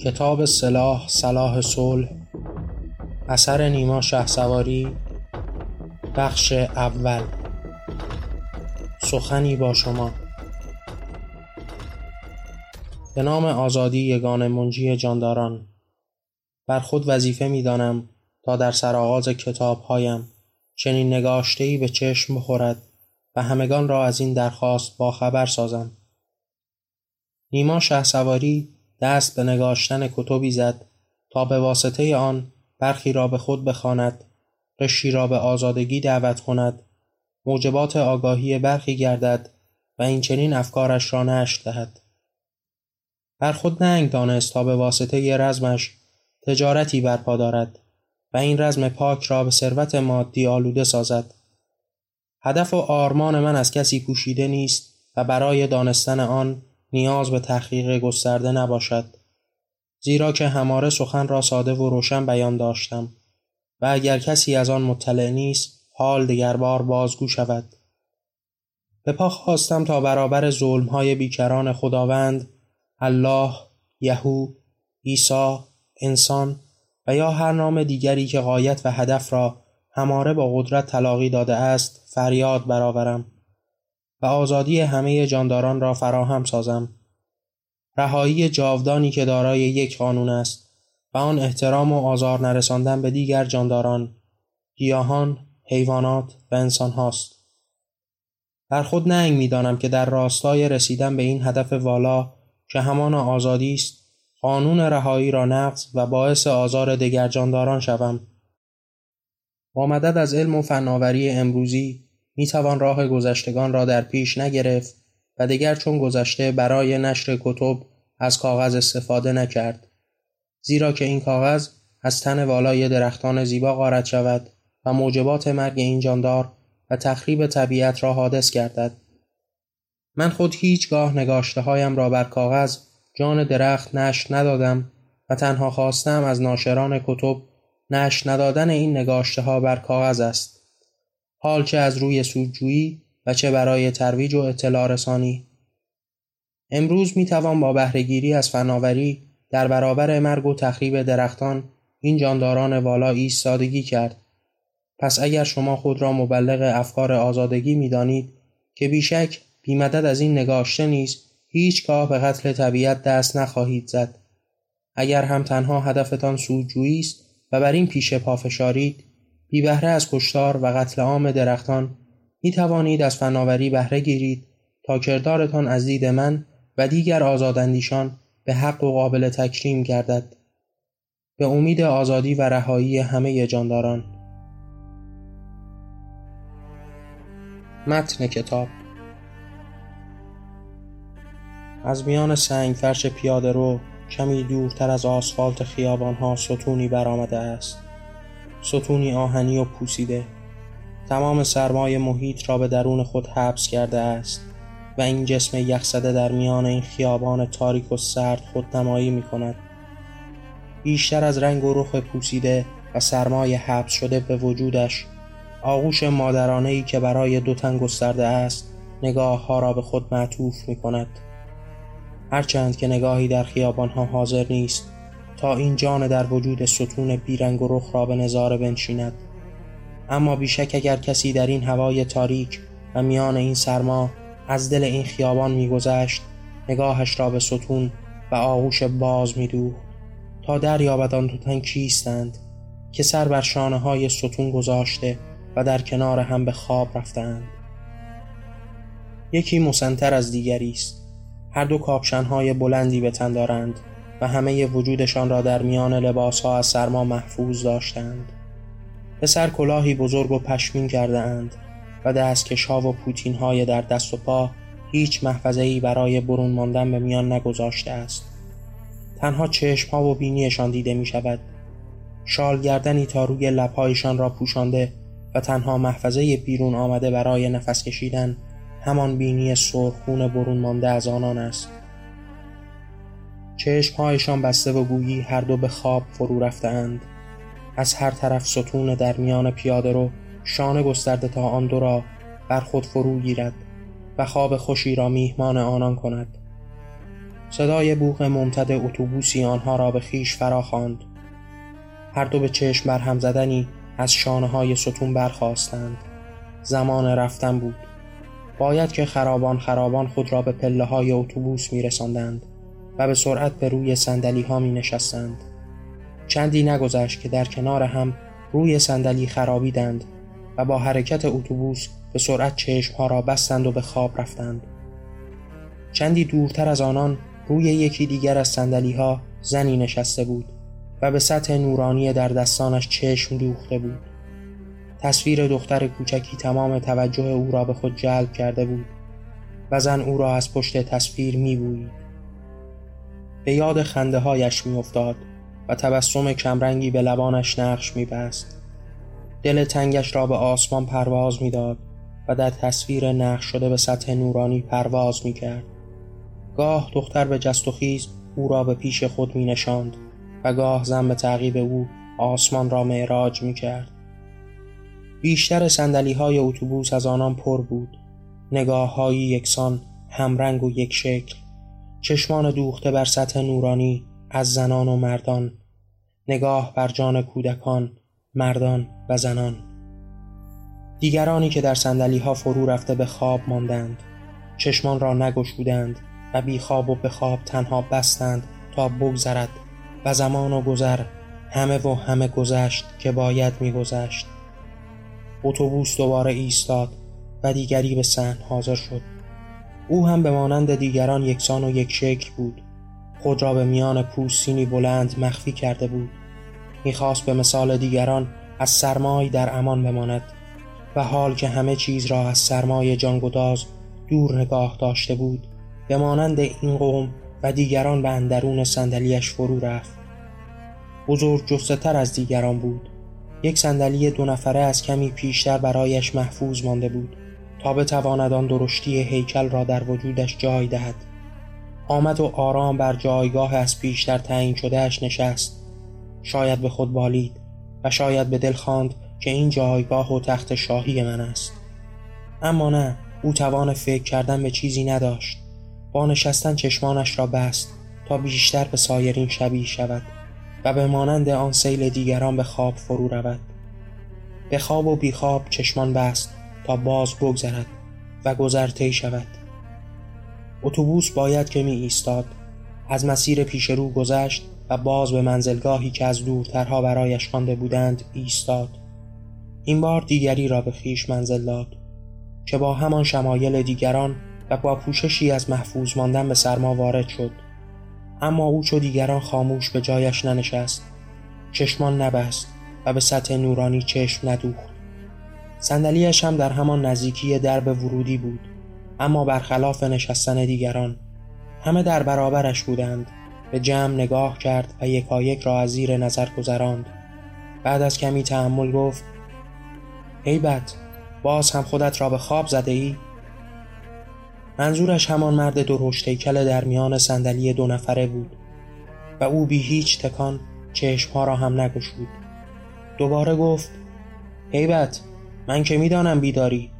کتاب سلاح صلاح صلح اثر نیما شهسواری بخش اول. سخنی با شما. به نام آزادی یگان منجی جانداران. بر خود وظیفه می دانم تا در سرآغاز کتابهایم چنین نگاشتهای به چشم بخورد و همگان را از این درخواست با خبر سازم. نیما شهسواری دست به نگاشتن کتبی زد تا به واسطه آن برخی را به خود بخواند قشری را به آزادگی دعوت کند موجبات آگاهی برخی گردد و این چنین افکارش را نشر دهد. بر خود ننگ دانست تا به واسطه رزمش تجارتی برپا دارد و این رزم پاک را به ثروت مادی آلوده سازد. هدف و آرمان من از کسی پوشیده نیست و برای دانستن آن نیاز به تحقیق گسترده نباشد. زیرا که هماره سخن را ساده و روشن بیان داشتم و اگر کسی از آن مطلع نیست حال دگربار بازگو شود. به پا خواستم تا برابر ظلمهای بیکران خداوند الله یهو عیسی انسان و یا هر نام دیگری که قایت و هدف را هماره با قدرت تلاقی داده است فریاد برآورم. و آزادی همه جانداران را فراهم سازم. رهایی جاودانی که دارای یک قانون است و آن احترام و آزار نرساندن به دیگر جانداران گیاهان حیوانات و انسان هاست. بر خود ننگ می‌دانم که در راستای رسیدن به این هدف والا که همان آزادی است قانون رهایی را نقض و باعث آزار دیگر جانداران شوم. با مدد از علم و فناوری امروزی می توان راه گذشتگان را در پیش نگرفت و دیگر چون گذشته برای نشر کتب از کاغذ استفاده نکرد. زیرا که این کاغذ از تن والای درختان زیبا غارت شود و موجبات مرگ این جاندار و تخریب طبیعت را حادث گردد. من خود هیچگاه نگاشته هایم را بر کاغذ جان درخت نش ندادم و تنها خواستم از ناشران کتب نش ندادن این نگاشته ها بر کاغذ است. حال چه از روی سودجویی و چه برای ترویج و اطلاع رسانی. امروز می توان با بهرهگیری از فناوری در برابر مرگ و تخریب درختان این جانداران والا ایستادگی کرد. پس اگر شما خود را مبلغ افکار آزادگی می دانید که بیشک بیمدد از این نگاشته نیز هیچگاه به قتل طبیعت دست نخواهید زد. اگر هم تنها هدفتان سودجویی است و بر این پیش پافشارید بی بهره از کشتار و قتل عام درختان می توانید از فناوری بهره گیرید تا کردارتان از دید من و دیگر آزاداندیشان به حق و قابل تکریم گردد. به امید آزادی و رهایی همه جانداران. متن کتاب از میان سنگ فرش پیاده رو کمی دورتر از آسفالت خیابانها ستونی برآمده است. ستونی آهنی و پوسیده. تمام سرمای محیط را به درون خود حبس کرده است و این جسم یخزده در میان این خیابان تاریک و سرد خودنمایی می کند. بیشتر از رنگ و رخ پوسیده و سرمای حبس شده به وجودش آغوش مادرانه ای که برای دو تن گسترده است نگاه ها را به خود معطوف می کند. هرچند که نگاهی در خیابان ها حاضر نیست تا این جان در وجود ستون بیرنگ و رخ را به نظاره بنشیند. اما بیشک اگر کسی در این هوای تاریک و میان این سرما از دل این خیابان میگذشت نگاهش را به ستون و آغوش باز میدوخت. تا دریابد آن دو تن کیستند که سر بر شانه های ستون گذاشته و در کنار هم به خواب رفتند یکی مسنتر از دیگری است. هر دو کاپشنهای بلندی به تن دارند. و همه وجودشان را در میان لباسها از سرما محفوظ داشتند. به سر کلاهی بزرگ و پشمین کرده اند و دستکش ها و پوتین های در دست و پا هیچ محفظه برای برون ماندن به میان نگذاشته است. تنها چشم ها و بینیشان دیده می شود شال گردنی تا روی لبهایشان را پوشانده و تنها محفظه بیرون آمده برای نفس کشیدن همان بینی سرخون برون مانده از آنان است. چشمهایشان بسته و گویی هر دو به خواب فرو رفتهاند. از هر طرف ستون در میان پیاده رو شانه گسترده تا آن دو را بر خود فرو گیرد و خواب خوشی را میهمان آنان کند. صدای بوغ ممتد اتوبوسی آنها را به خیش فراخواند هر دو به چشم بر هم زدنی از شانه های ستون برخواستند زمان رفتن بود. باید که خرابان خرابان خود را به پله های اتوبوس می رساندند و به سرعت به روی سندلی ها می نشستند. چندی نگذشت که در کنار هم روی صندلی خرابیدند و با حرکت اتوبوس به سرعت چشم ها را بستند و به خواب رفتند. چندی دورتر از آنان روی یکی دیگر از سندلی ها زنی نشسته بود و به سطح نورانی در دستانش چشم دوخته بود. تصویر دختر کوچکی تمام توجه او را به خود جلب کرده بود و زن او را از پشت تصویر می بوید. به یاد خنده هایش می افتاد و تبسم کمرنگی به لبانش نقش می بست. دل تنگش را به آسمان پرواز می داد و در تصویر نقش شده به سطح نورانی پرواز می کرد. گاه دختر به جست و خیز او را به پیش خود می نشاند و گاه زن به تعقیب او آسمان را معراج می کرد. بیشتر سندلی های اتوبوس از آنان پر بود نگاه های یکسان همرنگ و یک شکل چشمان دوخته بر سطح نورانی از زنان و مردان نگاه بر جان کودکان مردان و زنان. دیگرانی که در سندلی ها فرو رفته به خواب ماندند چشمان را نگشودند و بی خواب و به خواب تنها بستند تا بگذرد و زمان و گذر همه و همه گذشت که باید میگذشت. اتوبوس دوباره ایستاد و دیگری به صحن حاضر شد. او هم به مانند دیگران یکسان و یک شکل بود. خود را به میان پوستینی بلند مخفی کرده بود. می‌خواست به مثال دیگران از سرمای در امان بماند و حال که همه چیز را از سرمای جانگداز دور نگاه داشته بود به مانند این قوم و دیگران به اندرون صندلیاش فرو رفت. بزرگ جسته تر از دیگران بود. یک صندلی دو نفره از کمی پیشتر برایش محفوظ مانده بود. بتواند آن درشتی هیکل را در وجودش جای دهد. آمد و آرام بر جایگاه از پیشتر تعیین شدهش نشست. شاید به خود بالید و شاید به دل خواند که این جایگاه و تخت شاهی من است. اما نه او توان فکر کردن به چیزی نداشت. با نشستن چشمانش را بست تا بیشتر به سایرین شبیه شود و به مانند آن سیل دیگران به خواب فرو رود. به خواب و بیخواب چشمان بست. تا باز بگذرد و گذرته شود. اتوبوس باید که می ایستاد. از مسیر پیش رو گذشت و باز به منزلگاهی که از دورترها برایش خوانده بودند ایستاد. این بار دیگری را به خیش منزل داد که با همان شمایل دیگران و با پوششی از محفوظ ماندن به سرما وارد شد. اما او چو دیگران خاموش به جایش ننشست. چشمان نبست و به سطح نورانی چشم ندوخت. صندلیاش هم در همان نزدیکی درب ورودی بود اما برخلاف نشستن دیگران همه در برابرش بودند به جمع نگاه کرد و یکایک را از زیر نظر گذراند بعد از کمی تحمل گفت هیبت باز هم خودت را به خواب زده ای؟ منظورش همان مرد درشتیکل در میان صندلی دو نفره بود و او بی هیچ تکان چشمها را هم نگشود دوباره گفت هیبت من که می‌دانم بیداری.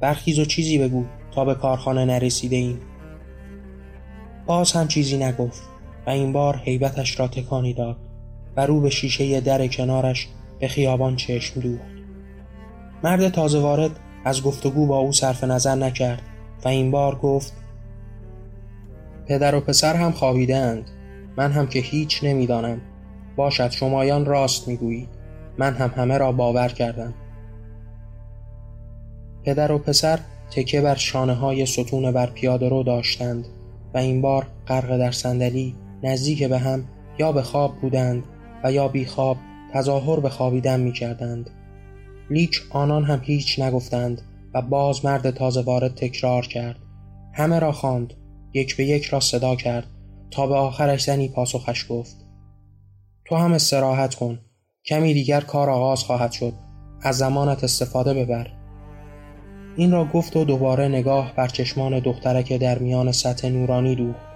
برخیز و چیزی بگو تا به کارخانه نرسیده ایم. باز هم چیزی نگفت و این بار حیبتش را تکانی داد و رو به شیشه در کنارش به خیابان چشم دوخت. مرد تازه وارد از گفتگو با او صرف نظر نکرد و این بار گفت پدر و پسر هم خوابیدند من هم که هیچ نمی‌دانم. باشد شمایان راست می‌گویید. من هم همه را باور کردم. پدر و پسر تکه بر شانه های ستون بر پیاده رو داشتند و این بار غرق در صندلی نزدیک به هم یا به خواب بودند و یا بی خواب تظاهر به خوابیدن می کردند. لیک آنان هم هیچ نگفتند و باز مرد تازه وارد تکرار کرد. همه را خواند یک به یک را صدا کرد تا به آخرش زنی پاسخش گفت. تو هم استراحت کن کمی دیگر کار آغاز خواهد شد. از زمانت استفاده ببر. این را گفت و دوباره نگاه بر چشمان دخترک در میان سطح نورانی دوخت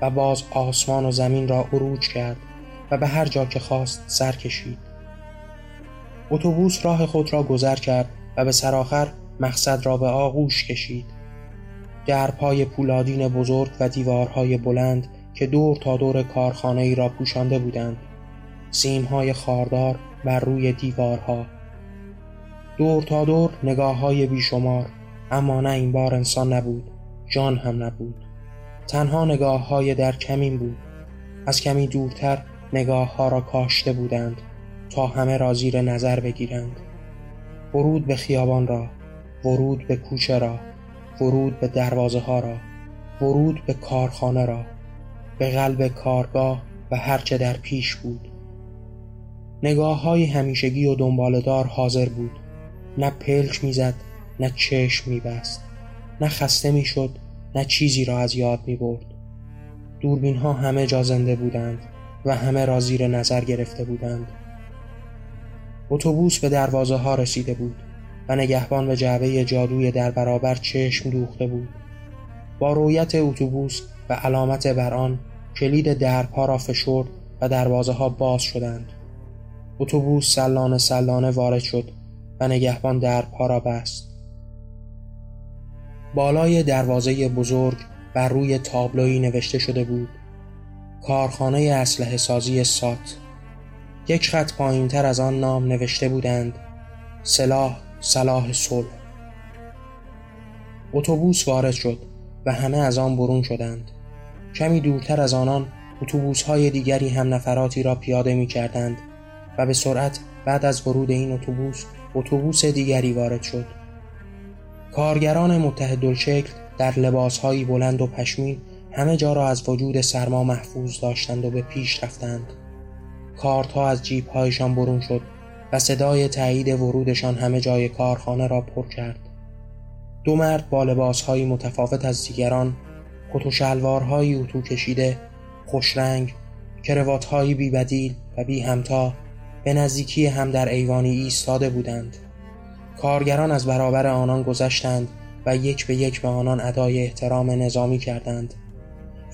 و باز آسمان و زمین را عروج کرد و به هر جا که خواست سر کشید. اتوبوس راه خود را گذر کرد و به سرآخر مقصد را به آغوش کشید. درپای پولادین بزرگ و دیوارهای بلند که دور تا دور کارخانه ای را پوشانده بودند سیمهای خاردار بر روی دیوارها دور تا دور نگاه های بیشمار اما نه این بار انسان نبود جان هم نبود. تنها نگاه های در کمین بود. از کمی دورتر نگاه ها را کاشته بودند تا همه را زیر نظر بگیرند. ورود به خیابان را ورود به کوچه را ورود به دروازه ها را ورود به کارخانه را به قلب کارگاه و هرچه در پیش بود. نگاه های همیشگی و دنبالدار حاضر بود. نه پلک می‌زد نه چشم میبست نه خسته می‌شد نه چیزی را از یاد می‌برد. دوربین ها همه جا زنده بودند و همه را زیر نظر گرفته بودند. اتوبوس به دروازه ها رسیده بود و نگهبان به جعبه جادوی در برابر چشم دوخته بود. با رویت اتوبوس و علامت بر آن کلید درپا را فشرد و دروازه ها باز شدند. اتوبوس سلانه سلانه وارد شد نگهبان درپا را بست بالای دروازه بزرگ بر روی تابلویی نوشته شده بود کارخانه اسلحه سازی سات. یک خط پایین تر از آن نام نوشته بودند سلاح صلاح صلح. اتوبوس وارد شد و همه از آن برون شدند. کمی دورتر از آنان اتوبوس های دیگری هم نفراتی را پیاده می کردند و به سرعت بعد از ورود این اتوبوس اتوبوس دیگری وارد شد. کارگران متحدالشکل در لباسهایی بلند و پشمین همه جا را از وجود سرما محفوظ داشتند و به پیش رفتند. کارت ها از جیب هایشان برون شد و صدای تایید ورودشان همه جای کارخانه را پر کرد. دو مرد با لباسهایی متفاوت از دیگران کت و شلوارهایی اتو کشیده خوشرنگ کرواتهایی بی بدیل و بی همتا به نزدیکی هم در ایوانی ایستاده بودند. کارگران از برابر آنان گذشتند و یک به یک به آنان ادای احترام نظامی کردند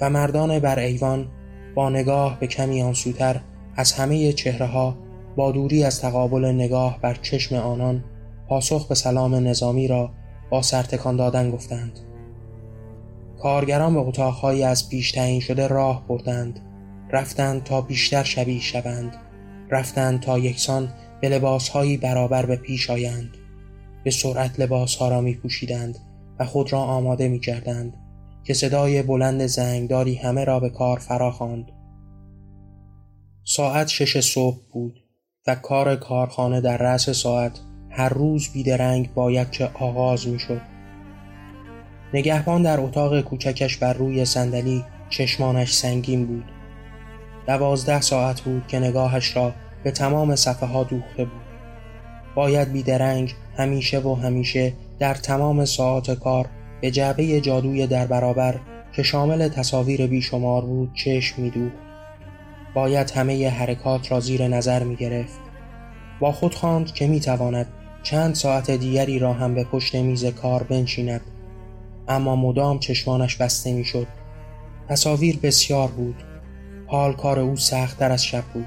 و مردان بر ایوان با نگاه به کمی آنسوتر از همه چهره ها با دوری از تقابل نگاه بر چشم آنان پاسخ به سلام نظامی را با سرتکان دادن گفتند. کارگران به اتاقهایی از پیش تعیین شده راه بردند رفتند تا بیشتر شبیه شوند. رفتند تا یکسان به لباسهایی برابر به پیش آیند به سرعت لباسها را می پوشیدند و خود را آماده می کردند که صدای بلند زنگداری همه را به کار فرا خواند. ساعت شش صبح بود و کار کارخانه در رأس ساعت هر روز بیدرنگ باید که آغاز می شد. نگهبان در اتاق کوچکش بر روی صندلی چشمانش سنگین بود دوازده ساعت بود که نگاهش را به تمام صفحه ها دوخته بود. باید بیدرنگ همیشه و همیشه در تمام ساعات کار به جعبه جادوی در برابر که شامل تصاویر بیشمار بود چشم میدوخت. باید همه حرکات را زیر نظر می گرفت با خود خواند که می تواند چند ساعت دیگری را هم به پشت میز کار بنشیند. اما مدام چشمانش بسته می شد تصاویر بسیار بود. حال کار او سختتر از شب بود.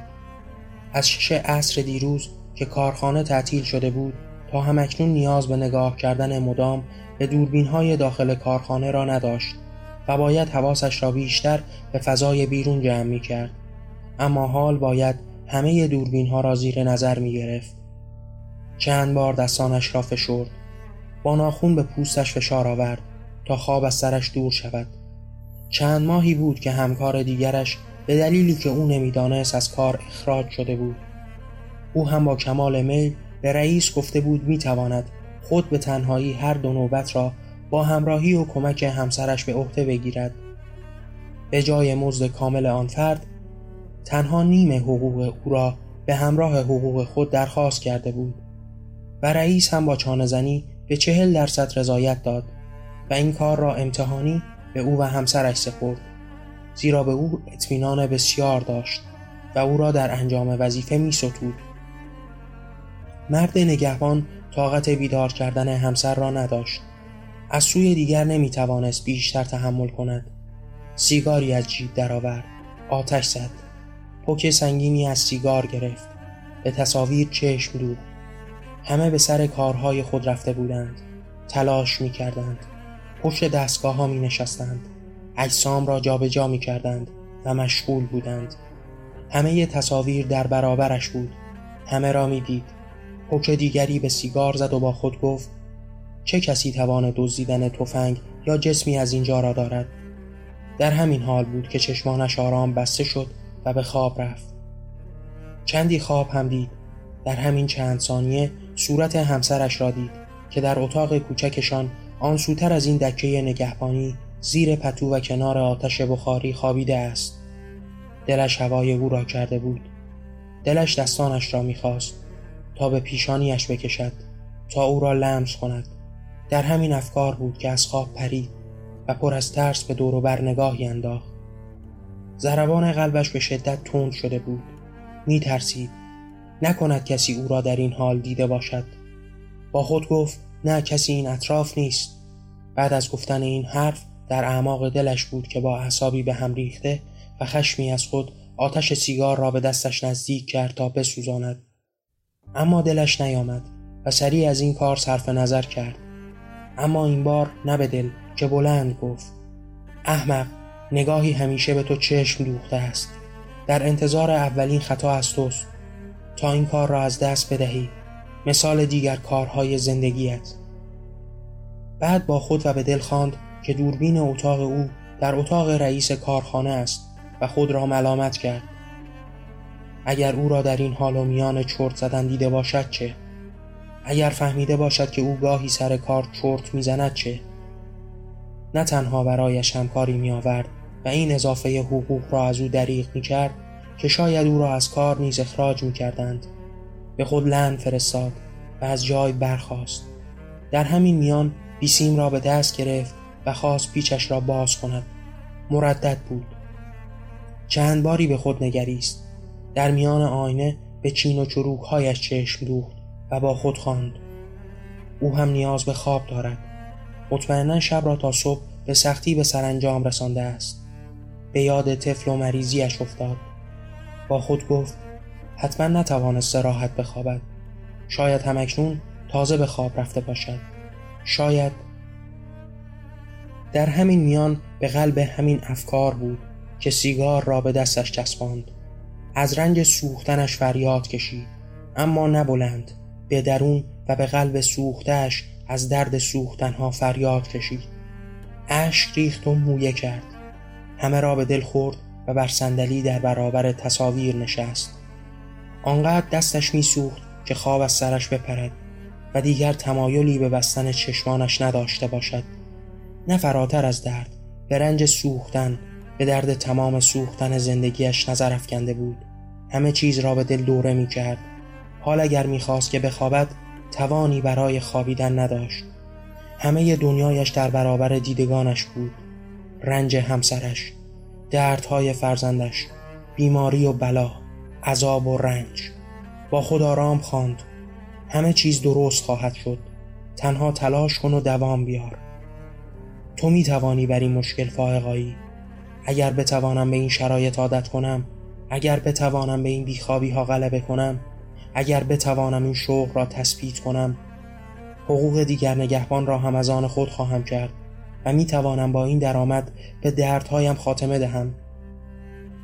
از شش عصر دیروز که کارخانه تعطیل شده بود تا همکنون نیاز به نگاه کردن مدام به دوربین های داخل کارخانه را نداشت و باید حواسش را بیشتر به فضای بیرون جمع می کرد اما حال باید همه دوربین ها را زیر نظر می گرفت چند بار دستانش را فشرد. با ناخون به پوستش فشار آورد تا خواب از سرش دور شود. چند ماهی بود که همکار دیگرش به دلیلی که او نمی‌دانست از کار اخراج شده بود. او هم با کمال میل به رئیس گفته بود می‌تواند خود به تنهایی هر دو نوبت را با همراهی و کمک همسرش به عهده بگیرد. به جای مزد کامل آن فرد تنها نیم حقوق او را به همراه حقوق خود درخواست کرده بود و رئیس هم با چانهزنی به چهل درصد رضایت داد و این کار را امتحانی به او و همسرش سپرد. زیرا به او اطمینان بسیار داشت و او را در انجام وظیفه می ستود. مرد نگهبان طاقت بیدار کردن همسر را نداشت. از سوی دیگر نمی توانست بیشتر تحمل کند. سیگاری از جیب درآورد آتش زد. پوک سنگینی از سیگار گرفت. به تصاویر چشم دوخت. همه به سر کارهای خود رفته بودند. تلاش می کردند پشت دستگاه ها می نشستند اجسام را جابجا جا می کردند و مشغول بودند. همه تصاویر در برابرش بود. همه را می‌دید. حک دیگری به سیگار زد و با خود گفت چه کسی توان دزدیدن تفنگ یا جسمی از اینجا را دارد؟ در همین حال بود که چشمانش آرام بسته شد و به خواب رفت. چندی خواب هم دید. در همین چند ثانیه صورت همسرش را دید که در اتاق کوچکشان آن سوتر از این دکه نگهبانی زیر پتو و کنار آتش بخاری خوابیده است. دلش هوای او را کرده بود. دلش دستانش را می‌خواست تا به پیشانیش بکشد تا او را لمس کند. در همین افکار بود که از خواب پرید و پر از ترس به دور و بر نگاهی انداخت. ضربان قلبش به شدت تند شده بود. می ترسید نکند کسی او را در این حال دیده باشد. با خود گفت نه کسی این اطراف نیست. بعد از گفتن این حرف در اعماق دلش بود که با اعصابی به هم ریخته و خشمی از خود آتش سیگار را به دستش نزدیک کرد تا بسوزاند. اما دلش نیامد و سریع از این کار صرف نظر کرد. اما این بار نه به دل که بلند گفت احمق نگاهی همیشه به تو چشم دوخته است. در انتظار اولین خطا از توست. تا این کار را از دست بدهی. مثال دیگر کارهای زندگیت. بعد با خود و به دل خواند که دوربین اتاق او در اتاق رئیس کارخانه است و خود را ملامت کرد اگر او را در این حال و میان چرت زدن دیده باشد چه؟ اگر فهمیده باشد که او گاهی سر کار چرت می‌زند چه؟ نه تنها برایش همکاری می آورد و این اضافه حقوق را از او دریغ می کرد که شاید او را از کار نیز اخراج می کردند. به خود لند فرستاد و از جای برخاست. در همین میان بیسیم را به دست گرفت و خواست پیچش را باز کند. مردد بود. چند باری به خود نگریست. در میان آینه به چین و چروکهایش چشم دوخت و با خود خواند. او هم نیاز به خواب دارد. مطمئنا شب را تا صبح به سختی به سرانجام رسانده است به یاد طفل و مریضیش افتاد با خود گفت حتما نتوانست راحت بخوابد شاید همکنون تازه به خواب رفته باشد شاید در همین میان به قلب همین افکار بود که سیگار را به دستش چسباند. از رنج سوختنش فریاد کشید اما نبلند. به درون و به قلب سوختش از درد سوختنها فریاد کشید. اشک ریخت و مویه کرد. همه را به دل خورد و بر صندلی در برابر تصاویر نشست. آنقدر دستش میسوخت که خواب از سرش بپرد و دیگر تمایلی به بستن چشمانش نداشته باشد. نه فراتر از درد به رنج سوختن به درد تمام سوختن زندگیش نظر افکنده بود. همه چیز را به دل دوره می کرد حال اگر می‌خواست که بخوابد توانی برای خوابیدن نداشت. همه دنیایش در برابر دیدگانش بود. رنج همسرش دردهای فرزندش بیماری و بلا عذاب و رنج. با خود آرام خواند. همه چیز درست خواهد شد. تنها تلاش کن و دوام بیار. تو می توانی بر این مشکل فائقایی اگر بتوانم به این شرایط عادت کنم اگر بتوانم به این بیخوابی ها غلبه کنم اگر بتوانم این شوق را تثبیت کنم حقوق دیگر نگهبان را هم از آن خود خواهم کرد و می توانم با این درآمد به دردهایم خاتمه دهم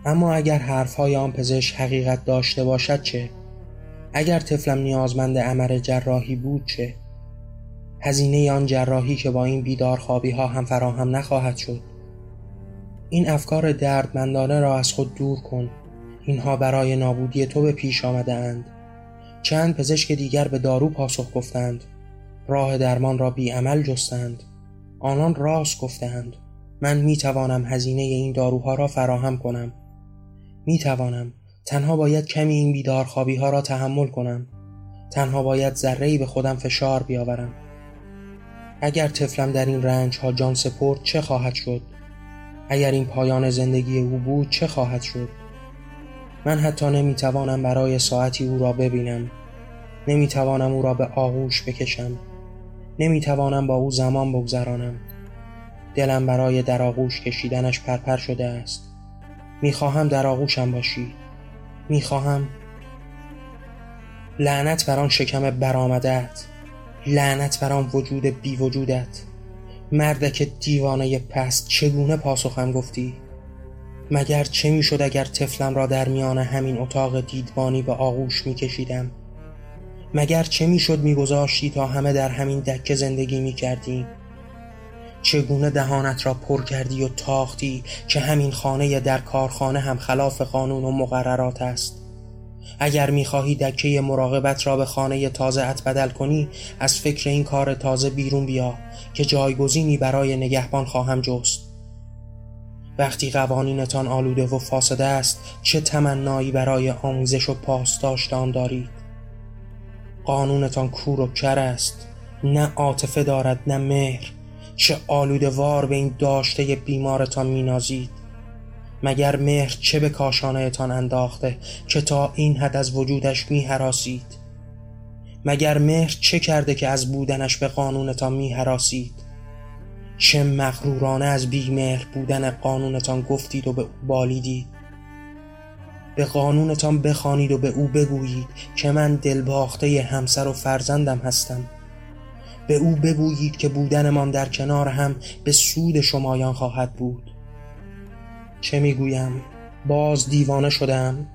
اما اگر حرفهای آن پزشک حقیقت داشته باشد چه؟ اگر طفلم نیازمند عمر جراحی بود چه؟ هزینه آن جراحی که با این بیدار خوابی ها هم فراهم نخواهد شد. این افکار دردمندانه را از خود دور کن. اینها برای نابودی تو به پیش آمده اند چند پزشک دیگر به دارو پاسخ گفتند. راه درمان را بی عمل جستند. آنان راست گفتند من می توانم هزینه این داروها را فراهم کنم. می توانم. تنها باید کمی این بیدارخوابی ها را تحمل کنم. تنها باید ذره به خودم فشار بیاورم. اگر طفلم در این رنج ها جان سپرد چه خواهد شد؟ اگر این پایان زندگی او بود چه خواهد شد؟ من حتی نمی‌توانم برای ساعتی او را ببینم. نمی‌توانم او را به آغوش بکشم. نمی‌توانم با او زمان بگذرانم. دلم برای در آغوش کشیدنش پرپر شده است. می‌خواهم در آغوشم باشی. می‌خواهم لعنت بر آن شکم برآمدت لعنت بر آن وجود بی وجودت. مردک دیوانه پست چگونه پاسخم گفتی؟ مگر چه می‌شد اگر طفلم را در میان همین اتاق دیدبانی به آغوش میکشیدم مگر چه می‌شد میگذاشتی تا همه در همین دکه زندگی می‌کردیم چگونه دهانت را پر کردی و تاختی که همین خانه در کارخانه هم خلاف قانون و مقررات است؟ اگر می‌خواهی دکه مراقبت را به خانه تازه ات بدل کنی از فکر این کار تازه بیرون بیا که جایگزینی برای نگهبان خواهم جست. وقتی قوانینتان آلوده و فاسده است چه تمنایی برای آموزش و پاسداشت آن دارید؟ قانونتان کور و کر است. نه عاطفه دارد نه مهر. چه آلوده وار به این داشته بیمارتان مینازید. مگر مهر چه به کاشانهتان انداخته که تا این حد از وجودش می حراسید مگر مهر چه کرده که از بودنش به قانونتان می حراسید چه مغرورانه از بیمهر بودن قانونتان گفتید و به او بالیدید؟ به قانونتان بخوانید و به او بگویید که من دلباخته همسر و فرزندم هستم. به او بگویید که بودنمان در کنار هم به سود شمایان خواهد بود. چه می‌گویم؟ باز دیوانه شدم.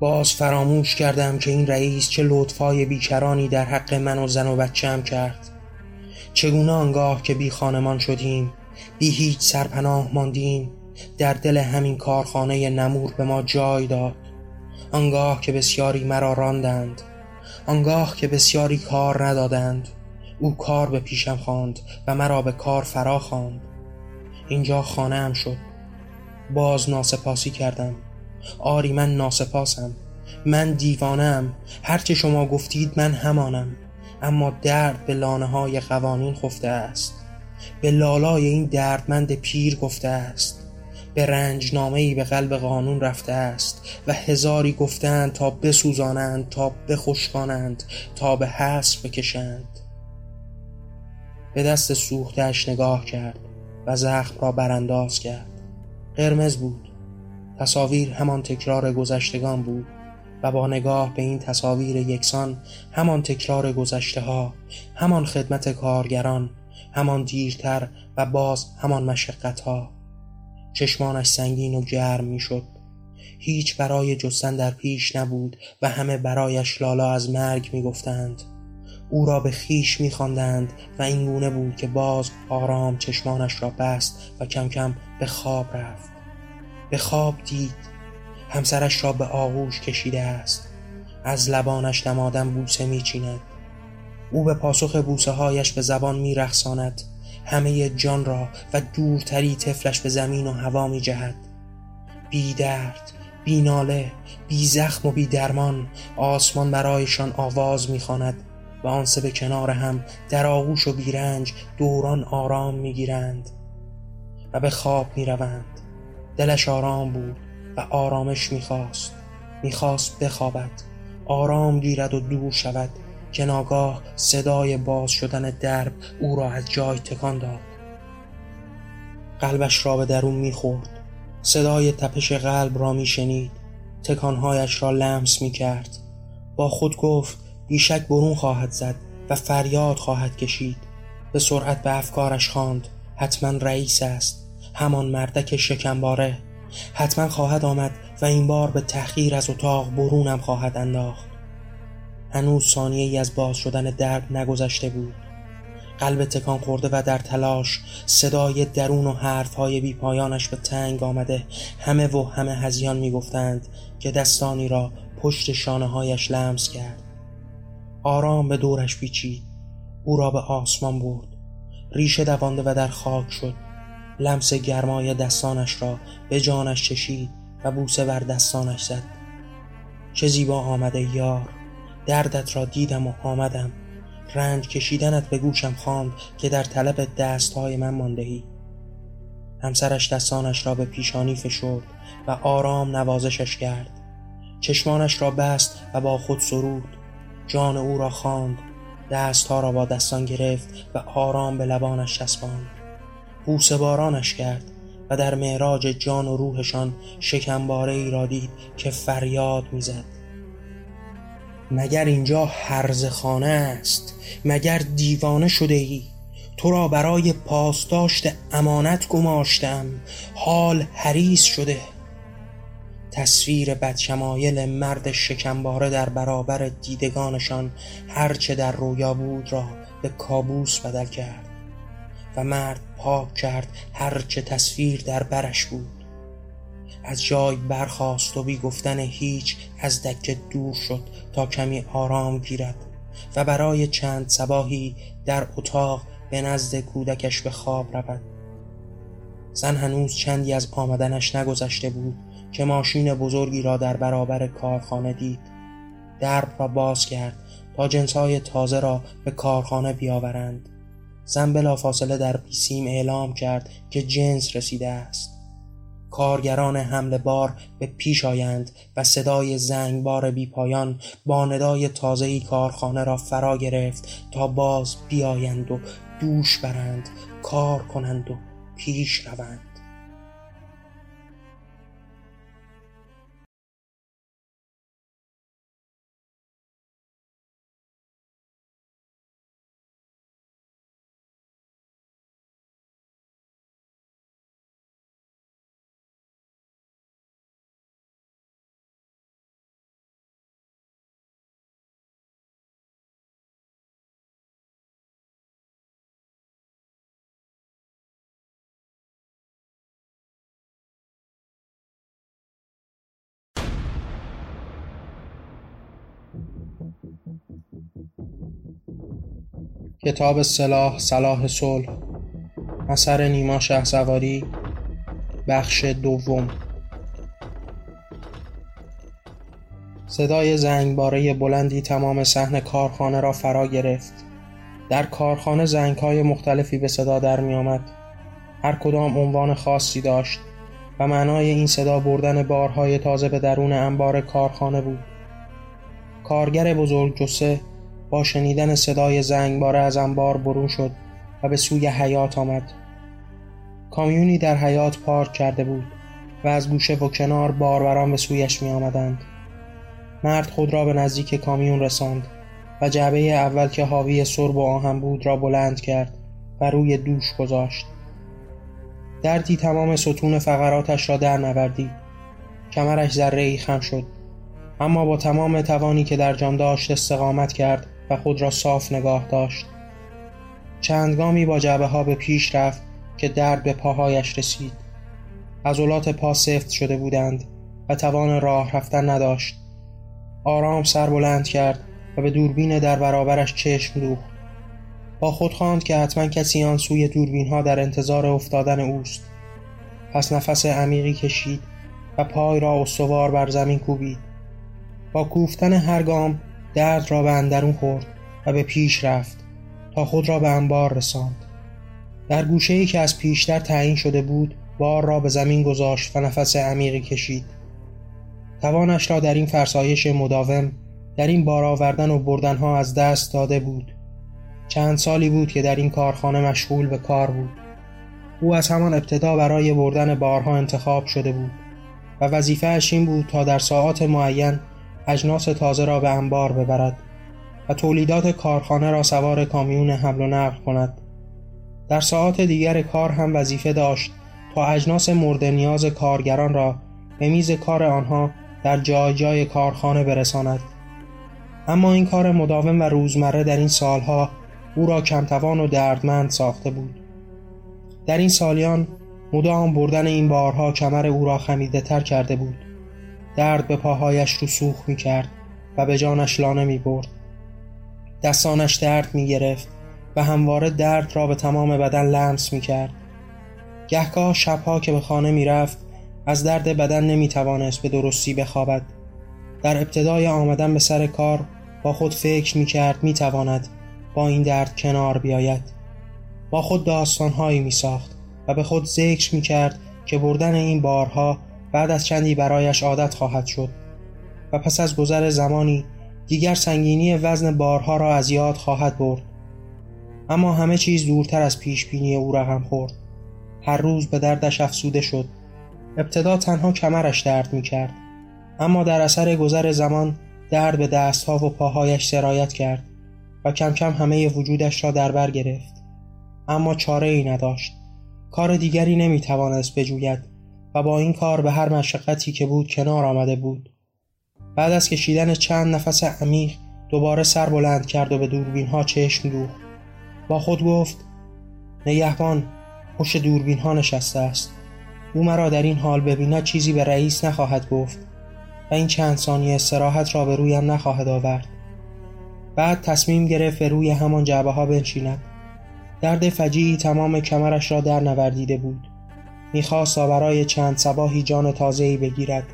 باز فراموش کردم که این رئیس چه لطفای بیکرانی در حق من و زن و بچم کرد. چگونه آنگاه که بی خانمان شدیم بی هیچ سرپناه ماندیم در دل همین کارخانه نمور به ما جای داد. آنگاه که بسیاری مرا راندند. آنگاه که بسیاری کار ندادند. او کار به پیشم خواند و مرا به کار فرا خواند. اینجا خانه هم شد. باز ناسپاسی کردم. آری من ناسپاسم. من دیوانم هرچه شما گفتید من همانم. اما درد به لانه های قوانین خفته است. به لالای این دردمند پیر گفته است. به رنجنامه ای به قلب قانون رفته است و هزاری گفتند تا بسوزانند تا بخشکانند تا به حس بکشند. به دست سوختش نگاه کرد و زخم را برانداز کرد. قرمز بود. تصاویر همان تکرار گذشتگان بود و با نگاه به این تصاویر یکسان همان تکرار گذشته ها همان خدمت کارگران همان دیرتر و باز همان مشقت ها چشمانش سنگین و گرم می‌شد. هیچ برای جستن در پیش نبود و همه برایش لالا از مرگ می‌گفتند. او را به خیش میخواندند و این گونه بود که باز آرام چشمانش را بست و کم کم به خواب رفت. به خواب دید. همسرش را به آغوش کشیده است. از لبانش نمادن بوسه میچیند. او به پاسخ بوسه هایش به زبان میرخساند همه جان را و دورتری طفلش به زمین و هوا می جهد بی درد بی ناله بی زخم و بی درمان آسمان برایشان آواز می‌خواند. و آن سه به کنار هم در آغوش و بیرنج دوران آرام می‌گیرند و به خواب می‌روند. دلش آرام بود و آرامش می‌خواست. می‌خواست بخوابد. آرام گیرد و دور شود. که صدای باز شدن درب او را از جای تکان داد. قلبش را به درون می‌خورد. صدای تپش قلب را میشنید. تکانهایش را لمس می‌کرد. با خود گفت بیشک برون خواهد زد و فریاد خواهد کشید. به سرعت به افکارش خواند. حتما رئیس است. همان مردک شکمباره. حتما خواهد آمد و این بار به تحقیر از اتاق برونم خواهد انداخت. هنوز ثانیه ای از باز شدن درد نگذشته بود. قلب تکان خورده و در تلاش صدای درون و حرفهای بی پایانش به تنگ آمده. همه و همه هزیان می گفتند که دستانی را پشت شانه هایش لمس کرد. آرام به دورش پیچید. او را به آسمان برد. ریشه دوانده و در خاک شد. لمس گرمای دستانش را به جانش چشید و بوسه بر دستانش زد. چه زیبا آمده یار. دردت را دیدم و آمدم. رنج کشیدنت به گوشم خواند که در طلب دستهای من ماندهی. همسرش دستانش را به پیشانی فشرد و آرام نوازشش کرد. چشمانش را بست و با خود سرود. جان او را خواند دستها را با دستان گرفت و آرام به لبانش چسباند. بوسه بارانش کرد و در معراج جان و روحشان شکمباره ای را دید که فریاد می‌زد. مگر اینجا حرز خانه است؟ مگر دیوانه شده ای؟ تو را برای پاسداشت امانت گماشتم. حال حریص شده. تصویر بدشمایل مرد شکمباره در برابر دیدگانشان هرچه در رویا بود را به کابوس بدل کرد و مرد پاک کرد هرچه تصویر در برش بود. از جای برخاست و بی گفتن هیچ از دکه دور شد تا کمی آرام گیرد و برای چند سباهی در اتاق به نزد کودکش به خواب رود. زن هنوز چندی از آمدنش نگذشته بود که ماشین بزرگی را در برابر کارخانه دید. درب را باز کرد تا جنسهای تازه را به کارخانه بیاورند. زن بلافاصله در بیسیم اعلام کرد که جنس رسیده است. کارگران حمله بار به پیش آیند و صدای بی پایان با ندای تازهی کارخانه را فرا گرفت تا باز بیایند و دوش برند کار کنند و پیش روند. کتاب سلاح صلاح صلح اثر نیما شهسواری بخش دوم. صدای زنگباره بلندی تمام صحن کارخانه را فرا گرفت. در کارخانه زنگ های مختلفی به صدا در می آمد. هر کدام عنوان خاصی داشت و معنای این صدا بردن بارهای تازه به درون انبار کارخانه بود. کارگر بزرگ جسه با شنیدن صدای زنگباره از انبار برون شد و به سوی حیات آمد. کامیونی در حیات پارک کرده بود و از گوشه و کنار باربران به سویش می آمدند. مرد خود را به نزدیک کامیون رساند و جعبه اول که حاوی سرب و آهن بود را بلند کرد و روی دوش گذاشت. دردی تمام ستون فقراتش را در نوردید. کمرش ذره ای خم شد. اما با تمام توانی که در جان داشت استقامت کرد و خود را صاف نگاه داشت. چندگامی با جبه ها به پیش رفت که درد به پاهایش رسید. عضلات پا سفت شده بودند و توان راه رفتن نداشت. آرام سر بلند کرد و به دوربین در برابرش چشم دوخت. با خود خواند که حتما کسی آن سوی دوربین ها در انتظار افتادن اوست. پس نفس عمیقی کشید و پای را استوار بر زمین کوبید. با کوفتن هر گام درد را به اندرون خورد و به پیش رفت تا خود را به انبار رساند. در گوشه ای که از پیشتر تعیین شده بود بار را به زمین گذاشت و نفس عمیقی کشید. توانش را در این فرسایش مداوم در این بار آوردن و بردن ها از دست داده بود. چند سالی بود که در این کارخانه مشغول به کار بود. او از همان ابتدا برای بردن بارها انتخاب شده بود و وظیفه این بود تا در ساعات معین اجناس تازه را به انبار ببرد و تولیدات کارخانه را سوار کامیون حمل و نقل کند. در ساعات دیگر کار هم وظیفه داشت تا اجناس مورد نیاز کارگران را به میز کار آنها در جای جای کارخانه برساند. اما این کار مداوم و روزمره در این سالها او را کمتوان و دردمند ساخته بود. در این سالیان مدام بردن این بارها کمر او را خمیده تر کرده بود. درد به پاهایش رسوخ می کرد و به جانش لانه می برد دستانش درد می گرفت و همواره درد را به تمام بدن لمس می کرد گهگاه شبها که به خانه می رفت از درد بدن نمی توانست به درستی بخوابد. در ابتدای آمدن به سر کار با خود فکر می کرد می تواند با این درد کنار بیاید. با خود داستانهایی می ساخت و به خود ذکر می کرد که بردن این بارها بعد از چندی برایش عادت خواهد شد. و پس از گذر زمانی دیگر سنگینی وزن بارها را از یاد خواهد برد. اما همه چیز دورتر از پیش بینی او رقم خورد. هر روز به دردش افسوده شد. ابتدا تنها کمرش درد می کرد اما در اثر گذر زمان درد به دستها و پاهایش سرایت کرد و کم کم همه وجودش را در بر گرفت. اما چاره ای نداشت. کار دیگری نمی توانست بجوید. و با این کار به هر مشقتی که بود کنار آمده بود. بعد از کشیدن چند نفس عمیق دوباره سر بلند کرد و به دوربین ها چشم دوخت. با خود گفت نگهبان پشت دوربین ها نشسته است. او مرا در این حال ببیند چیزی به رئیس نخواهد گفت و این چند ثانیه استراحت را به رویم نخواهد آورد. بعد تصمیم گرفت به روی همان جعبه ها بنشیند. درد فجیعی تمام کمرش را در نوردیده بود. می‌خواست برای چند سباهی جان تازه‌ای بگیرد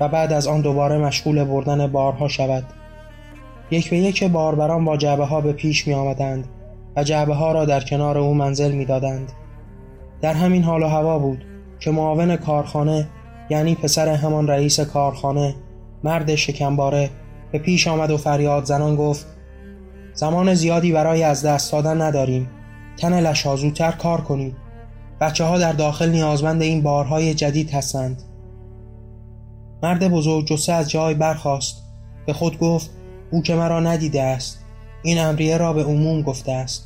و بعد از آن دوباره مشغول بردن بارها شود. یک به یک باربران با جعبه ها به پیش می آمدند و جعبه ها را در کنار او منزل می دادند. در همین حال و هوا بود که معاون کارخانه یعنی پسر همان رئیس کارخانه مرد شکمباره به پیش آمد و فریاد زنان گفت زمان زیادی برای از دست دادن نداریم. تن لشا زودتر کار کنید بچه ها در داخل نیازمند این بارهای جدید هستند. مرد بزرگ جسه از جای برخاست. به خود گفت او که مرا ندیده است این امریه را به عموم گفته است.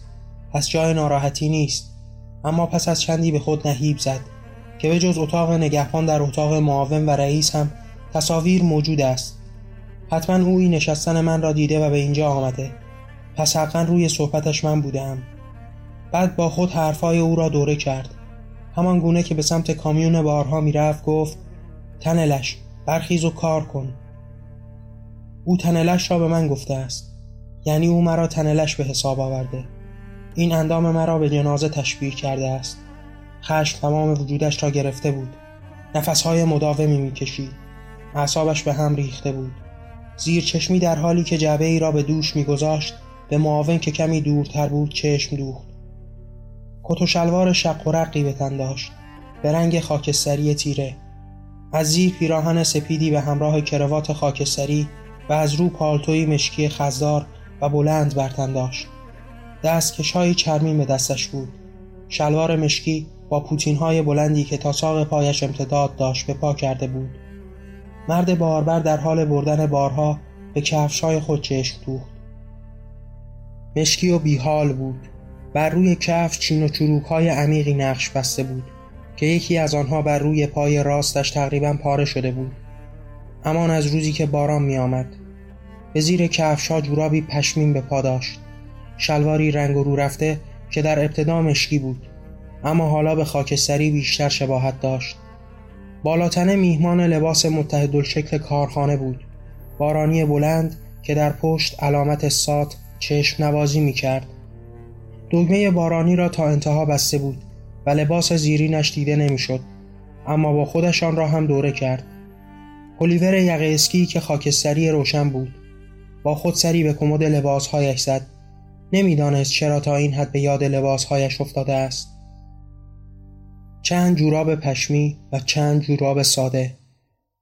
پس جای ناراحتی نیست. اما پس از چندی به خود نهیب زد که به جز اتاق نگهبان در اتاق معاون و رئیس هم تصاویر موجود است. حتما او این نشستن من را دیده و به اینجا آمده. پس حقا روی صحبتش من بودم. بعد با خود حرفای او را دوره کرد. همان گونه که به سمت کامیون بارها می‌رفت گفت تنلش برخیز و کار کن. او تنلش را به من گفته است. یعنی او مرا تنلش به حساب آورده. این اندام مرا به جنازه تشبیه کرده است. خشم تمام وجودش را گرفته بود. نفسهای مداومی می‌کشید. اعصابش به هم ریخته بود. زیر چشمی در حالی که جعبه ای را به دوش میگذاشت به معاون که کمی دورتر بود چشم دوخت. کت و شلوار شق و رقی به تن داشت. به رنگ خاکستری تیره. از زیر پیراهن سپیدی به همراه کروات خاکستری و از رو پالتوی مشکی خزدار و بلند برتن داشت. دستکش های چرمی به دستش بود. شلوار مشکی با پوتین های بلندی که تا ساق پایش امتداد داشت به پا کرده بود. مرد باربر در حال بردن بارها به کفش های خود چشم دوخت. مشکی و بیحال بود. بر روی کفش چین و چروک های عمیقی نقش بسته بود که یکی از آنها بر روی پای راستش تقریبا پاره شده بود. امان از روزی که باران می آمد به زیر کفش ها جورابی پشمین به پا داشت. شلواری رنگ و رو رفته که در ابتدا مشکی بود اما حالا به خاکستری بیشتر شباهت داشت. بالاتنه میهمان لباس متحدالشکل کارخانه بود. بارانی بلند که در پشت علامت سات چشم نوازی می کرد دگمه بارانی را تا انتها بسته بود و لباس زیرینش دیده نمی‌شد اما با خودشان را هم دوره کرد. پلیور یقه اسکی که خاکستری روشن بود با خود سری به کمد لباسهایش زد. نمی‌دانست چرا تا این حد به یاد لباسهایش افتاده است. چند جوراب پشمی و چند جوراب ساده.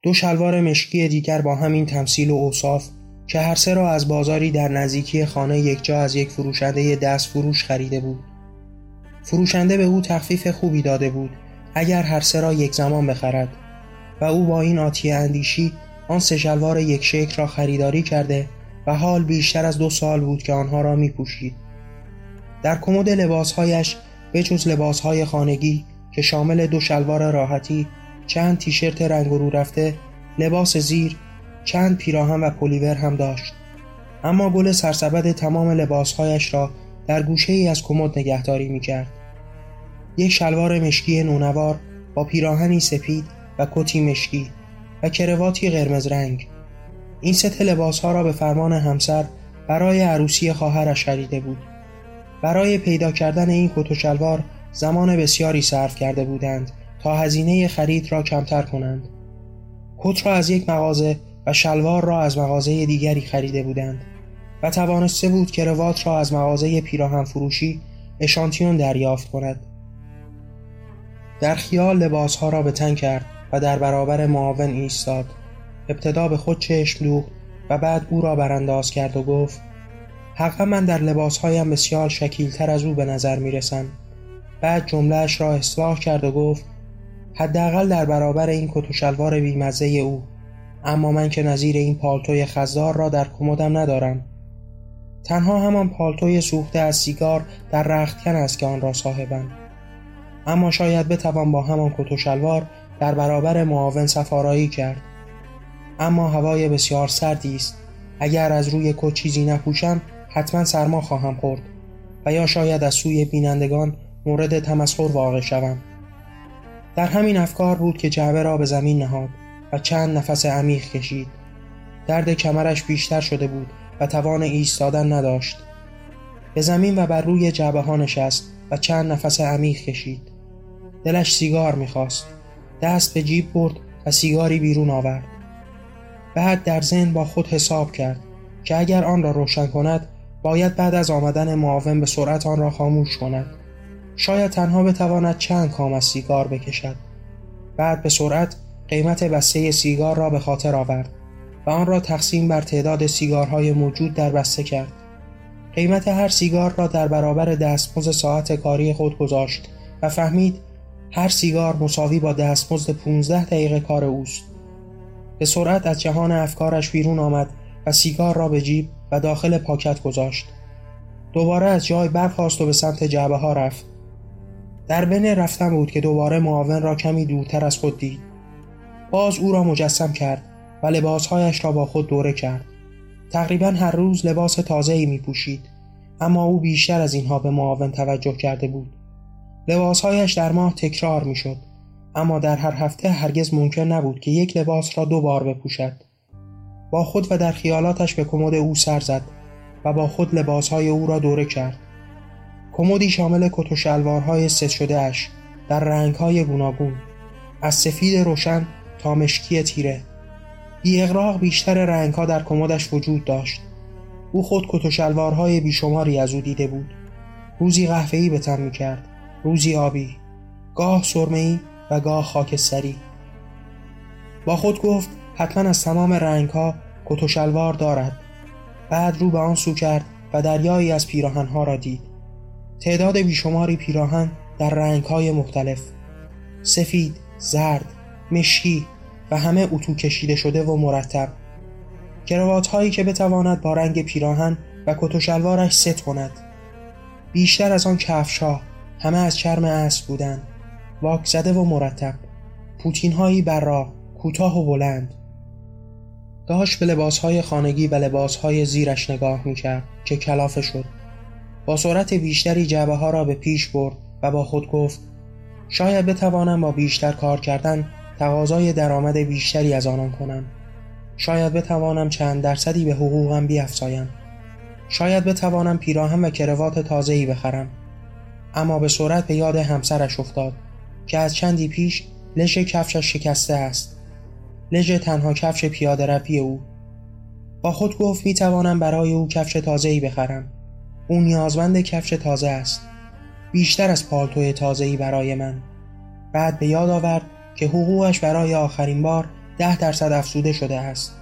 دو شلوار مشکی دیگر با همین تمثیل و اوصاف که هر سه را از بازاری در نزدیکی خانه یک جا از یک فروشنده دست فروش خریده بود فروشنده به او تخفیف خوبی داده بود اگر هر سه را یک زمان بخرد و او با این آتیه اندیشی آن سه شلوار یک شکل را خریداری کرده و حال بیشتر از دو سال بود که آنها را می پوشید. در کمد لباسهایش به جز لباسهای خانگی که شامل دو شلوار راحتی چند تیشرت رنگ رو رفته لباس زیر چند پیراهن و پلیور هم داشت. اما گل سرسبد تمام لباسهایش را در گوشه ای از کمد نگهداری می کرد. یک شلوار مشکی نونوار با پیراهنی سپید و کتی مشکی و کرواتی قرمز رنگ. این ست لباس ها را به فرمان همسر برای عروسی خواهرش خریده بود. برای پیدا کردن این کت و شلوار زمان بسیاری صرف کرده بودند تا هزینه خرید را کمتر کنند. کت را از یک مغازه و شلوار را از مغازه دیگری خریده بودند و توانسته بود کروات را از مغازه پیراهن فروشی اشانتیون دریافت کند در خیال لباسها را به تن کرد و در برابر معاون ایستاد ابتدا به خود چشم دوخت و بعد او را برانداز کرد و گفت حقا من در لباسهایم بسیار شکیلتر از او به نظر می رسم. بعد جملهش را اصلاح کرد و گفت حداقل در برابر این کت و شلوار بیمزه او اما من که نظیر این پالتوی خزدار را در کمدم ندارم. تنها همان پالتوی سوخته از سیگار در رختکن است که آن را صاحبم. اما شاید بتوان با همان کت و شلوار در برابر معاون سفارایی کرد. اما هوای بسیار سردی است. اگر از روی کت چیزی نپوشم حتما سرما خواهم خورد و یا شاید از سوی بینندگان مورد تمسخر واقع شوم. در همین افکار بود که جعبه را به زمین نهاد. و چند نفس عمیق کشید. درد کمرش بیشتر شده بود و توان ایستادن نداشت. به زمین و بر روی جعبه ها نشست و چند نفس عمیق کشید. دلش سیگار می‌خواست. دست به جیب برد و سیگاری بیرون آورد. بعد در ذهن با خود حساب کرد که اگر آن را روشن کند باید بعد از آمدن معاون به سرعت آن را خاموش کند. شاید تنها بتواند چند کام از سیگار بکشد. بعد به سرعت قیمت بسته سیگار را به خاطر آورد و آن را تقسیم بر تعداد سیگارهای موجود در بسته کرد. قیمت هر سیگار را در برابر دستمزد ساعت کاری خود گذاشت و فهمید هر سیگار مساوی با دستمزد 15 دقیقه کار اوست. به سرعت از جهان افکارش بیرون آمد و سیگار را به جیب و داخل پاکت گذاشت. دوباره از جای برخاست و به سمت جعبه ها رفت. در بین رفتن بود که دوباره معاون را کمی دورتر از خود دید. باز او را مجسم کرد و لباسهایش را با خود دوره کرد. تقریبا هر روز لباس تازه ای می پوشید اما او بیشتر از اینها به معاون توجه کرده بود. لباسهایش در ماه تکرار می شد اما در هر هفته هرگز ممکن نبود که یک لباس را دو بار بپوشد. با خود و در خیالاتش به کمد او سر زد و با خود لباسهای او را دوره کرد. کمدی شامل کت و شلوارهای ست شده اش در رنگهای گوناگون. از سفید روشن تا مشکی تیره. بی اغراق بیشتر رنگها در کمدش وجود داشت. او خود کت و شلوارهای بیشماری از او دیده بود. روزی قهوه‌ای به تن می‌کرد. روزی آبی. گاه سرمه‌ای و گاه خاکستری. با خود گفت حتما از تمام رنگها کت و شلوار دارد. بعد رو به آن سو کرد و دریایی از پیراهنها را دید. تعداد بیشماری پیراهن در رنگهای مختلف. سفید، زرد، مشکی و همه اتو کشیده شده و مرتب. کروات هایی که بتواند با رنگ پیراهن و کت و شلوارش ست کند. بیشتر از آن کفشها همه از چرم اسب بودند. واک زده و مرتب. پوتین هایی بر راه کوتاه و بلند. داشت به لباس های خانگی و لباس های زیرش نگاه می‌کرد که کلافه شد. با سرعت بیشتری جعبه ها را به پیش برد و با خود گفت شاید بتوانم با بیشتر کار کردن تقاضای درآمد بیشتری از آنان کنم. شاید بتوانم چند درصدی به حقوقم بیافزایم. شاید بتوانم پیراهن و کروات تازه‌ای بخرم. اما به سرعت به یاد همسرش افتاد که از چندی پیش لژ کفشش شکسته است. لژ تنها کفش پیاده روی او. با خود گفت می توانم برای او کفش تازه‌ای بخرم. او نیازمند کفش تازه است. بیشتر از پالتوی تازه‌ای برای من. بعد به یاد آورد که حقوقش برای آخرین بار ده درصد افزوده شده است.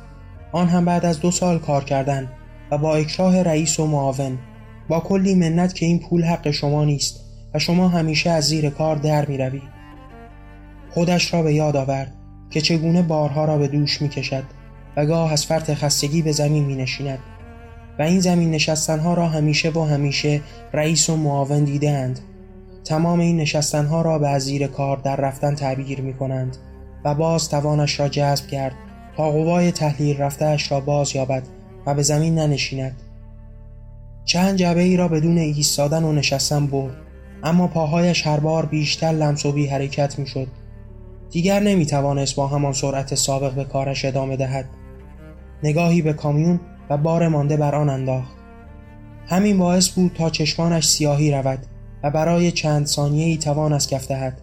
آن هم بعد از دو سال کار کردن و با اکراه رئیس و معاون. با کلی منت که این پول حق شما نیست و شما همیشه از زیر کار در می روید. خودش را به یاد آورد که چگونه بارها را به دوش می کشد و گاه از فرط خستگی به زمین می نشیند. و این زمین نشستنها را همیشه و همیشه رئیس و معاون دیدهاند تمام این نشستنها را به زیر کار در رفتن تعبیر می کنند و باز توانش را جذب کرد تا قوای تحلیل رفتهش را باز یابد و به زمین ننشیند. چند جبه ای را بدون ایستادن و نشستن برد اما پاهایش هر بار بیشتر لمس و بی حرکت می شد دیگر نمی توانست با همان سرعت سابق به کارش ادامه دهد. نگاهی به کامیون و بار مانده بر آن انداخت. همین باعث بود تا چشمانش سیاهی رود و برای چند ثانیه ای توان از کف دهد.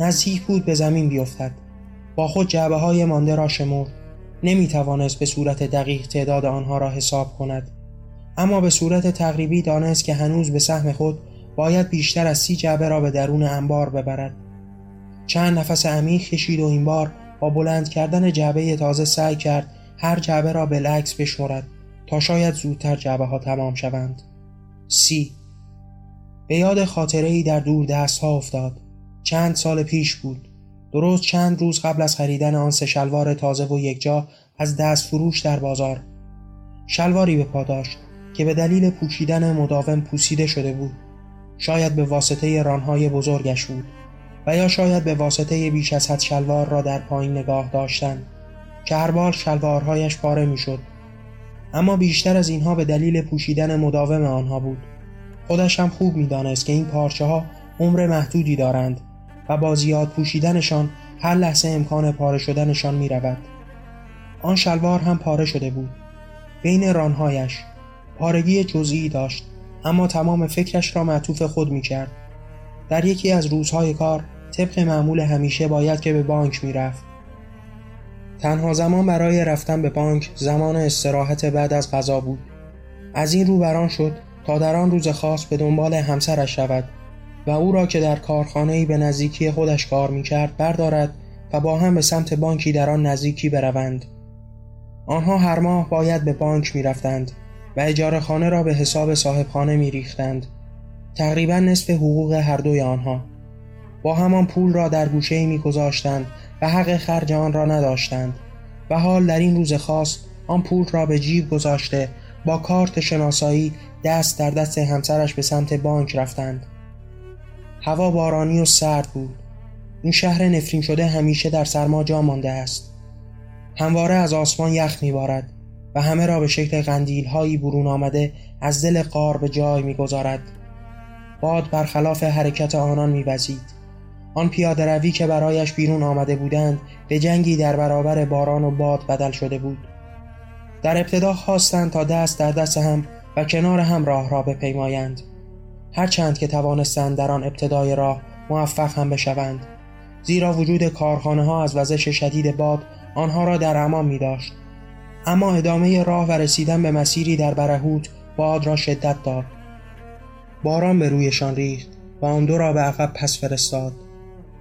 نزدیک بود به زمین بیفتد. با خود جعبه های مانده را شمرد. نمی توانست به صورت دقیق تعداد آنها را حساب کند. اما به صورت تقریبی دانست که هنوز به سهم خود باید بیشتر از سی جعبه را به درون انبار ببرد. چند نفس عمیق کشید و این بار با بلند کردن جعبه تازه سعی کرد هر جعبه را بالعکس بشمرد تا شاید زودتر جعبه ها تمام شوند. سی. به یاد خاطره ای در دور دست ها افتاد. چند سال پیش بود. درست چند روز قبل از خریدن آن سه شلوار تازه و یک جا از دست فروش در بازار. شلواری به پا داشت که به دلیل پوشیدن مداوم پوسیده شده بود. شاید به واسطه رانهای بزرگش بود و یا شاید به واسطه بیش از حد شلوار را در پایین نگاه داشتن که هر بار شلوارهایش پاره می‌شد. اما بیشتر از اینها به دلیل پوشیدن مداوم آنها بود. خودش هم خوب می‌دانست که این پارچه ها عمر محدودی دارند و با زیاد پوشیدنشان هر لحظه امکان پاره شدنشان می رود. آن شلوار هم پاره شده بود. بین رانهایش پارگی جزئی داشت اما تمام فکرش را معطوف خود می کرد در یکی از روزهای کار طبق معمول همیشه باید که به بانک می رفت تنها زمان برای رفتن به بانک زمان استراحت بعد از غذا بود. از این رو بران شد تا در آن روز خاص به دنبال همسرش رود و او را که در کارخانه‌ای به نزدیکی خودش کار می‌کرد بردارد و با هم به سمت بانکی در آن نزدیکی بروند آنها هر ماه باید به بانک می‌رفتند و اجاره خانه را به حساب صاحب خانه می. تقریبا نصف حقوق هر دوی آنها با همان پول را در گوشه می گذاشتند و حق خرج آن را نداشتند و حال در این روز خاص آن پول را به جیب گذاشته با کارت شناسایی دست در دست همسرش به سمت بانک رفتند. هوا بارانی و سرد بود. این شهر نفرین شده همیشه در سرما جا مانده است. همواره از آسمان یخ میبارد و همه را به شکل قندیل هایی برون آمده از دل قار به جای می‌گذارد. باد برخلاف حرکت آنان میوزید. آن پیاده روی که برایش بیرون آمده بودند به جنگی در برابر باران و باد بدل شده بود. در ابتدا خواستند تا دست در دست هم و کنار هم راه را بپیمایند. هرچند که توانستند در آن ابتدای راه موفق هم بشوند. زیرا وجود کارخانه ها از وزش شدید باد آنها را در امان می داشت اما ادامه راه و رسیدن به مسیری در برهوت باد را شدت داد. باران به رویشان ریخت و آن دو را به عقب پس فرستاد.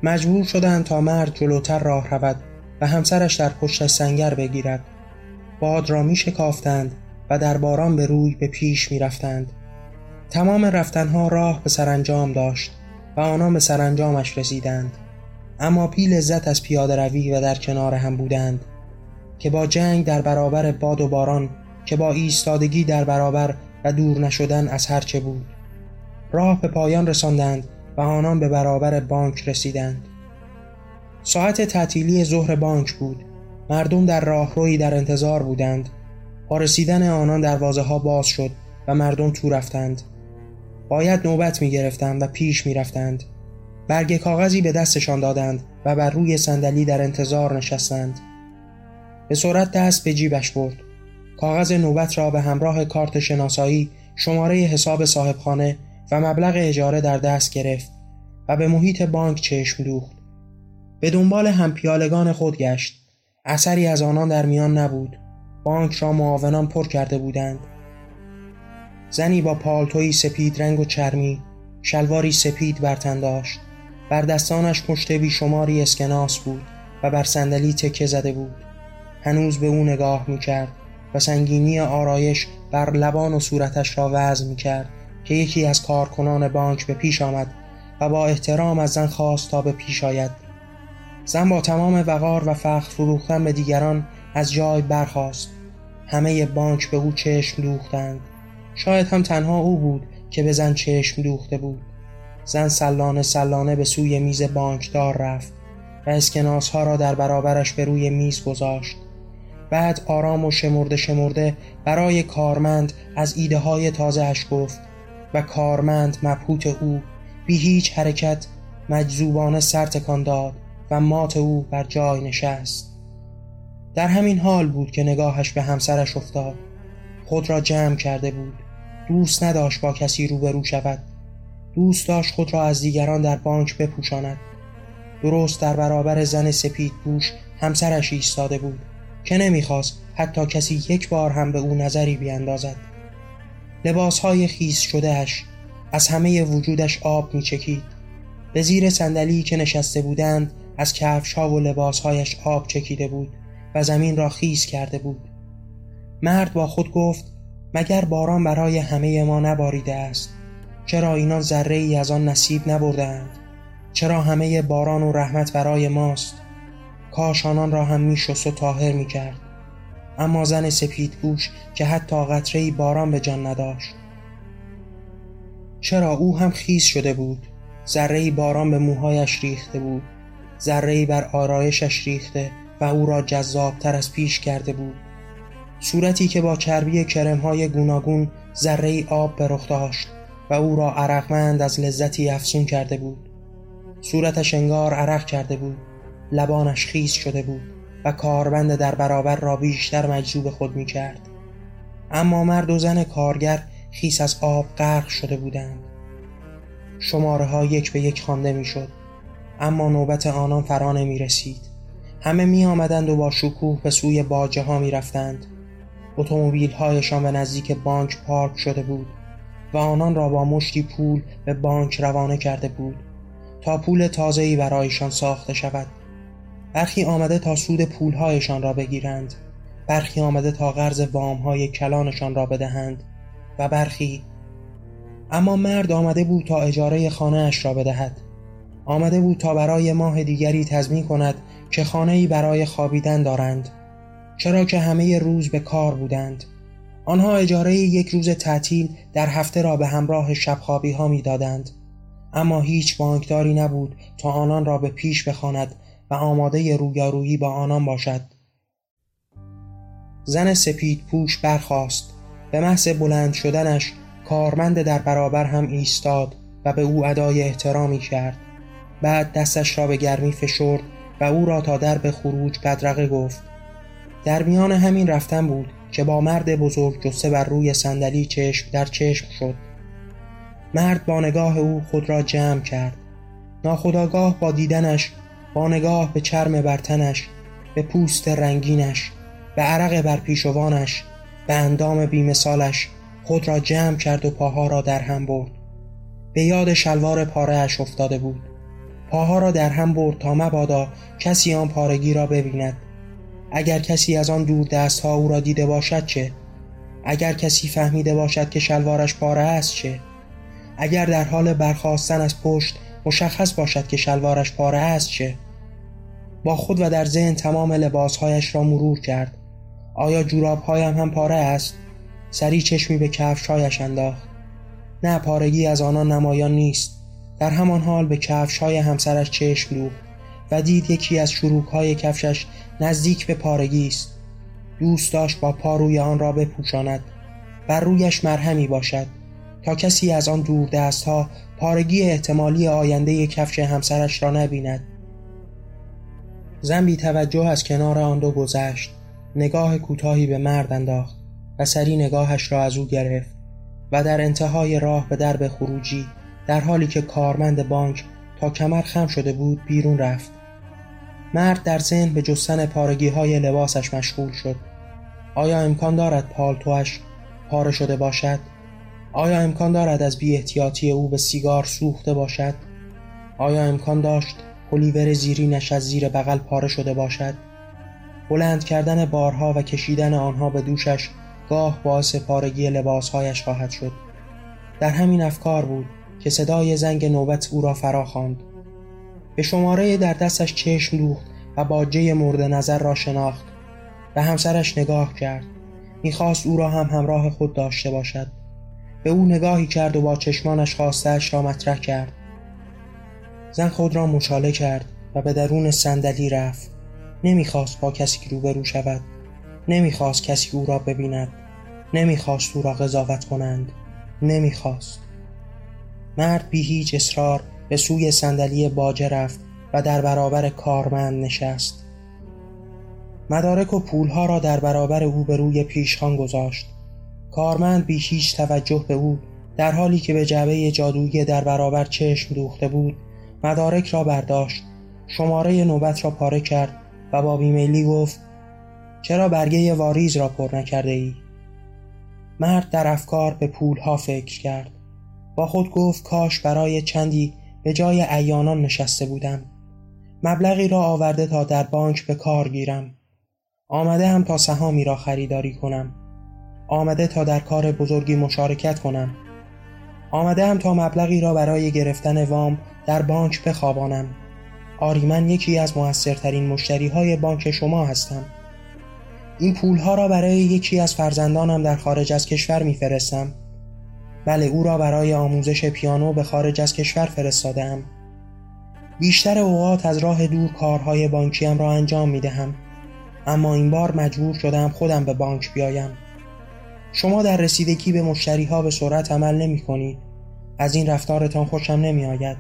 مجبور شدند تا مرد جلوتر راه رود و همسرش در پشت سنگر بگیرد. باد را می شکافتند و در باران به روی به پیش می رفتند. تمام رفتنها راه به سرانجام داشت و آنان به سرانجامش رسیدند. اما پی لذت از پیاده روی و در کنار هم بودند که با جنگ در برابر باد و باران که با ایستادگی در برابر و دور نشدن از هرچه بود. راه به پایان رساندند و آنان به برابر بانک رسیدند. ساعت تعطیلی ظهر بانک بود. مردم در راهروی در انتظار بودند. با رسیدن آنان دروازه ها باز شد و مردم تو رفتند. باید نوبت می گرفتند و پیش می رفتند برگ کاغذی به دستشان دادند و بر روی صندلی در انتظار نشستند. به سرعت دست به جیبش برد. کاغذ نوبت را به همراه کارت شناسایی شماره حساب صاحبخانه و مبلغ اجاره در دست گرفت و به محیط بانک چشم دوخت. به دنبال همپیالگان خود گشت. اثری از آنان در میان نبود. بانک را معاونان پر کرده بودند. زنی با پالتوی سپید رنگ و چرمی شلواری سپید برتن داشت. بر دستانش مشت شماری اسکناس بود و بر صندلی تکه زده بود. هنوز به او نگاه می‌کرد و سنگینی آرایش بر لبان و صورتش را وضع می‌کرد که یکی از کارکنان بانک به پیش آمد و با احترام از زن خواست تا به پیش آید. زن با تمام وقار و فخر فروختن به دیگران از جای برخاست. همه بانک به او چشم دوختند. شاید هم تنها او بود که به زن چشم دوخته بود. زن سلانه سلانه به سوی میز بانکدار رفت و اسکناس ها را در برابرش به روی میز گذاشت. بعد آرام و شمرده شمرده برای کارمند از ایده های تازه اش گفت و کارمند مبهوت او بی هیچ حرکت مجذوبانه سر تکان داد. و مات او بر جای نشست. در همین حال بود که نگاهش به همسرش افتاد. خود را جمع کرده بود. دوست نداشت با کسی روبرو شود. دوست داشت خود را از دیگران در بانک بپوشاند. درست در برابر زن سپید پوش همسرش ایستاده بود که نمی‌خواست حتی کسی یک بار هم به او نظری بیاندازد لباسهای خیس شدهش از همه وجودش آب میچکید. به زیر صندلی که نشسته بودند از کفش ها و لباسهایش آب چکیده بود و زمین را خیس کرده بود. مرد با خود گفت مگر باران برای همه ما نباریده است؟ چرا اینان ذره ای از آن نصیب نبردند چرا همه باران و رحمت برای ماست؟ کاش آنان را هم میشست و طاهر می‌کرد. اما زن سپید گوش که حتی قطره ای باران به جان نداشت. چرا او هم خیس شده بود؟ ذره باران به موهایش ریخته بود. ذره بر آرایشش ریخته و او را جذابتر از پیش کرده بود. صورتی که با چربی کرمهای گوناگون ذره آب به رخ داشت و او را عرقمند از لذتی افسون کرده بود. صورتش انگار عرق کرده بود. لبانش خیس شده بود و کاربند در برابر را بیشتر مجذوب خود می کرد اما مرد و زن کارگر خیس از آب غرق شده بودند. شماره ها یک به یک خوانده می شد اما نوبت آنان فرا نمی رسید همه می آمدند و با شکوه به سوی باجه ها می رفتند اتومبیل هایشان به نزدیک بانک پارک شده بود و آنان را با مشتی پول به بانک روانه کرده بود تا پول تازه‌ای برایشان ساخته شود. برخی آمده تا سود پولهایشان را بگیرند. برخی آمده تا قرض وامهای کلانشان را بدهند و برخی اما مرد آمده بود تا اجاره خانه اش را بدهد. آمده بود تا برای ماه دیگری تضمین کند که خانه‌ای برای خوابیدن دارند چرا که همه روز به کار بودند. آنها اجاره یک روز تعطیل در هفته را به همراه شبخوابی ها می دادند. اما هیچ بانکداری نبود تا آنان را به پیش بخواند و آماده رویارویی با آنان باشد. زن سپید پوش برخاست. به محض بلند شدنش کارمند در برابر هم ایستاد و به او ادای احترامی کرد. بعد دستش را به گرمی فشرد و او را تا در به خروج بدرقه گفت. در میان همین رفتن بود که با مرد بزرگ جسه بر روی صندلی چشم در چشم شد. مرد با نگاه او خود را جمع کرد. ناخداگاه با دیدنش با نگاه به چرم برتنش به پوست رنگینش به عرق بر پیشوانش به اندام بیمثالش خود را جمع کرد و پاها را در هم برد. به یاد شلوار پارهش افتاده بود. پاها را در هم برد تا مبادا کسی آن پارگی را ببیند اگر کسی از آن دور دست ها او را دیده باشد چه؟ اگر کسی فهمیده باشد که شلوارش پاره است چه؟ اگر در حال برخواستن از پشت مشخص باشد که شلوارش پاره است چه؟ با خود و در ذهن تمام لباسهایش را مرور کرد آیا جورابهایم هم پاره است؟ سری چشمی به کفشهایش انداخت نه پارگی از آنان نمایان نیست در همان حال به کفشهای همسرش چشم دوخت و دید یکی از شروک های کفشش نزدیک به پارگی است. دوست داشت با پا روی آن را بپوشاند. بر رویش مرهمی باشد. تا کسی از آن دور دست ها پارگی احتمالی آینده کفش همسرش را نبیند. زن بی توجه از کنار آن دو گذشت. نگاه کوتاهی به مرد انداخت و سری نگاهش را از او گرفت و در انتهای راه به درب خروجی در حالی که کارمند بانک تا کمر خم شده بود بیرون رفت مرد در ذهن به جستن پارگی های لباسش مشغول شد آیا امکان دارد پالتوش پاره شده باشد؟ آیا امکان دارد از بی احتیاطی او به سیگار سوخته باشد؟ آیا امکان داشت پلیور زیرینش از زیر بغل پاره شده باشد؟ بلند کردن بارها و کشیدن آنها به دوشش گاه باعث پارگی لباسهایش خواهد شد در همین افکار بود که صدای زنگ نوبت او را فرا خواند. به شماره در دستش چشم دوخت و باجه مورد نظر را شناخت به همسرش نگاه کرد. می‌خواست او را هم همراه خود داشته باشد. به او نگاهی کرد و با چشمانش خواستش را مطرح کرد. زن خود را مچاله کرد و به درون صندلی رفت. نمی‌خواست با کسی روبرو شود. نمی‌خواست کسی او را ببیند. نمی‌خواست او را قضاوت کنند. نمی‌خواست. مرد بی هیچ اصرار به سوی صندلی باجه رفت و در برابر کارمند نشست. مدارک و پولها را در برابر او به روی پیشخان گذاشت. کارمند بی هیچ توجه به او در حالی که به جعبه جادویی در برابر چشم دوخته بود مدارک را برداشت. شماره نوبت را پاره کرد و با بیمیلی گفت چرا برگه واریز را پر نکرده ای؟ مرد در افکار به پولها فکر کرد. با خود گفت کاش برای چندی به جای ایانان نشسته بودم. مبلغی را آورده تا در بانک به کار گیرم. آمده هم تا سهامی را خریداری کنم. آمده تا در کار بزرگی مشارکت کنم. آمده هم تا مبلغی را برای گرفتن وام در بانک بخوابانم. آری من یکی از موثرترین مشتری های بانک شما هستم. این پولها را برای یکی از فرزندانم در خارج از کشور میفرستم. بله او را برای آموزش پیانو به خارج از کشور فرستادم بیشتر اوقات از راه دور کارهای بانکیم را انجام می دهم اما این بار مجبور شدم خودم به بانک بیایم. شما در رسیدگی به مشتری ها به سرعت عمل نمی کنید از این رفتارتان خوشم نمی آید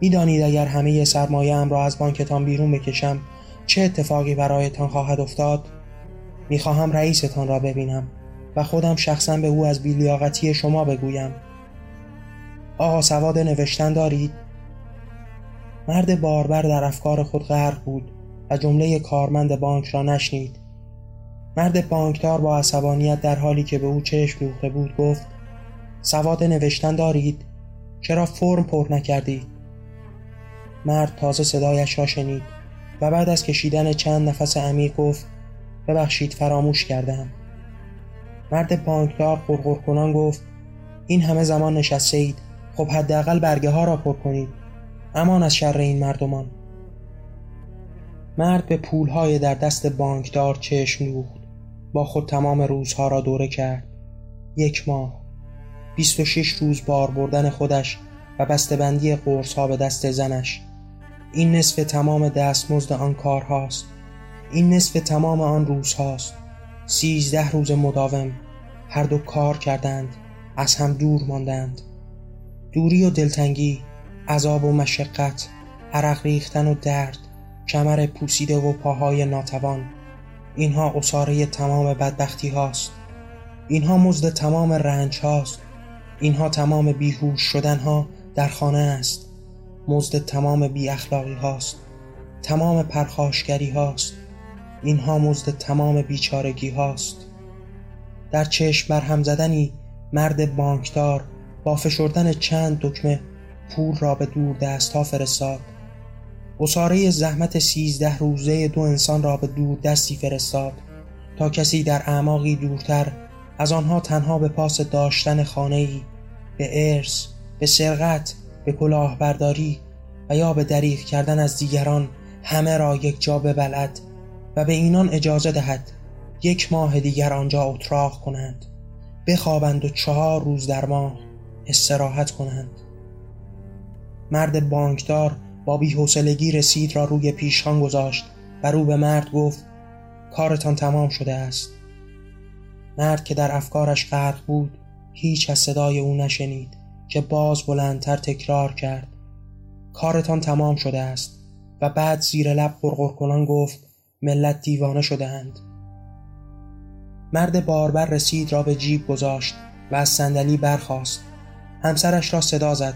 می‌دانید اگر همه سرمایه ام را از بانکتان بیرون بکشم چه اتفاقی برایتان خواهد افتاد؟ می‌خواهم رئیستان را ببینم. و خودم شخصا به او از بیلیاقتی شما بگویم آقا سواد نوشتن دارید؟ مرد باربر در افکار خود غرق بود و جمله کارمند بانک را نشنید مرد بانکدار با عصبانیت در حالی که به او چشم دوخته بود گفت سواد نوشتن دارید؟ چرا فرم پر نکردید؟ مرد تازه صدایش را شنید و بعد از کشیدن چند نفس عمیق گفت ببخشید فراموش کردم مرد بانکدار قرقر کنان گفت این همه زمان نشسته اید. خب حداقل برگه ها را پر کنید. امان از شر این مردمان. مرد به پولهای در دست بانکدار چشم دوخت. با خود تمام روزها را دوره کرد. یک ماه بیست و شش روز بار بردن خودش و بسته‌بندی قرص ها به دست زنش. این نصف تمام دستمزد آن کار هاست این نصف تمام آن روز هاست سیزده روز مداوم هر دو کار کردند از هم دور ماندند. دوری و دلتنگی عذاب و مشقت عرق ریختن و درد کمر پوسیده و پاهای ناتوان. اینها اصاره تمام بدبختی هاست. اینها مزد تمام رنج هاست. اینها تمام بیهوش شدن ها در خانه است. مزد تمام بی اخلاقی هاست. تمام پرخاشگری هاست. اینها مزد تمام بیچارگی هاست. در چشم برهم زدنی مرد بانکدار با فشردن چند دکمه پول را به دور دست ها فرستاد. اصاره زحمت سیزده روزه دو انسان را به دور دستی فرستاد تا کسی در اعماقی دورتر از آنها تنها به پاس داشتن خانه‌ای به ارث به سرقت به کلاهبرداری و یا به دریغ کردن از دیگران همه را یک جا ببلد و به اینان اجازه دهد یک ماه دیگر آنجا اتراق کنند بخوابند و چهار روز در ماه استراحت کنند. مرد بانکدار با بیحوصلگی رسید را روی پیشان گذاشت و رو به مرد گفت کارتان تمام شده است. مرد که در افکارش غرق بود هیچ از صدای او نشنید که باز بلندتر تکرار کرد کارتان تمام شده است. و بعد زیر لب قرقر کنان گفت ملت دیوانه شده اند. مرد باربر رسید را به جیب گذاشت و از صندلی برخاست. همسرش را صدا زد.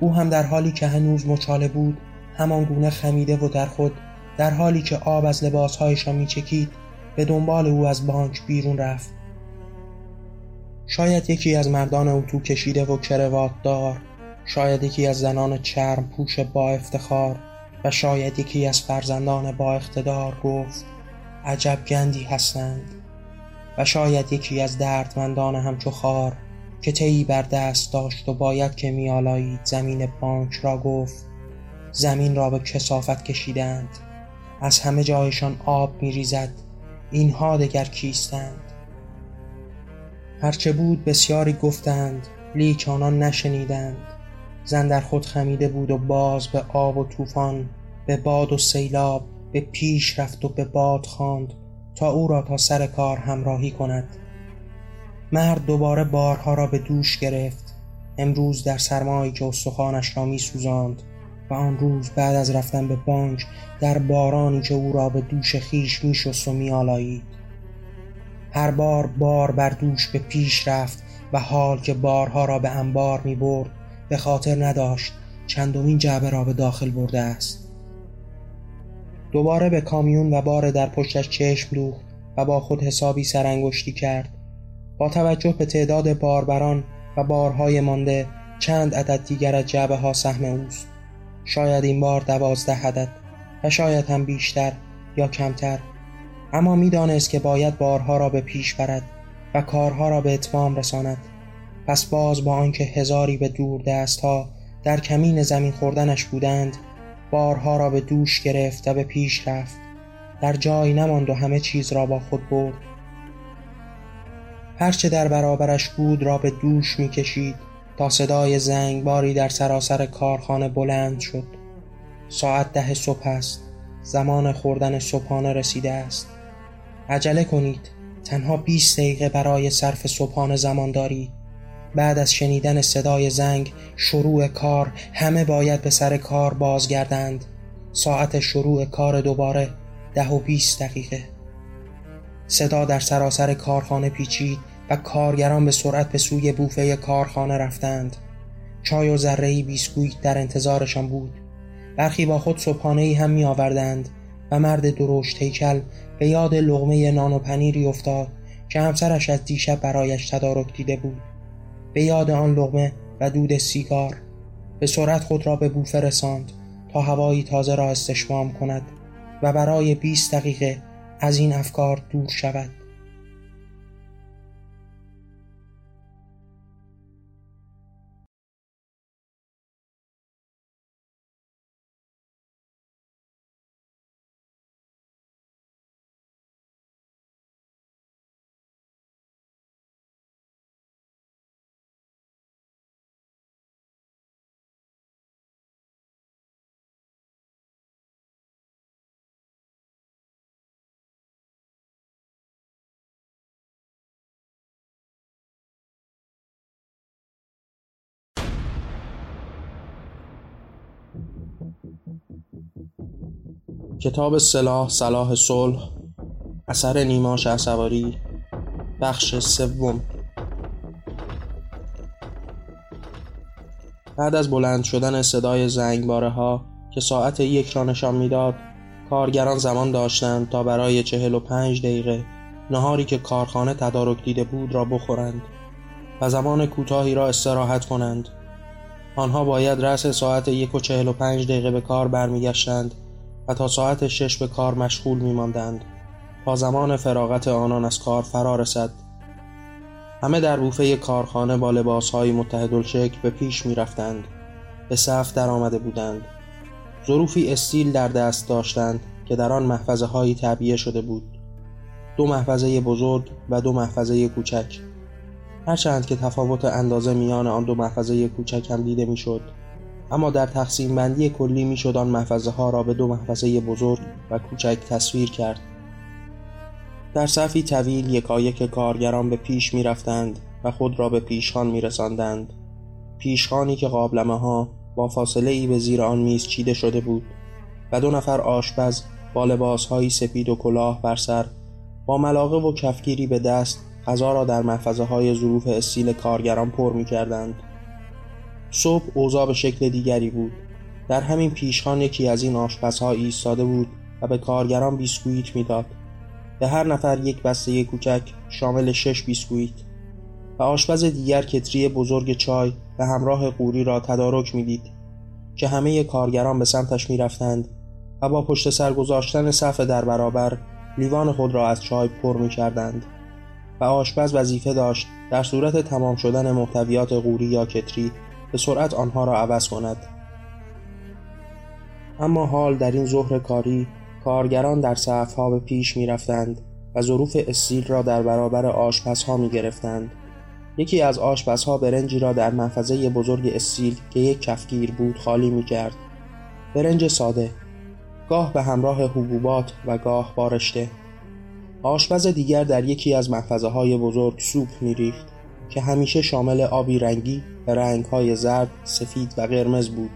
او هم در حالی که هنوز مچاله بود همان گونه خمیده و در خود در حالی که آب از لباسهایش را میچکید به دنبال او از بانک بیرون رفت. شاید یکی از مردان اتو کشیده و کروات دار شاید یکی از زنان چرم پوش با افتخار. و شاید یکی از فرزندان با اقتدار گفت عجب گندی هستند. و شاید یکی از دردمندان همچو خار که تیی بر دست داشت و باید که میالایید زمین بانک را گفت زمین را به کسافت کشیدند. از همه جایشان آب میریزد. اینها دگر کیستند؟ هرچه بود بسیاری گفتند لیک آنان نشنیدند. زن در خود خمیده بود و باز به آب و طوفان به باد و سیلاب به پیش رفت و به باد خواند تا او را تا سر کار همراهی کند مرد دوباره بارها را به دوش گرفت امروز در سرمایی که استخوانش را می سوزاند و آن روز بعد از رفتن به بانک در بارانی که او را به دوش خیش می شست و می آلایید. هر بار بار بر دوش به پیش رفت و حال که بارها را به انبار می برد به خاطر نداشت چندمین جعبه را به داخل برده است. دوباره به کامیون و بار در پشتش چشم دوخت و با خود حسابی سرانگشتی کرد. با توجه به تعداد باربران و بارهای مانده چند عدد دیگر از جعبه ها سهم اوست. شاید این بار دوازده عدد و شاید هم بیشتر یا کمتر. اما می‌دانست که باید بارها را به پیش برد و کارها را به اتمام رساند. پس باز با آنکه هزاری به دور دست ها در کمین زمین خوردنش بودند بارها را به دوش گرفت و به پیش رفت. در جای نماند و همه چیز را با خود برد. هرچه در برابرش بود را به دوش می‌کشید تا صدای زنگ باری در سراسر کارخانه بلند شد. ساعت ده صبح است. زمان خوردن صبحانه رسیده است. عجله کنید. تنها 20 دقیقه برای صرف صبحانه زمان دارید. بعد از شنیدن صدای زنگ شروع کار همه باید به سر کار بازگردند. ساعت شروع کار دوباره ده و بیست دقیقه. صدا در سراسر کارخانه پیچید و کارگران به سرعت به سوی بوفه کارخانه رفتند. چای و ذرهی بیسکویت در انتظارشان بود. برخی با خود صبحانه ای هم می آوردند و مرد درشت هیکل به یاد لغمه نان و پنیری افتاد که همسرش از دیشب برایش تدارک دیده بود. به یاد آن لغمه و دود سیگار به سرعت خود را به بوفه رساند تا هوایی تازه را استشمام کند و برای 20 دقیقه از این افکار دور شود. کتاب سلاح صلاح صلح اثر نیما شهسواری بخش سوم. بعد از بلند شدن صدای زنگباره ها که ساعت یک را نشان می‌داد کارگران زمان داشتند تا برای چهل و پنج دقیقه نهاری که کارخانه تدارک دیده بود را بخورند و زمان کوتاهی را استراحت کنند. آنها باید رأس ساعت یک و چهل و پنج دقیقه به کار برمیگشتند و تا ساعت شش به کار مشغول می ماندند تا زمان فراغت آنان از کار فرا رسد. همه در بوفه کارخانه با لباسهای متحدالشکل به پیش می رفتند به صف در آمده بودند. ظروفی استیل در دست داشتند که در آن محفظه هایی شده بود. دو محفظه بزرگ و دو محفظه کوچک. هرچند که تفاوت اندازه میان آن دو محفظه کوچک هم دیده می‌شد اما در تقسیم بندی کلی می‌شد آن محفظه ها را به دو محفظه بزرگ و کوچک تصویر کرد. در صفی طویل یکایک کارگران به پیش می رفتند و خود را به پیشخان می رساندند پیشخانی که قابلمه ها با فاصله ای به زیر آن میز چیده شده بود و دو نفر آشپز با لباس سپید و کلاه بر سر با ملاقه و کفگیری به دست غذا را در محفظه های ظروف استیل کارگران پر می کردند. صبح اوضاع به شکل دیگری بود. در همین پیشخان یکی از این آشپزها ایستاده بود و به کارگران بیسکویت می‌داد. به هر نفر یک بسته کوچک شامل شش بیسکویت و آشپز دیگر کتری بزرگ چای به همراه قوری را تدارک می‌دید که همه کارگران به سمتش می‌رفتند و با پشت سر گذاشتن صف در برابر لیوان خود را از چای پر می کردند و آشپز وظیفه داشت در صورت تمام شدن محتویات قوری یا کتری به سرعت آنها را عوض کند. اما حال در این ظهر کاری کارگران در صفها به پیش می رفتند و ظروف استیل را در برابر آشپزها می گرفتند یکی از آشپزها برنجی را در محفظه بزرگ استیل که یک کفگیر بود خالی می کرد برنج ساده گاه به همراه حبوبات و گاه بارشته آشپز دیگر در یکی از محفظه های بزرگ سوپ می ریخت که همیشه شامل آبی رنگی به رنگ های زرد، سفید و قرمز بود.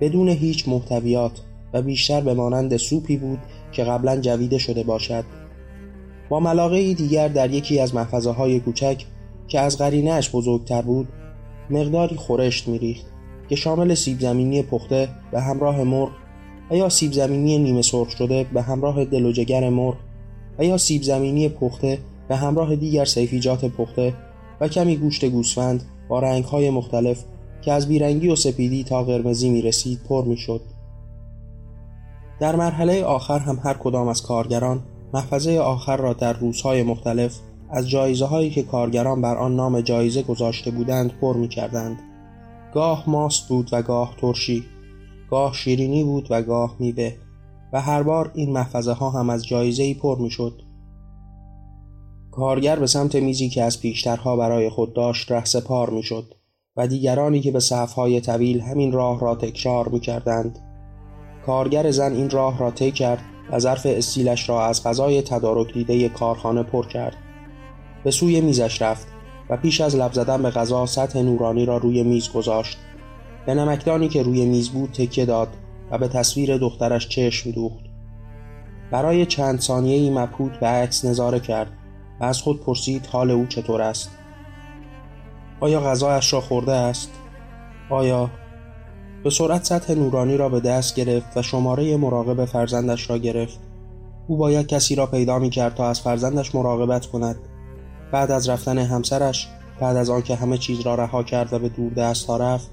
بدون هیچ محتویات و بیشتر به مانند سوپی بود که قبلا جویده شده باشد. با ملاقه دیگر در یکی از محفظه های کوچک که از قرینهش بزرگتر بود مقداری خورشت میریخت که شامل سیب زمینی پخته به همراه مرغ و یا سیب زمینی نیمه سرخ شده به همراه دل و جگر مرغ یا سیب زمینی پخته به همراه دیگر سیفیجات پخته و کمی گوشت گوسفند با رنگهای مختلف که از بیرنگی و سپیدی تا قرمزی می رسید پر می شد. در مرحله آخر هم هر کدام از کارگران محفظه آخر را در روزهای مختلف از جایزه هایی که کارگران بر آن نام جایزه گذاشته بودند پر می کردند. گاه ماست بود و گاه ترشی گاه شیرینی بود و گاه میوه و هر بار این محفظه ها هم از جایزه ای پر می شد. کارگر به سمت میزی که از پیشترها برای خود داشت ره سپار می‌شد و دیگرانی که به صفهای طویل همین راه را تکرار می کردند. کارگر زن این راه را طی کرد و ظرف استیلش را از غذای تدارک دیده کارخانه پر کرد. به سوی میزش رفت و پیش از لب زدن به غذا سطح نورانی را روی میز گذاشت. به نمکدانی که روی میز بود تکیه داد و به تصویر دخترش چشم دوخت. برای چند ثانیه ای مبهوت به عکس نظاره کرد و از خود پرسید حال او چطور است. آیا غذایش را خورده است؟ آیا به سرعت سطح نورانی را به دست گرفت و شماره مراقب فرزندش را گرفت او باید کسی را پیدا می کرد تا از فرزندش مراقبت کند بعد از رفتن همسرش بعد از آنکه همه چیز را رها کرد و به دور دست ها رفت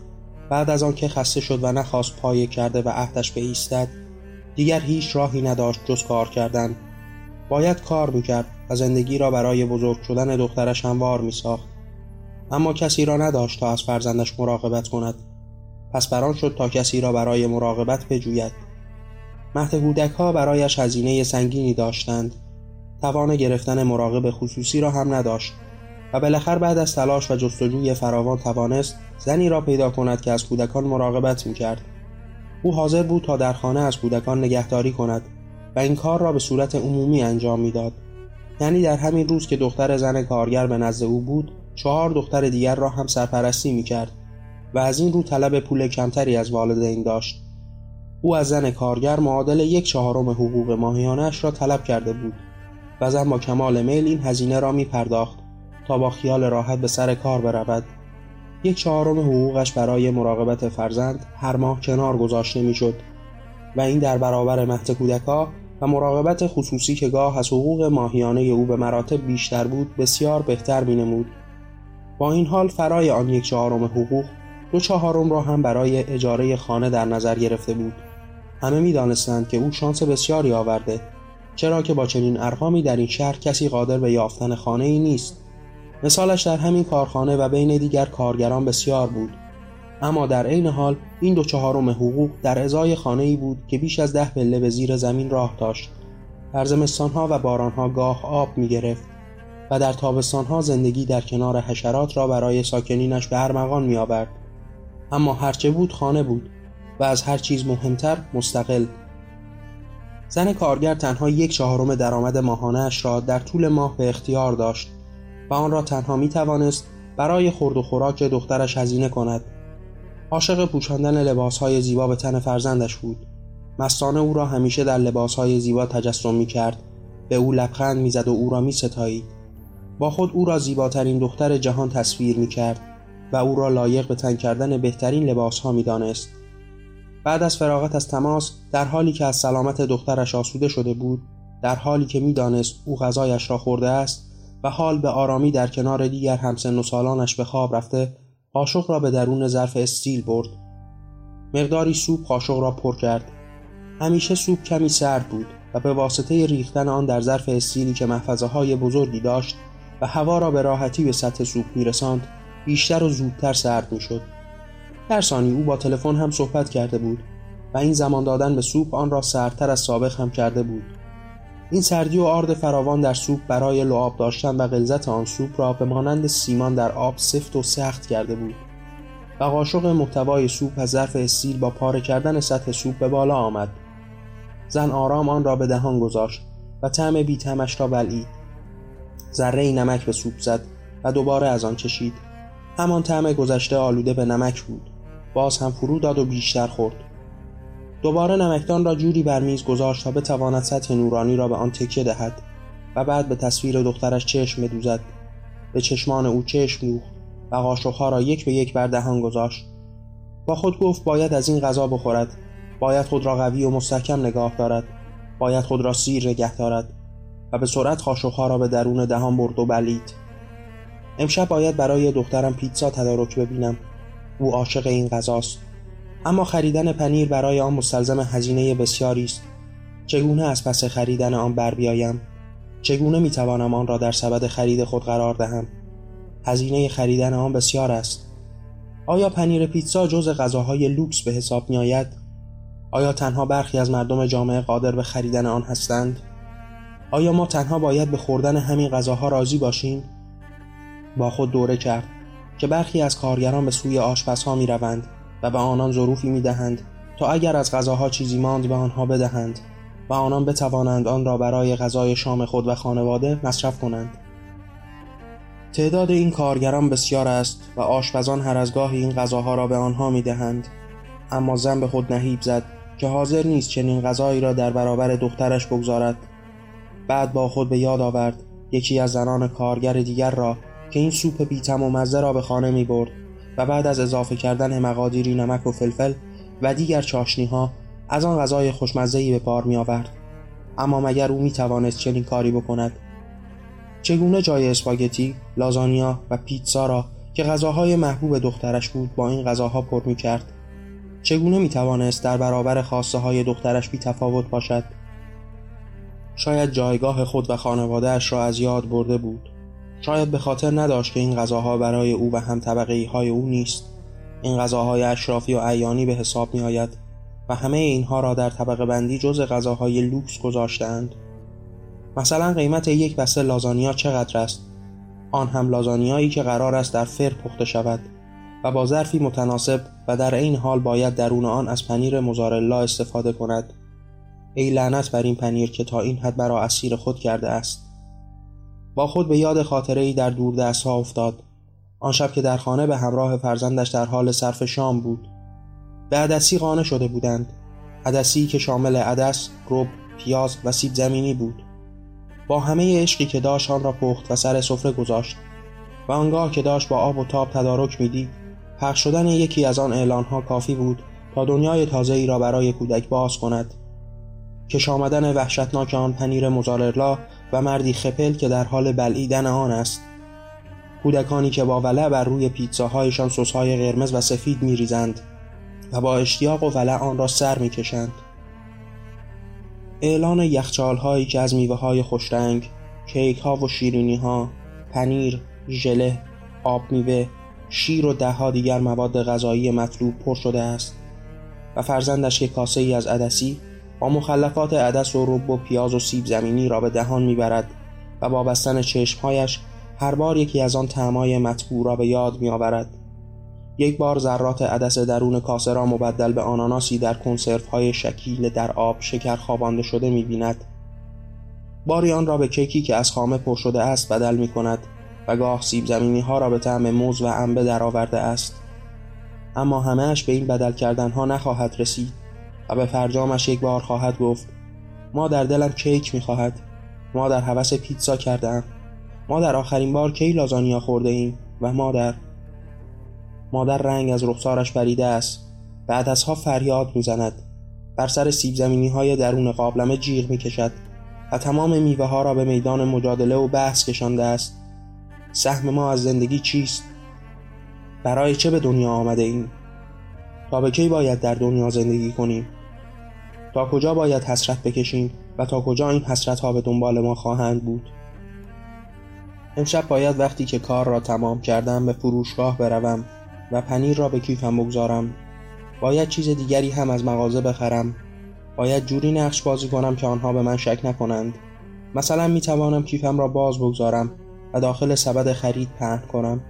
بعد از آنکه خسته شد و نخواست پایه کرده و عهدش ایستد دیگر هیچ راهی نداشت جز کار کردن. باید کار می‌کرد و زندگی را برای بزرگ شدن دخترش هموار میساخت. اما کسی را نداشت تا از فرزندش مراقبت کند. پس بران شد تا کسی را برای مراقبت بجوید. مهد کودک ها برایش هزینه سنگینی داشتند. توان گرفتن مراقب خصوصی را هم نداشت. و بالاخره بعد از تلاش و جستجوی فراوان توانست زنی را پیدا کند که از کودکان مراقبت می‌کرد. او حاضر بود تا در خانه از کودکان نگهداری کند و این کار را به صورت عمومی انجام می‌داد. یعنی در همین روز که دختر زن کارگر به نزد او بود چهار دختر دیگر را هم سرپرستی می کرد و از این رو طلب پول کمتری از والدین داشت. او از زن کارگر معادل یک چهارم حقوق ماهیانش را طلب کرده بود و زن با کمال میل این هزینه را می پرداخت با خیال راحت به سر کار برود. یک چهارم حقوقش برای مراقبت فرزند هر ماه کنار گذاشته می‌شد و این در برابر مهد کودکا و مراقبت خصوصی که گاه از حقوق ماهیانه او به مراتب بیشتر بود بسیار بهتر می نمود. با این حال فرای آن یک چهارم حقوق دو چهارم را هم برای اجاره خانه در نظر گرفته بود. همه می دانستند که او شانس بسیاری آورده چرا که با چنین ارقامی در این شهر کسی قادر به یافتن خانه ای نیست. مثالش در همین کارخانه و بین دیگر کارگران بسیار بود. اما در عین حال این دو چهارم حقوق در ازای خانه ای بود که بیش از ده پله به زیر زمین راه داشت. در زمستانها و بارانها گاه آب می گرفت و در تابستانها زندگی در کنار حشرات را برای ساکنینش به ارمغان می آورد. اما هرچه بود خانه بود و از هر چیز مهمتر مستقل. زن کارگر تنها یک چهارم درآمد ماهانهاش را در طول ماه به اختیار داشت. و آن را تنها می توانست برای خورد و خوراک دخترش هزینه کند. عاشق پوشاندن لباسهای زیبا به تن فرزندش بود. مستانه او را همیشه در لباسهای زیبا تجسم می کرد به او لبخند می‌زد و او را می ستایید با خود او را زیباترین دختر جهان تصویر می کرد و او را لایق به تن کردن بهترین لباس ها می دانست. بعد از فراغت از تماس در حالی که از سلامت دخترش آسوده شده بود در حالی که می‌دانست او غذایش را خورده است و حال به آرامی در کنار دیگر همسن و سالانش به خواب رفته قاشق را به درون ظرف استیل برد. مقداری سوپ قاشق را پر کرد. همیشه سوپ کمی سرد بود و به واسطه ریختن آن در ظرف استیلی که محفظه های بزرگی داشت و هوا را به راحتی به سطح سوپ میرساند بیشتر و زودتر سرد می‌شد. در ثانی او با تلفن هم صحبت کرده بود و این زمان دادن به سوپ آن را سردتر از سابق هم کرده بود. این سردی و آرد فراوان در سوپ برای لعاب داشتن و غلظت آن سوپ را به مانند سیمان در آب سفت و سخت کرده بود و قاشق محتوای سوپ از ظرف استیل با پاره کردن سطح سوپ به بالا آمد. زن آرام آن را به دهان گذاشت و طعم بی‌طعمش را بلعید. ذره نمک به سوپ زد و دوباره از آن چشید. همان طعم گذشته آلوده به نمک بود. باز هم فرو داد و بیشتر خورد. دوباره نمکدان را جوری بر میز گذاشت تا بتواند سطح نورانی را به آن تکیه دهد و بعد به تصویر دخترش چشم بدوزد. به چشمان او چشم دوخت و قاشقها را یک به یک بر دهان گذاشت. با خود گفت باید از این غذا بخورد. باید خود را قوی و مستحکم نگاه دارد. باید خود را سیر نگه دارد و به سرعت خاشوخها را به درون دهان برد و بلید. امشب باید برای دخترم پیتزا تدارک ببینم. او عاشق این غذاست. اما خریدن پنیر برای آن مستلزم هزینه بسیاری است. چگونه از پس خریدن آن بر بیایم؟ چگونه می‌توانم آن را در سبد خرید خود قرار دهم؟ هزینه خریدن آن بسیار است. آیا پنیر پیتزا جز غذاهای لوکس به حساب می آید؟ آیا تنها برخی از مردم جامعه قادر به خریدن آن هستند؟ آیا ما تنها باید به خوردن همین غذاها راضی باشیم؟ با خود دوره کرد که برخی از کارگران به سوی آشپزها می روند و به آنان ظروفی می دهند تا اگر از غذاها چیزی ماند به آنها بدهند و آنان بتوانند آن را برای غذای شام خود و خانواده مصرف کنند. تعداد این کارگران بسیار است و آشپزان هر از گاهی این غذاها را به آنها می دهند اما زن به خود نهیب زد که حاضر نیست چنین غذایی را در برابر دخترش بگذارد. بعد با خود به یاد آورد یکی از زنان کارگر دیگر را که این سوپ بیتم و مزه را به خانه می برد و بعد از اضافه کردن مقادیری نمک و فلفل و دیگر چاشنی ها از آن غذای خوشمزه‌ای به بار می آورد اما مگر او می توانست چنین کاری بکند؟ چگونه جای اسپاگتی، لازانیا و پیتزا را که غذاهای محبوب دخترش بود با این غذاها پر می کرد چگونه می توانست در برابر خواسته های دخترش بی تفاوت باشد؟ شاید جایگاه خود و خانوادهش را از یاد برده بود. شاید به خاطر نداشت که این غذاها برای او و هم طبقه های او نیست. این غذاهای اشرافی و عیانی به حساب می آید و همه اینها را در طبقه بندی جز غذاهای لوکس گذاشتند مثلا قیمت یک بسته لازانیا چقدر است؟ آن هم لازانیایی که قرار است در فر پخته شود و با ظرفی متناسب و در این حال باید درون آن از پنیر موزارلا استفاده کند. ای لعنت بر این پنیر که تا این حد برا اسیر خود کرده است. با خود به یاد خاطره ای در دور دست ها افتاد. آن شب که در خانه به همراه فرزندش در حال صرف شام بود. به عدسی قانه شده بودند. عدسی که شامل عدس، رب، پیاز و سیب زمینی بود. با همه عشقی که داشت آن را پخت و سر سفره گذاشت. و آنگاه که داشت با آب و تاب تدارک می‌دید پخش شدن یکی از آن اعلانها کافی بود تا دنیای تازه ای را برای کودک باز کند. کش آمدن وحشتناک آن پنیر مزارلا و مردی خپل که در حال بلعیدن آن است. کودکانی که با ولع بر روی پیتزاهایشان سسهای قرمز و سفید میریزند و با اشتیاق و ولع آن را سر می‌کشند. اعلان یخچال هایی که از میوه های خوشرنگ کیک ها و شیرینی ها پنیر ژله آب میوه شیر و دهها دیگر مواد غذایی مطلوب پر شده است و فرزندش که کاسه ای از عدسی با مخلفات عدس و رب و پیاز و سیب زمینی را به دهان می‌برد و با بستن چشمهایش هر بار یکی از آن تعمای مطبوع را به یاد میآورد. یک بار ذرات عدس درون کاسه را مبدل به آناناسی در کنسرف های شکیل در آب شکر خوابانده شده می بیند. باری آن را به کیکی که از خامه پر شده است بدل می کند و گاه سیب زمینی ها را به طعم موز و انبه درآورده است. اما همهش به این بدل کردن ها نخواهد رسید. و به فرجامش یک بار خواهد گفت ما در دلم کیک می خواهد ما در حوس پیتزا کردم ما در آخرین بار کی لازانیا خورده ایم و مادر. مادر رنگ از رخسارش بریده است. بعد ازها فریاد می‌زند. بر سر سیب زمینی های درون قابلمه جیغ می‌کشد و تمام میوه ها را به میدان مجادله و بحث کشانده است. سهم ما از زندگی چیست؟ برای چه به دنیا آمده ایم؟ تا به کی باید در دنیا زندگی کنیم؟ تا کجا باید حسرت بکشیم و تا کجا این حسرت ها به دنبال ما خواهند بود؟ امشب باید وقتی که کار را تمام کردم به فروشگاه بروم و پنیر را به کیفم بگذارم. باید چیز دیگری هم از مغازه بخرم. باید جوری نقش بازی کنم که آنها به من شک نکنند. مثلا می توانم کیفم را باز بگذارم و داخل سبد خرید پهن کنم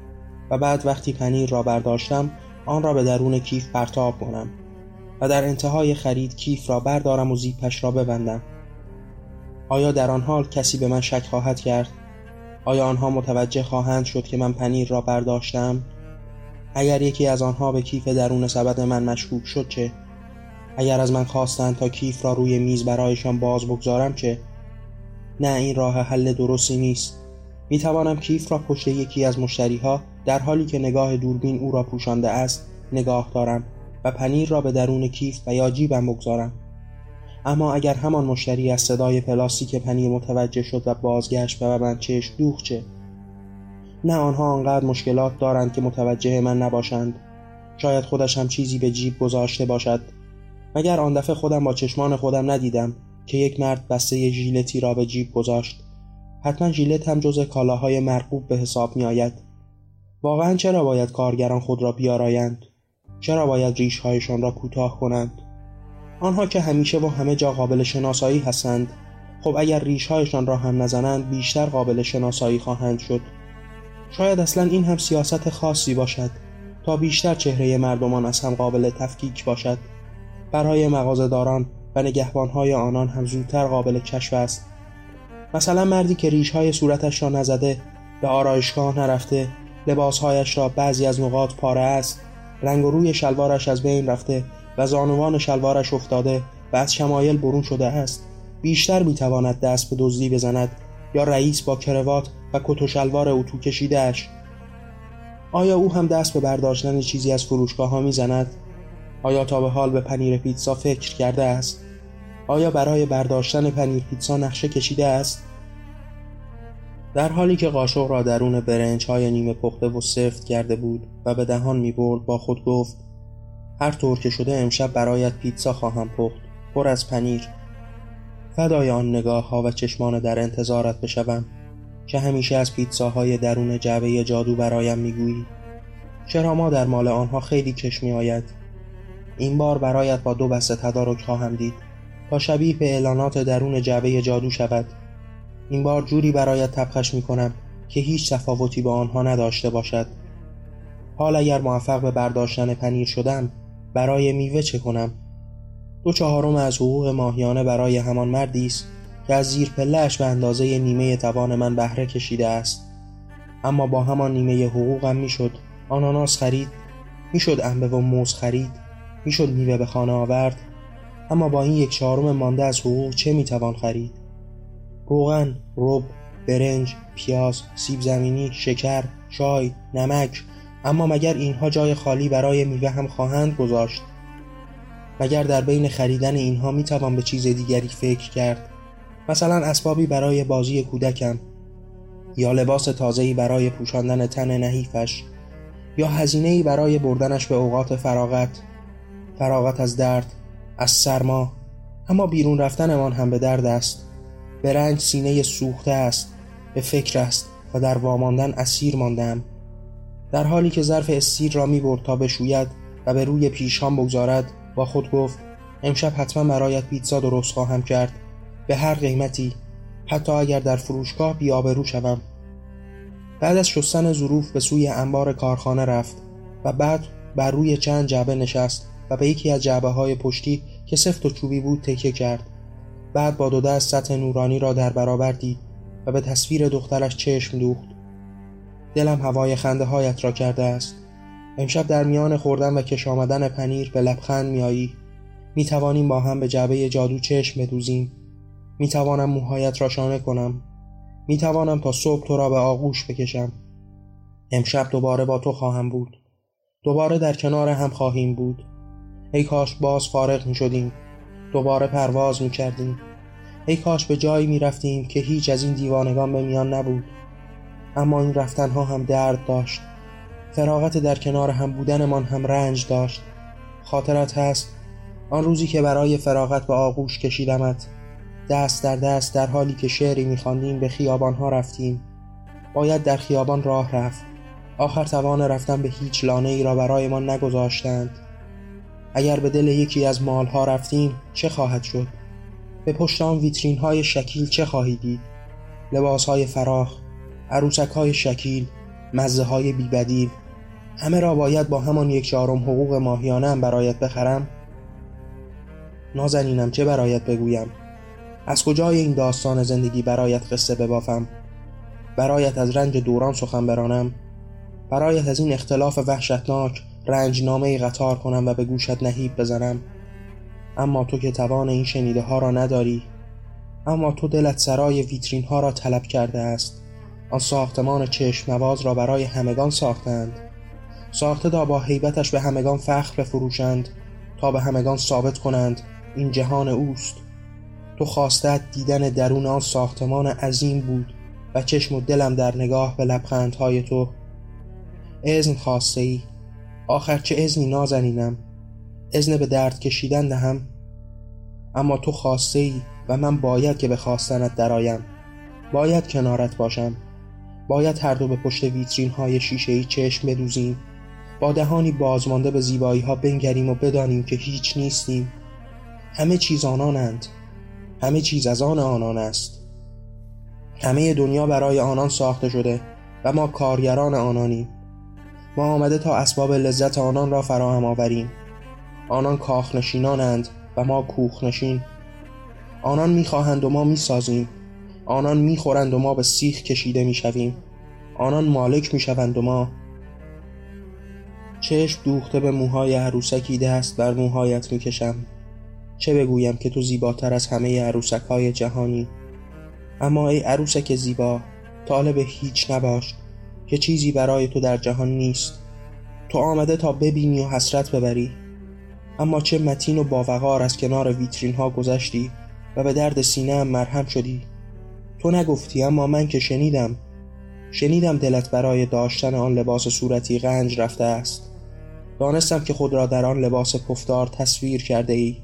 و بعد وقتی پنیر را برداشتم آن را به درون کیف پرتاب کنم. و در انتهای خرید کیف را بردارم و زیپش را ببندم. آیا در آن حال کسی به من شک خواهد کرد؟ آیا آنها متوجه خواهند شد که من پنیر را برداشتم؟ اگر یکی از آنها به کیف درون سبد من مشکوک شد چه؟ اگر از من خواستند تا کیف را روی میز برایشان باز بگذارم چه؟ نه این راه حل درستی نیست. می توانم کیف را پشت یکی از مشتری ها در حالی که نگاه دوربین او را پوشانده است نگاه دارم. و پنیر را به درون کیف و یا جیبم بگذارم. اما اگر همان مشتری از صدای پلاستیک پنیر متوجه شد و بازگشت و من چشم دوخ چه؟ نه آنها آنقدر مشکلات دارند که متوجه من نباشند. شاید خودش هم چیزی به جیب گذاشته باشد. مگر آن دفعه خودم با چشمان خودم ندیدم که یک مرد بسته ژیلتی را به جیب گذاشت؟ حتما ژیلت هم جز کالاهای مرغوب به حساب می آید واقعا چرا باید کارگران خود را بیارایند؟ چرا باید ریشهایشان را کوتاه کنند؟ آنها که همیشه و همه جا قابل شناسایی هستند خب اگر ریشهایشان را هم نزنند بیشتر قابل شناسایی خواهند شد. شاید اصلا این هم سیاست خاصی باشد تا بیشتر چهره مردمان از هم قابل تفکیک باشد. برای مغازهداران و نگهبانهای آنان هم زودتر قابل کشف است. مثلا مردی که ریشهای صورتش را نزده به آرایشگاه نرفته لباسهایش را بعضی از نقاط پاره است. رنگ و روی شلوارش از بین رفته و زانوان شلوارش افتاده و از شمایل برون شده است بیشتر می‌تواند دست به دزدی بزند یا رئیس با کروات و کت و شلوار اتو کشیدهش آیا او هم دست به برداشتن چیزی از فروشگاه ها می‌زند؟ آیا تا به حال به پنیر پیتزا فکر کرده است؟ آیا برای برداشتن پنیر پیتزا نقشه کشیده است؟ در حالی که قاشق را درون برنج های نیمه پخته و سفت کرده بود و به دهان می برد با خود گفت هر طور که شده امشب برایت پیتزا خواهم پخت پر از پنیر. فدای آن نگاه ها و چشمان در انتظارت بشوم که همیشه از پیتزاهای درون جعبه جادو برایم می‌گویی. چرا ما در مال آنها خیلی کش می آید این بار برایت با دو بسته تدارک خواهم دید. تا شبیه به اعلانات درون جعبه جادو شود. این بار جوری برایت تبخش می کنم که هیچ تفاوتی با آنها نداشته باشد. حال اگر موفق به برداشتن پنیر شدم برای میوه چه کنم؟ دو چهارم از حقوق ماهیانه برای همان مردی است که از زیر پلش به اندازه نیمه توان من بهره کشیده است. اما با همان نیمه حقوقم می‌شد آناناس خرید می‌شد انبه و موز خرید می‌شد میوه به خانه آورد. اما با این یک چهارم مانده از حقوق چه می‌توان خرید؟ روغن رب برنج پیاز سیب زمینی شکر چای نمک. اما مگر اینها جای خالی برای میوه هم خواهند گذاشت؟ مگر در بین خریدن اینها می‌توان به چیز دیگری فکر کرد؟ مثلا اسبابی برای بازی کودکم یا لباس تازه‌ای برای پوشاندن تن نحیفش یا هزینه‌ای برای بردنش به اوقات فراغت. فراغت از درد از سرما. اما بیرون رفتنمان هم به درد است. به رنج سینه سوخته است به فکر است و در واماندن اسیر ماندم. در حالی که ظرف استیر را می برد تا بشوید و به روی پیشان بگذارد با خود گفت امشب حتما برایت پیتزا درست خواهم کرد. به هر قیمتی. حتی اگر در فروشگاه بیابرو شوم. بعد از شستن ظروف به سوی انبار کارخانه رفت و بعد بر روی چند جعبه نشست و به یکی از جعبه های پشتی که سفت و چوبی بود تکیه کرد. بعد با دو دست سطح نورانی را در برابر دید و به تصویر دخترش چشم دوخت. دلم هوای خنده هایت را کرده است. امشب در میان خوردن و کش آمدن پنیر به لبخند میایی می توانیم با هم به جعبه جادو چشم بدوزیم. می توانم موهایت را شانه کنم. می توانم تا صبح تو را به آغوش بکشم. امشب دوباره با تو خواهم بود. دوباره در کنار هم خواهیم بود. ای کاش باز فارغ می شدیم دوباره پرواز می کردیم ای کاش به جایی می رفتیم که هیچ از این دیوانگان به میان نبود. اما این رفتنها هم درد داشت. فراغت در کنار هم بودنمان هم رنج داشت. خاطرت هست آن روزی که برای فراغت به آغوش کشیدمت. دست در دست در حالی که شعری میخواندیم به خیابانها رفتیم. باید در خیابان راه رفت. آخر توان رفتن به هیچ لانه ای را برایمان نگذاشتند. اگر به دل یکی از مالها رفتیم چه خواهد شد؟ به پشت آن ویترین های شکیل چه خواهی دید؟ لباس های فراخ عروسک های شکیل مزه های بیبدیل همه را باید با همان یک چهارم حقوق ماهیانه هم برایت بخرم؟ نازنینم چه برایت بگویم؟ از کجای این داستان زندگی برایت قصه ببافم؟ برایت از رنج دوران سخن برانم برایت از این اختلاف وحشتناک رنجنامه قطار کنم و به گوشت نهیب بزنم. اما تو که توان این شنیده ها را نداری اما تو دلت سرای ویترین ها را طلب کرده است. آن ساختمان چشم نواز را برای همگان ساختند. ساخته تا با حیبتش به همگان فخر بفروشند تا به همگان ثابت کنند این جهان اوست. تو خواستت دیدن درون آن ساختمان عظیم بود و چشم و دلم در نگاه به لبخندهای تو. اذن خواسته ای. آخر چه اذنی نازنینم؟ اذن به درد کشیدن دهم. اما تو خواسته ای و من باید که به خواستنت درایم باید کنارت باشم. باید هر دو به پشت ویترین های شیشه ای چشم بدوزیم. با دهانی بازمانده به زیبایی ها بنگریم و بدانیم که هیچ نیستیم. همه چیز آنانند. همه چیز از آن آنان است. همه دنیا برای آنان ساخته شده و ما کارگران آنانیم. ما آمده تا اسباب لذت آنان را فراهم آوریم. آنان کاخنشینانند و ما کوخنشین. آنان می‌خواهند و ما می‌سازیم. آنان می‌خورند و ما به سیخ کشیده می‌شویم. آنان مالک می‌شوند و ما. چشم دوخته به موهای عروسکی دست بر موهایت می‌کشم. چه بگویم که تو زیباتر از همه عروسک های جهانی؟ اما ای عروسک زیبا طالب هیچ نباش. که چیزی برای تو در جهان نیست. تو آمده تا ببینی و حسرت ببری. اما چه متین و باوقار از کنار ویترین ها گذشتی و به درد سینه هم مرهم شدی. تو نگفتی اما من که شنیدم. شنیدم دلت برای داشتن آن لباس صورتی غنج رفته است. دانستم که خود را در آن لباس پفتار تصویر کرده ای.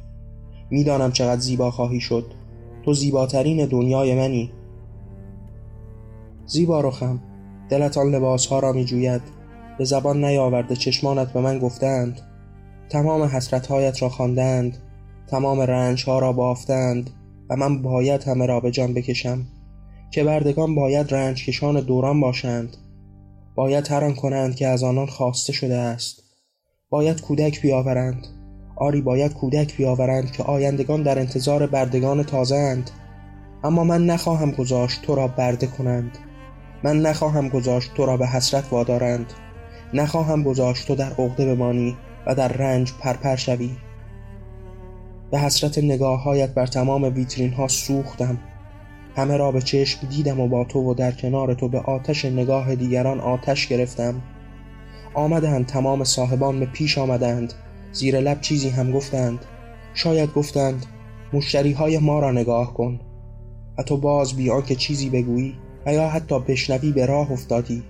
می‌دانم چقدر زیبا خواهی شد. تو زیباترین دنیای منی. زیبا رخم. دلت آن لباس ها را می جوید به زبان نیاورده چشمانت به من گفتند. تمام حسرتهایت را خواندند. تمام رنج ها را بافتند. و من باید همه را به جان بکشم. که بردگان باید رنج کشان دوران باشند. باید هر کنند که از آنان خواسته شده است. باید کودک بیاورند. آری باید کودک بیاورند که آیندگان در انتظار بردگان اند اما من نخواهم گذاشت تو را برده کنند. من نخواهم گذاشت تو را به حسرت وادارند. نخواهم گذاشت تو در عقده بمانی و در رنج پرپر شوی. به حسرت نگاه هایت بر تمام ویترین ها سوختم. همه را به چشم دیدم و با تو و در کنار تو به آتش نگاه دیگران آتش گرفتم. آمدند تمام صاحبان به پیش آمدند. زیر لب چیزی هم گفتند. شاید گفتند مشتری های ما را نگاه کن. و تو باز بی که چیزی بگویی. و یا حتی بشنوی به راه افتادی.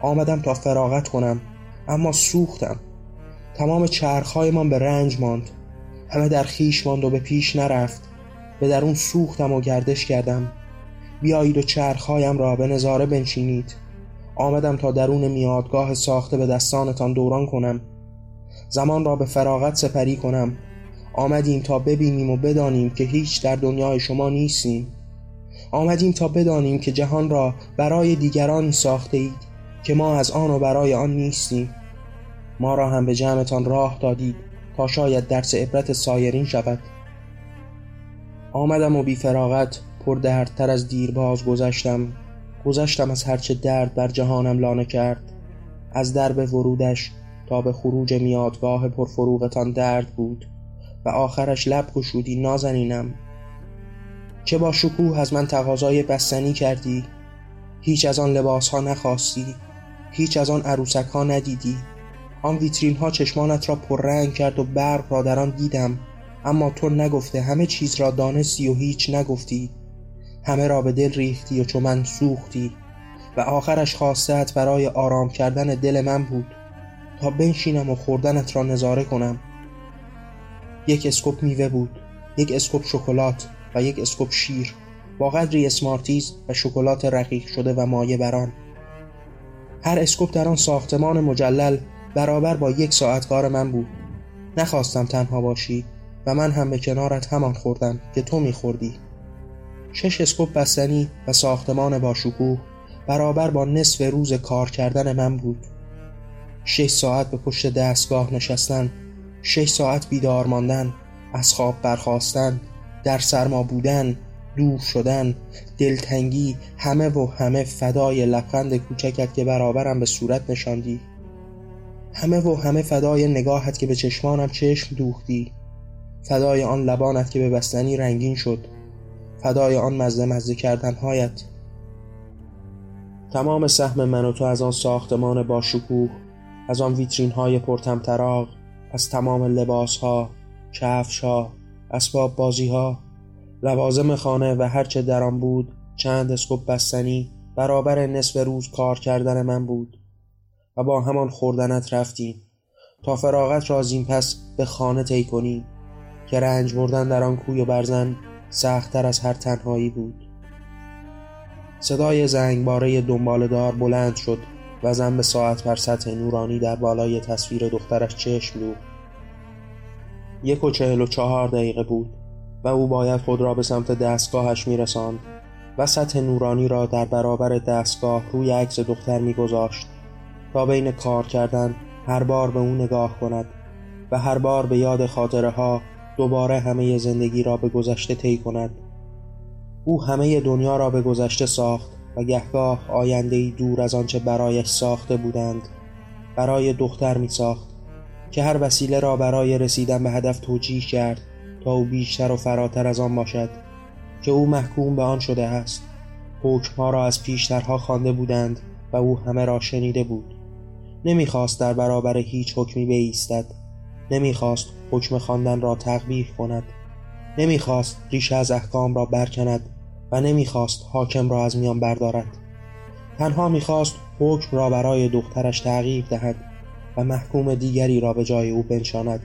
آمدم تا فراغت کنم اما سوختم. تمام چرخهایمان به رنج ماند. همه در خیش ماند و به پیش نرفت. به درون سوختم و گردش کردم. بیایید و چرخهایم را به نظاره بنشینید. آمدم تا درون میادگاه ساخته به دستانتان دوران کنم. زمان را به فراغت سپری کنم. آمدیم تا ببینیم و بدانیم که هیچ در دنیای شما نیستیم. آمدیم تا بدانیم که جهان را برای دیگرانی ساخته اید که ما از آن و برای آن نیستیم. ما را هم به جمعتان راه دادید تا شاید درس عبرت سایرین شود. آمدم و بی فراغت پر دردتر از دیرباز گذشتم. گذشتم از هرچه درد بر جهانم لانه کرد. از درب ورودش تا به خروج میادگاه پرفروغتان درد بود. و آخرش لب گشودی نازنینم. چه با شکوه از من تقاضای بستنی کردی. هیچ از آن لباس ها نخواستی. هیچ از آن عروسک ها ندیدی. آن ویترین ها چشمانت را پررنگ کرد و برق را در آن دیدم. اما تو نگفته همه چیز را دانستی و هیچ نگفتی. همه را به دل ریختی و چو من سوختی. و آخرش خواستت برای آرام کردن دل من بود. تا بنشینم و خوردنت را نظاره کنم. یک scoop میوه بود. یک scoop شکلات. و یک scoop شیر با قدری اسمارتیز و شکلات رقیق شده و مایه بران هر scoop در آن ساختمان مجلل برابر با یک ساعت کار من بود. نخواستم تنها باشی و من هم به کنارت همان خوردم که تو میخوردی. شش scoop بستنی و ساختمان با شکوه برابر با نصف روز کار کردن من بود. شش ساعت به پشت دستگاه نشستن شش ساعت بیدار ماندن از خواب برخواستن در سرما بودن دور شدن دلتنگی همه و همه فدای لبخند کوچکت که برابرم به صورت نشاندی. همه و همه فدای نگاهت که به چشمانم چشم دوختی. فدای آن لبانت که به بستنی رنگین شد. فدای آن مزه مزه کردنهایت. تمام سهم من و تو از آن ساختمان با شکوه از آن ویترین های پرتمطراق از تمام لباس ها کفش ها اسباب بازی ها لوازم خانه و هرچه در آن بود چند اسکوب بستنی برابر نصف روز کار کردن من بود و با همان خوردنت رفتیم تا فراغت را پس به خانه طی کنیم که رنج بردن در آن کوی و برزن سختتر از هر تنهایی بود. صدای زنگباره دنبال دار بلند شد و زن به ساعت بر سطح نورانی در بالای تصویر دخترش چشم یک و چهل و چهار دقیقه بود و او باید خود را به سمت دستگاهش میرساند و سطح نورانی را در برابر دستگاه روی عکس دختر میگذاشت تا بین کار کردن هر بار به او نگاه کند و هر بار به یاد خاطره ها دوباره همه زندگی را به گذشته طی کند. او همه دنیا را به گذشته ساخت و گهگاه آینده دور از آنچه برایش ساخته بودند برای دختر می ساخت که هر وسیله را برای رسیدن به هدف توجیه کرد تا او بیشتر و فراتر از آن باشد که او محکوم به آن شده است. حکمها را از پیشترها خوانده بودند و او همه را شنیده بود. نمی‌خواست در برابر هیچ حکمی بایستد نمی‌خواست حکم خواندن را تقبیح کند. نمی‌خواست ریشه از احکام را برکند و نمی‌خواست حاکم را از میان بردارد. تنها می‌خواست حکم را برای دخترش تغییر دهد. و محکوم دیگری را به جای او بنشاند.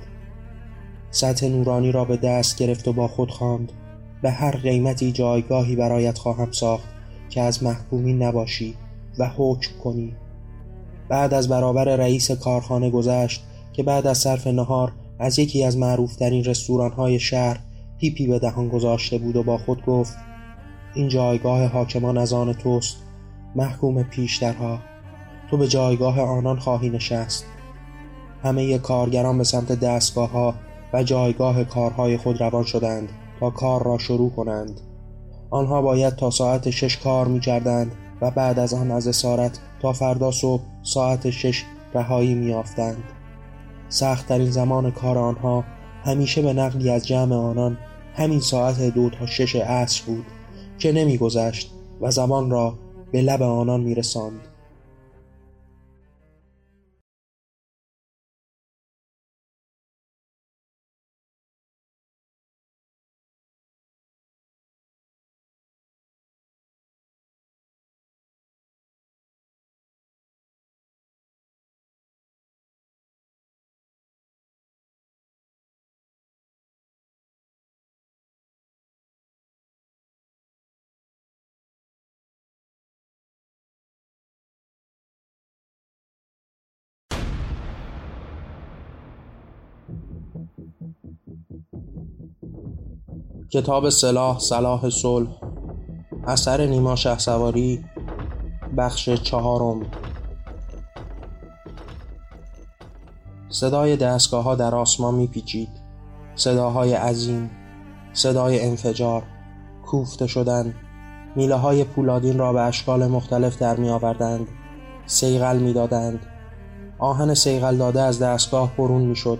سطح نورانی را به دست گرفت و با خود خواند. به هر قیمتی جایگاهی برایت خواهم ساخت که از محکومی نباشی و حکم کنی. بعد از برابر رئیس کارخانه گذشت که بعد از صرف نهار از یکی از معروفترین رستورانهای شهر پیپی به دهان گذاشته بود و با خود گفت این جایگاه حاکمان از آن توست محکوم پیشترها. تو به جایگاه آنان خواهی نشست. همه کارگران به سمت دستگاه ها و جایگاه کارهای خود روان شدند تا کار را شروع کنند آنها باید تا ساعت شش کار می کردند و بعد از آن از اسارت تا فردا صبح ساعت شش رهایی می آفتند. سختترین زمان کار آنها همیشه به نقلی از جمع آنان همین ساعت دو تا شش عصر بود که نمیگذشت و زمان را به لب آنان میرساند کتاب سلاح صلاح صلح اثر نیما سواری بخش چهارم. صدای دستگاه ها در آسمان میپیچید. صداهای عظیم صدای انفجار کوفته شدن میله های پولادین را به اشکال مختلف در می آوردند سیغل می دادند آهن سیغل داده از دستگاه برون می شد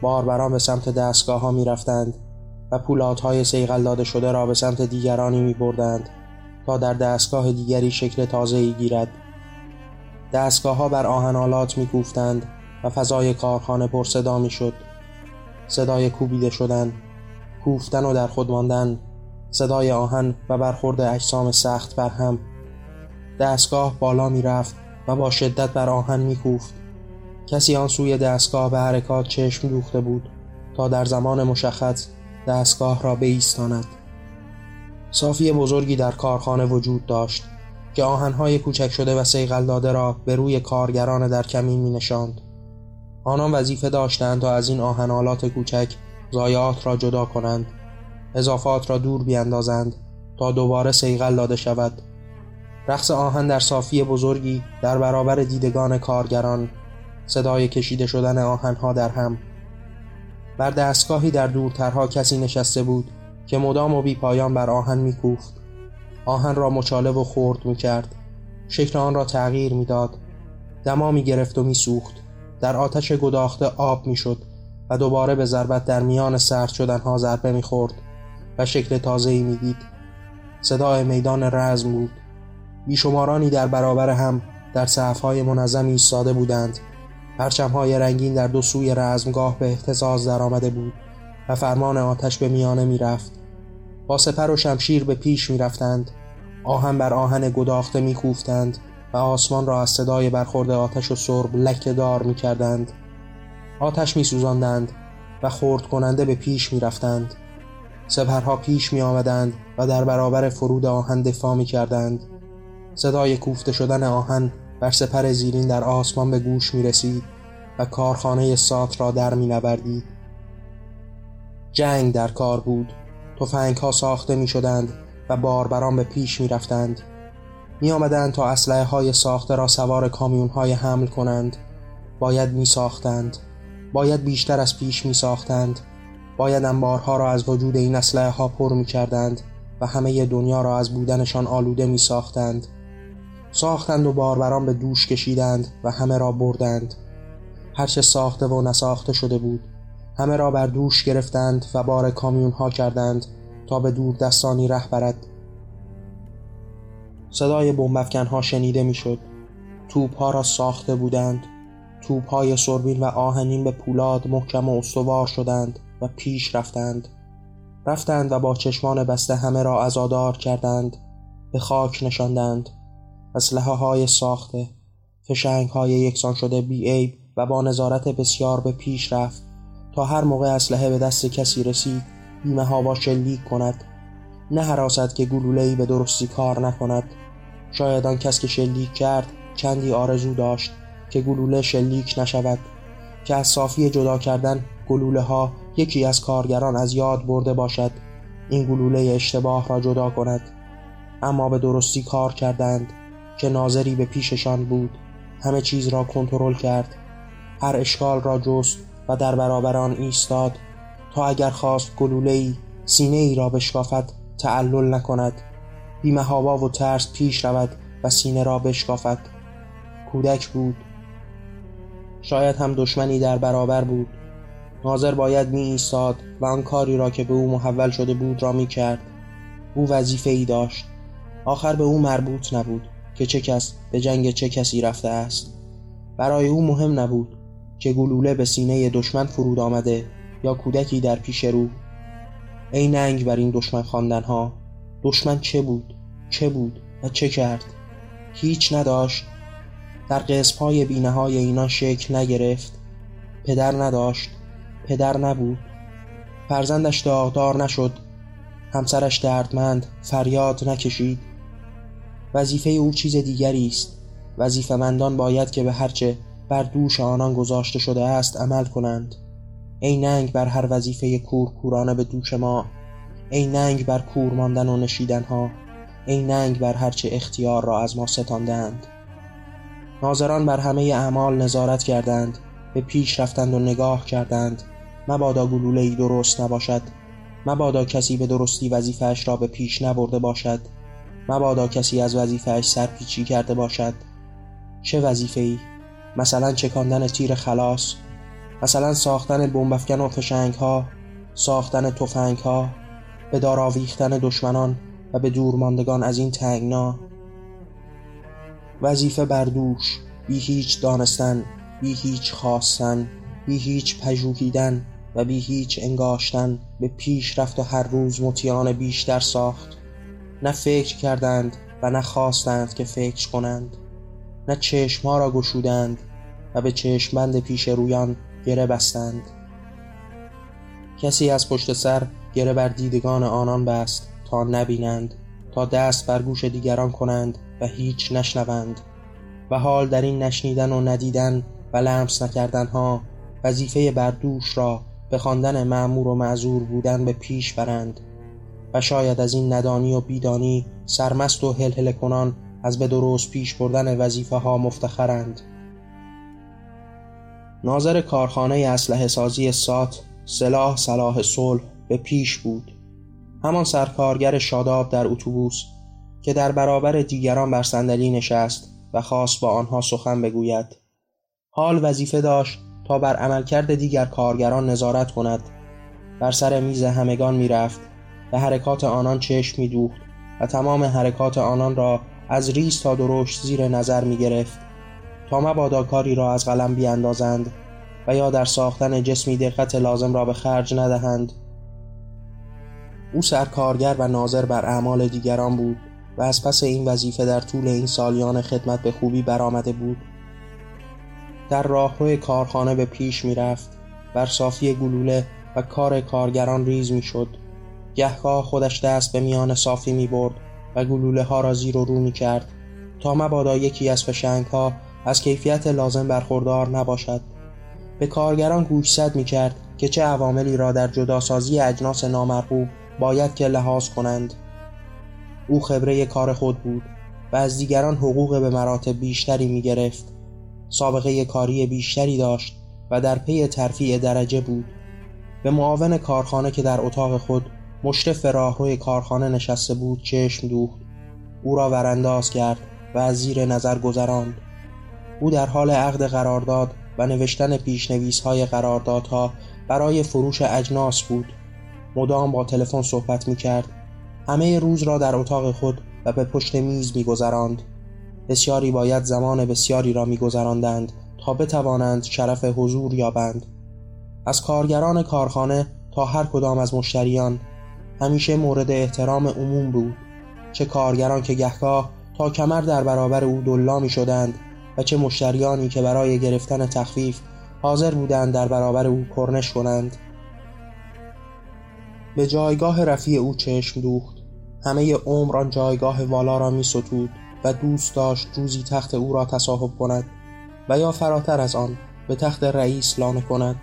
باربران به سمت دستگاه ها می رفتند و پولادهای سیغل داده شده را به سمت دیگرانی می بردند تا در دستگاه دیگری شکل تازه گیرد. دستگاه ها بر آهنالات می گفتند و فضای کارخانه پر صدا می شد. صدای کوبیده شدن کوفتن و در خود ماندن صدای آهن و برخورد اجسام سخت بر هم. دستگاه بالا می رفت و با شدت بر آهن می کوفت کسی آن سوی دستگاه به حرکات چشم دوخته بود تا در زمان مشخص دستگاه را بایستاند صافی بزرگی در کارخانه وجود داشت که آهنهای کوچک شده و سیغل داده را به روی کارگران در کمین می نشاند. آنان وظیفه داشتند تا از این آهنالات کوچک ضایعات را جدا کنند اضافات را دور بیاندازند تا دوباره سیغل داده شود رقص آهن در صافی بزرگی در برابر دیدگان کارگران صدای کشیده شدن آهنها در هم بر دستگاهی در دورترها کسی نشسته بود که مدام و بی پایان بر آهن میکوفت. آهن را مچاله و خورد می‌کرد. شکل آن را تغییر می‌داد. دما می گرفت و میسوخت. در آتش گداخته آب می‌شد و دوباره به ضربت در میان سرد شدنها ضربه می‌خورد و شکل تازه‌ای می‌دید. صدای میدان رزم بود. بیشمارانی در برابر هم در صفهای منظم ایستاده بودند. های رنگین در دو سوی رزمگاه به احتزاز آمده بود و فرمان آتش به میانه می‌رفت. با سپر و شمشیر به پیش می‌رفتند. آهن بر آهن گداخته میکوفتند و آسمان را از صدای برخورد آتش و سرب لکه دار می‌کردند. آتش میسوزاندند و خورد کننده به پیش می‌رفتند. سپرها پیش می آمدند و در برابر فرود آهن دفاع می کردند. صدای کوفته شدن آهن بر سپر زیرین در آسمان به گوش می رسید و کارخانه سات را در می نوردید. جنگ در کار بود. تفنگ ها ساخته می شدند و باربران به پیش می رفتند می آمدند تا اسلحه های ساخته را سوار کامیون های حمل کنند. باید می ساختند باید بیشتر از پیش می ساختند باید انبارها را از وجود این اسلحه ها پر می کردند و همه دنیا را از بودنشان آلوده می ساختند ساختند و باربران به دوش کشیدند و همه را بردند. هرچه ساخته و نساخته شده بود همه را بر دوش گرفتند و بار کامیون ها کردند تا به دور دستانی ره برد. صدای بمبافکن ها شنیده می‌شد. توپ ها را ساخته بودند. توپ های سربین و آهنین به پولاد محکم و استوار شدند و پیش رفتند. رفتند و با چشمان بسته همه را ازادار کردند. به خاک نشاندند. اسلحه های ساخته فشنگ های یکسان شده بی عیب و با نظارت بسیار به پیش رفت تا هر موقع اسلحه به دست کسی رسید بیمه ها شلیک کند. نه حراست که گلوله‌ای به درستی کار نکند. شاید آن کس که شلیک کرد چندی آرزو داشت که گلوله شلیک نشود که از صافی جدا کردن گلوله ها یکی از کارگران از یاد برده باشد. این گلوله اشتباه را جدا کند. اما به درستی کار کردند. که ناظری به پیششان بود همه چیز را کنترل کرد. هر اشکال را جست و در برابر آن ایستاد تا اگر خواست گلوله‌ای سینه ای را بشکافد تعلل نکند. بیمهابا و ترس پیش رود و سینه را بشکافد. کودک بود. شاید هم دشمنی در برابر بود. ناظر باید می ایستاد و آن کاری را که به او محول شده بود را می کرد او وظیفه ای داشت. آخر به او مربوط نبود. که چه کس به جنگ چه کسی رفته است. برای او مهم نبود که گلوله به سینه دشمن فرود آمده یا کودکی در پیش رو. ای ننگ بر این دشمن خواندن ها دشمن چه بود؟ چه بود و چه کرد؟ هیچ نداشت. در قسم های بینه های اینا شکل نگرفت. پدر نداشت. پدر نبود. فرزندش داغدار نشد. همسرش دردمند فریاد نکشید. وظیفه او چیز دیگری است. وظیفه مندان باید که به هرچه بر دوش آنان گذاشته شده است عمل کنند. ای ننگ بر هر وظیفه کور کورانه به دوش ما. ای ننگ بر کور ماندن و نشیدن ها ای ننگ بر هرچه اختیار را از ما ستاندند. ناظران بر همه اعمال نظارت کردند. به پیش رفتند و نگاه کردند. مبادا گلوله ای درست نباشد. مبادا کسی به درستی وظیفهش را به پیش نبرده باشد. مبادا کسی از وظیفهش سرپیچی کرده باشد. چه وظیفه ای مثلا چکاندن تیر خلاص مثلا ساختن بمبافکن و فشنگ ها ساختن تفنگ ها به دار آویختن دشمنان و به دورماندگان از این تنگنا. وظیفه بردوش بی هیچ دانستن بی هیچ خواستن بی هیچ پژوهیدن و بی هیچ انگاشتن به پیش رفت و هر روز مطیان بیشتر ساخت. نه فکر کردند و نه خواستند که فکر کنند. نه چشمها را گشودند و به چشمبند پیش رویان گره بستند. کسی از پشت سر گره بر دیدگان آنان بست تا نبینند تا دست بر گوش دیگران کنند و هیچ نشنوند. و حال در این نشنیدن و ندیدن و لمس نکردن ها وظیفه بردوش را به خواندن معمور و معذور بودن به پیش برند. و شاید از این ندانی و بیدانی سرمست و هل کنان از به درست پیش بردن وظیفه ها مفتخرند. ناظر کارخانه اسلحه سازی سات سلاح صلاح صلح به پیش بود. همان سرکارگر شاداب در اتوبوس که در برابر دیگران بر صندلی نشست و خواست با آنها سخن بگوید. حال وظیفه داشت تا بر عملکرد دیگر کارگران نظارت کند. بر سر میز همگان می‌رفت. به حرکات آنان چشم میدوخت و تمام حرکات آنان را از ریز تا درشت زیر نظر می گرفت تا مبادا کاری را از قلم بیاندازند و یا در ساختن جسمی دقت لازم را به خرج ندهند. او سرکارگر و ناظر بر اعمال دیگران بود و از پس این وظیفه در طول این سالیان خدمت به خوبی برآمده بود. در راهروی کارخانه به پیش می‌رفت بر صافی گلوله و کار کارگران ریز می‌شد. گهگاه خودش دست به میان صافی می برد و گلوله ها را زیر و رو می کرد تا مبادا یکی از فشنگ ها از کیفیت لازم برخوردار نباشد. به کارگران گوشزد می کرد که چه عواملی را در جداسازی اجناس نامرغوب باید که لحاظ کنند. او خبره کار خود بود و از دیگران حقوق به مراتب بیشتری می گرفت سابقه کاری بیشتری داشت و در پی ترفیع درجه بود. به معاون کارخانه که در اتاق خود مشرف راهروی کارخانه نشسته بود چشم دوخت. او را ورانداز کرد و از زیر نظر گذراند. او در حال عقد قرارداد و نوشتن پیشنویس های قراردادها برای فروش اجناس بود. مدام با تلفن صحبت می کرد همه روز را در اتاق خود و به پشت میز می گذراند. بسیاری باید زمان بسیاری را می گذراندند تا بتوانند شرف حضور یابند. از کارگران کارخانه تا هر کدام از مشتریان همیشه مورد احترام عموم بود. چه کارگران که گهگاه تا کمر در برابر او دلا می شدند و چه مشتریانی که برای گرفتن تخفیف حاضر بودند در برابر او کرنش کنند. به جایگاه رفیع او چشم دوخت. همه عمر آن جایگاه والا را می ستود و دوست داشت روزی تخت او را تصاحب کند و یا فراتر از آن به تخت رئیس لانه کند.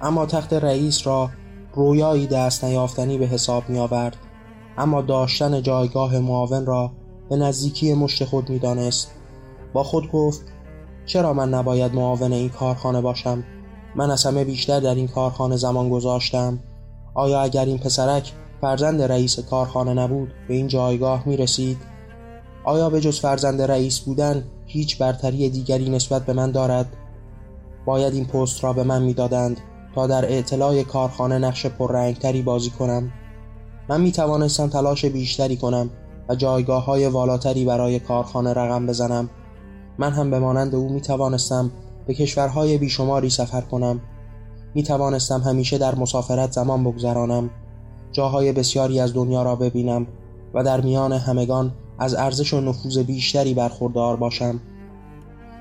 اما تخت رئیس را رویایی دست نیافتنی به حساب می آورد اما داشتن جایگاه معاون را به نزدیکی مشت خود می دانست. با خود گفت چرا من نباید معاون این کارخانه باشم من از همه بیشتر در این کارخانه زمان گذاشتم آیا اگر این پسرک فرزند رئیس کارخانه نبود به این جایگاه می رسید؟ آیا به جز فرزند رئیس بودن هیچ برتری دیگری نسبت به من دارد؟ باید این پست را به من می‌دادند تا در اعتلاع کارخانه نقش پررنگتری بازی کنم. من می توانستم تلاش بیشتری کنم و جایگاه های والاتری برای کارخانه رقم بزنم. من هم به مانند او می توانستم به کشورهای بیشماری سفر کنم. می توانستم همیشه در مسافرت زمان بگذرانم جاهای بسیاری از دنیا را ببینم و در میان همگان از ارزش و نفوذ بیشتری برخوردار باشم.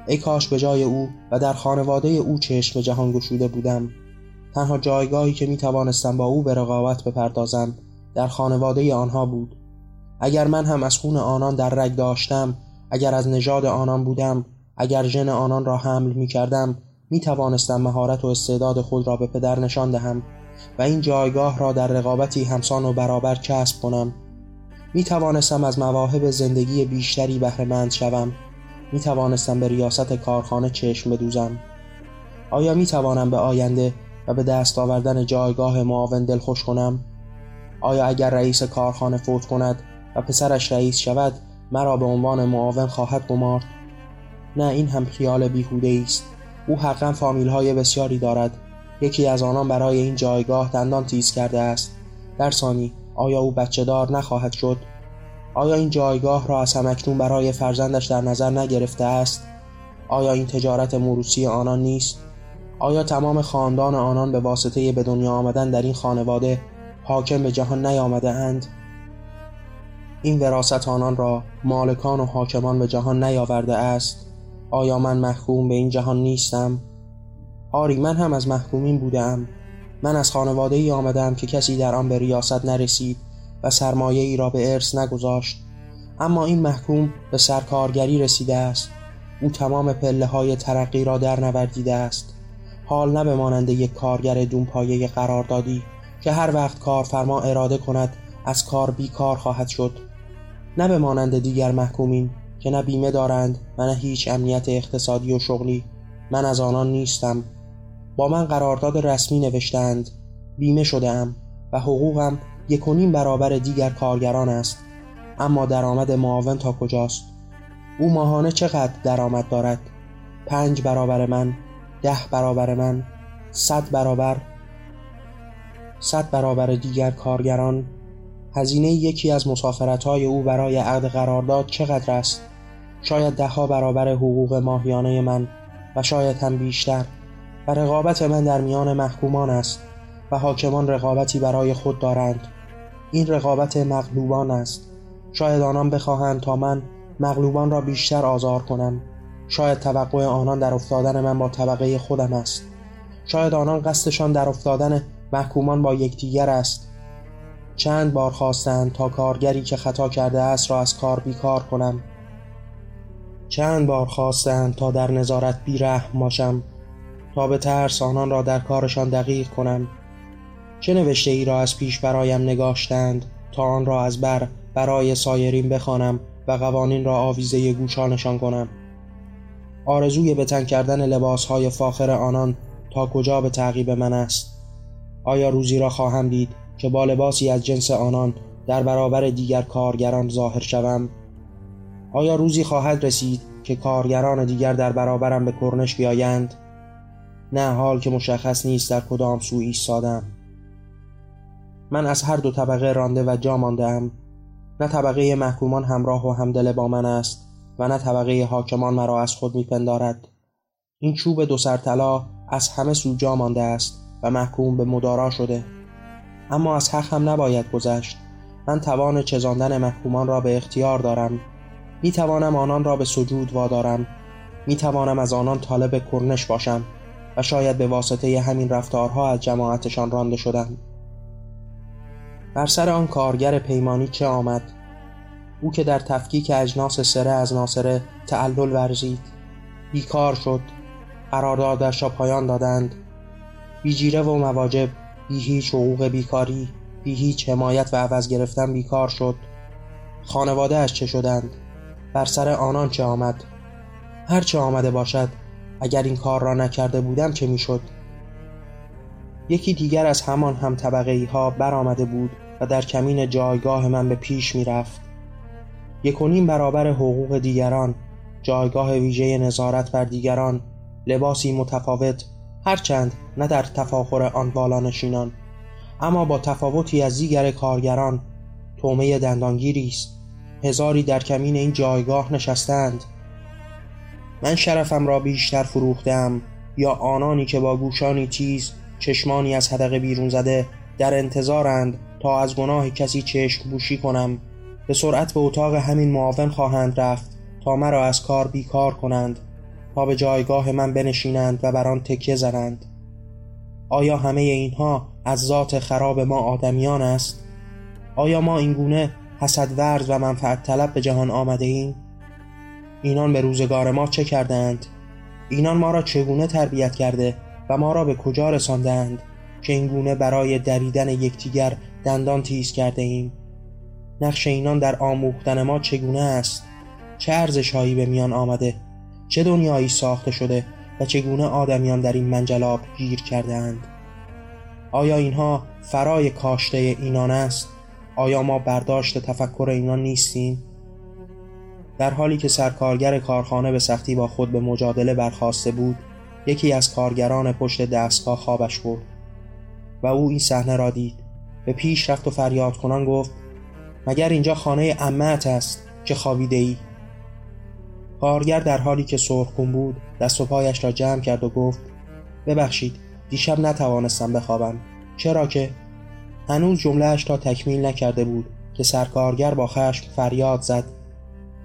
ای کاش به جای او و در خانواده او چشم جهان گشوده بودم. تنها جایگاهی که می توانستم با او به رقابت بپردازم در خانواده آنها بود. اگر من هم از خون آنان در رگ داشتم اگر از نژاد آنان بودم اگر ژن آنان را حمل می کردم می توانستم مهارت و استعداد خود را به پدر نشان دهم و این جایگاه را در رقابتی همسان و برابر کسب کنم. می توانستم از مواهب زندگی بیشتری بهرهمند شوم. می توانستم به ریاست کارخانه چشم بدوزم. آیا می توانم به آینده و به دست آوردن جایگاه معاون دلخوش کنم. آیا اگر رئیس کارخانه فوت کند و پسرش رئیس شود مرا به عنوان معاون خواهد گمارد؟ نه این هم خیال بیهوده است. او حقا فامیل های بسیاری دارد. یکی از آنان برای این جایگاه دندان تیز کرده است. در ثانی آیا او بچه دار نخواهد شد؟ آیا این جایگاه را از همکنون برای فرزندش در نظر نگرفته است؟ آیا این تجارت موروسی آنان نیست؟ آیا تمام خاندان آنان به واسطه به دنیا آمدن در این خانواده حاکم به جهان نیامده اند؟ این وراست آنان را مالکان و حاکمان به جهان نیاورده است. آیا من محکوم به این جهان نیستم؟ آری من هم از محکومین بودم من از خانواده ای آمدم که کسی در آن به ریاست نرسید و سرمایه ای را به ارث نگذاشت. اما این محکوم به سرکارگری رسیده است. او تمام پله های ترقی را در نوردیده است. حال نه مانند یک کارگر دونپایه قراردادی که هر وقت کارفرما اراده کند از کار بیکار خواهد شد. نه به مانند دیگر محکومین که نه بیمه دارند و نه هیچ امنیت اقتصادی و شغلی. من از آنان نیستم. با من قرارداد رسمی نوشتند بیمه شده و حقوقم یک و نیم برابر دیگر کارگران است. اما درآمد معاون تا کجاست؟ او ماهانه چقدر درآمد دارد؟ پنج برابر من. ده برابر من صد برابر صد برابر دیگر کارگران. هزینه یکی از مسافرتهای او برای عقد قرارداد چقدر است؟ شاید دهها برابر حقوق ماهیانه من و شاید هم بیشتر. و رقابت من در میان محکومان است و حاکمان رقابتی برای خود دارند. این رقابت مغلوبان است. شاید آنان بخواهند تا من مغلوبان را بیشتر آزار کنم. شاید توقع آنان در افتادن من با طبقه خودم است. شاید آنان قصدشان در افتادن محکومان با یکدیگر است. چند بار خواستند تا کارگری که خطا کرده است را از کار بیکار کنم. چند بار خواستند تا در نظارت بیرحم باشم. تا به ترس آنان را در کارشان دقیق کنم. چه نوشته ای را از پیش برایم نگاشتند تا آن را از بر برای سایرین بخوانم و قوانین را آویزه گوشانشان کنم؟ آرزوی به تن کردن لباسهای فاخر آنان تا کجا به تعقیب من است؟ آیا روزی را خواهم دید که با لباسی از جنس آنان در برابر دیگر کارگران ظاهر شوم؟ آیا روزی خواهد رسید که کارگران دیگر در برابرم به کرنش بیایند؟ نه حال که مشخص نیست در کدام سو ایستادم. من از هر دو طبقه رانده و جا مانده نه طبقه محکومان همراه و همدل با من است. و نه طبقه حاکمان مرا از خود میپندارد. این چوب دو سرطلا از همه سو جا مانده است و محکوم به مدارا شده. اما از حق هم نباید گذشت. من توان چزاندن محکومان را به اختیار دارم. می توانم آنان را به سجود وادارم. می توانم از آنان طالب کرنش باشم و شاید به واسطه همین رفتارها از جماعتشان رانده شدم. بر سر آن کارگر پیمانی چه آمد؟ او که در تفکیک اجناس سره از ناصره تعلل ورزید. بیکار شد. قراردادش را پایان دادند. بیجیره و مواجب بی هیچ حقوق بیکاری بی هیچ حمایت و عوض گرفتن بیکار شد. خانواده اش چه شدند؟ بر سر آنان چه آمد؟ هر چه آمده باشد اگر این کار را نکرده بودم چه می‌شد؟ یکی دیگر از همان هم طبقه ای ها برآمده بود و در کمین جایگاه من به پیش می رفت یکونیم برابر حقوق دیگران جایگاه ویژه نظارت بر دیگران لباسی متفاوت هرچند نه در تفاخر آن بالانشینان اما با تفاوتی از دیگر کارگران تومه دندانگیری است. هزاری در کمین این جایگاه نشستند. من شرفم را بیشتر فروختم یا آنانی که با گوشانی تیز چشمانی از حدقه بیرون زده در انتظارند تا از گناه کسی چشم بوشی کنم. به سرعت به اتاق همین معاون خواهند رفت تا مرا از کار بیکار کنند تا به جایگاه من بنشینند و بر آن تکیه زنند آیا همه اینها از ذات خراب ما آدمیان است؟ آیا ما اینگونه حسد ورز و منفعت طلب به جهان آمده ایم؟ اینان به روزگار ما چه کردند؟ اینان ما را چگونه تربیت کرده و ما را به کجا رساندند که اینگونه برای دریدن یکدیگر دندان تیز کرده ایم؟ نقش اینان در آموختن ما چگونه است؟ چه ارزشهایی به میان آمده؟ چه دنیایی ساخته شده و چگونه آدمیان در این منجلاب گیر کرده اند؟ آیا اینها فرای کاشته اینان است؟ آیا ما برداشت تفکر اینان نیستیم؟ در حالی که سرکارگر کارخانه به سختی با خود به مجادله برخواسته بود یکی از کارگران پشت دستگاه خوابش برد و او این صحنه را دید به پیش رفت و فریاد کنان گفت مگر اینجا خانه امت است که خوابیده ای کارگر در حالی که سرخکون بود دست و پایش را جمع کرد و گفت ببخشید دیشب نتوانستم بخوابم. چرا که؟ هنوز جملهش تا تکمیل نکرده بود که سرکارگر با خشم فریاد زد.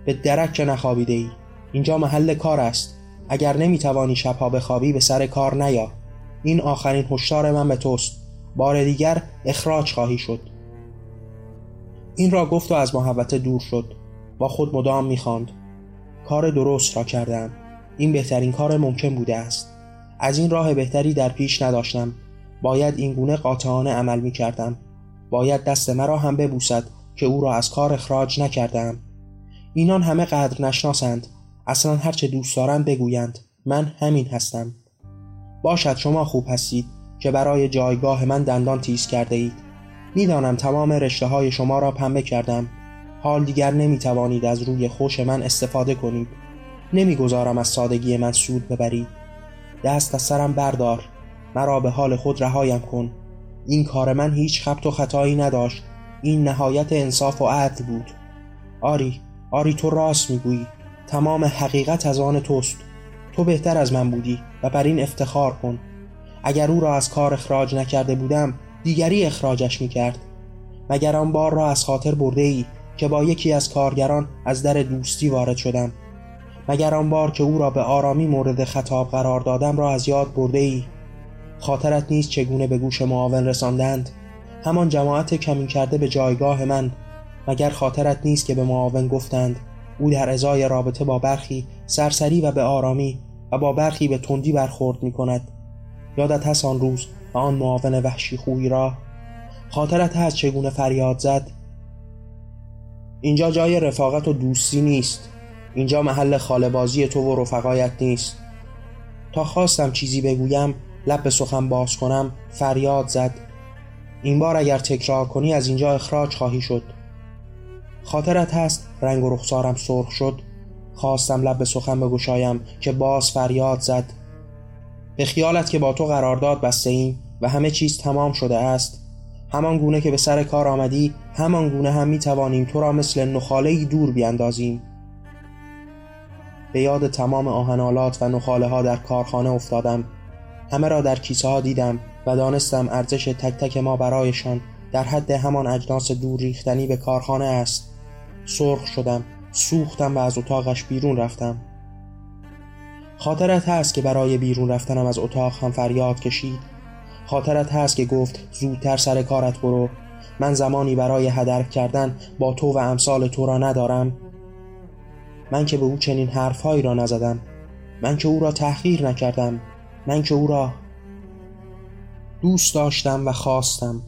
به درک که نخوابیده ای اینجا محل کار است. اگر نمی‌توانی شبها بخوابی به سر کار نیا. این آخرین هشدار من به توست. بار دیگر اخراج خواهی شد. این را گفت و از محبت دور شد با خود مدام می‌خواند. کار درست را کردم. این بهترین کار ممکن بوده است. از این راه بهتری در پیش نداشتم. باید این گونه قاطعانه عمل می کردم باید دست مرا هم ببوسد که او را از کار اخراج نکردم. اینان همه قدر نشناسند. اصلا هرچه دوست دارند بگویند. من همین هستم. باشد شما خوب هستید که برای جایگاه من دندان تیز کرده اید می‌دانم تمام رشته های شما را پنبه کردم. حال دیگر نمی توانید از روی خوش من استفاده کنید. نمی‌گذارم از سادگی من سود ببرید. دست از سرم بردار. مرا به حال خود رهایم کن. این کار من هیچ خبت و خطایی نداشت. این نهایت انصاف و عدل بود. آری آری تو راست می‌گویی. تمام حقیقت از آن توست. تو بهتر از من بودی و بر این افتخار کن. اگر او را از کار اخراج نکرده بودم دیگری اخراجش می‌کرد. مگر آن بار را از خاطر برده ای که با یکی از کارگران از در دوستی وارد شدم؟ مگر آن بار که او را به آرامی مورد خطاب قرار دادم را از یاد برده ای خاطرت نیست چگونه به گوش معاون رساندند؟ همان جماعت کمین کرده به جایگاه من. مگر خاطرت نیست که به معاون گفتند او در ازای رابطه با برخی سرسری و به آرامی و با برخی به تندی برخورد می کند یادت هست آن روز و آن معاون وحشی خوی را خاطرت هست چگونه فریاد زد؟ اینجا جای رفاقت و دوستی نیست. اینجا محل خالبازی تو و رفقایت نیست. تا خواستم چیزی بگویم لب به سخن باز کنم فریاد زد. این بار اگر تکرار کنی از اینجا اخراج خواهی شد. خاطرت هست رنگ و رخسارم سرخ شد. خواستم لب به سخن بگشایم که باز فریاد زد. به خیالت که با تو قرارداد بسته ایم. و همه چیز تمام شده است. همان گونه که به سر کار آمدی همان گونه هم می توانیم تو را مثل نخاله دور بیاندازیم. به یاد تمام آهنالات و نخاله ها در کارخانه افتادم. همه را در کیسه ها دیدم و دانستم ارزش تک تک ما برایشان در حد همان اجناس دور ریختنی به کارخانه است. سرخ شدم سوختم و از اتاقش بیرون رفتم. خاطرت هست که برای بیرون رفتنم از اتاق هم فریاد کشید. خاطرت هست که گفت زودتر سر کارت برو. من زمانی برای هدر کردن با تو و امثال تو را ندارم. من که به او چنین حرفهایی را نزدم. من که او را تحقیر نکردم. من که او را دوست داشتم و خواستم.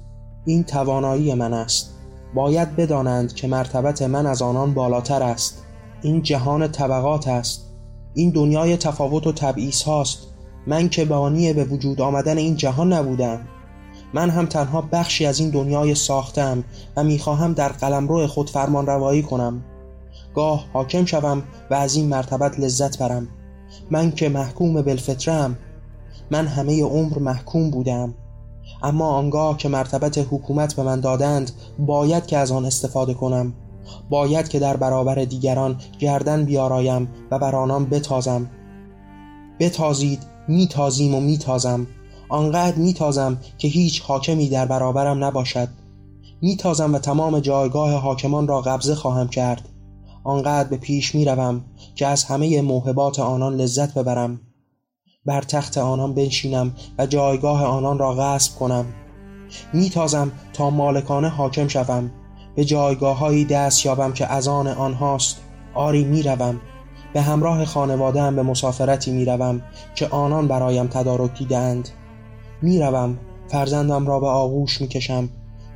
این توانایی من است. باید بدانند که مرتبت من از آنان بالاتر است. این جهان طبقات است. این دنیای تفاوت و تبعیض هاست. من که بانی به وجود آمدن این جهان نبودم. من هم تنها بخشی از این دنیای ساختم و می‌خواهم در قلمرو خود فرمان روایی کنم. گاه حاکم شوم و از این مرتبت لذت برم. من که محکوم بالفطرم من همه عمر محکوم بودم. اما آنگاه که مرتبت حکومت به من دادند باید که از آن استفاده کنم. باید که در برابر دیگران گردن بیارایم و بر آنان بتازم. بتازید میتازیم و میتازم. آنقدر میتازم که هیچ حاکمی در برابرم نباشد. میتازم و تمام جایگاه حاکمان را قبضه خواهم کرد. آنقدر به پیش می‌روم که از همه موهبات آنان لذت ببرم. بر تخت آنان بنشینم و جایگاه آنان را غصب کنم. میتازم تا مالکانه حاکم شوم. به جایگاههایی دست یابم که از آن آنهاست. آری می‌روم. به همراه خانواده هم به مسافرتی می‌روم که آنان برایم تدارک دیدند می‌روم فرزندم را به آغوش می‌کشم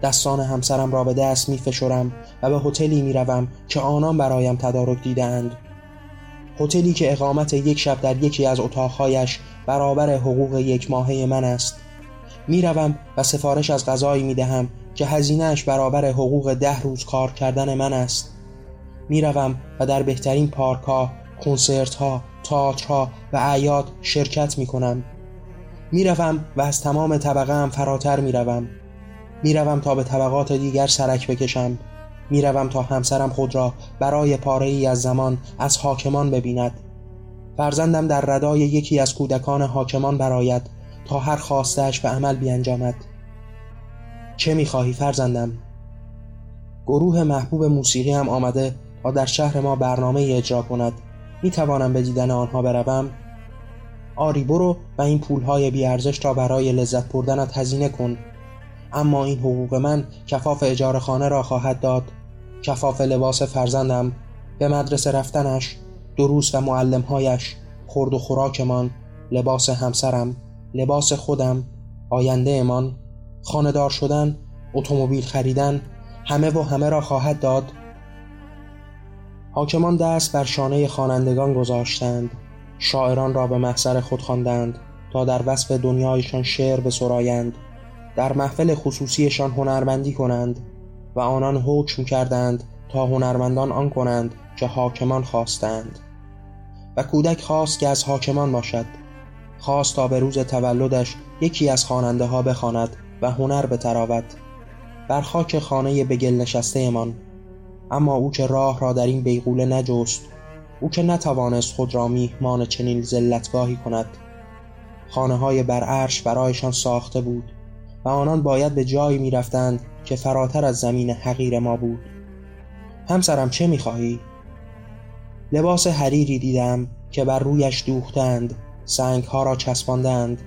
دستان همسرم را به دست میفشرم و به هتلی می‌روم که آنان برایم تدارک دیدند هتلی که اقامت یک شب در یکی از اتاقهایش برابر حقوق یک ماهه من است. می‌روم و سفارش از غذایی می‌دهم که هزینهش برابر حقوق ده روز کار کردن من است. می‌روم و در بهترین پارک ها، کنسرت ها، و اعیاد شرکت می کنم می‌روم و از تمام طبقه هم فراتر می‌روم. می‌روم تا به طبقات دیگر سرک بکشم. می‌روم تا همسرم خود را برای پاره ای از زمان از حاکمان ببیند. فرزندم در ردای یکی از کودکان حاکمان براید تا هر خواستش به عمل بیانجامد. چه می‌خواهی فرزندم؟ گروه محبوب موسیقی هم آمده تا در شهر ما برنامه اجرا کند. می‌توانم به دیدن آنها بروم؟ آری برو و این پولهای بیارزش را برای لذت بردنت هزینه کن. اما این حقوق من کفاف اجاره خانه را خواهد داد. کفاف لباس فرزندم به مدرسه رفتنش دروس و معلمهایش خورد و خوراکمان لباس همسرم لباس خودم آینده امان خاندار شدن اتومبیل خریدن همه و همه را خواهد داد. حاکمان دست بر شانه خوانندگان گذاشتند. شاعران را به محضر خود خواندند تا در وصف دنیایشان شعر بسرایند. در محفل خصوصیشان هنرمندی کنند و آنان حکم کردند تا هنرمندان آن کنند که حاکمان خواستند. و کودک خواست که از حاکمان باشد. خواست تا به روز تولدش یکی از خواننده ها بخواند و هنر بتراود. بر خاک خانه به گل نشسته من اما او که راه را در این بیغوله نجست او که نتوانست خود را میهمان چنین زلتگاهی کند. خانه های بر عرش برایشان ساخته بود و آنان باید به جایی می‌رفتند که فراتر از زمین حقیر ما بود. همسرم چه می‌خواهی؟ لباس حریری دیدم که بر رویش دوختند سنگ ها را چسباندند.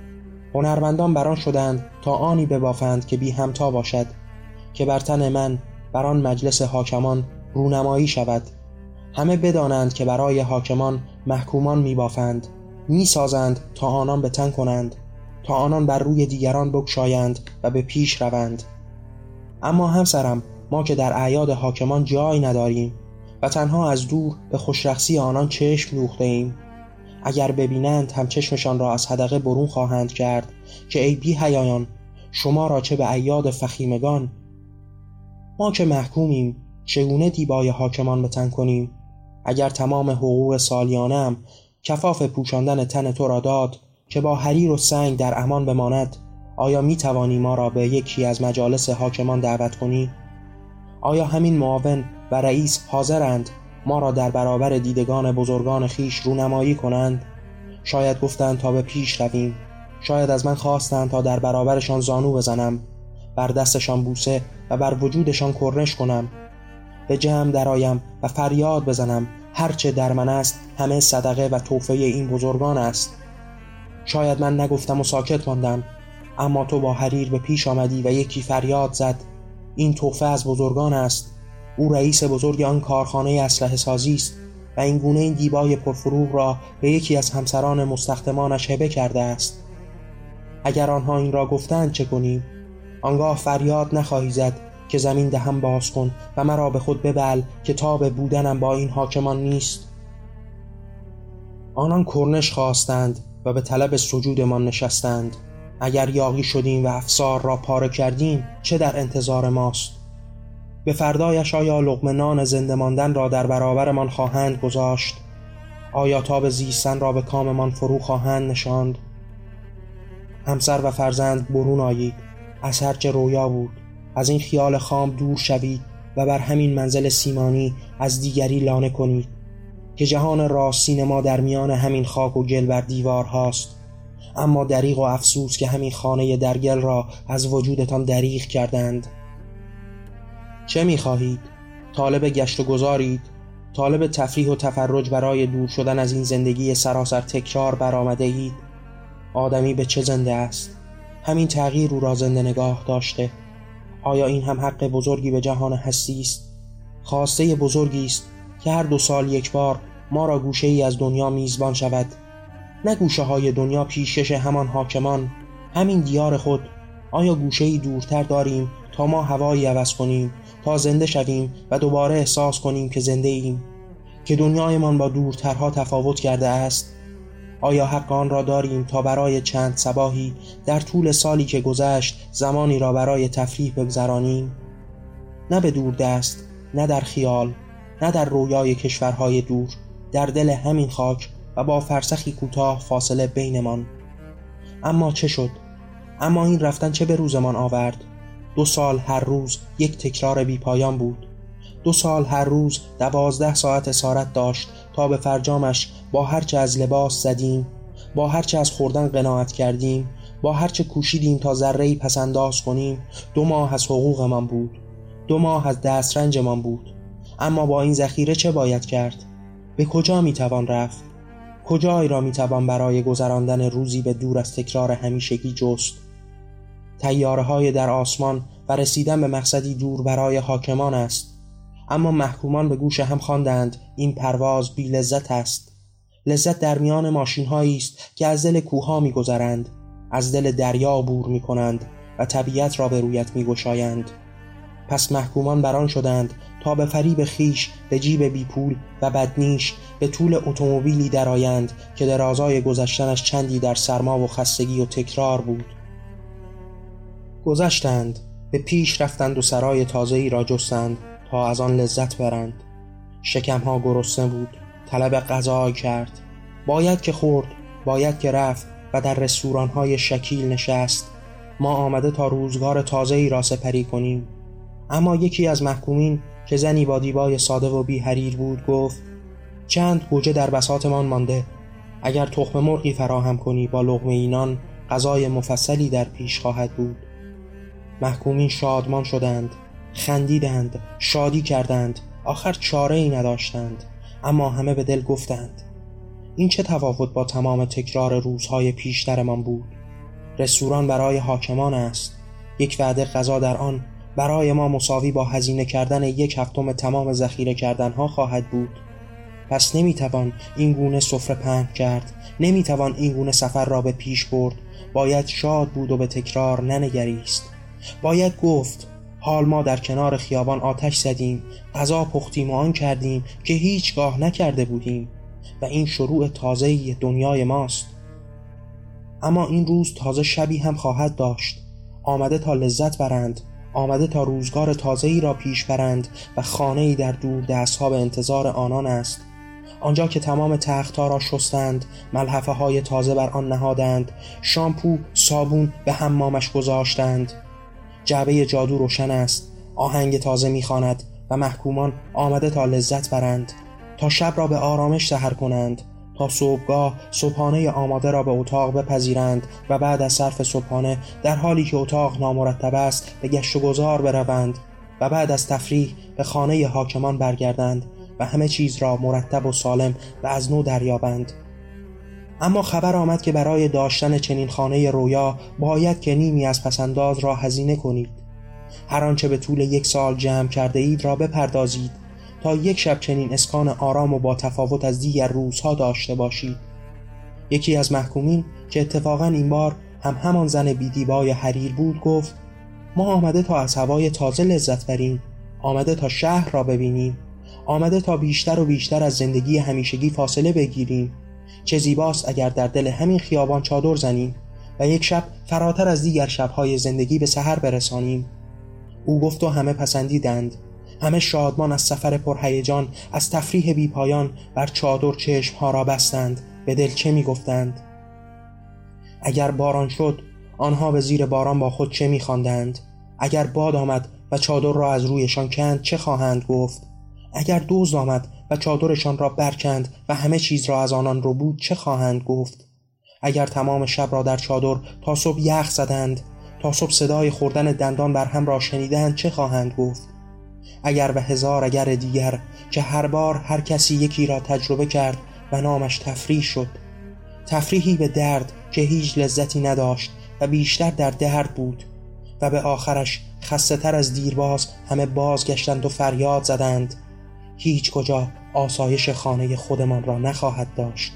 هنرمندان بران شدند تا آنی ببافند که بی همتا باشد که بر تن من بر آن مجلس حاکمان رونمایی شود. همه بدانند که برای حاکمان محکومان میبافند می‌سازند تا آنان به تن کنند تا آنان بر روی دیگران بکشایند و به پیش روند. اما همسرم ما که در اعیاد حاکمان جای نداریم و تنها از دور به خوشرخصی آنان چشم دوخته ایم. اگر ببینند هم چشمشان را از حدقه برون خواهند کرد که ای بی حیایان شما را چه به ایاد فخیمگان؟ ما که محکومیم چگونه دیبای حاکمان بتن کنیم اگر تمام حقوق سالیانم کفاف پوشاندن تن تو را داد که با حریر و سنگ در امان بماند آیا می توانی ما را به یکی از مجالس حاکمان دعوت کنی؟ آیا همین معاون و رئیس حاضرند ما را در برابر دیدگان بزرگان خیش رونمایی کنند؟ شاید گفتند تا به پیش رویم شاید از من خواستند تا در برابرشان زانو بزنم بر دستشان بوسه و بر وجودشان کرنش کنم به جمع درآیم و فریاد بزنم هرچه در من است همه صدقه و توفه این بزرگان است. شاید من نگفتم و ساکت ماندم اما تو با حریر به پیش آمدی و یکی فریاد زد این توفه از بزرگان است. او رئیس بزرگ آن کارخانه اسلحه سازی است و این گونه این دیبای پرفروغ را به یکی از همسران مستخدمانش هبه کرده است. اگر آنها این را گفتند چه کنیم؟ آنگاه فریاد نخواهی زد. که زمین دهم باز کن و مرا به خود ببل که تاب بودنم با این حاکمان نیست. آنان کرنش خواستند و به طلب سجودمان نشستند. اگر یاغی شدیم و افسار را پاره کردیم چه در انتظار ماست؟ به فردایش آیا لغم نان زنده ماندن را در برابرمان خواهند گذاشت؟ آیا تاب زیستن را به کاممان فرو خواهند نشاند؟ همسر و فرزند برون آیید. از هرچه رویا بود. از این خیال خام دور شوید و بر همین منزل سیمانی از دیگری لانه کنید که جهان راستین ما در میان همین خاک و گل بر دیوار هاست اما دریغ و افسوس که همین خانه درگل را از وجودتان دریغ کردند چه می‌خواهید؟ طالب گشت و گذارید؟ طالب تفریح و تفرج برای دور شدن از این زندگی سراسر تکرار برآمده اید؟ آدمی به چه زنده است؟ همین تغییر او را زنده نگاه داشته آیا این هم حق بزرگی به جهان هستی است؟ خواسته بزرگی است که هر دو سال یک بار ما را گوشه ای از دنیا میزبان شود. نه گوشه های دنیا پیشکش همان حاکمان همین دیار خود. آیا گوشه ای دورتر داریم تا ما هوایی عوض کنیم تا زنده شویم و دوباره احساس کنیم که زنده ایم؟ که دنیایمان با دورترها تفاوت کرده است؟ آیا حق آن را داریم تا برای چند سباهی در طول سالی که گذشت زمانی را برای تفریح بگذرانیم؟ نه به دور دست نه در خیال نه در رویای کشورهای دور در دل همین خاک و با فرسخی کوتاه فاصله بینمان. اما چه شد؟ اما این رفتن چه به روزمان آورد؟ دو سال هر روز یک تکرار بی پایان بود. دو سال هر روز دوازده ساعت اسارت داشت تا به فرجامش با هرچه از لباس زدیم با هرچه از خوردن قناعت کردیم با هرچه کوشیدیم تا ذره پسنداز کنیم دو ماه از حقوقمان بود دو ماه از دسترنجمان بود. اما با این ذخیره چه باید کرد؟ به کجا می‌توان رفت؟ کجایی را می‌توان برای گذراندن روزی به دور از تکرار همیشگی جست؟ تیاره های در آسمان و رسیدن به مقصدی دور برای حاکمان است. اما محکومان به گوش هم خواندند این پرواز بی لذت است. لذت در میان ماشین هایی است که از دل کوها میگذرند از دل دریا عبور می کنند و طبیعت را به رویت می گشایند. پس محکومان بران شدند تا به فریب خیش به جیب بیپول و بدنیش به طول اتومبیلی درآیند که درازای گذشتنش چندی در سرما و خستگی و تکرار بود. گذشتند به پیش رفتند و سرای تازه‌ای را جستند. از آن لذت برند. شکمها گرسنه بود طلب غذا کرد. باید که خورد باید که رفت و در رستورانهای شکیل نشست. ما آمده تا روزگار تازه‌ای را سپری کنیم. اما یکی از محکومین که زنی با دیبای ساده و بی حریر بود گفت چند گوجه در بساتمان مانده. اگر تخم مرغی فراهم کنی با لغمه اینان غذای مفصلی در پیش خواهد بود. محکومین شادمان شدند. خندیدند شادی کردند آخر چاره ای نداشتند اما همه به دل گفتند. این چه تفاوت با تمام تکرار روزهای پیشترمان بود؟ رستوران برای حاکمان است. یک وعده غذا در آن برای ما مساوی با هزینه کردن یک هفتم تمام ذخیره کردنها خواهد بود. پس نمی‌توان این گونه سفره پهن کرد نمی‌توان این گونه سفر را به پیش برد. باید شاد بود و به تکرار ننگریست. باید گفت حال ما در کنار خیابان آتش زدیم غذا پختیم و آن کردیم که هیچگاه نکرده بودیم و این شروع تازه دنیای ماست. اما این روز تازه شبی هم خواهد داشت. آمده تا لذت برند آمده تا روزگار تازه‌ای را پیش برند و خانه‌ای در دور دستها به انتظار آنان است. آنجا که تمام تختها را شستند ملحفه های تازه بر آن نهادند شامپو صابون به حمامش گذاشتند. جعبه جادو روشن است. آهنگ تازه می‌خواند و محکومان آمده تا لذت برند. تا شب را به آرامش سهر کنند. تا صبحگاه صبحانه آماده را به اتاق بپذیرند و بعد از صرف صبحانه در حالی که اتاق نامرتب است به گشت و گذار بروند و بعد از تفریح به خانه حاکمان برگردند و همه چیز را مرتب و سالم و از نو دریابند. اما خبر آمد که برای داشتن چنین خانه رویا باید که نیمی از پسنداز را هزینه کنید. هر آنچه به طول یک سال جمع کرده اید را بپردازید تا یک شب چنین اسکان آرام و با تفاوت از دیگر روزها داشته باشید. یکی از محکومین که اتفاقا این بار هم همان زن بیدیبای حریر بود گفت ما آمده تا از هوای تازه لذت بریم. آمده تا شهر را ببینیم. آمده تا بیشتر و بیشتر از زندگی همیشگی فاصله بگیریم. چه زیباست اگر در دل همین خیابان چادر زنیم و یک شب فراتر از دیگر شبهای زندگی به سحر برسانیم. او گفت و همه پسندیدند. همه شادمان از سفر پرهیجان از تفریح بی پایان بر چادر چشمها را بستند. به دل چه می گفتند؟ اگر باران شد آنها به زیر باران با خود چه می خواندند؟ اگر باد آمد و چادر را از رویشان کند چه خواهند گفت؟ اگر دوز آمد و چادرشان را برکند و همه چیز را از آنان رو بود چه خواهند گفت؟ اگر تمام شب را در چادر تا صبح یخ زدند تا صبح صدای خوردن دندان بر هم را شنیدند چه خواهند گفت؟ اگر به هزار اگر دیگر که هر بار هر کسی یکی را تجربه کرد و نامش تفریح شد. تفریحی به درد که هیچ لذتی نداشت و بیشتر در درد بود و به آخرش خسته تر از دیرباز همه بازگشتند و فریاد زدند. هیچ کجا آسایش خانه خودمان را نخواهد داشت.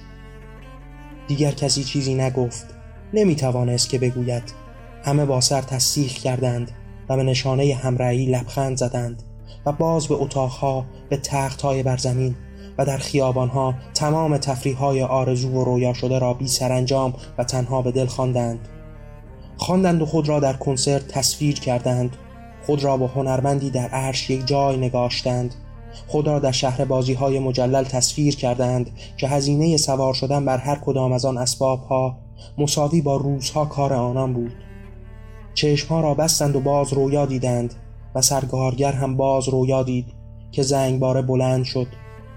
دیگر کسی چیزی نگفت نمی‌توانست که بگوید همه با سر تصدیق کردند و به نشانه همراهی لبخند زدند و باز به اتاقها به تختهای بر زمین و در خیابانها تمام تفریحهای آرزو و رویا شده را بی سرانجام و تنها به دل خواندند. خواندند و خود را در کنسرت تصویر کردند. خود را با هنرمندی در عرش یک جای نگاشتند. خود را در شهر بازی های مجلل تصویر کردند که هزینه سوار شدن بر هر کدام از آن اسباب ها مساوی با روزها کار آنان بود. چشمها را بستند و باز رویا دیدند و سرگارگر هم باز رویا دید که زنگباره بلند شد.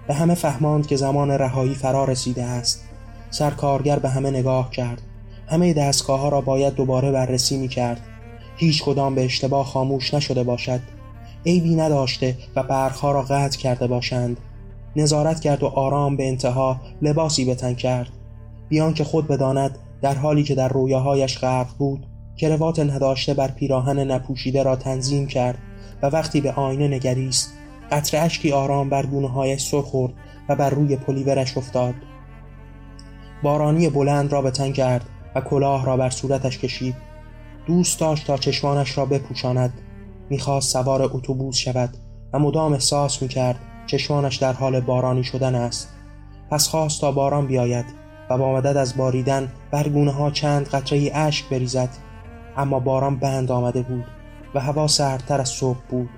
به همه فهماند که زمان رهایی فرا رسیده است. سرکارگر به همه نگاه کرد. همه دستگاه ها را باید دوباره بررسی می کرد هیچ کدام به اشتباه خاموش نشده باشد. عیبی نداشته و برخها را قطع کرده باشند. نظارت کرد و آرام به انتها لباسی به تن کرد. بیان که خود بداند در حالی که در رویاهایش غرق بود کروات نداشته بر پیراهن نپوشیده را تنظیم کرد و وقتی به آینه نگریست قطر اشکی آرام بر گونه هایش سر خورد و بر روی پلیورش افتاد. بارانی بلند را به تن کرد و کلاه را بر صورتش کشید. دوست داشت تا چشمانش را بپوشاند. می‌خواست سوار اتوبوس شود و مدام احساس می‌کرد چشمانش در حال بارانی شدن است. پس خواست تا باران بیاید و با مدد از باریدن بر ها چند قطره اشک بریزد. اما باران بند آمده بود و هوا سردتر از صبح بود.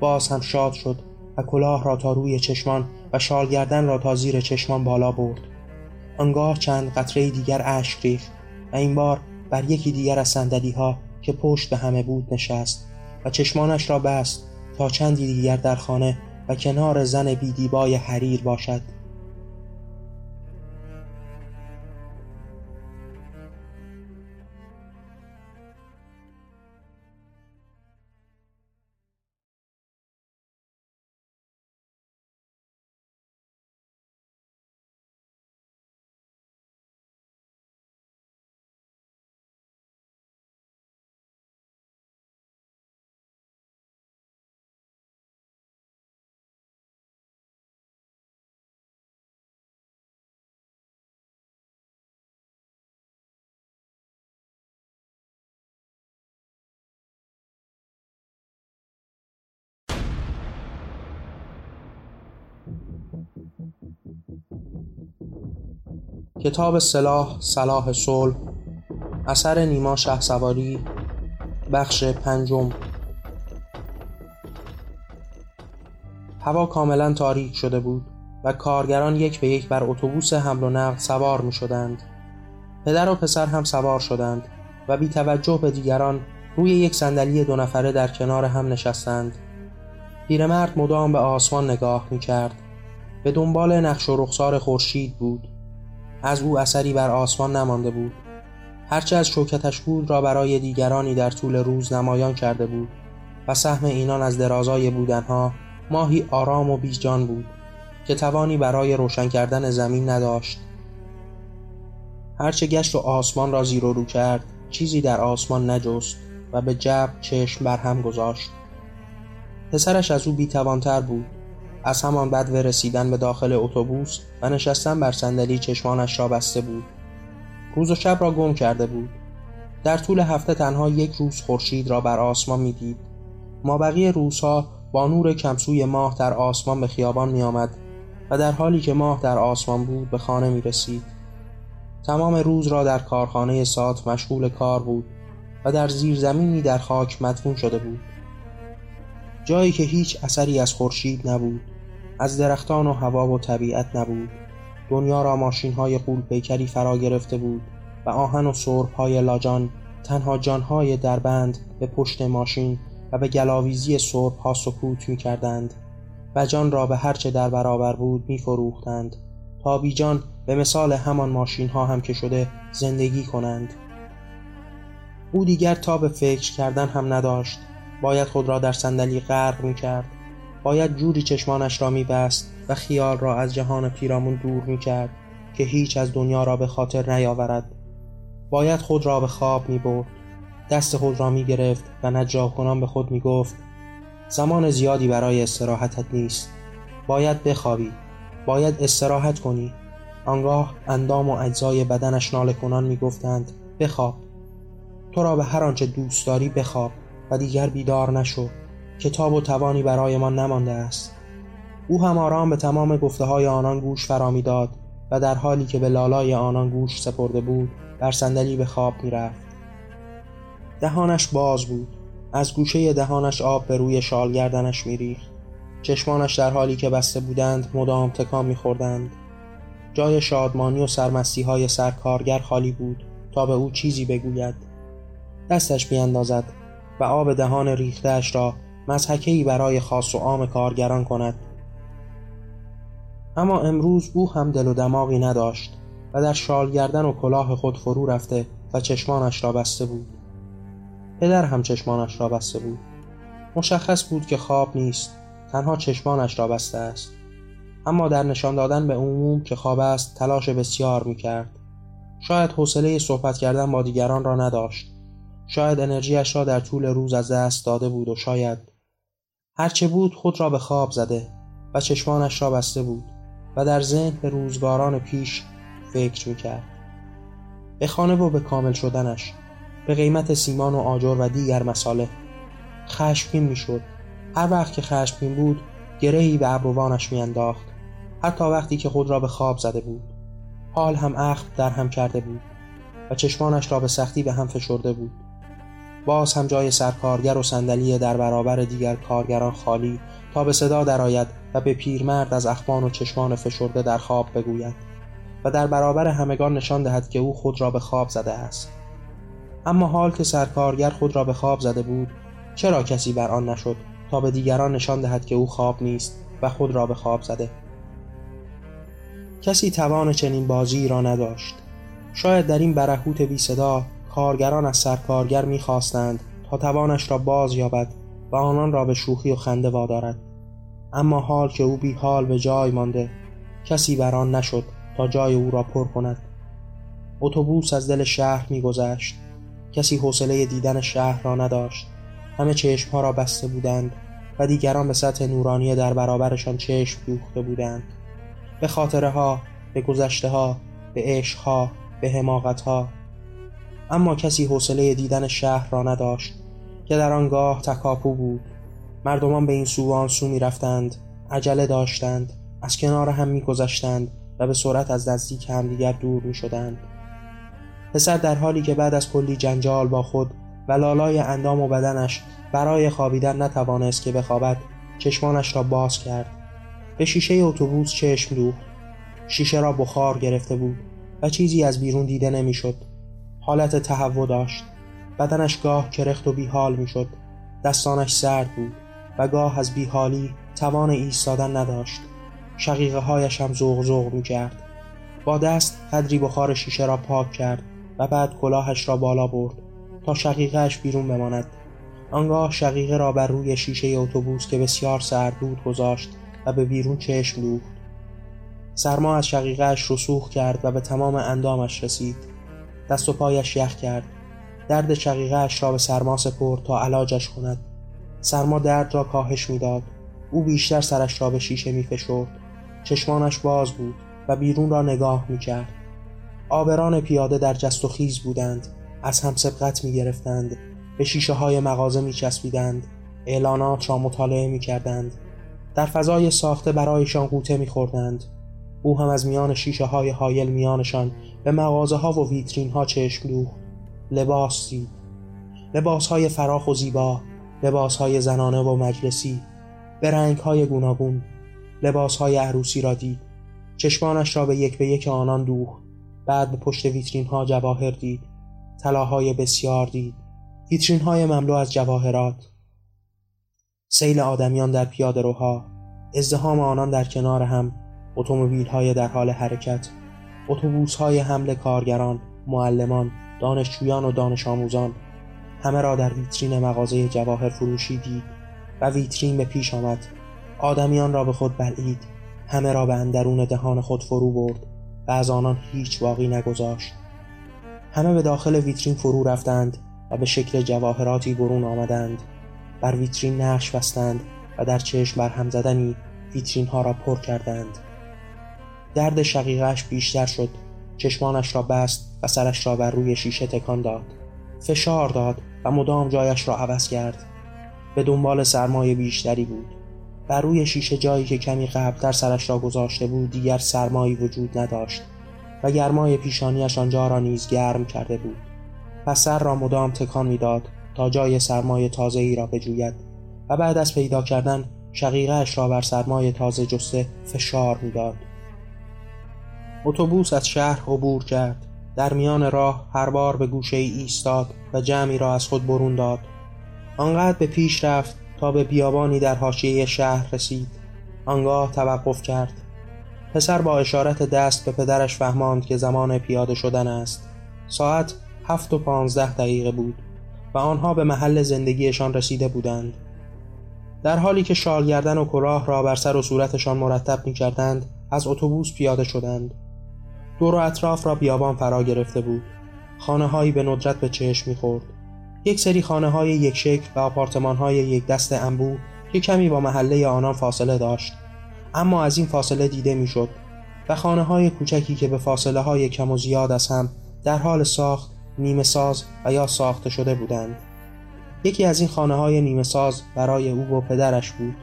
باز هم شاد شد و کلاه را تا روی چشمان و شالگردن را تا زیر چشمان بالا برد. آنگاه چند قطره دیگر اشک ریخت و این بار بر یکی دیگر از صندلی ها که پشت به همه بود نشست. و چشمانش را بست تا چندی دیگر در خانه و کنار زن بیدیبای حریر باشد. کتاب سلاح صلاح صلح اثر نیما شه سواری بخش پنجم هوا کاملا تاریک شده بود و کارگران یک به یک بر اتوبوس حمل و نقل سوار می شدند. پدر و پسر هم سوار شدند و بی توجه به دیگران روی یک صندلی دو نفره در کنار هم نشستند. پیرمرد مدام به آسمان نگاه می کرد. به دنبال نقش و رخسار خورشید بود. از او اثری بر آسمان نمانده بود. هرچه از شوکتش بود را برای دیگرانی در طول روز نمایان کرده بود و سهم اینان از درازای بودنها ماهی آرام و بیجان بود که توانی برای روشن کردن زمین نداشت. هرچه گشت و آسمان را زیر و رو کرد چیزی در آسمان نجست و به جب چشم بر هم گذاشت. پسرش از او بیتوانتر بود. از همان بد رسیدن به داخل اتوبوس و نشستن بر صندلی چشمانش را بسته بود روز و شب را گم کرده بود در طول هفته تنها یک روز خورشید را بر آسمان می‌دید ما بقیه روزها با نور کمسوی ماه در آسمان به خیابان می آمد و در حالی که ماه در آسمان بود به خانه می رسید. تمام روز را در کارخانه سات مشغول کار بود و در زیر زمینی در خاک مدفون شده بود. جایی که هیچ اثری از خورشید نبود، از درختان و هوا و طبیعت نبود. دنیا را ماشین های قول پیکری فرا گرفته بود و آهن و سرب های لاجان تنها جانهای دربند به پشت ماشین و به گلاویزی صبح ها سکوت می کردند و جان را به هرچه در برابر بود می فروختند تا بی جان به مثال همان ماشین ها هم که شده زندگی کنند او دیگر تا به فکر کردن هم نداشت باید خود را در صندلی غرق می کرد باید جوری چشمانش را می بست و خیال را از جهان پیرامون دور می کرد که هیچ از دنیا را به خاطر نیاورد. باید خود را به خواب می برد دست خود را می گرفت و نجاه کنان به خود می گفت زمان زیادی برای استراحتت نیست. باید بخوابی. باید استراحت کنی. آنگاه اندام و اجزای بدنش ناله کنان می گفتند بخواب. تو را به هر آنچه دوست داری بخواب و دیگر بیدار نشو. کتاب و توانی برای ما نمانده است. او هم آرام به تمام گفته های آنان گوش فرامی داد و در حالی که به لالای آنان گوش سپرده بود بر صندلی به خواب می‌رفت. دهانش باز بود. از گوشه دهانش آب به روی شال گردنش میریخت. چشمانش در حالی که بسته بودند مدام تکان میخوردند. جای شادمانی و سرمستی های سرکارگر خالی بود تا به او چیزی بگوید. دستش بیاندازد و آب دهان ریختهاش را مزحکهای برای خاص و عام کارگران کند. اما امروز او هم دل و دماغی نداشت و در شال گردن و کلاه خود فرو رفته و چشمانش را بسته بود. پدر هم چشمانش را بسته بود. مشخص بود که خواب نیست تنها چشمانش را بسته است. اما در نشان دادن به عموم که خواب است تلاش بسیار می کرد شاید حوصله صحبت کردن با دیگران را نداشت. شاید انرژیش را در طول روز از دست داده بود و شاید هرچه بود خود را به خواب زده و چشمانش را بسته بود و در ذهن به روزگاران پیش فکر می کرد به خانه و به کامل شدنش به قیمت سیمان و آجر و دیگر مساله خشمگین می‌شد. هر وقت که خشمگین بود گرهی به ابروانش میانداخت. حتی وقتی که خود را به خواب زده بود. حال هم اخم در هم کرده بود و چشمانش را به سختی به هم فشرده بود. باز هم جای سرکارگر و صندلی در برابر دیگر کارگران خالی تا به صدا درآید و به پیرمرد از اخوان و چشمان فشرده در خواب بگوید و در برابر همگان نشان دهد که او خود را به خواب زده است. اما حال که سرکارگر خود را به خواب زده بود چرا کسی بر آن نشد تا به دیگران نشان دهد که او خواب نیست و خود را به خواب زده؟ کسی توان چنین بازی را نداشت. شاید در این برهوت بی صدا کارگران از سرکارگر می‌خواستند تا توانش را باز یابد و آنان را به شوخی و خنده وادارد. اما حال که او بی حال به جای مانده کسی بر آن نشد تا جای او را پر کند. اتوبوس از دل شهر میگذشت. کسی حوصله دیدن شهر را نداشت. همه چشمها را بسته بودند و دیگران به سطح نورانی در برابرشان چشم دوخته بودند. به خاطره ها به گذشته ها به عشق ها به حماقت ها اما کسی حوصله دیدن شهر را نداشت که در آنگاه تکاپو بود. مردمان به این سو و آن سو می رفتند عجله داشتند از کنار هم میگذشتند و به سرعت از نزدیک همدیگر دور می شدند. پسر در حالی که بعد از کلی جنجال با خود و لالای اندام و بدنش برای خوابیدن نتوانست که بخوابد چشمانش را باز کرد. به شیشه اتوبوس چشم دوخت. شیشه را بخار گرفته بود و چیزی از بیرون دیده نمی‌شد. حالت تهوع داشت. بدنش گاه کرخت و بیحال می‌شد. دستانش سرد بود و گاه از بیحالی توان ایستادن نداشت. شقیقه هایش هم زوغ زوغ می کرد با دست قدری بخار شیشه را پاک کرد و بعد کلاهش را بالا برد تا شقیقهش بیرون بماند. آنگاه شقیقه را بر روی شیشه اتوبوس که بسیار سرد بود گذاشت و به بیرون چشم دوخت. سرما از شقیقهش رسوخ کرد و به تمام اندامش رسید. دست و پایش یخ کرد. درد شقیقهش را به سرما سپرد تا علاجش کند. سرما درد را کاهش می‌داد. او بیشتر سرش را به شیشه می فشرد چشمانش باز بود و بیرون را نگاه می کرد آبران پیاده در جست و خیز بودند. از هم سبقت می گرفتند به شیشه های مغازه می چسبیدند اعلانات را مطالعه می کردند در فضای ساخته برایشان قوطه می خوردند او هم از میان شیشه های هایل میانشان به مغازه ها و ویترین ها چشم دوخت. لباس دید لباس های فراخ و زیبا لباس های زنانه و مجلسی به رنگ های گوناگون لباس های عروسی را دید. چشمانش را به یک به یک آنان دوخت. بعد به پشت ویترین ها جواهر دید. طلاهای بسیار دید. ویترین های مملو از جواهرات. سیل آدمیان در پیاده روها. ازدهام آنان در کنار هم. اتومبیل های در حال حرکت اتوبوس های حمل کارگران معلمان دانشجویان و دانش آموزان همه را در ویترین مغازه جواهر فروشی دید و ویترین به پیش آمد. آدمیان را به خود بلعید همه را به اندرون دهان خود فرو برد و از آنان هیچ واقعی نگذاشت. همه به داخل ویترین فرو رفتند و به شکل جواهراتی برون آمدند. بر ویترین نقش بستند و در چشم بر هم زدنی ویترین ها را پر کردند. درد شقیقش بیشتر شد. چشمانش را بست و سرش را بر روی شیشه تکان داد. فشار داد و مدام جایش را عوض کرد. به دنبال سرمایه بیشتری بود. بر روی شیشه جایی که کمی قبلتر سرش را گذاشته بود دیگر سرمایی وجود نداشت و گرمای پیشانیش آنجا را نیز گرم کرده بود. پس سر را مدام تکان می‌داد تا جای سرمایه تازه ای را بجوید و بعد از پیدا کردن شقیقهش را بر سرمایه تازه جسته فشار می‌داد. اتوبوس از شهر عبور کرد. در میان راه هر بار به گوشه ای ایستاد و جمعی را از خود برون داد. آنقدر به پیش رفت تا به بیابانی در حاشیه شهر رسید. آنگاه توقف کرد. پسر با اشارت دست به پدرش فهماند که زمان پیاده شدن است. ساعت هفت و پانزده دقیقه بود و آنها به محل زندگیشان رسیده بودند. در حالی که شالگردن و کلاه را بر سر و صورتشان مرتب می کردند از اتوبوس پیاده شدند. دور و اطراف را بیابان فرا گرفته بود. خانه هایی به ندرت به چشم می‌خورد. یک سری خانه های یک شکل و آپارتمان های یک دست انبوه که کمی با محله آنان فاصله داشت. اما از این فاصله دیده می‌شد و خانه های کوچکی که به فاصله های کم و زیاد از هم در حال ساخت نیمه ساز و یا ساخته شده بودند. یکی از این خانه های نیمه ساز برای او و پدرش بود.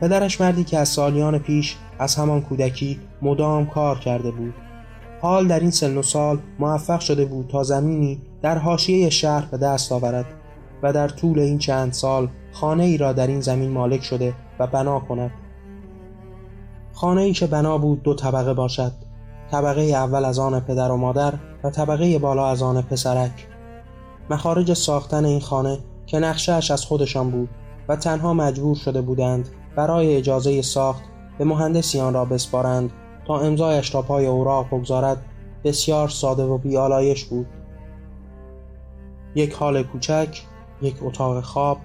پدرش مردی که از سالیان پیش از همان کودکی مدام کار کرده بود. حال در این سن و سال موفق شده بود تا زمینی در حاشیه شهر به دست آورد و در طول این چند سال خانه ای را در این زمین مالک شده و بنا کند. خانه ای که بنا بود دو طبقه باشد طبقه اول از آن پدر و مادر و طبقه بالا از آن پسرک. مخارج ساختن این خانه که نقشهش از خودشان بود و تنها مجبور شده بودند برای اجازه ساخت به مهندسی آن را بسپارند تا امضایش را پای اوراق بگذارد بسیار ساده و بیالایش بود. یک حال کوچک یک اتاق خواب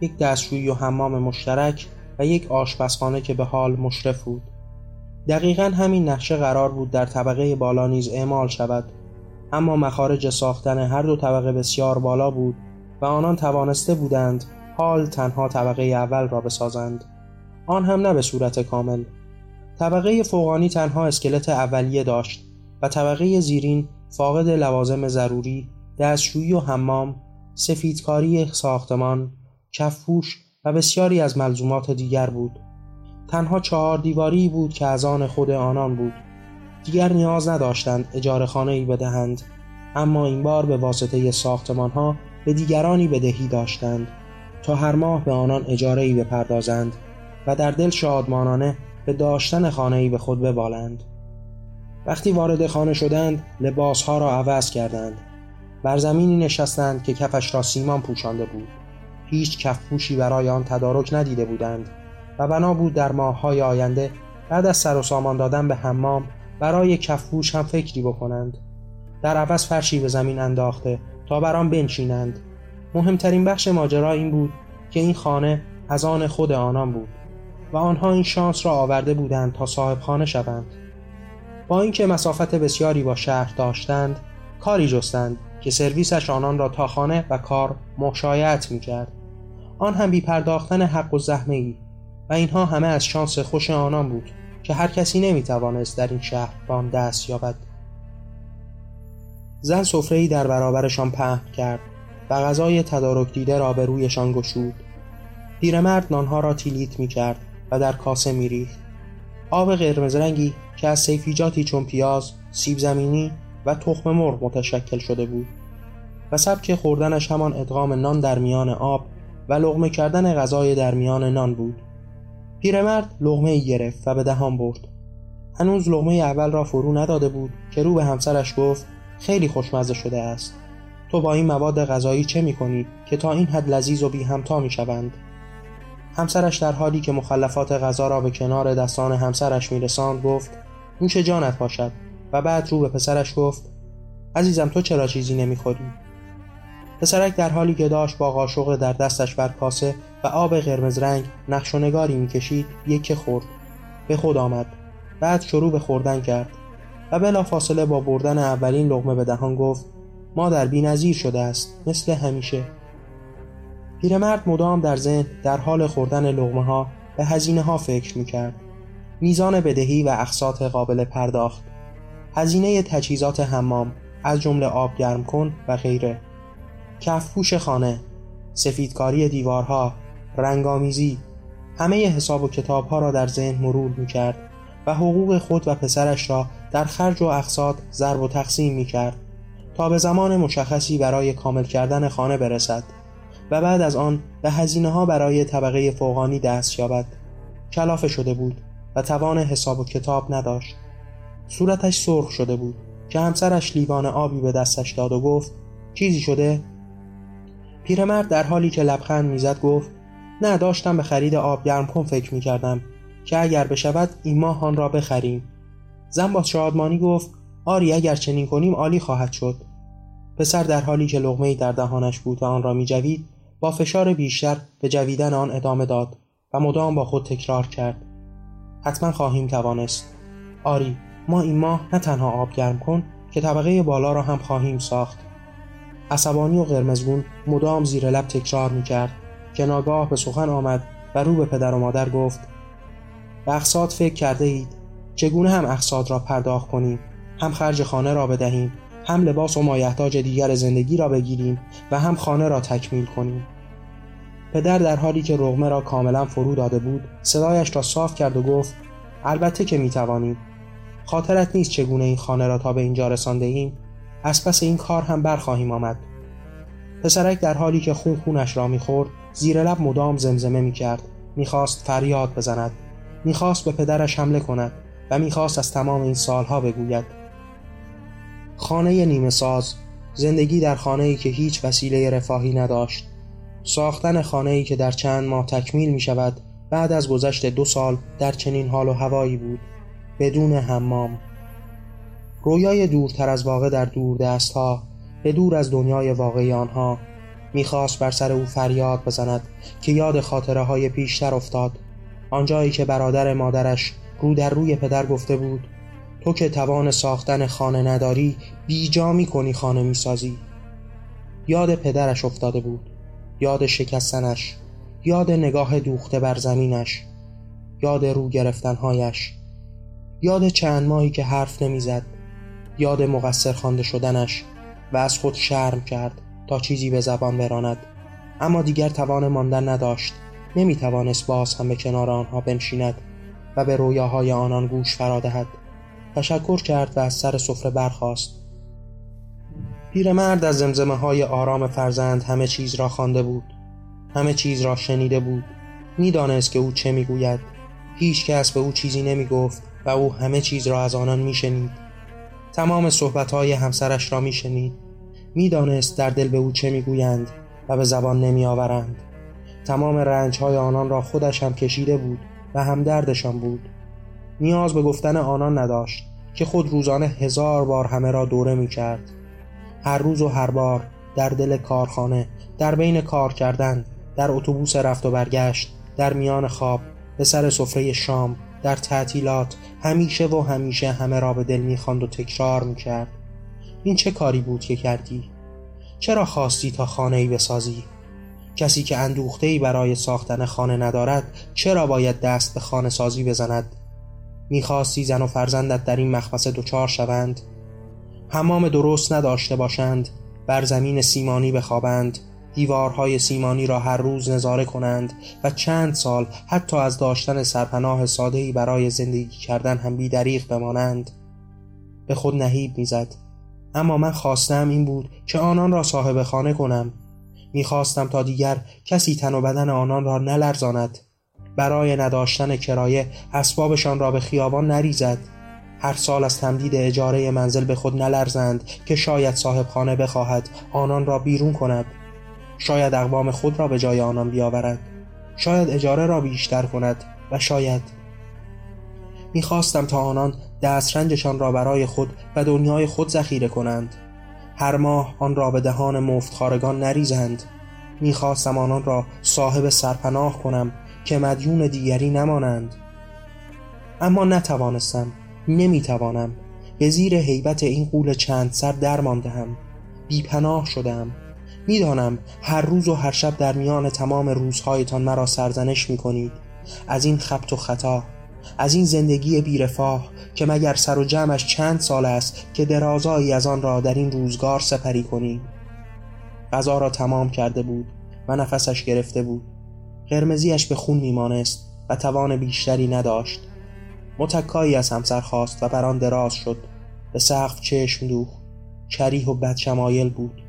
یک دستشویی و حمام مشترک و یک آشپزخانه که به حال مشرف بود. دقیقا همین نقشه قرار بود در طبقه بالا نیز اعمال شود. اما مخارج ساختن هر دو طبقه بسیار بالا بود و آنان توانسته بودند حال تنها طبقه اول را بسازند. آن هم نه به صورت کامل. طبقه فوقانی تنها اسکلت اولیه داشت و طبقه زیرین فاقد لوازم ضروری دستشویی و حمام سفیدکاری ساختمان کفپوش و بسیاری از ملزومات دیگر بود. تنها چهار دیواری بود که از آن خود آنان بود. دیگر نیاز نداشتند اجاره خانه ای بدهند اما این بار به واسطه ساختمان ها به دیگرانی بدهی داشتند تا هر ماه به آنان اجاره ای بپردازند. و در دل شادمانانه به داشتن خانه ای به خود ببالند. وقتی وارد خانه شدند لباسها را عوض کردند. بر زمینی نشستند که کفش را سیمان پوشانده بود. هیچ کفپوشی برای آن تدارک ندیده بودند و بنا بود در ماههای آینده بعد از سر و سامان دادن به حمام برای کفپوش هم فکری بکنند. در عوض فرشی به زمین انداخته تا بر آن بنشینند. مهمترین بخش ماجرا این بود که این خانه از آن خود آنان بود. و آنها این شانس را آورده بودند تا صاحب خانه شوند. با اینکه مسافت بسیاری با شهر داشتند کاری جستند که سرویسش آنان را تا خانه و کار مشایعت می کرد آن هم بی پرداختن حق و زحمه ای و اینها همه از شانس خوش آنان بود که هر کسی نمی توانست در این شهر به آن دست یابد. زن ای در برابرشان پهن کرد و غذای تدارک دیده را به رویشان گشود. پیرمرد نانها را تیلیت می کرد و در کاسه می ریخت آب قرمز رنگی که از سیفیجاتی چون پیاز، سیب زمینی و تخم مرغ متشکل شده بود و سبک خوردنش همان ادغام نان در میان آب و لغمه کردن غذای در میان نان بود. پیرمرد لغمه ای گرفت و به دهان برد. هنوز لغمه اول را فرو نداده بود که رو به همسرش گفت خیلی خوشمزه شده است. تو با این مواد غذایی چه می‌کنی که تا این حد لذیذ و بی همتا می شوند همسرش در حالی که مخلفات غذا را به کنار دستان همسرش میرساند گفت نوش جانت باشد. و بعد رو به پسرش گفت عزیزم تو چرا چیزی نمی‌خوری؟ پسرک در حالی که داشت با قاشق در دستش بر کاسه و آب قرمز رنگ نقش و نگاری می‌کشید یک خورد. به خود آمد. بعد شروع به خوردن کرد. و بلا فاصله با بردن اولین لغمه به دهان گفت مادر بی شده است مثل همیشه. پیرمرد مدام در ذهن در حال خوردن لغمه ها به هزینه ها فکر می‌کرد. میزان بدهی و اقساط قابل پرداخت. هزینه تجهیزات حمام از جمله آب گرم کن و غیره. کفپوش خانه سفیدکاری دیوارها رنگامیزی همه حساب و کتابها را در ذهن مرور می‌کرد و حقوق خود و پسرش را در خرج و اقساط ضرب و تقسیم می‌کرد تا به زمان مشخصی برای کامل کردن خانه برسد. و بعد از آن به هزینه ها برای طبقه فوقانی دست یابد. کلافه شده بود و توان حساب و کتاب نداشت. صورتش سرخ شده بود که همسرش لیوان آبی به دستش داد و گفت چیزی شده؟ پیرمرد در حالی که لبخند می‌زد گفت نه داشتم به خرید آب گرم کن فکر می‌کردم که اگر بشود این ماه آن را بخریم. زن با شادمانی گفت آری اگر چنین کنیم عالی خواهد شد. پسر در حالی که لغمه در دهانش بود و آن را میجوید با فشار بیشتر به جویدن آن ادامه داد و مدام با خود تکرار کرد. حتما خواهیم توانست. آری ما این ماه نه تنها آب گرم کن که طبقه بالا را هم خواهیم ساخت. عصبانی و قرمزگون مدام زیر لب تکرار می‌کرد. که ناگاه به سخن آمد و رو به پدر و مادر گفت به اقساط فکر کرده اید. چگونه هم اقساط را پرداخت کنیم؟ هم خرج خانه را بدهیم؟ هم لباس و مایحتاج دیگر زندگی را بگیریم و هم خانه را تکمیل کنیم. پدر در حالی که رغمه را کاملا فرو داده بود صدایش را صاف کرد و گفت البته که می‌توانیم خاطرت نیست چگونه این خانه را تا به اینجا رسانده ایم از پس این کار هم برخواهیم آمد. پسرک در حالی که خون خونش را می‌خورد زیر لب مدام زمزمه می‌کرد. می‌خواست فریاد بزند. می‌خواست به پدرش حمله کند و می‌خواست از تمام این سالها بگوید. خانه نیمه ساز زندگی در خانه ای که هیچ وسیله رفاهی نداشت. ساختن خانه ای که در چند ماه تکمیل می شود بعد از گذشت دو سال در چنین حال و هوایی بود. بدون حمام. رویای دورتر از واقع در دور دست ها به دور از دنیای واقعی آنها می‌خواست بر سر او فریاد بزند که یاد خاطره های پیشتر افتاد. آنجایی که برادر مادرش رو در روی پدر گفته بود تو که توان ساختن خانه نداری بیجا می کنی خانه می سازی یاد پدرش افتاده بود. یاد شکستنش. یاد نگاه دوخته بر زمینش. یاد رو گرفتنهایش. یاد چند ماهی که حرف نمی‌زد. یاد مقصر خوانده شدنش و از خود شرم کرد تا چیزی به زبان براند. اما دیگر توان ماندن نداشت. نمی توانست باز هم به کنار آنها بنشیند و به رویاهای آنان گوش فرا دهد. تشکر کرد و از سر سفره برخاست. پیرمرد از زمزمه های آرام فرزند همه چیز را خوانده بود همه چیز را شنیده بود. می‌دانست که او چه می‌گوید. هیچ کس به او چیزی نمی گفت و او همه چیز را از آنان میشنید. تمام صحبتهای همسرش را میشنید. می‌دانست در دل به او چه می‌گویند و به زبان نمیآورند. تمام رنجهای آنان را خودش هم کشیده بود و هم دردشان بود. نیاز به گفتن آنان نداشت که خود روزانه هزار بار همه را دوره می کرد هر روز و هر بار در دل کارخانه در بین کار کردن در اتوبوس رفت و برگشت در میان خواب به سر سفره شام در تعطیلات همیشه و همیشه همه را به دل می‌خواند و تکرار می‌کرد. این چه کاری بود که کردی؟ چرا خواستی تا خانه ای بسازی؟ کسی که اندوخته ای برای ساختن خانه ندارد چرا باید دست به خانه سازی بزند؟ می‌خواستی زن و فرزندت در این مخمسه دچار شوند. حمام درست نداشته باشند بر زمین سیمانی بخوابند دیوارهای سیمانی را هر روز نظاره کنند و چند سال حتی از داشتن سرپناه سادهی برای زندگی کردن هم بیدریق بمانند. به خود نهیب می‌زد. اما من خواستم این بود که آنان را صاحب خانه کنم. می‌خواستم تا دیگر کسی تن و بدن آنان را نلرزاند. برای نداشتن کرایه اسبابشان را به خیابان نریزد. هر سال از تمدید اجاره منزل به خود نلرزند که شاید صاحب خانه بخواهد آنان را بیرون کند. شاید اقوام خود را به جای آنان بیاورد. شاید اجاره را بیشتر کند و شاید می‌خواستم تا آنان دسترنجشان را برای خود و دنیای خود ذخیره کنند. هر ماه آن را به دهان مفتخارگان نریزند. می‌خواستم آنان را صاحب سرپناه کنم که مدیون دیگری نمانند. اما نتوانستم نمی‌توانم. به زیر حیبت این قول چند سر درماندهم. بیپناه شدم. می‌دانم هر روز و هر شب در میان تمام روزهایتان مرا سرزنش می‌کنید. از این خبت و خطا از این زندگی بیرفاه که مگر سر و جمعش چند سال است که درازایی از آن را در این روزگار سپری کنیم غذا را تمام کرده بود و نفسش گرفته بود. قرمزیش به خون میمانست و توان بیشتری نداشت. متکایی از همسر خواست و بر آن دراز شد. به سقف چشم دوخت. کریه و بدشمایل بود.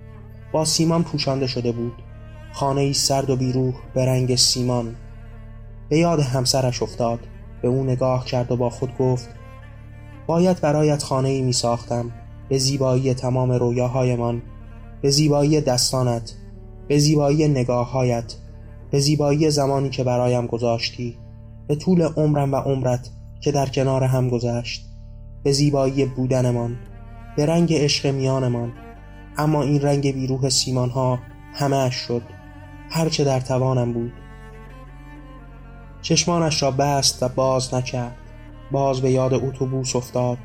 با سیمان پوشانده شده بود. خانه ای سرد و بیروح به رنگ سیمان. به یاد همسرش افتاد. به او نگاه کرد و با خود گفت باید برایت خانه ای می ساختم به زیبایی تمام رویاهایمان. به زیبایی دستانت. به زیبایی نگاههایت. به زیبایی زمانی که برایم گذاشتی به طول عمرم و عمرت که در کنار هم گذشت به زیبایی بودنمان به رنگ عشق میانمان. اما این رنگ بیروح سیمان ها همه شد هرچه در توانم بود. چشمانش را بست و باز نکرد باز به یاد اتوبوس افتاد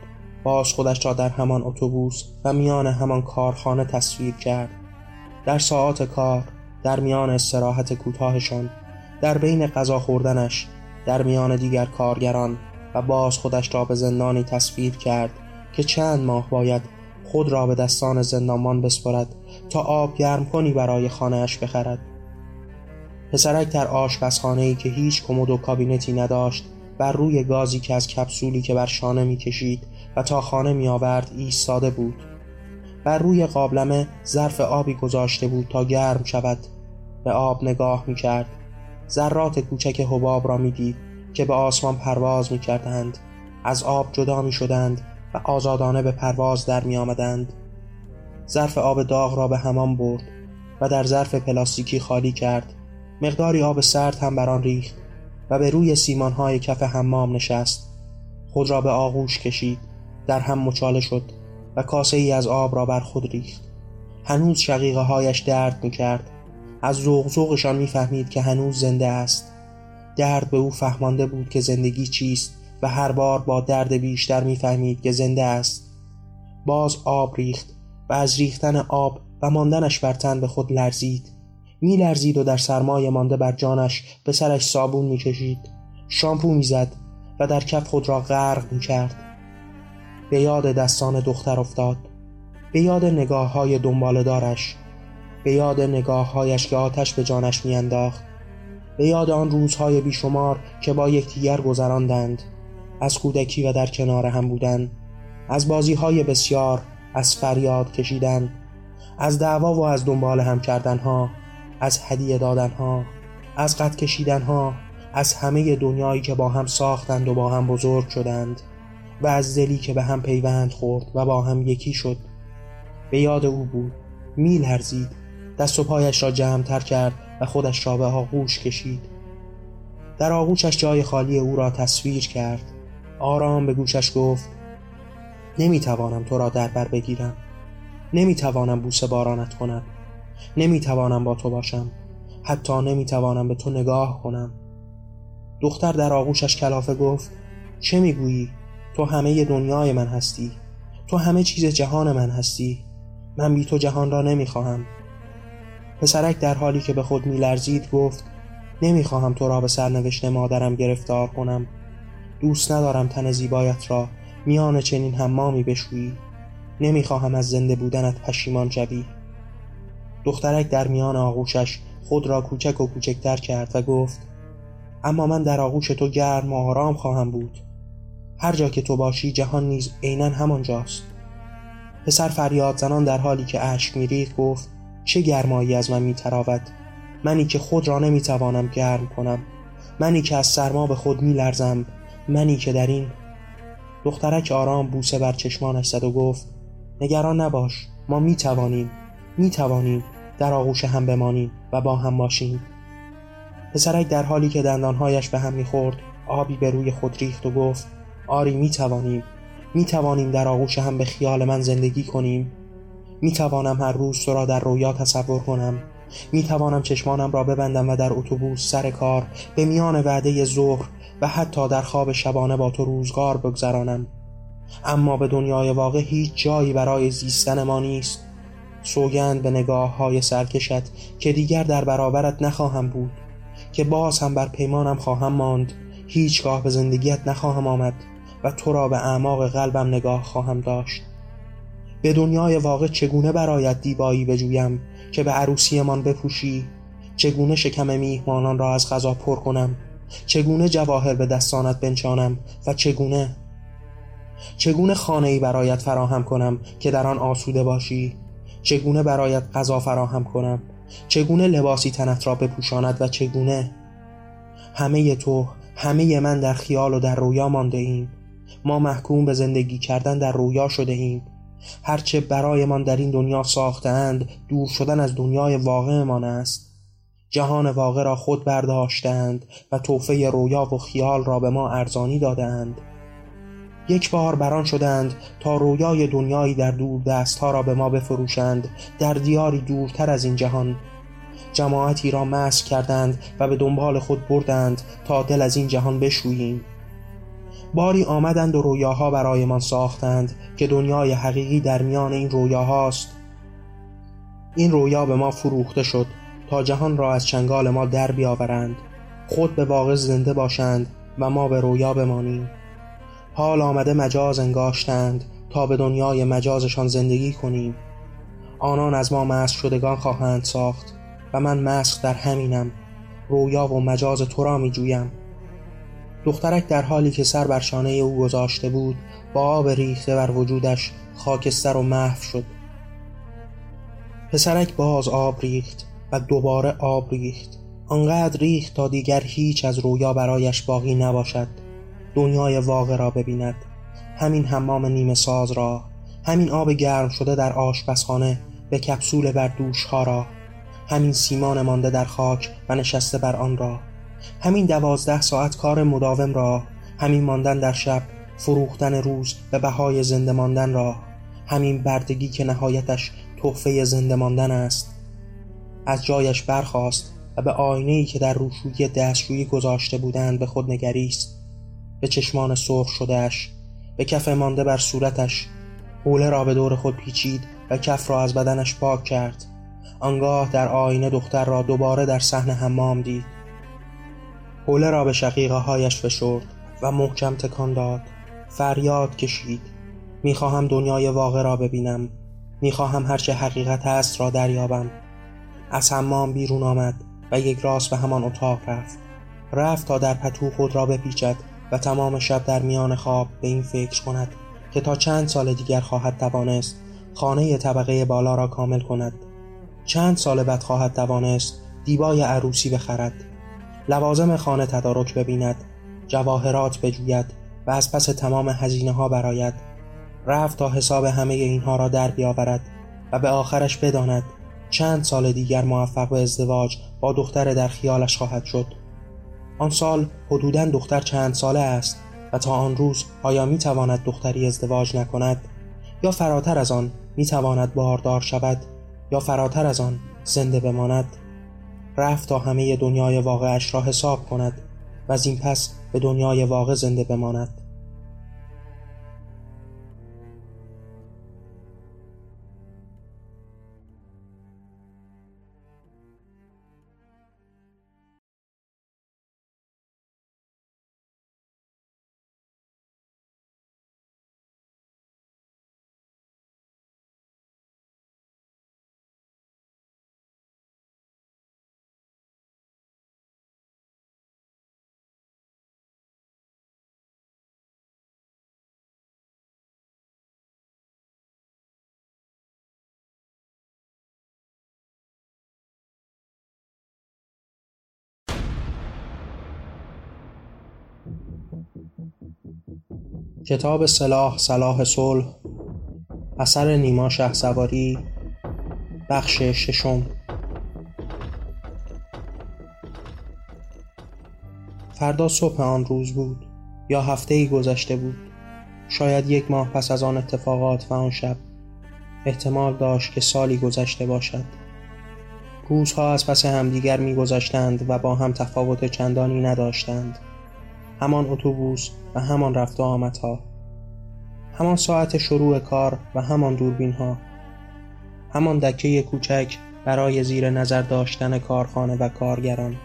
باز خودش را در همان اتوبوس و میان همان کارخانه تصویر کرد. در ساعات کار در میان استراحت کوتاهشان در بین غذا خوردنش در میان دیگر کارگران و باز خودش را به زندانی تصویر کرد که چند ماه باید خود را به دستان زندانبان بسپرد تا آب گرم کنی برای خانهاش بخرد. پسرک در آشپزخانه ای که هیچ کمد و کابینتی نداشت بر روی گازی که از کپسولی که بر شانه می‌کشید و تا خانه می آورد ایستاده بود. بر روی قابلمه ظرف آبی گذاشته بود تا گرم شود. به آب نگاه می کرد ذرات کوچک حباب را می دید که به آسمان پرواز می کردند از آب جدا می شدند و آزادانه به پرواز در می آمدند ظرف آب داغ را به همان برد و در ظرف پلاستیکی خالی کرد. مقداری آب سرد هم بر آن ریخت و به روی سیمانهای کف حمام نشست. خود را به آغوش کشید. در هم مچاله شد و کاسه ای از آب را بر خود ریخت. هنوز شقیقه هایش درد می کرد از ذوقشان می‌فهمید که هنوز زنده است. درد به او فهمانده بود که زندگی چیست و هر بار با درد بیشتر می‌فهمید که زنده است. باز آب ریخت و از ریختن آب و ماندنش بر تن به خود لرزید. می لرزید و در سرمایه مانده بر جانش به سرش صابون می کشید شامپو می زد و در کف خود را غرق می کرد به یاد دستان دختر افتاد. به یاد نگاه های دنبال دارش به یاد نگاه هایش که آتش به جانش می انداخت به یاد آن روزهای بیشمار که با یکدیگر گذراندند از کودکی و در کنار هم بودن از بازیهای بسیار از فریاد کشیدن از دعوا و از دنبال هم کردنها از هدیه دادنها از قد کشیدنها از همه دنیایی که با هم ساختند و با هم بزرگ شدند و از دلی که به هم پیوند خورد و با هم یکی شد. به یاد او بود. میل هرزید دست و پایش را جمعتر کرد و خودش را به آغوش کشید. در آغوشش جای خالی او را تصویر کرد. آرام به گوشش گفت نمی‌توانم تو را در بر بگیرم. نمی‌توانم بوسه بارانت کنم. نمی‌توانم با تو باشم. حتی نمی‌توانم به تو نگاه کنم. دختر در آغوشش کلافه گفت چه می‌گویی؟ تو همه دنیای من هستی. تو همه چیز جهان من هستی. من بی تو جهان را نمی‌خواهم. پسرک در حالی که به خود میلرزید گفت نمی‌خواهم تو را به سرنوشت مادرم گرفتار کنم. دوست ندارم تن زیبایت را میان چنین حمامی بشویی. نمی‌خواهم از زنده بودنت پشیمان شوی. دخترک در میان آغوشش خود را کوچک و کوچکتر کرد و گفت اما من در آغوش تو گرم و آرام خواهم بود. هر جا که تو باشی جهان نیز عینا همانجاست. پسر فریاد زنان در حالی که اشک میریخت گفت چه گرمایی از من میتراود. منی که خود را نمی‌توانم گرم کنم. منی که از سرما به خود میلرزم. منی که در این دخترک آرام بوسه بر چشمانش زد و گفت نگران نباش ما می‌توانیم می‌توانیم در آغوش هم بمانیم و با هم باشیم. پسرک در حالی که دندانهایش به هم می‌خورد آبی به روی خود ریخت و گفت آری می‌توانیم می‌توانیم در آغوش هم به خیال من زندگی کنیم. می‌توانم هر روز تو را در رویا تصور کنم. می‌توانم چشمانم را ببندم و در اتوبوس سر کار به میان وعده ظهر و حتی در خواب شبانه با تو روزگار بگذرانم. اما به دنیای واقع هیچ جایی برای زیستن ما نیست. سوگند به نگاه های سرکشت که دیگر در برابرت نخواهم بود که باز هم بر پیمانم خواهم ماند. هیچگاه به زندگیت نخواهم آمد و تو را به اعماق قلبم نگاه خواهم داشت. به دنیای واقع چگونه برایت دیبایی بجویم که به عروسیمان بپوشی؟ چگونه شکم میهمانان را از غذا پر کنم؟ چگونه جواهر به دستانت بنشانم و چگونه؟ چگونه خانه ای برایت فراهم کنم که در آن آسوده باشی؟ چگونه برایت غذا فراهم کنم؟ چگونه لباسی تنت را بپوشاند و چگونه؟ همه تو همه من در خیال و در رویا مانده ایم. ما محکوم به زندگی کردن در رویا شده ایم. هرچه برایمان در این دنیا ساختند دور شدن از دنیای واقعمان است. جهان واقع را خود برداشتند و توفه رویا و خیال را به ما ارزانی دادند. یک بار بران شدند تا رویای دنیایی در دور دست ها را به ما بفروشند در دیاری دورتر از این جهان. جماعتی را مسک کردند و به دنبال خود بردند تا دل از این جهان بشوییم. باری آمدند و رویاها برایمان ساختند که دنیای حقیقی در میان این رویاهاست. این رویا به ما فروخته شد تا جهان را از چنگال ما در بیاورند. خود به واقع زنده باشند و ما به رویا بمانیم. حال آمده مجاز انگاشتند تا به دنیای مجازشان زندگی کنیم. آنان از ما مسخ شدگان خواهند ساخت و من مسخ در همینم. رویا و مجاز تو را می جویم دخترک در حالی که سر بر شانه او گذاشته بود با آب ریخته بر وجودش خاکستر و محو شد. پسرک باز آب ریخت و دوباره آب ریخت. آنقدر ریخت تا دیگر هیچ از رویا برایش باقی نباشد. دنیای واقع را ببیند. همین حمام نیمه ساز را همین آب گرم شده در آشپزخانه به کپسول بر دوش ها را همین سیمان مانده در خاک و نشسته بر آن را. همین دوازده ساعت کار مداوم را همین ماندن در شب فروختن روز به بهای زنده ماندن را همین بردگی که نهایتش تحفه زنده ماندن است. از جایش برخاست و به آینه ای که در روشویی دستشویی گذاشته بودند به خود نگریست. به چشمان سرخ شدهش به کف مانده بر صورتش حوله را به دور خود پیچید و کف را از بدنش پاک کرد. آنگاه در آینه دختر را دوباره در صحن حمام دید. حوله را به شقیقه هایش فشرد و محکم تکان داد. فریاد کشید. می‌خواهم دنیای واقع را ببینم. می‌خواهم هرچه حقیقت است را دریابم. از حمام بیرون آمد و یک راست به همان اتاق رفت. رفت تا در پتو خود را بپیچد و تمام شب در میان خواب به این فکر کند که تا چند سال دیگر خواهد توانست خانه طبقه بالا را کامل کند. چند سال بعد خواهد توانست دیبای عروسی بخرد. لوازم خانه تدارک ببیند جواهرات بجوید و از پس تمام هزینه ها براید رفت تا حساب همه اینها را در بیاورد و به آخرش بداند چند سال دیگر موفق به ازدواج با دختر در خیالش خواهد شد. آن سال حدودا دختر چند ساله است و تا آن روز آیا می تواند دختری ازدواج نکند؟ یا فراتر از آن می تواند باردار شود؟ یا فراتر از آن زنده بماند؟ رفت تا همه دنیای واقعش را حساب کند و از این پس به دنیای واقع زنده بماند. کتاب سلاح صلاح صلح اثر نیما شه سواری بخش ششم. فردا صبح آن روز بود یا هفته ای گذشته بود. شاید یک ماه پس از آن اتفاقات و آن شب احتمال داشت که سالی گذشته باشد. روزها از پس همدیگر میگذشتند و با هم تفاوت چندانی نداشتند. همان اتوبوس و همان رفت آمدها. همان ساعت شروع کار و همان دوربین ها همان دکه کوچک برای زیر نظر داشتن کارخانه و کارگران.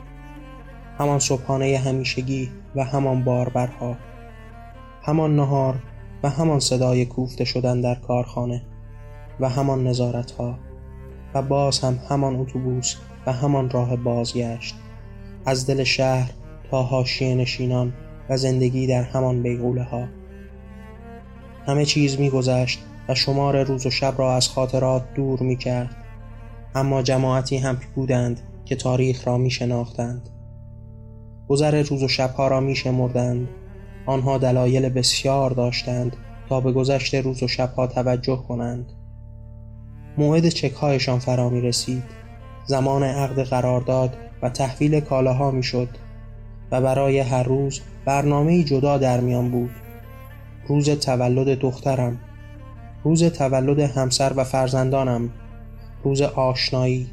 همان صبحانه همیشگی و همان باربرها. همان نهار و همان صدای کوفته شدن در کارخانه و همان نظارت ها و باز هم همان اتوبوس و همان راه بازگشت. از دل شهر حاشیه نشینان و زندگی در همان بیغوله ها همه چیز میگذشت و شمار روز و شب را از خاطرات دور می کرد اما جماعتی هم بودند که تاریخ را می شناختند گذر روز و شبها را می شمردند آنها دلایل بسیار داشتند تا به گذشت روز و شبها توجه کنند. موعد چکهایشان فرا می رسید زمان عقد قرارداد و تحویل کالاها می و برای هر روز برنامه جدا در میان بود. روز تولد دخترم روز تولد همسر و فرزندانم روز آشنایی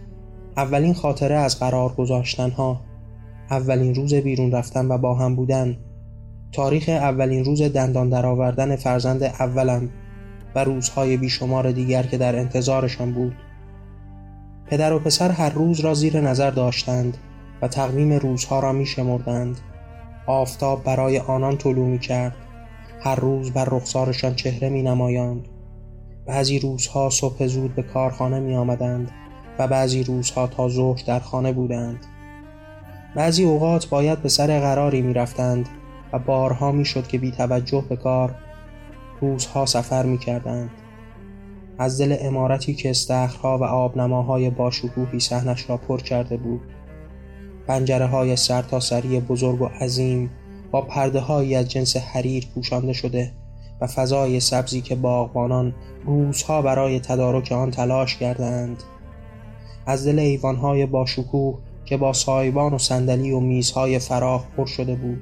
اولین خاطره از قرار گذاشتن ها اولین روز بیرون رفتن و با هم بودن تاریخ اولین روز دندان درآوردن فرزند اولم و روزهای بیشمار دیگر که در انتظارشان بود. پدر و پسر هر روز را زیر نظر داشتند. و تقویم روزها را می شمردند آفتاب برای آنان طلوع می کرد هر روز بر رخسارشان چهره می نمایاند بعضی روزها صبح زود به کارخانه می آمدند و بعضی روزها تا ظهر در خانه بودند. بعضی اوقات باید به سر قراری می رفتند و بارها می شد که بی توجه به کار روزها سفر می کردند از دل امارتی که استخرها و آبنماهای باشکوهی سحنش را پر کرده بود. پنجره های سرتاسری بزرگ و عظیم با پرده های از جنس حریر پوشانده شده و فضای سبزی که باغبانان روزها برای تدارک آن تلاش کردند از دل ایوانهای با شکوه که با سایبان و صندلی و میزهای فراخ پر شده بود.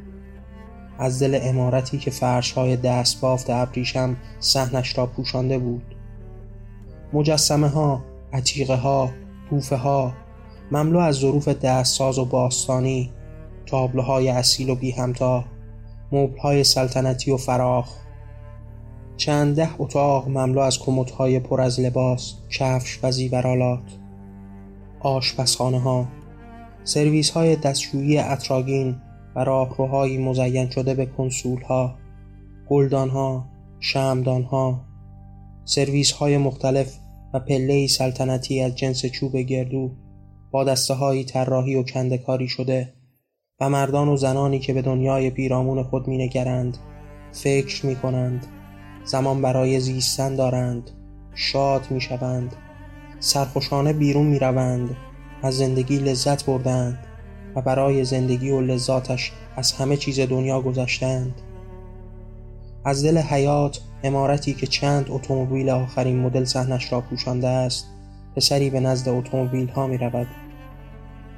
از دل امارتی که فرشهای دست بافت ابریشم صحنش را پوشانده بود. مجسمه ها، عتیقه ها، توفه ها مملو از ظروف دستساز و باستانی تابلوهای اصیل و بی همتا مبلهای سلطنتی و فراخ. چند ده اتاق مملو از کمدهای پر از لباس کفش و زیورالات آشپزخانه ها سرویس های دستشویی اطراگین و راهروهایی مزین شده به کنسول ها گلدان ها شمدان ها سرویس های مختلف و پله سلطنتی از جنس چوب گردو دسته هایی طراحی و کندکاری شده و مردان و زنانی که به دنیای پیرامون خود مینگرند فکر می کنند زمان برای زیستن دارند شاد می شوند سرخوشانه بیرون می روند از زندگی لذت بردند و برای زندگی و لذاتش از همه چیز دنیا گذشتند از دل حیات امارتی که چند اتومبیل آخرین مدل صحنش را پوشانده است پسری به نزد اتومبیل ها می رود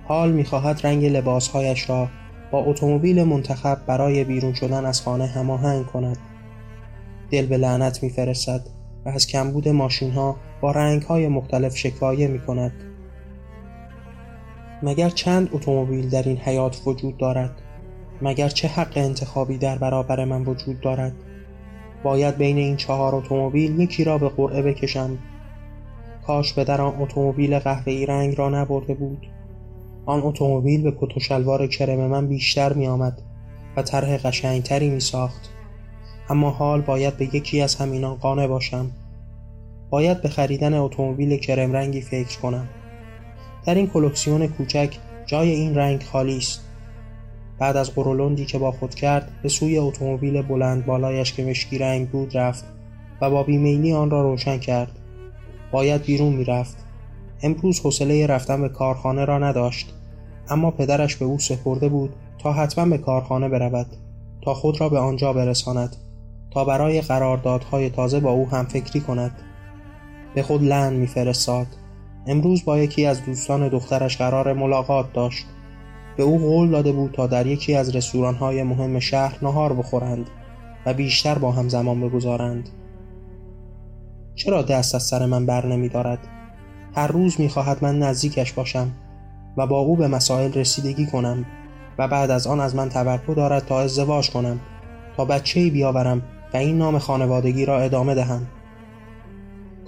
حال می خواهد رنگ لباسهایش را با اتومبیل منتخب برای بیرون شدن از خانه هماهنگ کند. دل به لعنت میفرستد و از کمبود ماشین ها با رنگ های مختلف شکایه می کند مگر چند اتومبیل در این حیات وجود دارد؟ مگر چه حق انتخابی در برابر من وجود دارد؟ باید بین این چهار اتومبیل یکی را به قرعه بکشم. کاش به در آن اتومبیل قهوه‌ای رنگ را نبرده بود. آن اتومبیل به کت و شلوار کرم من بیشتر می آمد و طرح قشنگتری می ساخت اما حال باید به یکی از همینان قانع باشم. باید به خریدن اتومبیل کرم رنگی فکر کنم. در این کلکسیون کوچک جای این رنگ خالی است. بعد از قرولندی که با خود کرد به سوی اتومبیل بلند بالایش که مشکی رنگ بود رفت و با بیمیلی آن را روشن کرد. باید بیرون می‌رفت. امروز حوصله رفتن به کارخانه را نداشت. اما پدرش به او سپرده بود تا حتما به کارخانه برود تا خود را به آنجا برساند تا برای قراردادهای تازه با او هم فکری کند. به خود لن میفرستاد. امروز با یکی از دوستان دخترش قرار ملاقات داشت. به او قول داده بود تا در یکی از رستورانهای مهم شهر نهار بخورند و بیشتر با هم زمان بگذارند. چرا دست از سر من بر نمی دارد؟ هر روز می‌خواهد من نزدیکش باشم. و با او به مسائل رسیدگی کنم و بعد از آن از من توقع دارد تا ازدواج کنم تا بچه بیاورم و این نام خانوادگی را ادامه دهم.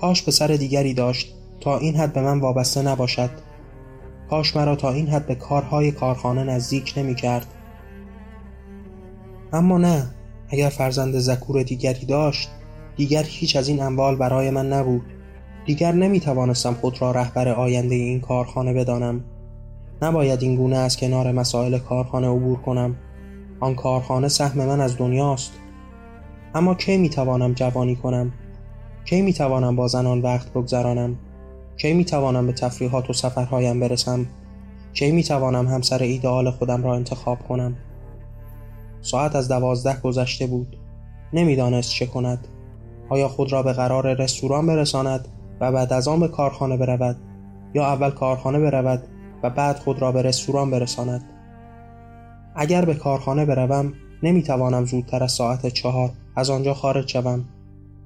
کاش پسر دیگری داشت تا این حد به من وابسته نباشد. کاش مرا تا این حد به کارهای کارخانه نزدیک نمی کرد اما نه اگر فرزند زکور دیگری داشت دیگر هیچ از این اموال برای من نبود. دیگر نمی توانستم خود را رهبر آینده این کارخانه بدانم. نباید این گونه از کنار مسائل کارخانه عبور کنم. آن کارخانه سهم من از دنیاست. اما کی می توانم جوانی کنم؟ کی می توانم با زنان وقت بگذرانم؟ کی می توانم به تفریحات و سفرهایم برسم؟ کی می توانم همسر ایدئال خودم را انتخاب کنم؟ ساعت از دوازده گذشته بود. نمی‌دانست چه کند. آیا خود را به قرار رستوران برساند و بعد از آن به کارخانه برود؟ یا اول کارخانه برود و بعد خود را به رستوران برساند. اگر به کارخانه بروم نمی‌توانم زودتر از ساعت چهار از آنجا خارج شوم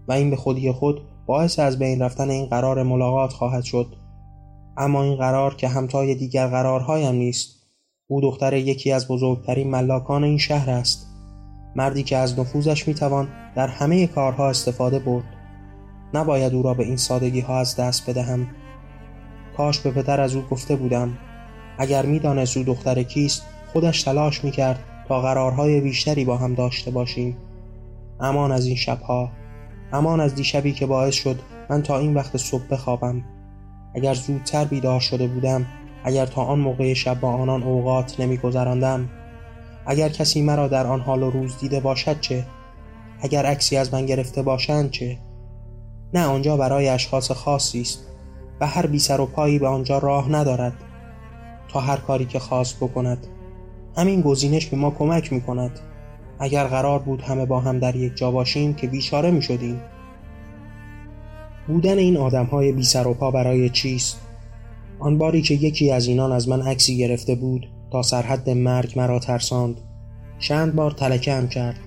و این به خودی خود باعث از بین رفتن این قرار ملاقات خواهد شد. اما این قرار که همتای دیگر قرارهایم نیست. او دختر یکی از بزرگترین ملاکان این شهر است. مردی که از نفوذش می‌توان در همه کارها استفاده برد. نباید او را به این سادگی ها از دست بدهم. کاش به پدر از او گفته بودم. اگر می‌دانست او دختر کیست خودش تلاش می‌کرد تا قرارهای بیشتری با هم داشته باشیم. امان از این شبها امان از دیشبی که باعث شد من تا این وقت صبح بخوابم. اگر زودتر بیدار شده بودم اگر تا آن موقع شب با آنان اوقات نمیگذراندم. اگر کسی مرا در آن حال و روز دیده باشد چه؟ اگر عکسی از من گرفته باشند چه؟ نه آنجا برای اشخاص خاصی است. و هر بی سر و پایی به آنجا راه ندارد تا هر کاری که خواست بکند. همین گزینش به ما کمک می کند اگر قرار بود همه با هم در یک جا باشیم که بیچاره می شدیم بودن این آدم های بی سر و پا برای چیست؟ آن باری که یکی از اینان از من عکسی گرفته بود تا سرحد مرگ مرا ترساند. چند بار تلکه کرد.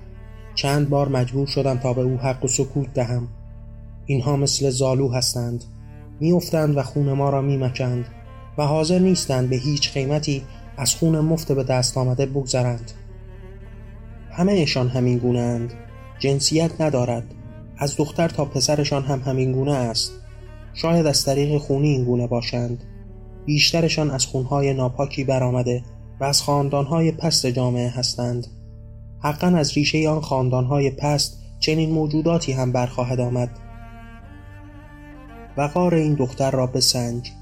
چند بار مجبور شدم تا به او حق و سکوت دهم. اینها مثل زالو هستند. میافتند و خون ما را میمکند و حاضر نیستند به هیچ قیمتی از خون مفت به دست آمده بگذرند. همه اشان همین گونه اند. جنسیت ندارد. از دختر تا پسرشان هم همین گونه است. شاید از طریق خونی این گونه باشند. بیشترشان از خونهای ناپاکی برآمده و از خاندانهای پست جامعه هستند. حقا از ریشه آن خاندانهای پست چنین موجوداتی هم برخواهد آمد. وقار این دختر را بسنج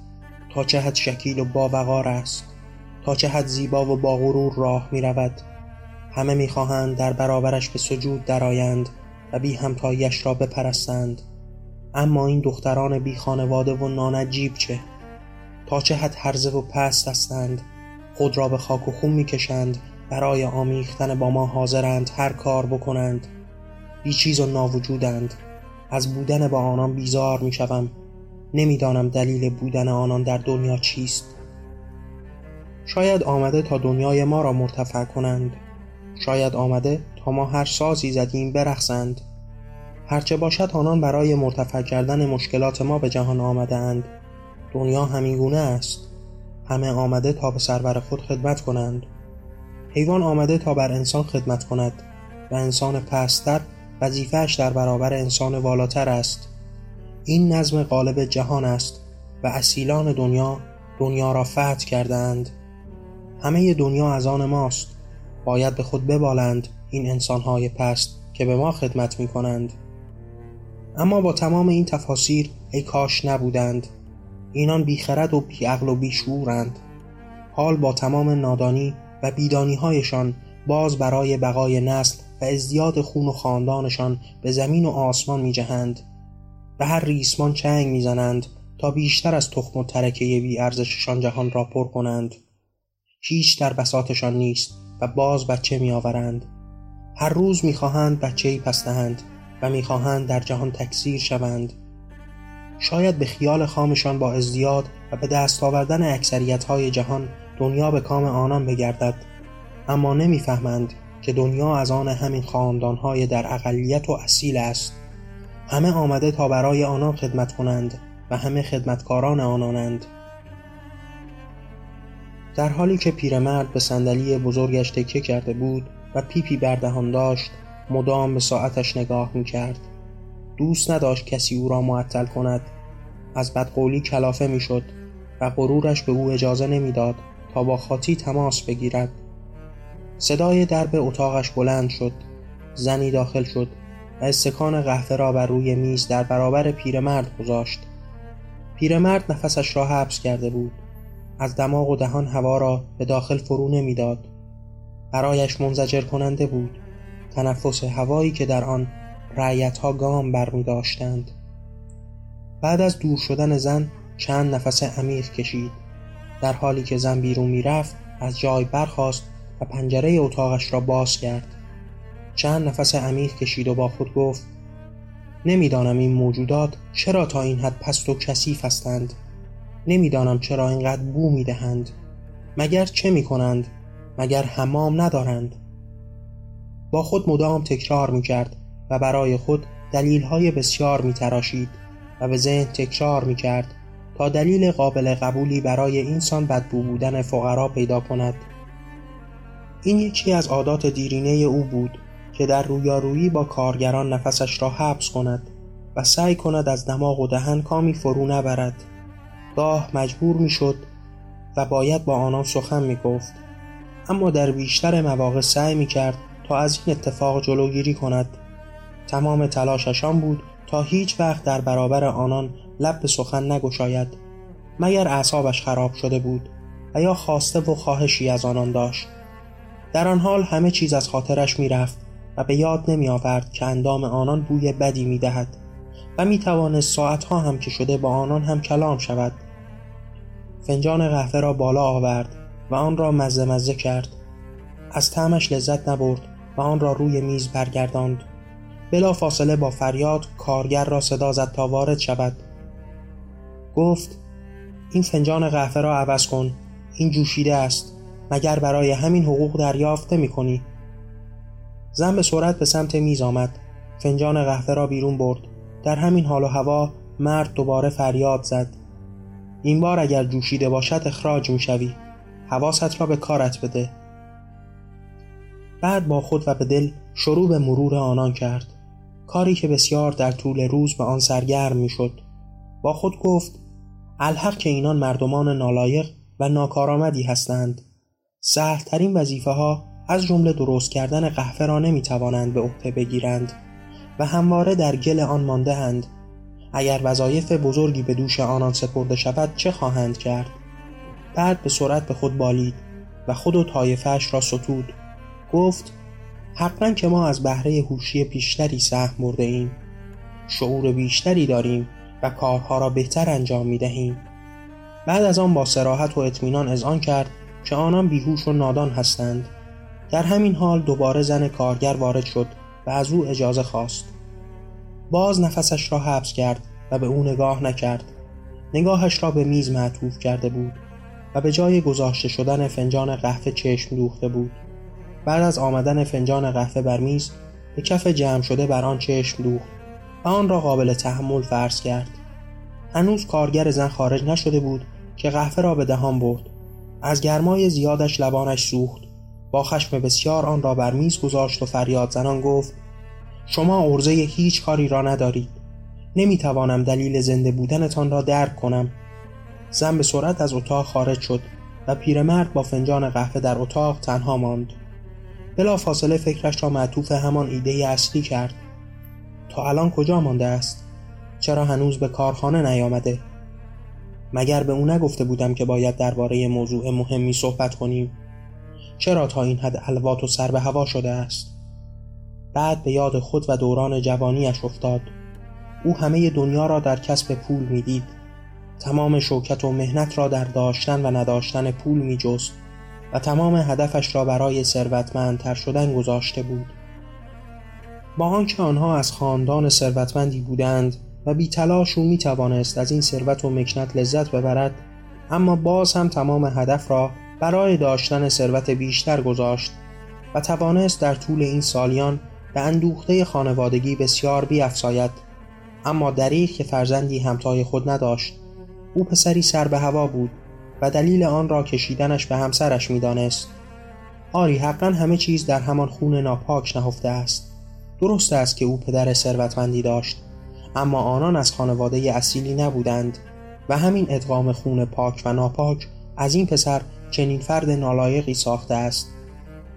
تا چه حد شکیل و باوقار است تا چه حد زیبا و با غرور راه می رود همه می‌خواهند در برابرش به سجود درآیند و بی همتاییش را بپرستند. اما این دختران بی خانواده و نانجیب چه؟ تا چه حد هرزه و پست هستند خود را به خاک و خون می‌کشند برای آمیختن با ما حاضرند هر کار بکنند. بی چیز و ناوجودند. از بودن با آنان بیزار می‌شوم. نمی‌دانم دلیل بودن آنان در دنیا چیست. شاید آمده تا دنیای ما را مرتفع کنند. شاید آمده تا ما هر سازی زدیم برخصند هرچه باشد آنان برای مرتفع کردن مشکلات ما به جهان آمده اند دنیا همیگونه است. همه آمده تا به سرور خود خدمت کنند. حیوان آمده تا بر انسان خدمت کند. و انسان پستر وظیفهش در برابر انسان والاتر است. این نظم غالب جهان است و اصیلان دنیا دنیا را فتح کردند همه دنیا از آن ماست. باید به خود ببالند این انسانهای پست که به ما خدمت می کنند اما با تمام این تفاسیر ای کاش نبودند. اینان بیخرد و بیعقل و بیشعورند. حال با تمام نادانی و بیدانی هایشان باز برای بقای نسل و ازدیاد خون و خاندانشان به زمین و آسمان می جهند. به هر ریسمان چنگ می‌زنند تا بیشتر از تخم و ترکه بی ارزششان جهان را پر کنند. هیچ در بساتشان نیست و باز بچه می آورند. هر روز می‌خواهند بچه ای پس دهند و می‌خواهند در جهان تکثیر شوند. شاید به خیال خامشان با ازدیاد و به دست آوردن اکثریت های جهان دنیا به کام آنان بگردد. اما نمی‌فهمند که دنیا از آن همین خاندان های در اقلیت و اصیل است. همه آمده تا برای آنان خدمت کنند و همه خدمتکاران آنانند. در حالی که پیرمرد به صندلی بزرگش تکیه کرده بود و پیپی بردهان داشت مدام به ساعتش نگاه می کرد دوست نداشت کسی او را معطل کند. از بدقولی کلافه می شد و غرورش به او اجازه نمی‌داد تا با خاطی تماس بگیرد. صدای درب اتاقش بلند شد. زنی داخل شد. و استکان قهوه را بر روی میز در برابر پیرمرد گذاشت. پیرمرد نفسش را حبس کرده بود. از دماغ و دهان هوا را به داخل فرو نمی‌داد. برایش منزجر کننده بود. تنفس هوایی که در آن ها گام بر می داشتند. بعد از دور شدن زن چند نفس عمیق کشید. در حالی که زن بیرون می‌رفت از جای برخاست و پنجره اتاقش را باز کرد. چند نفس عمیق کشید و با خود گفت نمی‌دانم این موجودات چرا تا این حد پست و کثیف هستند. نمی‌دانم چرا اینقدر بو می‌دهند. مگر چه می‌کنند؟ مگر حمام ندارند؟ با خود مدام تکرار می‌کرد و برای خود دلیلهای بسیار میتراشید و به ذهن تکرار می‌کرد تا دلیل قابل قبولی برای اینسان بدبو بودن فقرا پیدا کند. این یکی از عادات دیرینه او بود. که در رویارویی با کارگران نفسش را حبس کند و سعی کند از دماغ و دهن کامی فرو نبرد. گاه مجبور می‌شد و باید با آنان سخن می گفت اما در بیشتر مواقع سعی می کرد تا از این اتفاق جلوگیری کند. تمام تلاششان بود تا هیچ وقت در برابر آنان لب به سخن نگشاید مگر اعصابش خراب شده بود و یا خواسته و خواهشی از آنان داشت. در آن حال همه چیز از خاطرش می‌رفت. و به یاد نمی آورد که اندام آنان بوی بدی می دهد و می توانست ساعتها هم که شده با آنان هم کلام شود. فنجان قهوه را بالا آورد و آن را مزه مزه کرد. از طعمش لذت نبرد و آن را روی میز برگرداند. بلا فاصله با فریاد کارگر را صدا زد تا وارد شود. گفت این فنجان قهوه را عوض کن. این جوشیده است. مگر برای همین حقوق دریافت می کنی؟ زن به سرعت به سمت میز آمد. فنجان قهوه را بیرون برد. در همین حال و هوا مرد دوباره فریاد زد. این بار اگر جوشیده باشد اخراج می شوی حواست را به کارت بده. بعد با خود و به دل شروع به مرور آنان کرد. کاری که بسیار در طول روز به آن سرگرم می شد با خود گفت الحق که اینان مردمان نالایق و ناکارآمدی هستند. سهلترین وظیفه ها از جمله درست کردن قهوه را نمی توانند به عهده بگیرند و همواره در گل آن مانده اند اگر وظایف بزرگی به دوش آنان سپرده شود چه خواهند کرد؟ بعد به سرعت به خود بالید و خود و طایفهاش را ستود. گفت حقا که ما از بهره هوشی بیشتری سهم برده ایم. شعور بیشتری داریم و کارها را بهتر انجام می دهیم بعد از آن با سراحت و اطمینان اذعان کرد که آنان بیهوش و نادان هستند. در همین حال دوباره زن کارگر وارد شد و از او اجازه خواست. باز نفسش را حبس کرد و به او نگاه نکرد. نگاهش را به میز معطوف کرده بود و به جای گذاشته شدن فنجان قهوه چشم دوخته بود. بعد از آمدن فنجان قهوه بر میز به کف جمع شده بر آن چشم دوخت و آن را قابل تحمل فرض کرد. هنوز کارگر زن خارج نشده بود که قهوه را به دهان برد. از گرمای زیادش لبانش سوخت. با خشم بسیار آن را بر میز گذاشت و فریاد زنان گفت شما عرضه هیچ کاری را ندارید. نمی‌توانم دلیل زنده بودنتان را درک کنم. زن به سرعت از اتاق خارج شد و پیرمرد با فنجان قهوه در اتاق تنها ماند. بلا فاصله فکرش را معطوف همان ایده اصلی کرد. تا الان کجا مانده است؟ چرا هنوز به کارخانه نیامده؟ مگر به او نگفته بودم که باید درباره موضوع مهمی صحبت کنیم؟ چرا تا این حد الوات و سر به هوا شده است؟ بعد به یاد خود و دوران جوانیش افتاد. او همه دنیا را در کسب پول می‌دید. تمام شوکت و مهنت را در داشتن و نداشتن پول می جست و تمام هدفش را برای ثروتمندتر شدن گذاشته بود. با آنکه آنها از خاندان ثروتمندی بودند و بی تلاش او می توانست از این ثروت و مکنت لذت ببرد اما باز هم تمام هدف را برای داشتن ثروت بیشتر گذاشت و توانست در طول این سالیان به اندوخته خانوادگی بسیار بیافزاید. اما دریغ که فرزندی همتای خود نداشت او پسری سر به هوا بود و دلیل آن را کشیدنش به همسرش می‌دانست. آری حقا همه چیز در همان خون ناپاک نهفته است. درست است که او پدر ثروتمندی داشت اما آنان از خانواده اصیلی نبودند و همین ادغام خون پاک و ناپاک از این پسر چنین فرد نالایقی ساخته است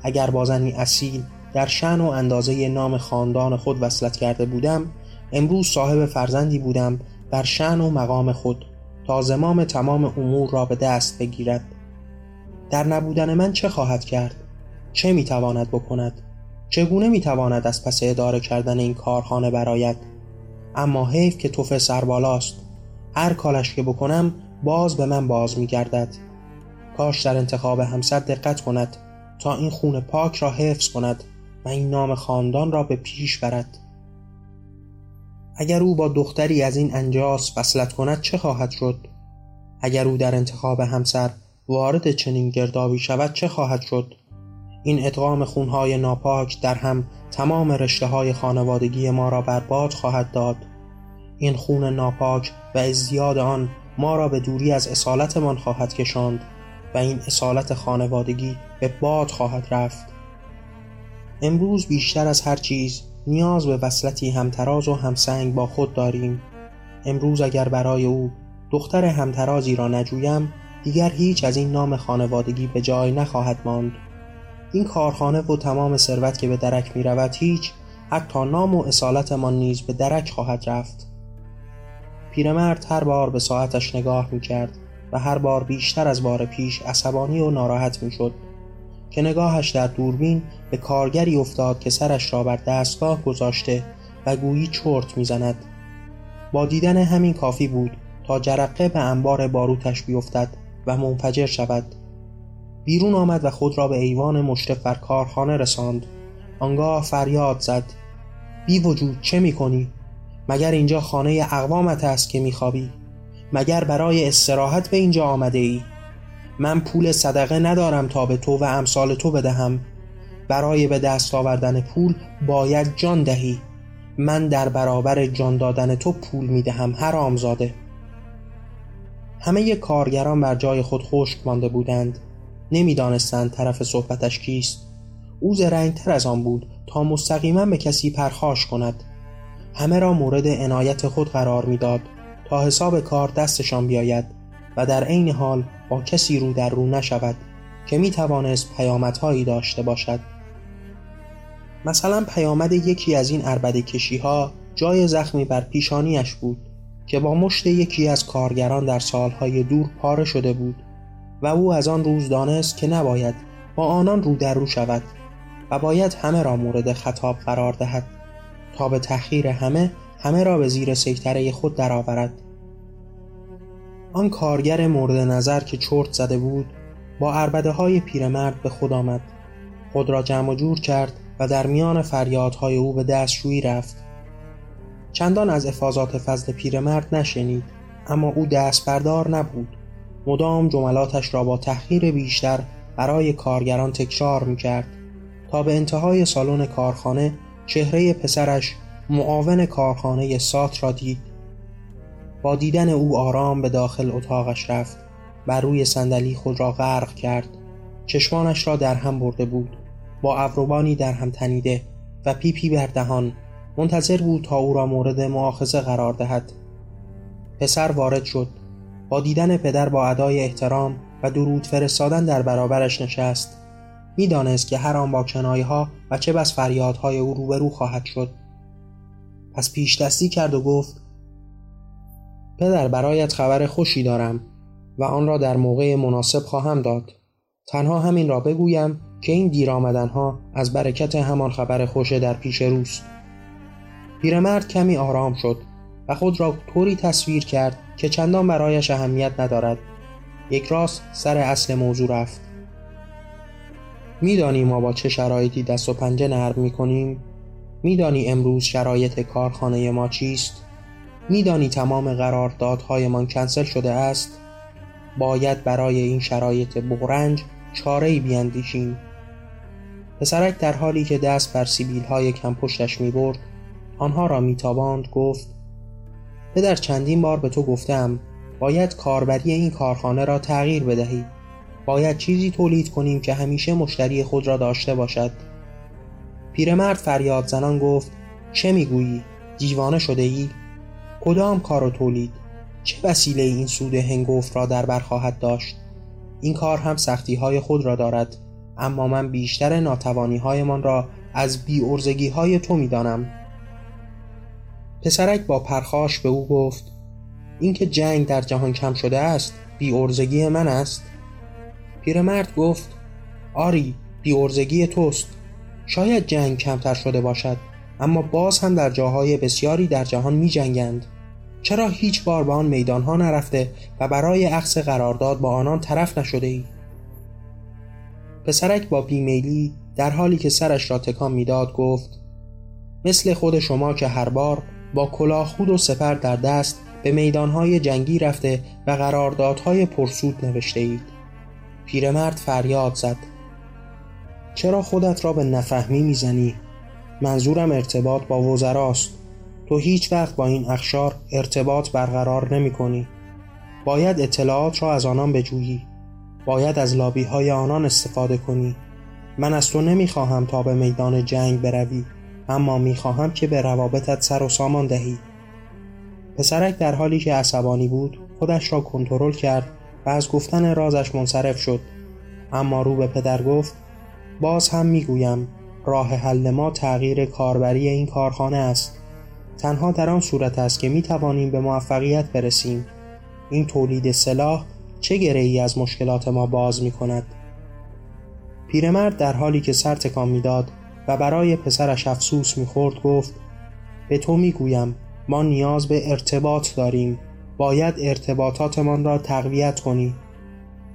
اگر بازنی اصیل در شن و اندازه نام خاندان خود وصلت کرده بودم امروز صاحب فرزندی بودم در شن و مقام خود تا زمام تمام امور را به دست بگیرد در نبودن من چه خواهد کرد؟ چه می‌تواند بکند؟ چگونه می‌تواند از پس اداره کردن این کارخانه براید؟ اما حیف که توفه سربالاست هر کالش که بکنم باز به من باز میگردد کاش در انتخاب همسر دقت کند تا این خون پاک را حفظ کند و این نام خاندان را به پیش برد. اگر او با دختری از این انجاس وصلت کند چه خواهد شد؟ اگر او در انتخاب همسر وارد چنین گردابی شود چه خواهد شد؟ این ادغام خونهای ناپاک در هم تمام رشته های خانوادگی ما را برباد خواهد داد. این خون ناپاک و ازدیاد آن ما را به دوری از اصالتمان خواهد کشاند. و این اصالت خانوادگی به باد خواهد رفت. امروز بیشتر از هر چیز نیاز به وصلتی همتراز و همسنگ با خود داریم. امروز اگر برای او دختر همترازی را نجویم دیگر هیچ از این نام خانوادگی به جای نخواهد ماند. این کارخانه و تمام ثروت که به درک می رود هیچ حتی نام و اصالتمان نیز به درک خواهد رفت. پیرمرد هر بار به ساعتش نگاه می کرد. و هر بار بیشتر از بار پیش عصبانی و ناراحت می شد که نگاهش در دوربین به کارگری افتاد که سرش را بر دستگاه گذاشته و گویی چرت می‌زند با دیدن همین کافی بود تا جرقه به انبار باروتش بیفتد و منفجر شود بیرون آمد و خود را به ایوان مشرف بر کارخانه رساند آنگاه فریاد زد بی وجود چه می کنی؟ مگر اینجا خانه اقوامت است که می خوابی؟ مگر برای استراحت به اینجا آمده ای؟ من پول صدقه ندارم تا به تو و امثال تو بدهم. برای به دست آوردن پول باید جان دهی. من در برابر جان دادن تو پول می دهم هر آمزاده همه کارگران بر جای خود خشک مانده بودند. نمی‌دانستند طرف صحبتش کیست. او تر از آن بود تا مستقیما به کسی پرخاش کند. همه را مورد عنایت خود قرار می‌داد. تا حساب کار دستشان بیاید و در عین حال با کسی رو در رو نشود که می توانست پیامدهایی داشته باشد. مثلا پیامد یکی از این عربده کشی ها جای زخمی بر پیشانیش بود که با مشت یکی از کارگران در سالهای دور پاره شده بود و او از آن روز دانست که نباید با آنان رو در رو شود و باید همه را مورد خطاب قرار دهد تا به تحقیر همه همه را به زیر سیطره خود درآورد. آن کارگر مورد نظر که چرت زده بود با عربده های پیرمرد به خود آمد. خود را جمع جور کرد و در میان فریادهای او به دستشویی رفت. چندان از افاظات فضل پیرمرد نشنید اما او دست بردار نبود. مدام جملاتش را با تحقیر بیشتر برای کارگران تکرار می‌کرد تا به انتهای سالن کارخانه چهره پسرش معاون کارخانه سات را دید. با دیدن او آرام به داخل اتاقش رفت بر روی صندلی خود را غرق کرد. چشمانش را در هم برده بود. با ابروانی در هم تنیده و پیپی بر دهان منتظر بود تا او را مورد معاخزه قرار دهد. پسر وارد شد. با دیدن پدر با ادای احترام و درود فرستادن در برابرش نشست. می‌دانست که هر آن با کنایه ها و چه بس فریادهای او روبرو خواهد شد. پس پیش دستی کرد و گفت پدر برایت خبر خوشی دارم و آن را در موقع مناسب خواهم داد. تنها همین را بگویم که این دیر ها از برکت همان خبر خوشه در پیش روست. پیرمرد کمی آرام شد و خود را طوری تصویر کرد که چندان برایش اهمیت ندارد. یک راست سر اصل موضوع رفت. میدانی ما با چه شرایطی دست و پنجه نرم می‌کنیم؟ میدانی امروز شرایط کارخانه ما چیست؟ میدانی تمام قراردادهایمان کنسل شده است؟ باید برای این شرایط بغرنج چاره بیاندیشیم. پسرک در حالی که دست بر سیبیل های کم پشتش می برد آنها را میتاباند گفت پدر چندین بار به تو گفتم باید کاربری این کارخانه را تغییر بدهی. باید چیزی تولید کنیم که همیشه مشتری خود را داشته باشد. پیرمرد فریاد زنان گفت چه می‌گویی؟ دیوانه شده ای؟ کدام کار و تولید؟ چه وسیله این سود هنگفت را در بر خواهد داشت؟ این کار هم سختی های خود را دارد اما من بیشتر ناتوانی هایمان را از بی ارزگی های تو می دانم. پسرک با پرخاش به او گفت اینکه جنگ در جهان کم شده است بی ارزگی من است؟ پیرمرد گفت آری بی ارزگی توست. شاید جنگ کمتر شده باشد اما باز هم در جاهای بسیاری در جهان می جنگند چرا هیچ بار به آن میدان ها نرفته و برای عقص قرارداد با آنان طرف نشده ای؟ پسرک با بیمیلی در حالی که سرش را تکان می‌داد گفت مثل خود شما که هر بار با کلاه خود و سپر در دست به میدانهای جنگی رفته و قراردادهای پرسود نوشته اید. پیرمرد فریاد زد. چرا خودت را به نفهمی می‌زنی؟ منظورم ارتباط با وزراست. تو هیچ وقت با این اخشار ارتباط برقرار نمی کنی. باید اطلاعات را از آنان بجویی. باید از لابی های آنان استفاده کنی. من از تو نمی خواهم تا به میدان جنگ بروی اما می خواهم که به روابطت سر و سامان دهی. پسرک در حالی که عصبانی بود خودش را کنترل کرد و از گفتن رازش منصرف شد. اما رو به پدر گفت باز هم می‌گویم راه حل ما تغییر کاربری این کارخانه است. تنها در آن صورت است که می توانیم به موفقیت برسیم. این تولید سلاح چه گره ای از مشکلات ما باز می کند پیرمرد در حالی که سر تکان می‌داد و برای پسرش افسوس می‌خورد گفت به تو می‌گویم ما نیاز به ارتباط داریم. باید ارتباطاتمان را تقویت کنی.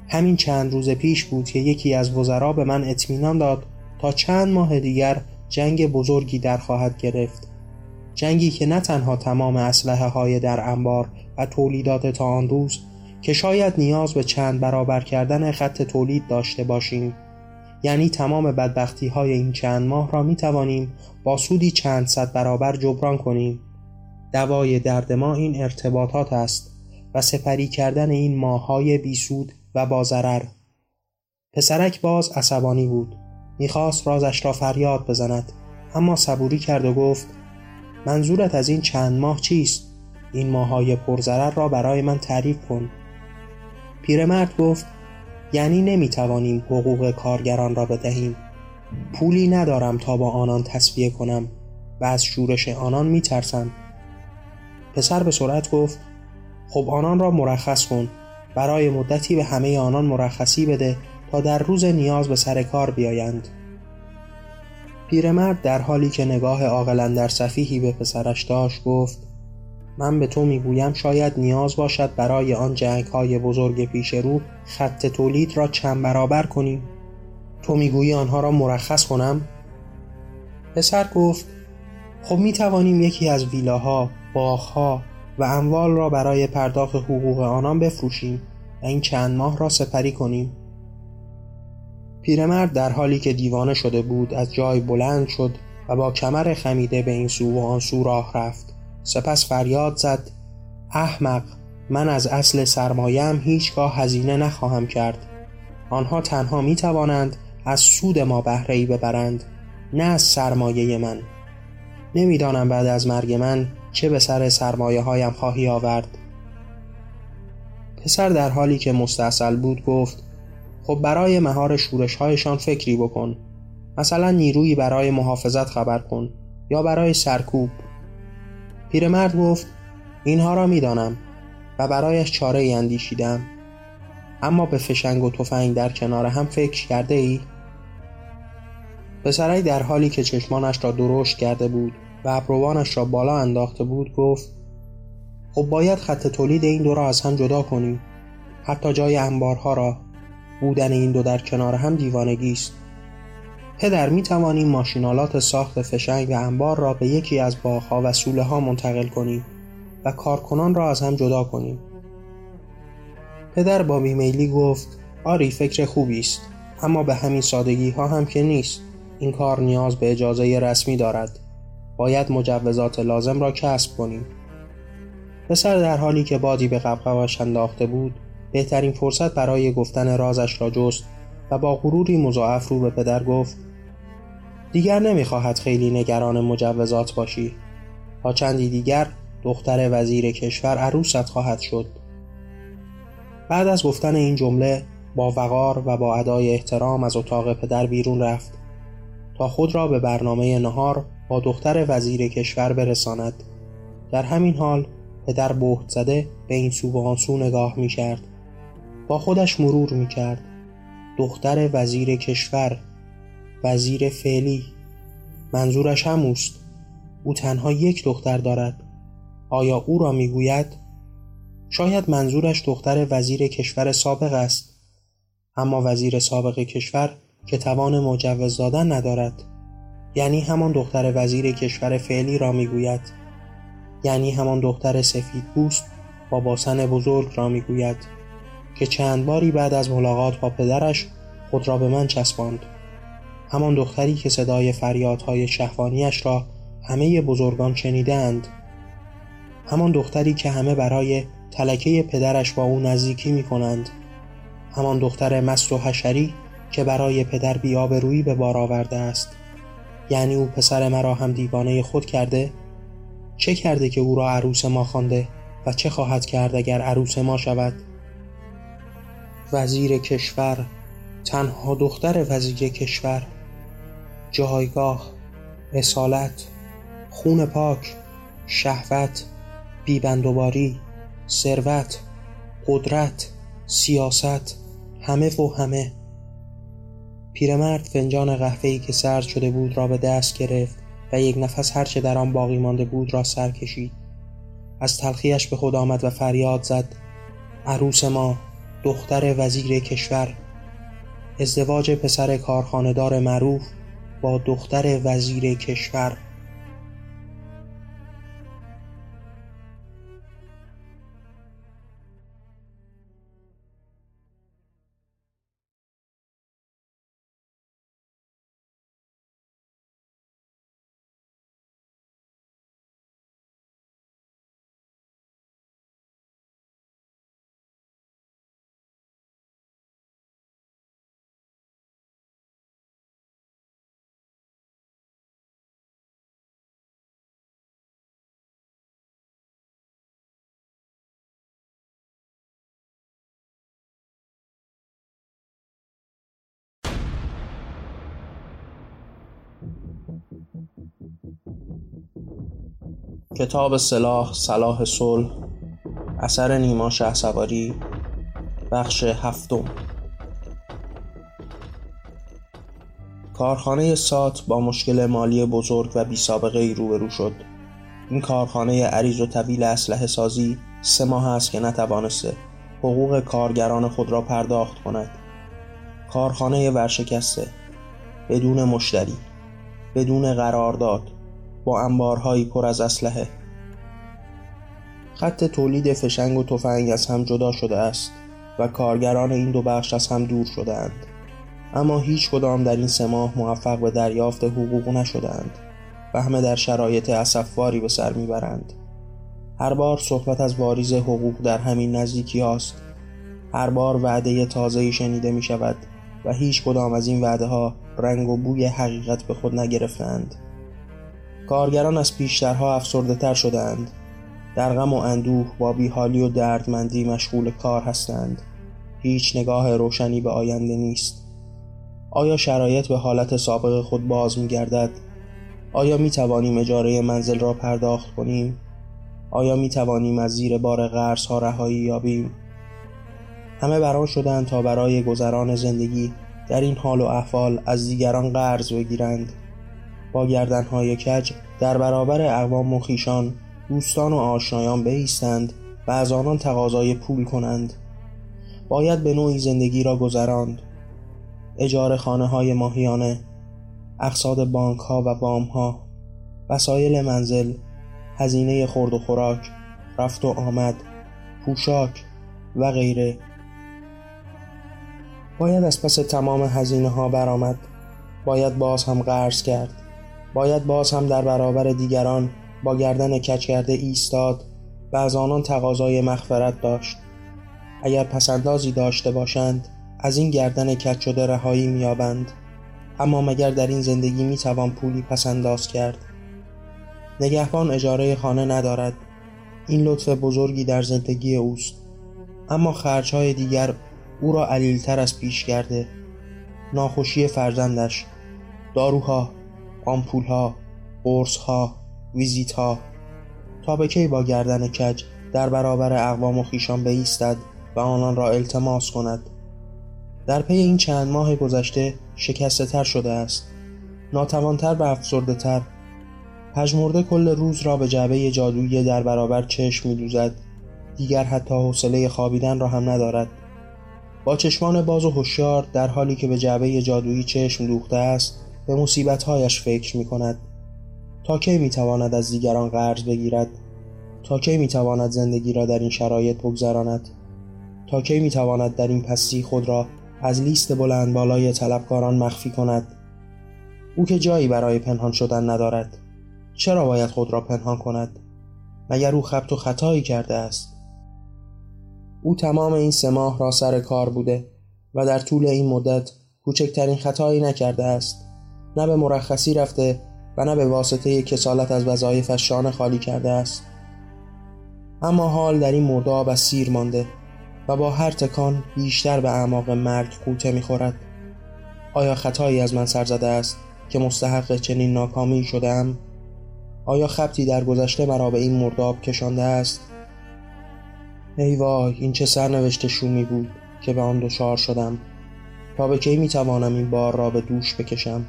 همین چند روز پیش بود که یکی از وزرا به من اطمینان داد تا چند ماه دیگر جنگ بزرگی در خواهد گرفت. جنگی که نه تنها تمام اسلحه های در انبار و تولیدات تا آن روز که شاید نیاز به چند برابر کردن خط تولید داشته باشیم. یعنی تمام بدبختی های این چند ماه را می توانیم با سودی چند صد برابر جبران کنیم. دوای درد ما این ارتباطات است و سپری کردن این ماهای بیسود و با ضرر. پسرک باز عصبانی بود. می‌خواست رازش را فریاد بزند اما صبوری کرد و گفت منظورت از این چند ماه چیست؟ این ماهای پرضرر را برای من تعریف کن. پیرمرد گفت یعنی نمی‌توانیم حقوق کارگران را بدهیم. پولی ندارم تا با آنان تصفیه کنم و از شورش آنان میترسم. پسر به سرعت گفت خب آنان را مرخص کن. برای مدتی به همه آنان مرخصی بده تا در روز نیاز به سر کار بیایند. پیرمرد در حالی که نگاه عاقلا در صفیحی به پسرش داشت گفت من به تو می‌گویم شاید نیاز باشد برای آن جنگ های بزرگ پیش رو خط تولید را چند برابر کنیم. تو می‌گویی آنها را مرخص کنم؟ پسر گفت خب می توانیم یکی از ویلاها، باغها و اموال را برای پرداخت حقوق آنان بفروشیم و این چند ماه را سپری کنیم. پیرمرد در حالی که دیوانه شده بود از جای بلند شد و با کمر خمیده به این سو و آن سو راه رفت. سپس فریاد زد احمق من از اصل سرمایم هیچگاه هزینه نخواهم کرد. آنها تنها می توانند از سود ما بهره ببرند نه از سرمایه من. نمی‌دانم بعد از مرگ من چه به سر سرمایه هایم خواهی آورد؟ پسر در حالی که مستاصل بود گفت خب برای مهار شورش هایشان فکری بکن. مثلا نیرویی برای محافظت خبر کن یا برای سرکوب. پیرمرد گفت اینها را می‌دانم و برایش چاره ای اندیشیدم. اما به فشنگ و تفنگ در کنار هم فکر کرده ای؟ پسرک در حالی که چشمانش را درشت کرده بود و ابروانش را بالا انداخته بود گفت خب باید خط تولید این دو را از هم جدا کنیم. حتی جای انبارها را. بودن این دو در کنار هم دیوانگی است. پدر می توانیم ماشینالات ساخت فشنگ و انبار را به یکی از باغها و سوله ها منتقل کنیم و کارکنان را از هم جدا کنیم. پدر با بیمیلی گفت آری فکر خوبی است اما به همین سادگی ها هم که نیست. این کار نیاز به اجازه رسمی دارد. باید مجوزات لازم را کسب کنیم. پسر در حالی که بادی به قبقبش انداخته بود بهترین فرصت برای گفتن رازش را جست و با غروری مضاعف رو به پدر گفت دیگر نمی‌خواهد خیلی نگران مجوزات باشی. تا چندی دیگر دختر وزیر کشور عروست خواهد شد. بعد از گفتن این جمله با وقار و با ادای احترام از اتاق پدر بیرون رفت. تا خود را به برنامه نهار با دختر وزیر کشور برساند. در همین حال پدر بهت زده به این سو و نگاه می کرد با خودش مرور می کرد دختر وزیر کشور وزیر فعلی منظورش هموست. او تنها یک دختر دارد. آیا او را می‌گوید؟ شاید منظورش دختر وزیر کشور سابق است. اما وزیر سابق کشور که توان مجوز دادن ندارد. یعنی همان دختر وزیر کشور فعلی را می‌گوید. یعنی همان دختر سفید پوست با باسن بزرگ را می‌گوید که چند باری بعد از ملاقات با پدرش خود را به من چسباند. همان دختری که صدای فریادهای شهوانیش را همه بزرگان شنیدند همان دختری که همه برای تلکه پدرش با او نزدیکی می کنند همان دختر مست و حشری که برای پدر بیابرویی به بار آورده است. یعنی او پسر مرا هم دیوانه خود کرده؟ چه کرده که او را عروس ما خوانده و چه خواهد کرد اگر عروس ما شود؟ وزیر کشور تنها دختر وزیر کشور جایگاه رسالت خون پاک شهوت بیبندوباری ثروت قدرت سیاست همه و همه. پیرمرد فنجان قهوه‌ای که سرد شده بود را به دست گرفت و یک نفس هرچه در آن باقی مانده بود را سر کشید. از تلخیش به خود آمد و فریاد زد عروس ما دختر وزیر کشور ازدواج پسر کارخانهدار معروف با دختر وزیر کشور. کتاب سلاح صلاح صلح اثر نیما شه سواری بخش هفتم. کارخانه سات با مشکل مالی بزرگ و بی سابقه ای روبرو شد. این کارخانه عریض و طویل اسلحه سازی سه ماه است که نتوانسته حقوق کارگران خود را پرداخت کند. کارخانه ورشکسته بدون مشتری بدون قرارداد. با انبارهایی پر از اسلحه. خط تولید فشنگ و تفنگ از هم جدا شده است و کارگران این دو بخش از هم دور شدهاند. اما هیچ کدام در این سه ماه موفق به دریافت حقوق نشدهاند و همه در شرایط اسفواری به سر می‌برند. هر بار صحبت از واریز حقوق در همین نزدیکی هاست هر بار وعده تازه‌ای شنیده می شود و هیچ کدام از این وعده ها رنگ و بوی حقیقت به خود نگرفتند کارگران از پیشترها افسرده تر شدند در غم و اندوه با بیحالی و دردمندی مشغول کار هستند هیچ نگاه روشنی به آینده نیست آیا شرایط به حالت سابق خود باز می گردد؟ آیا می توانیم اجاره منزل را پرداخت کنیم؟ آیا می توانیم از زیر بار قرض ها رهایی یابیم؟ همه بران شدند تا برای گذران زندگی در این حال و احوال از دیگران قرض بگیرند با گردنهای کج در برابر اقوام و خیشان دوستان و آشنایان بایستند و از آنان تقاضای پول کنند. باید به نوعی زندگی را گذراند. اجاره خانه های ماهیانه اقصاد بانک ها و بام ها وسایل منزل هزینه خورد و خوراک رفت و آمد پوشاک و غیره. باید از پس تمام هزینه ها برآمد. باید باز هم قرض کرد. باید باز هم در برابر دیگران با گردن کچ کرده ایستاد و از آنان تقاضای مغفرت داشت. اگر پسندازی داشته باشند از این گردن کج شده رهایی میابند اما مگر در این زندگی می‌توان پولی پسنداز کرد؟ نگهبان اجاره خانه ندارد. این لطف بزرگی در زندگی اوست. اما خرچهای دیگر او را علیلتر از پیش کرده ناخوشی فرزندش. داروها آمپولها قرصها ویزیتها. تا به کی با گردن کج در برابر اقوام و خیشان بایستد و آنان را التماس کند. در پی این چند ماه گذشته شکسته تر شده است. ناتوانتر و افسرده تر پژمرده کل روز را به جعبه جادویی در برابر چشم میدوزد. دیگر حتی حوصله خوابیدن را هم ندارد. با چشمان باز و هوشیار در حالی که به جعبه جادویی چشم دوخته است به مصیبتهایش فکر می کند تا کی می تواند از دیگران قرض بگیرد؟ تا کی می تواند زندگی را در این شرایط بگذراند؟ تا کی می تواند در این پستی خود را از لیست بلند بالای طلبکاران مخفی کند؟ او که جایی برای پنهان شدن ندارد چرا باید خود را پنهان کند؟ مگر او خبت و خطایی کرده است؟ او تمام این سه ماه را سر کار بوده و در طول این مدت کوچکترین خطایی نکرده است. نه به مرخصی رفته و نه به واسطه کسالت از وظایفش شانه خالی کرده است اما حال در این مرداب از سیر مانده و با هر تکان بیشتر به اعماق مرگ قوطه می‌خورد آیا خطایی از من سر زده است که مستحق چنین ناکامی شدم؟ آیا خبتی در گذشته مرا به این مرداب کشانده است؟ ای وای این چه سرنوشت شومی بود که به آن دچار شدم تا به کی می‌توانم این بار را به دوش بکشم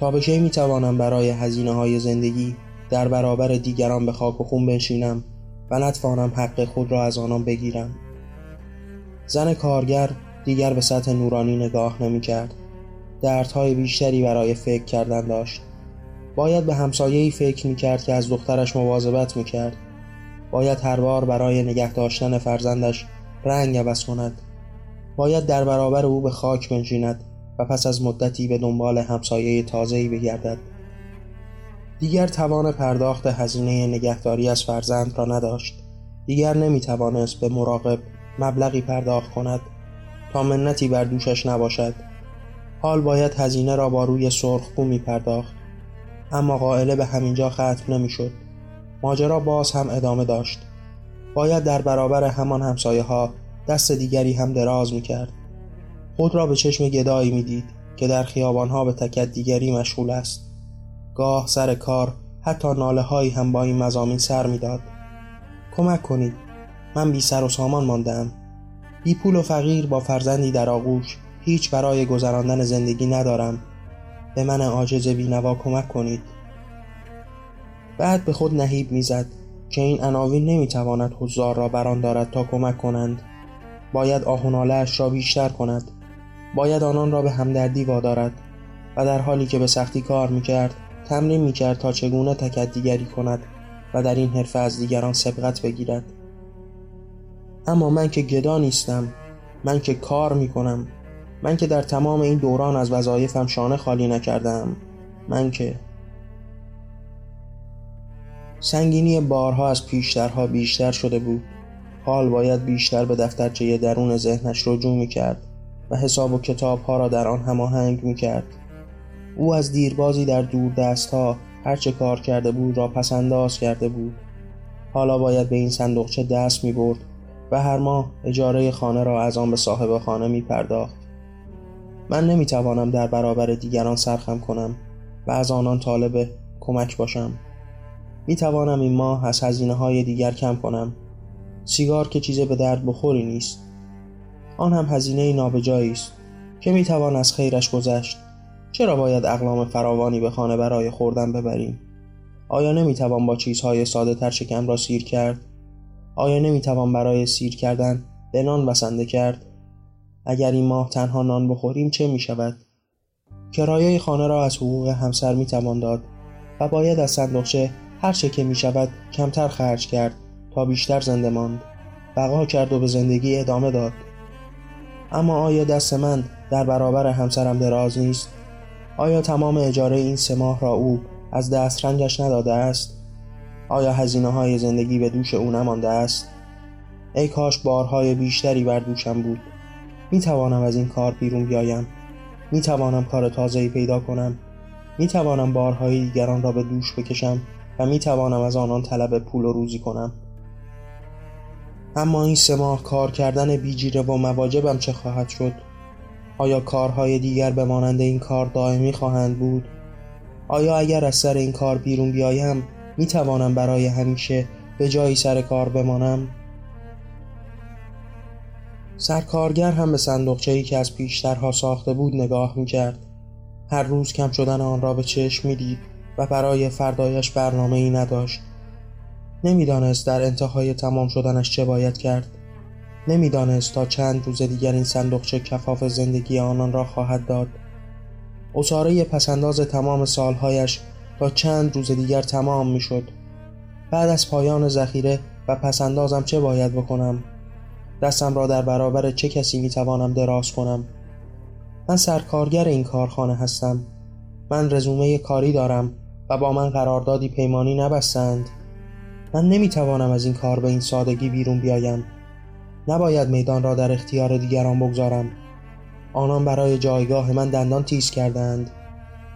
تا به کی می‌توانم برای هزینه های زندگی در برابر دیگران به خاک و خون بنشینم و نتوانم حق خود را از آنان بگیرم؟ زن کارگر دیگر به سطح نورانی نگاه نمی کرد دردهای بیشتری برای فکر کردن داشت. باید به همسایه‌ای فکر می کرد که از دخترش مواظبت می کرد باید هر بار برای نگه داشتن فرزندش رنگ عوض کند. باید در برابر او به خاک بنشیند. و پس از مدتی به دنبال همسایه تازه‌ای بگردد. دیگر توان پرداخت هزینه نگهداری از فرزند را نداشت. دیگر نمی توانست به مراقب مبلغی پرداخت کند تا منتی بر دوشش نباشد. حال باید هزینه را با روی سرخ می پرداخت اما قائله به همینجا ختم نمی‌شد. ماجرا باز هم ادامه داشت. باید در برابر همان همسایه ها دست دیگری هم دراز می کرد خود را به چشم گدایی می دید که در خیابان ها به تکت دیگری مشغول است. گاه سر کار حتی ناله هایی هم با این مزامین سر می‌داد. کمک کنید من بی سر و سامان ماندم بی پول و فقیر با فرزندی در آغوش هیچ برای گذراندن زندگی ندارم. به من عاجز بینوا کمک کنید. بعد به خود نهیب می‌زد که این عناوین نمی‌تواند حضار را بران دارد تا کمک کنند. باید آهنالش را بیشتر کند. باید آنان را به همدردی وادارد و در حالی که به سختی کار می‌کرد تمرین می‌کرد تا چگونه تکت دیگری کند و در این حرفه از دیگران سبقت بگیرد. اما من که گدا نیستم من که کار می‌کنم من که در تمام این دوران از وظایفم شانه خالی نکردم من که سنگینی بارها از پیشترها بیشتر شده بود. حال باید بیشتر به دفترچه درون ذهنش رجوع می کرد و حساب و کتاب ها را در آن هماهنگ می کرد او از دیربازی در دور دست ها هرچه کار کرده بود را پسنداز کرده بود. حالا باید به این صندوقچه دست می برد و هر ماه اجاره خانه را از آن به صاحب خانه می پرداخت من نمی توانم در برابر دیگران سرخم کنم و از آنان طالب کمک باشم. می توانم این ماه از هزینه های دیگر کم کنم. سیگار که چیز به درد بخوری نیست. آن هم هزینه نابجایی است که می توان از خیرش گذشت. چرا باید اقلام فراوانی به خانه برای خوردن ببریم؟ آیا نمی توان با چیزهای ساده تر شکم را سیر کرد؟ آیا نمی توان برای سیر کردن به نان بسنده کرد؟ اگر این ماه تنها نان بخوریم چه می شود کرایه خانه را از حقوق همسر می توان داد و باید از صندوقچه هر چه که می شود کمتر خرج کرد تا بیشتر زنده ماند. بقا کرد و به زندگی ادامه داد. اما آیا دست من در برابر همسرم دراز نیست؟ آیا تمام اجاره این سه ماه را او از دسترنجش نداده است؟ آیا هزینه های زندگی به دوش او نمانده است؟ ای کاش بارهای بیشتری بر دوشم بود. می توانم از این کار بیرون بیایم. می توانم کار تازه‌ای پیدا کنم. می توانم بارهای دیگران را به دوش بکشم و می توانم از آنان طلب پول و روزی کنم. اما این سه ماه کار کردن بیجیره و مواجبم چه خواهد شد؟ آیا کارهای دیگر به مانند این کار دائمی خواهند بود؟ آیا اگر از سر این کار بیرون بیایم می توانم برای همیشه به جایی سر کار بمانم؟ سرکارگر هم به صندوقچه ای که از پیشترها ساخته بود نگاه می کرد هر روز کم شدن آن را به چشم می دید و برای فردایش برنامه ای نداشت. نمی‌دانست در انتهای تمام شدنش چه باید کرد. نمی‌دانست تا چند روز دیگر این صندوقچه کفاف زندگی آنان را خواهد داد. اصاره پسنداز تمام سالهایش تا چند روز دیگر تمام می‌شد. بعد از پایان ذخیره و پسندازم چه باید بکنم؟ دستم را در برابر چه کسی می‌توانم دراز کنم؟ من سرکارگر این کارخانه هستم. من رزومه کاری دارم و با من قراردادی پیمانی نبستند. من نمی‌توانم از این کار به این سادگی بیرون بیایم. نباید میدان را در اختیار دیگران بگذارم. آنان برای جایگاه من دندان تیز کردند.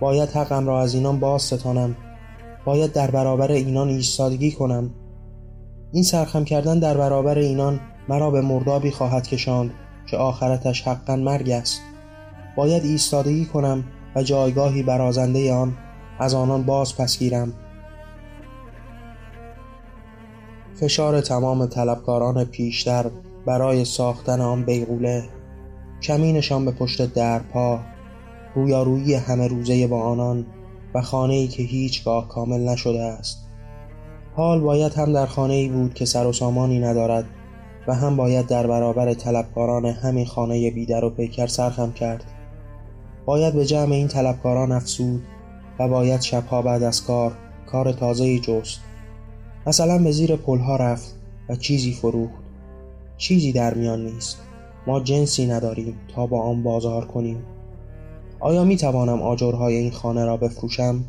باید حقم را از اینان باز ستانم. باید در برابر اینان ایستادگی کنم. این سرخم کردن در برابر اینان مرا به مردابی خواهد کشاند که آخرتش حقا مرگ است. باید ایستادگی کنم و جایگاهی برازنده آن از آنان باز پس گیرم. فشار تمام طلبکاران پیشتر برای ساختن آن بیغوله کمینشان به پشت درپا رویارویی همه روزه با آنان و خانه ای که هیچگاه کامل نشده است. حال باید هم در خانه ای بود که سر و سامانی ندارد و هم باید در برابر طلبکاران همین خانه بیدر و پیکر سرخم کرد. باید به جمع این طلبکاران افسود و باید شبها بعد از کار کار تازه جست. مثلا به زیر پلها رفت و چیزی فروخت. چیزی در میان نیست. ما جنسی نداریم تا با آن بازار کنیم. آیا می توانم آجرهای این خانه را بفروشم؟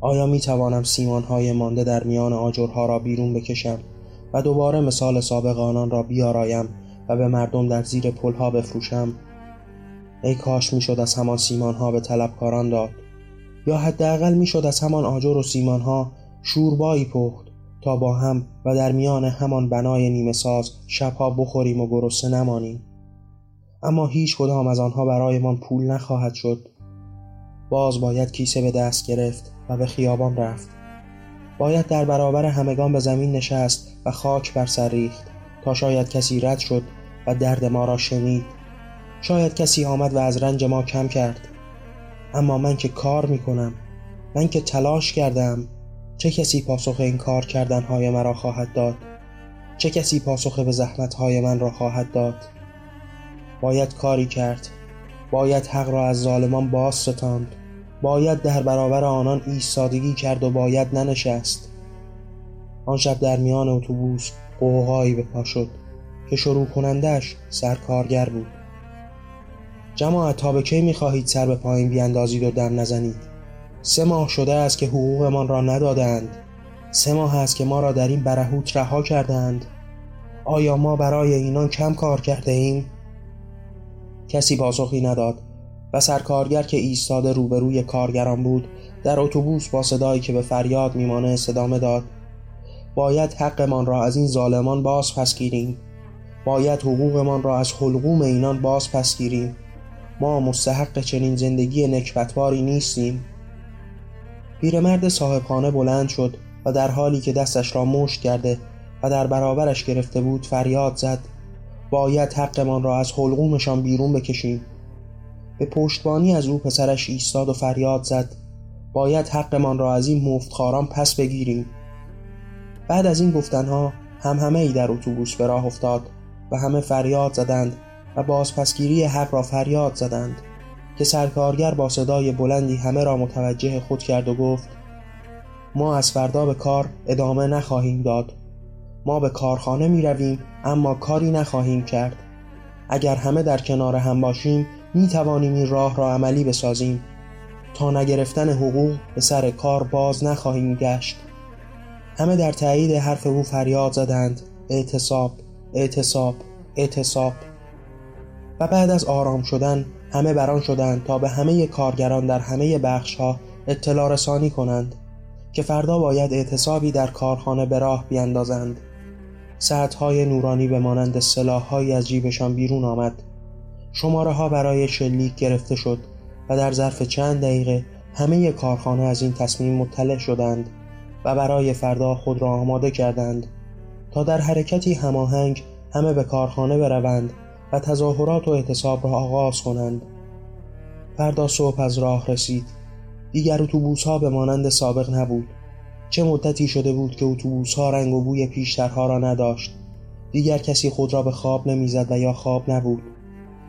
آیا می توانم سیمانهای مانده در میان آجرها را بیرون بکشم و دوباره مثال سابق آنان را بیارایم و به مردم در زیر پلها بفروشم؟ ای کاش می‌شد از همان سیمانها به طلبکاران داد. یا حداقل می‌شد از همان آجر و سیمانها شوربایی پخت. با هم و در میان همان بنای نیمه ساز شبها بخوریم و گرسنه نمانیم. اما هیچ کدام از آنها برایمان پول نخواهد شد. باز باید کیسه به دست گرفت و به خیابان رفت. باید در برابر همگان به زمین نشست و خاک بر سر ریخت تا شاید کسی رد شد و درد ما را شنید. شاید کسی آمد و از رنج ما کم کرد. اما من که کار می کنم من که تلاش کردم. چه کسی پاسخ این کار کردنهای مرا خواهد داد؟ چه کسی پاسخ به زحمتهای من را خواهد داد؟ باید کاری کرد. باید حق را از ظالمان باز ستاند. باید در برابر آنان ایستادگی کرد و باید ننشست. آن شب در میان اتوبوس قوقایی به پا شد که شروع کنندش سرکارگر بود. جماعت تا به کی می‌خواهید سر به پایین بیاندازید و دم نزنید؟ سه ماه شده است که حقوقمان را ندادند. سه ماه است که ما را در این برهوت رها کردند. آیا ما برای اینان کم کار کرده ایم؟ کسی پاسخی نداد و سرکارگر که ایستاده روبروی کارگران بود در اتوبوس با صدایی که به فریاد میمانه صدامه داد. باید حقمان را از این ظالمان باز پس گیریم. باید حقوقمان را از حلقوم اینان باز پس گیریم. ما مستحق چنین زندگی نکبتباری نیستیم. پیرمرد صاحبخانه بلند شد و در حالی که دستش را مشت کرده و در برابرش گرفته بود فریاد زد. باید حقمان را از حلقومشان بیرون بکشیم. به پشتبانی از او پسرش ایستاد و فریاد زد. باید حقمان را از این مفتخاران پس بگیریم. بعد از این گفتنها هم همه ای در اتوبوس به راه افتاد و همه فریاد زدند و بازپسگیری حق را فریاد زدند. که سرکارگر با صدای بلندی همه را متوجه خود کرد و گفت ما از فردا به کار ادامه نخواهیم داد. ما به کارخانه می رویم اما کاری نخواهیم کرد. اگر همه در کنار هم باشیم می توانیم این راه را عملی بسازیم. تا نگرفتن حقوق به سر کار باز نخواهیم گشت. همه در تایید حرف او فریاد زدند اعتصاب اعتصاب اعتصاب. و بعد از آرام شدن همه بران شدند تا به همه کارگران در همه بخش ها اطلاع رسانی کنند که فردا باید اعتصابی در کارخانه به راه بیندازند ساعتهای نورانی به مانند سلاحهایی از جیبشان بیرون آمد. شماره ها برای شلیک گرفته شد و در ظرف چند دقیقه همه کارخانه از این تصمیم مطلع شدند و برای فردا خود را آماده کردند تا در حرکتی هماهنگ همه به کارخانه بروند و تظاهرات و اعتصاب را آغاز کنند. فردا صبح از راه رسید. دیگر اتوبوس ها به مانند سابق نبود. چه مدتی شده بود که اتوبوس ها رنگ و بوی پیشترها را نداشت. دیگر کسی خود را به خواب نمی‌زد و یا خواب نبود.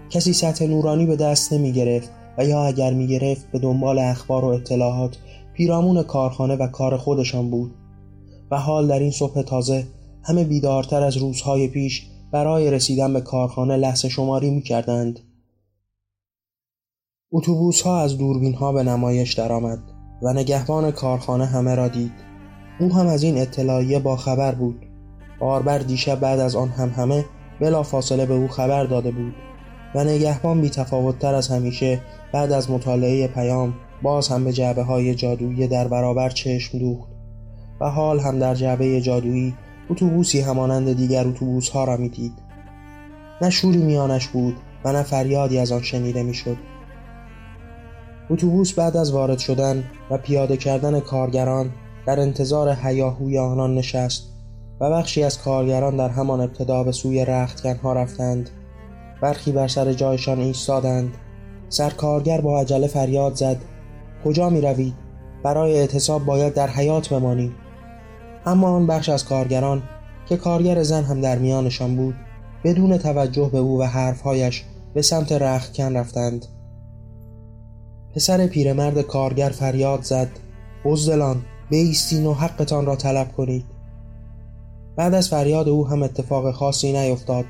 کسی سطح نورانی به دست نمی گرفت و یا اگر می گرفت به دنبال اخبار و اطلاعات پیرامون کارخانه و کار خودشان بود. و حال در این صبح تازه همه بیدارتر از روزهای پیش برای رسیدن به کارخانه لحظه شماری می کردند. اتوبوس ها از دوربین ها به نمایش درآمد و نگهبان کارخانه همه را دید. او هم از این اطلاعیه با خبر بود. باربر دیشب بعد از آن هم همه بلا فاصله به او خبر داده بود و نگهبان بی تفاوتتر از همیشه بعد از مطالعه پیام باز هم به جعبه های جادویی در برابر چشم دوخت و حال هم در جعبه جادویی اتوبوسی همانند دیگر اتوبوس ها را می‌دید. نه شوری میانش بود و نه فریادی از آن شنیده می‌شد. اتوبوس بعد از وارد شدن و پیاده کردن کارگران در انتظار هیاهوی آنان نشست و بخشی از کارگران در همان ابتدا به سوی رختکنها رفتند. برخی بر سر جایشان ایستادند. سرکارگر با عجله فریاد زد. کجا می روید؟ برای اعتصاب باید در حیات بمانیم اما آن بخش از کارگران که کارگر زن هم در میانشان بود بدون توجه به او و حرفهایش به سمت رختکن رفتند. پسر پیرمرد کارگر فریاد زد بزدلان بیستین و حقتان را طلب کنید. بعد از فریاد او هم اتفاق خاصی نیفتاد.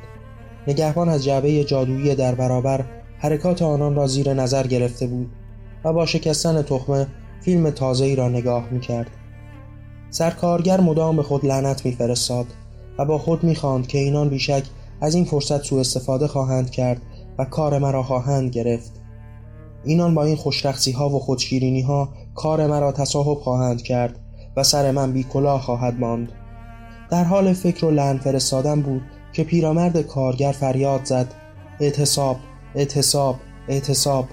نگهبان از جعبه جادویی در برابر حرکات آنان را زیر نظر گرفته بود و با شکستن تخمه فیلم تازه ای را نگاه می کرد. سرکارگر مدام به خود لعنت میفرستاد و با خود می‌خواند که اینان بیشک از این فرصت سوء استفاده خواهند کرد و کار مرا خواهند گرفت. اینان با این خوشرخصی ها و خودشیرینی ها کار مرا تصاحب خواهند کرد و سر من بی کلاه خواهد ماند. در حال فکر و لعن فرستادن بود که پیرمرد کارگر فریاد زد اعتصاب اعتصاب اعتصاب.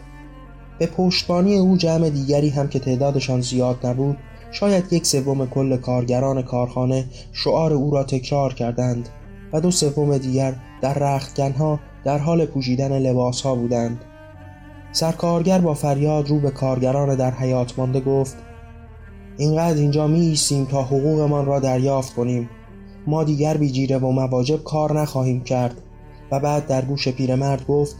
به پشتبانی او جمع دیگری هم که تعدادشان زیاد نبود شاید یک سوم کل کارگران کارخانه شعار او را تکرار کردند و دو سوم دیگر در رختکنها در حال پوشیدن لباسها بودند. سرکارگر با فریاد رو به کارگران در حیات مانده گفت اینقدر اینجا می ایستیم تا حقوقمان را دریافت کنیم. ما دیگر بی جیره و مواجب کار نخواهیم کرد. و بعد در گوش پیرمرد گفت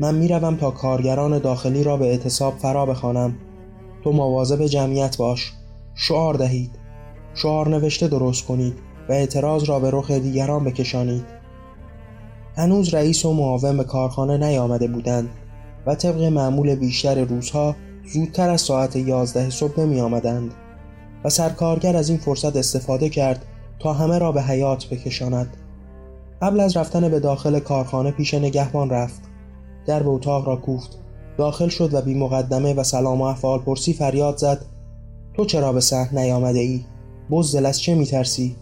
من می‌روم تا کارگران داخلی را به اعتصاب فرا بخوانم. تو مواظب جمعیت باش. شعار دهید. شعار نوشته درست کنید و اعتراض را به رخ دیگران بکشانید. هنوز رئیس و معاون به کارخانه نیامده بودند و طبق معمول بیشتر روزها زودتر از ساعت یازده صبح نمی آمدند و سرکارگر از این فرصت استفاده کرد تا همه را به حیات بکشاند. قبل از رفتن به داخل کارخانه پیش نگهبان رفت. در به اتاق را کوفت. داخل شد و بی مقدمه و سلام و احوال پرسی فریاد زد تو چرا به صحن نیامده ای؟ بزدل از چه میترسی؟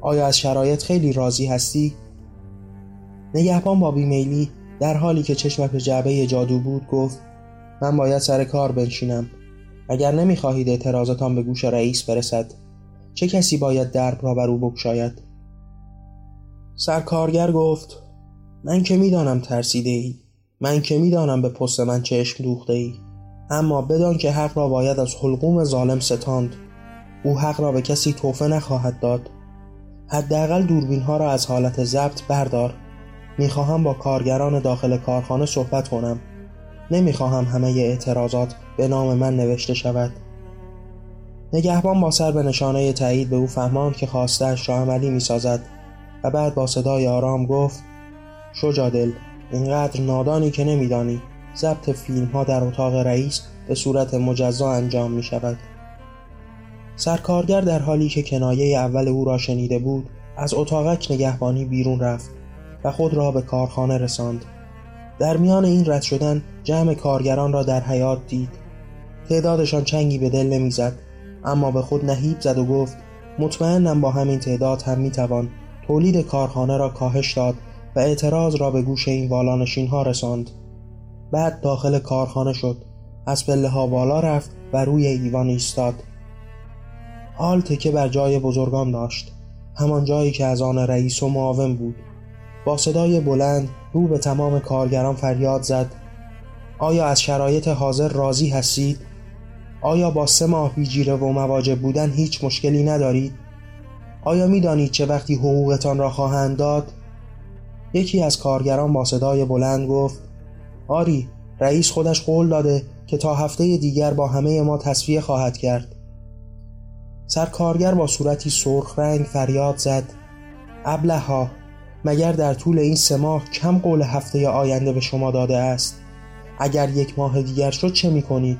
آیا از شرایط خیلی راضی هستی؟ نگهبان با بیمیلی در حالی که چشم به جعبه جادو بود گفت من باید سر کار بنشینم اگر نمی‌خواهید اعتراضتان به گوش رئیس برسد چه کسی باید درب را بر او بگشاید سرکارگر گفت من که می‌دانم ترسیده ای من که می‌دانم به پست من چشم دوخته ای اما بدان که حق را باید از حلقوم ظالم ستاند. او حق را به کسی توفه نخواهد داد. حداقل دوربین ها را از حالت ضبط بردار. می‌خواهم با کارگران داخل کارخانه صحبت کنم. نمی‌خواهم همه اعتراضات به نام من نوشته شود. نگهبان با سر به نشانه تایید به او فهماند که خواستش را عملی می‌سازد و بعد با صدای آرام گفت شجادل اینقدر نادانی که نمیدانی. ضبط فیلم ها در اتاق رئیس به صورت مجزا انجام می شود سرکارگر در حالی که کنایه اول او را شنیده بود از اتاقک نگهبانی بیرون رفت و خود را به کارخانه رساند. در میان این رد شدن جمع کارگران را در حیات دید. تعدادشان چنگی به دل نمی‌زد اما به خود نهیب زد و گفت مطمئنم با همین تعداد هم می‌توان تولید کارخانه را کاهش داد و اعتراض را به گوش این والانشین ها رساند. بعد داخل کارخانه شد از پله ها بالا رفت و روی ایوان ایستاد حال تکه بر جای بزرگان داشت همان جایی که از آن رئیس و معاون بود با صدای بلند رو به تمام کارگران فریاد زد آیا از شرایط حاضر راضی هستید؟ آیا با سه ماه بیجیره و مواجب بودن هیچ مشکلی ندارید؟ آیا می دانید چه وقتی حقوقتان را خواهند داد؟ یکی از کارگران با صدای بلند گفت آری رئیس خودش قول داده که تا هفته دیگر با همه ما تصفیه خواهد کرد سرکارگر با صورتی سرخ رنگ فریاد زد ابلها مگر در طول این سه ماه کم قول هفته آینده به شما داده است اگر یک ماه دیگر شد چه می کنید؟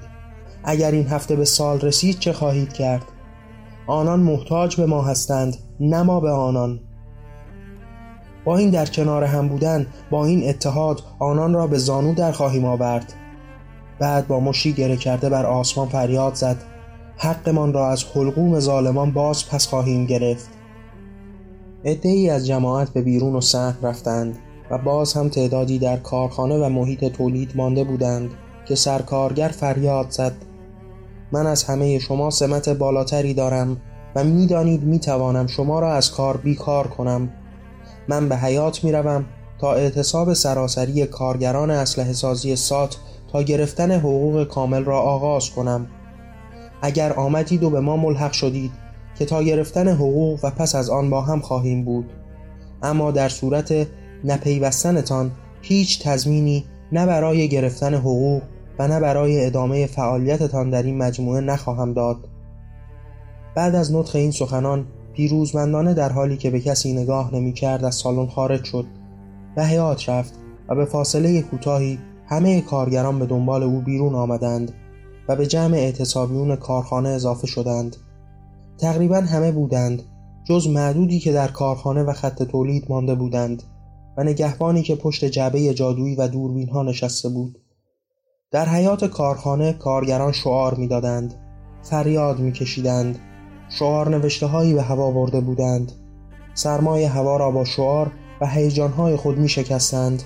اگر این هفته به سال رسید چه خواهید کرد؟ آنان محتاج به ما هستند نه ما به آنان با این در کنار هم بودن با این اتحاد آنان را به زانو در خواهیم آورد. بعد با مشی گره کرده بر آسمان فریاد زد. حقمان را از حلقوم ظالمان باز پس خواهیم گرفت. ای از جماعت به بیرون و صحن رفتند و باز هم تعدادی در کارخانه و محیط تولید مانده بودند که سرکارگر فریاد زد. من از همه شما سمت بالاتری دارم و می‌دانید می‌توانم شما را از کار بیکار کنم. من به حیات می‌روم تا اعتصاب سراسری کارگران اسلحه سازی سات تا گرفتن حقوق کامل را آغاز کنم. اگر آمدید و به ما ملحق شدید که تا گرفتن حقوق و پس از آن با هم خواهیم بود. اما در صورت نپیوستنتان هیچ تضمینی نه برای گرفتن حقوق و نه برای ادامه فعالیتتان در این مجموعه نخواهم داد. بعد از نطخ این سخنان پیروزمندانه در حالی که به کسی نگاه نمی کرد از سالن خارج شد و حیات رفت و به فاصله کوتاهی همه کارگران به دنبال او بیرون آمدند و به جمع اعتصابیون کارخانه اضافه شدند. تقریبا همه بودند جز معدودی که در کارخانه و خط تولید مانده بودند و نگهبانی که پشت جعبه جادویی و دوربین ها نشسته بود. در حیات کارخانه کارگران شعار می‌دادند فریاد میکشیدند شعار نوشته هایی به هوا برده بودند. سرمای هوا را با شعار و هیجان های خود می شکستند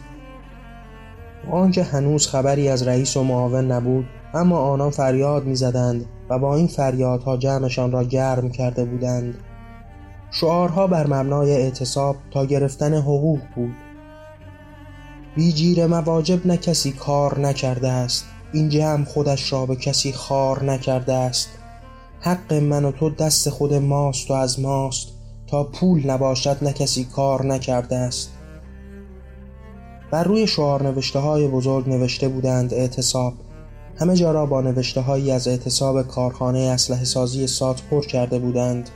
آنکه هنوز خبری از رئیس و معاون نبود اما آنان فریاد می‌زدند و با این فریادها جمعشان را گرم کرده بودند. شعارها بر مبنای اعتصاب تا گرفتن حقوق بود. بی جیر مواجب نه کسی کار نکرده است. این جمع خودش را به کسی خار نکرده است. حق من و تو دست خود ماست و از ماست. تا پول نباشد نه کسی کار نکرده است. بر روی شعار نوشته های بزرگ نوشته بودند اعتصاب. همه جا را با نوشته هایی از اعتصاب کارخانه اسلحه سازی سات پر کرده بودند.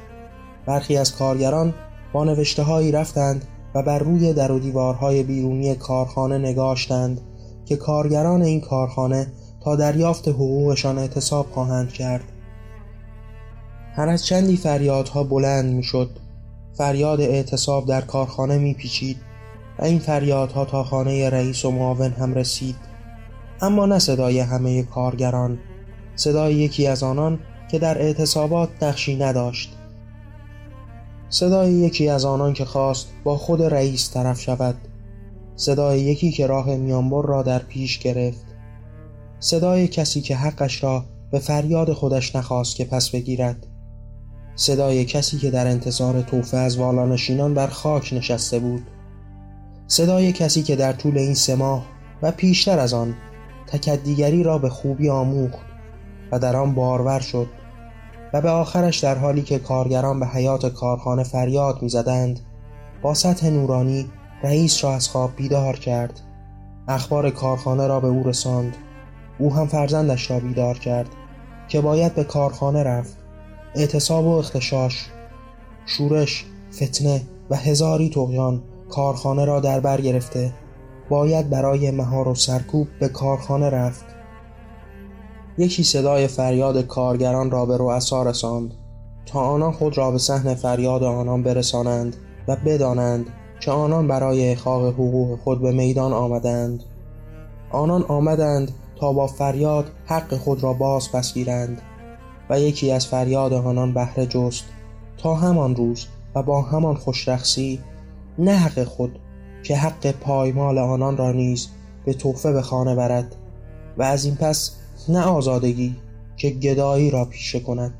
برخی از کارگران با نوشته هایی رفتند و بر روی در و دیوارهای بیرونی کارخانه نگاشتند که کارگران این کارخانه تا دریافت حقوقشان اعتصاب خواهند کرد. هر از چندی فریادها بلند می‌شد فریاد اعتصاب در کارخانه میپیچید و این فریادها تا خانه رئیس و معاون هم رسید. اما نه صدای همه کارگران صدای یکی از آنان که در اعتصابات نقشی نداشت. صدای یکی از آنان که خواست با خود رئیس طرف شود. صدای یکی که راه میانبر را در پیش گرفت. صدای کسی که حقش را به فریاد خودش نخواست که پس بگیرد. صدای کسی که در انتظار توفه از والانشینان بر خاک نشسته بود. صدای کسی که در طول این سه ماه و پیشتر از آن تکدیگری را به خوبی آموخت و در آن بارور شد و به آخرش در حالی که کارگران به حیات کارخانه فریاد می‌زدند با سطح نورانی رئیس را از خواب بیدار کرد. اخبار کارخانه را به او رساند. او هم فرزندش را بیدار کرد که باید به کارخانه رفت. اعتصاب و اختشاش شورش فتنه و هزاری تقیان کارخانه را در بر گرفته باید برای مهار و سرکوب به کارخانه رفت. یکی صدای فریاد کارگران را به رؤسا رساند تا آنان خود را به صحن فریاد آنان برسانند و بدانند که آنان برای احقاق حقوق خود به میدان آمدند. آنان آمدند تا با فریاد حق خود را باز پس گیرند. و یکی از فریاد آنان بهره جست. تا همان روز و با همان خوشرخصی نه حق خود که حق پایمال آنان را نیز به تحفه به خانه برد و از این پس نه آزادگی که گدایی را پیشه کند.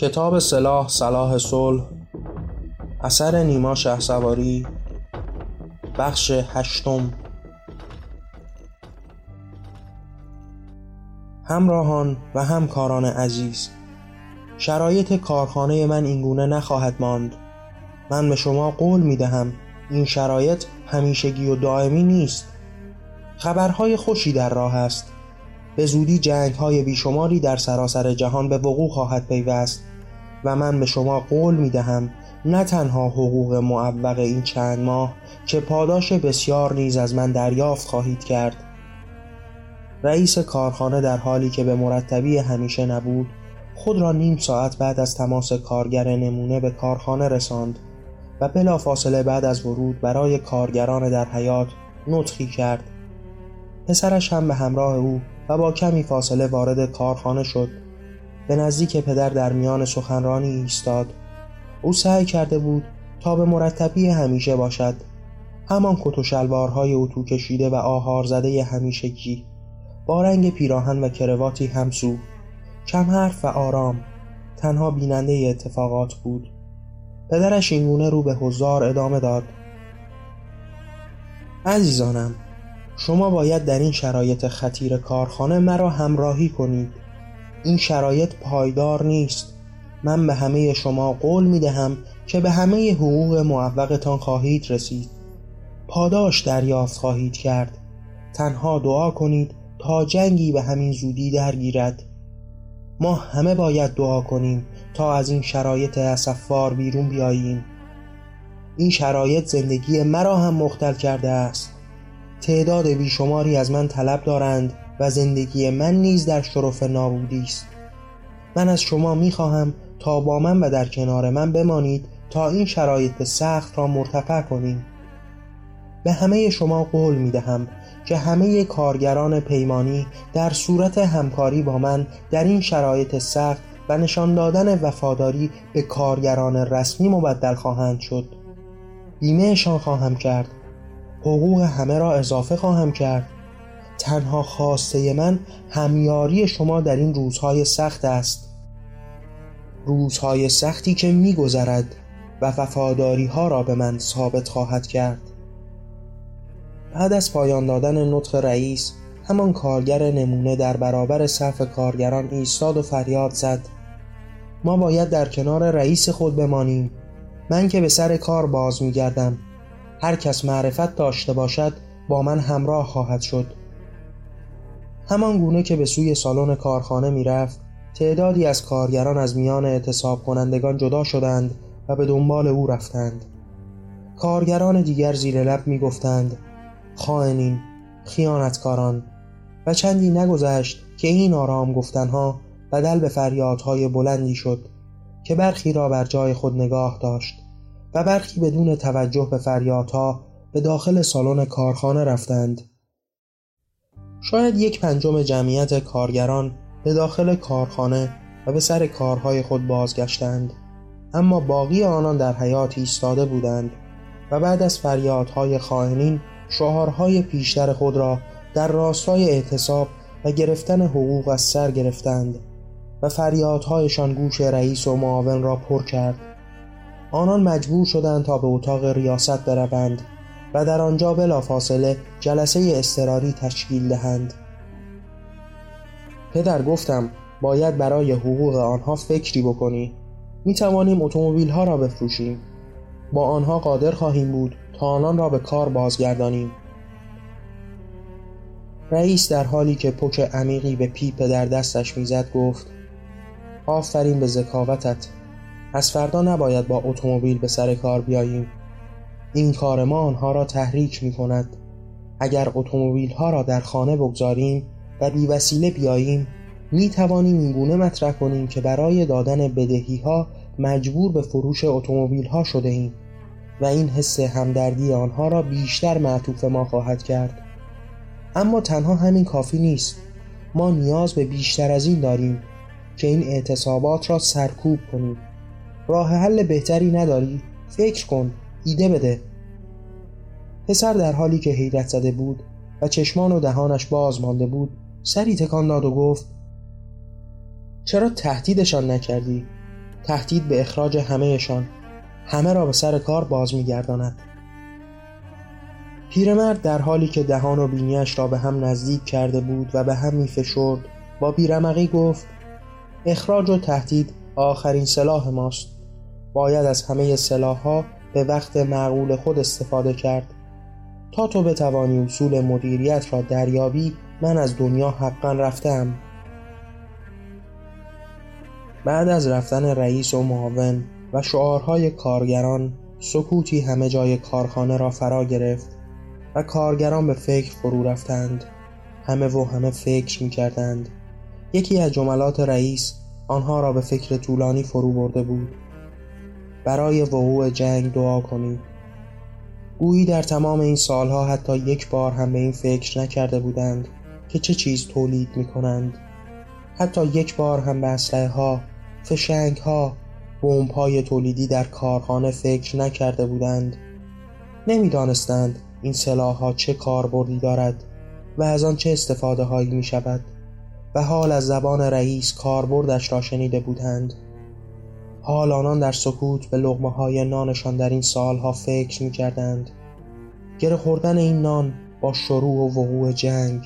کتاب سلاح صلاح صلح اثر نیما سواری بخش هشتم. همراهان و همکاران عزیز شرایط کارخانه من اینگونه نخواهد ماند. من به شما قول می دهم این شرایط همیشگی و دائمی نیست. خبرهای خوشی در راه است. به زودی جنگ های بیشماری در سراسر جهان به وقوع خواهد پیوست. و من به شما قول می دهم نه تنها حقوق معوق این چند ماه که پاداش بسیار نیز از من دریافت خواهید کرد. رئیس کارخانه در حالی که به مرتبی همیشه نبود خود را نیم ساعت بعد از تماس کارگر نمونه به کارخانه رساند و بلا فاصله بعد از ورود برای کارگران در حیات نطخی کرد. پسرش هم به همراه او و با کمی فاصله وارد کارخانه شد. به نزدیک پدر در میان سخنرانی ایستاد. او سعی کرده بود تا به مرتبی همیشه باشد. همان کت و شلوارهای اتو کشیده و آهار زده همیشگی با رنگ پیراهن و کرواتی همسو. کم حرف و آرام. تنها بیننده اتفاقات بود. پدرش اینگونه رو به حضار ادامه داد. عزیزانم شما باید در این شرایط خطیر کارخانه مرا همراهی کنید. این شرایط پایدار نیست. من به همه شما قول می دهم که به همه حقوق معوقتان خواهید رسید. پاداش دریافت خواهید کرد. تنها دعا کنید تا جنگی به همین زودی درگیرد. ما همه باید دعا کنیم تا از این شرایط اسفار بیرون بیاییم. این شرایط زندگی مرا هم مختل کرده است. تعداد بیشماری از من طلب دارند و زندگی من نیز در شرف نابودی است. من از شما می‌خواهم تا با من و در کنار من بمانید تا این شرایط سخت را مرتفع کنیم. به همه شما قول می دهم که همه کارگران پیمانی در صورت همکاری با من در این شرایط سخت و نشان دادن وفاداری به کارگران رسمی مبدل خواهند شد. بیمهشان خواهم کرد. حقوق همه را اضافه خواهم کرد. تنها خواسته من همیاری شما در این روزهای سخت است. روزهای سختی که میگذرد و وفاداری ها را به من ثابت خواهد کرد. بعد از پایان دادن نطق رئیس همان کارگر نمونه در برابر صف کارگران ایستاد و فریاد زد. ما باید در کنار رئیس خود بمانیم. من که به سر کار باز میگردم. هر کس معرفت داشته باشد با من همراه خواهد شد. همان گونه که به سوی سالن کارخانه می‌رفت تعدادی از کارگران از میان اعتصاب کنندگان جدا شدند و به دنبال او رفتند. کارگران دیگر زیر لب می گفتند خائنین خیانتکاران. و چندی نگذشت که این آرام گفتنها بدل به فریادهای بلندی شد که برخی را بر جای خود نگاه داشت و برخی بدون توجه به فریادها به داخل سالن کارخانه رفتند. شاید یک پنجم جمعیت کارگران به داخل کارخانه و به سر کارهای خود بازگشتند اما باقی آنان در حیات ایستاده بودند و بعد از فریادهای خائنین شعارهای پیشتر خود را در راستای اعتصاب و گرفتن حقوق از سر گرفتند و فریادهایشان گوش رئیس و معاون را پر کرد. آنان مجبور شدند تا به اتاق ریاست بروند و در آنجا بلافاصله جلسه استراری تشکیل دهند. پدر گفتم باید برای حقوق آنها فکری بکنی. می توانیم اتومبیل ها را بفروشیم. با آنها قادر خواهیم بود تا آنان را به کار بازگردانیم. رئیس در حالی که پک عمیقی به پیپ در دستش می‌زد گفت آفرین به ذکاوتت. از فردا نباید با اتومبیل به سر کار بیاییم. این کار ما آنها را تحریک می کند. اگر اتومبیل ها را در خانه بگذاریم و بی وسیله بیاییم می توانیم اینگونه مطرح کنیم که برای دادن بدهی ها مجبور به فروش اتومبیل ها شده ایم و این حس همدردی آنها را بیشتر معطوف ما خواهد کرد. اما تنها همین کافی نیست. ما نیاز به بیشتر از این داریم که این اعتصابات را سرکوب کنیم. راه حل بهتری نداری؟ فکر کن. ایده بده. پسر در حالی که حیرت زده بود و چشمان و دهانش باز مانده بود سری تکان داد و گفت چرا تهدیدشان نکردی؟ تهدید به اخراج همهشان. همه را به سر کار باز میگرداند. پیرمرد در حالی که دهان و بینیش را به هم نزدیک کرده بود و به هم میفشرد با بیرمقی گفت اخراج و تهدید آخرین سلاح ماست. باید از همه سلاحها به وقت معقول خود استفاده کرد. تا تو بتوانی اصول مدیریت را دریابی من از دنیا حقا رفتم. بعد از رفتن رئیس و معاون و شعارهای کارگران سکوتی همه جای کارخانه را فرا گرفت و کارگران به فکر فرو رفتند. همه و همه فکر می کردند یکی از جملات رئیس آنها را به فکر طولانی فرو برده بود. برای وقوع جنگ دعا کنید گویی در تمام این سالها حتی یک بار هم به این فکر نکرده بودند که چه چیز تولید می کنند حتی یک بار هم به اسلحه ها فشنگ ها بمب های تولیدی در کارخانه فکر نکرده بودند. نمی‌دانستند این سلاح ها چه کاربردی دارد و از آن چه استفاده هایی می شود و حال از زبان رئیس کاربردش را شنیده بودند. حال آنان در سکوت به لغمه های نانشان در این سالها فکر می کردند گره خوردن این نان با شروع و وقوع جنگ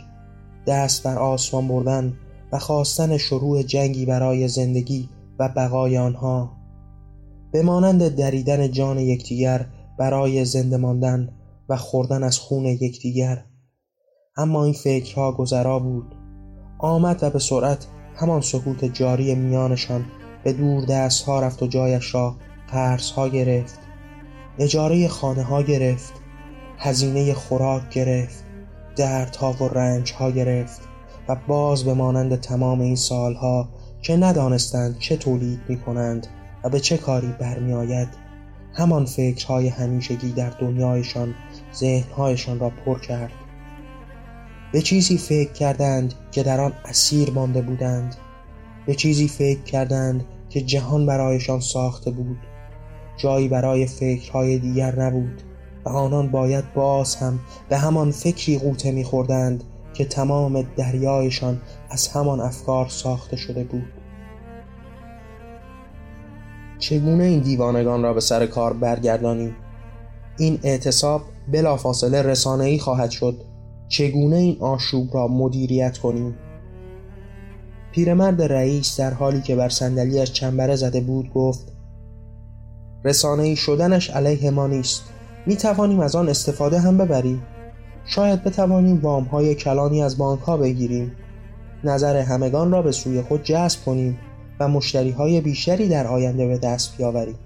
دست بر آسمان بردن و خواستن شروع جنگی برای زندگی و بقای آنها. به مانند دریدن جان یکدیگر برای زنده ماندن و خوردن از خون یکدیگر. اما این فکرها گذرا بود. آمد و به سرعت همان سکوت جاری میانشان به دور دست ها رفت و جایش را قرص ها گرفت. اجاره خانه ها گرفت. هزینه خوراک گرفت. دردها و رنج ها گرفت. و باز به مانند تمام این سالها که ندانستند چه تولید می کنند و به چه کاری برمی آید همان فکرهای همیشگی در دنیایشان ذهنهایشان را پر کرد. به چیزی فکر کردند که در آن اسیر مانده بودند. به چیزی فکر کردند که جهان برایشان ساخته بود. جایی برای فکرهای دیگر نبود و آنان باید باز هم به همان فکری قوطه میخوردند که تمام دریایشان از همان افکار ساخته شده بود. چگونه این دیوانگان را به سر کار برگردانیم؟ این اعتصاب بلافاصله رسانه‌ای خواهد شد. چگونه این آشوب را مدیریت کنیم؟ پیرمرد رئیس در حالی که بر صندلیاش چنبره زده بود گفت رسانه‌ای شدنش علیه ما نیست. می توانیم از آن استفاده هم ببریم. شاید بتوانیم وام های کلانی از بانک ها بگیریم. نظر همگان را به سوی خود جذب کنیم و مشتری های بیشتری در آینده به دست بیاوریم.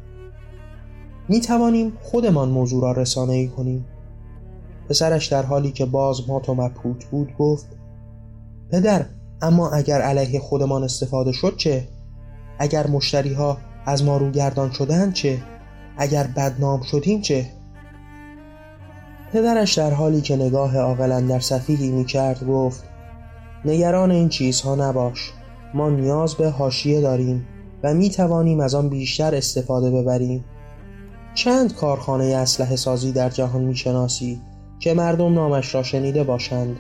می توانیم خودمان موضوع را رسانه ای کنیم. پسرش در حالی که باز مات و مبهوت بود گفت پدر اما اگر علیه خودمان استفاده شد چه؟ اگر مشتری ها از ما روگردان شدن چه؟ اگر بدنام شدیم چه؟ پدرش در حالی که نگاه عاقلا در صفیحی می کرد گفت نگران این چیزها نباش ما نیاز به حاشیه داریم و می توانیم از آن بیشتر استفاده ببریم چند کارخانه اسلحه سازی در جهان می شناسی که مردم نامش را شنیده باشند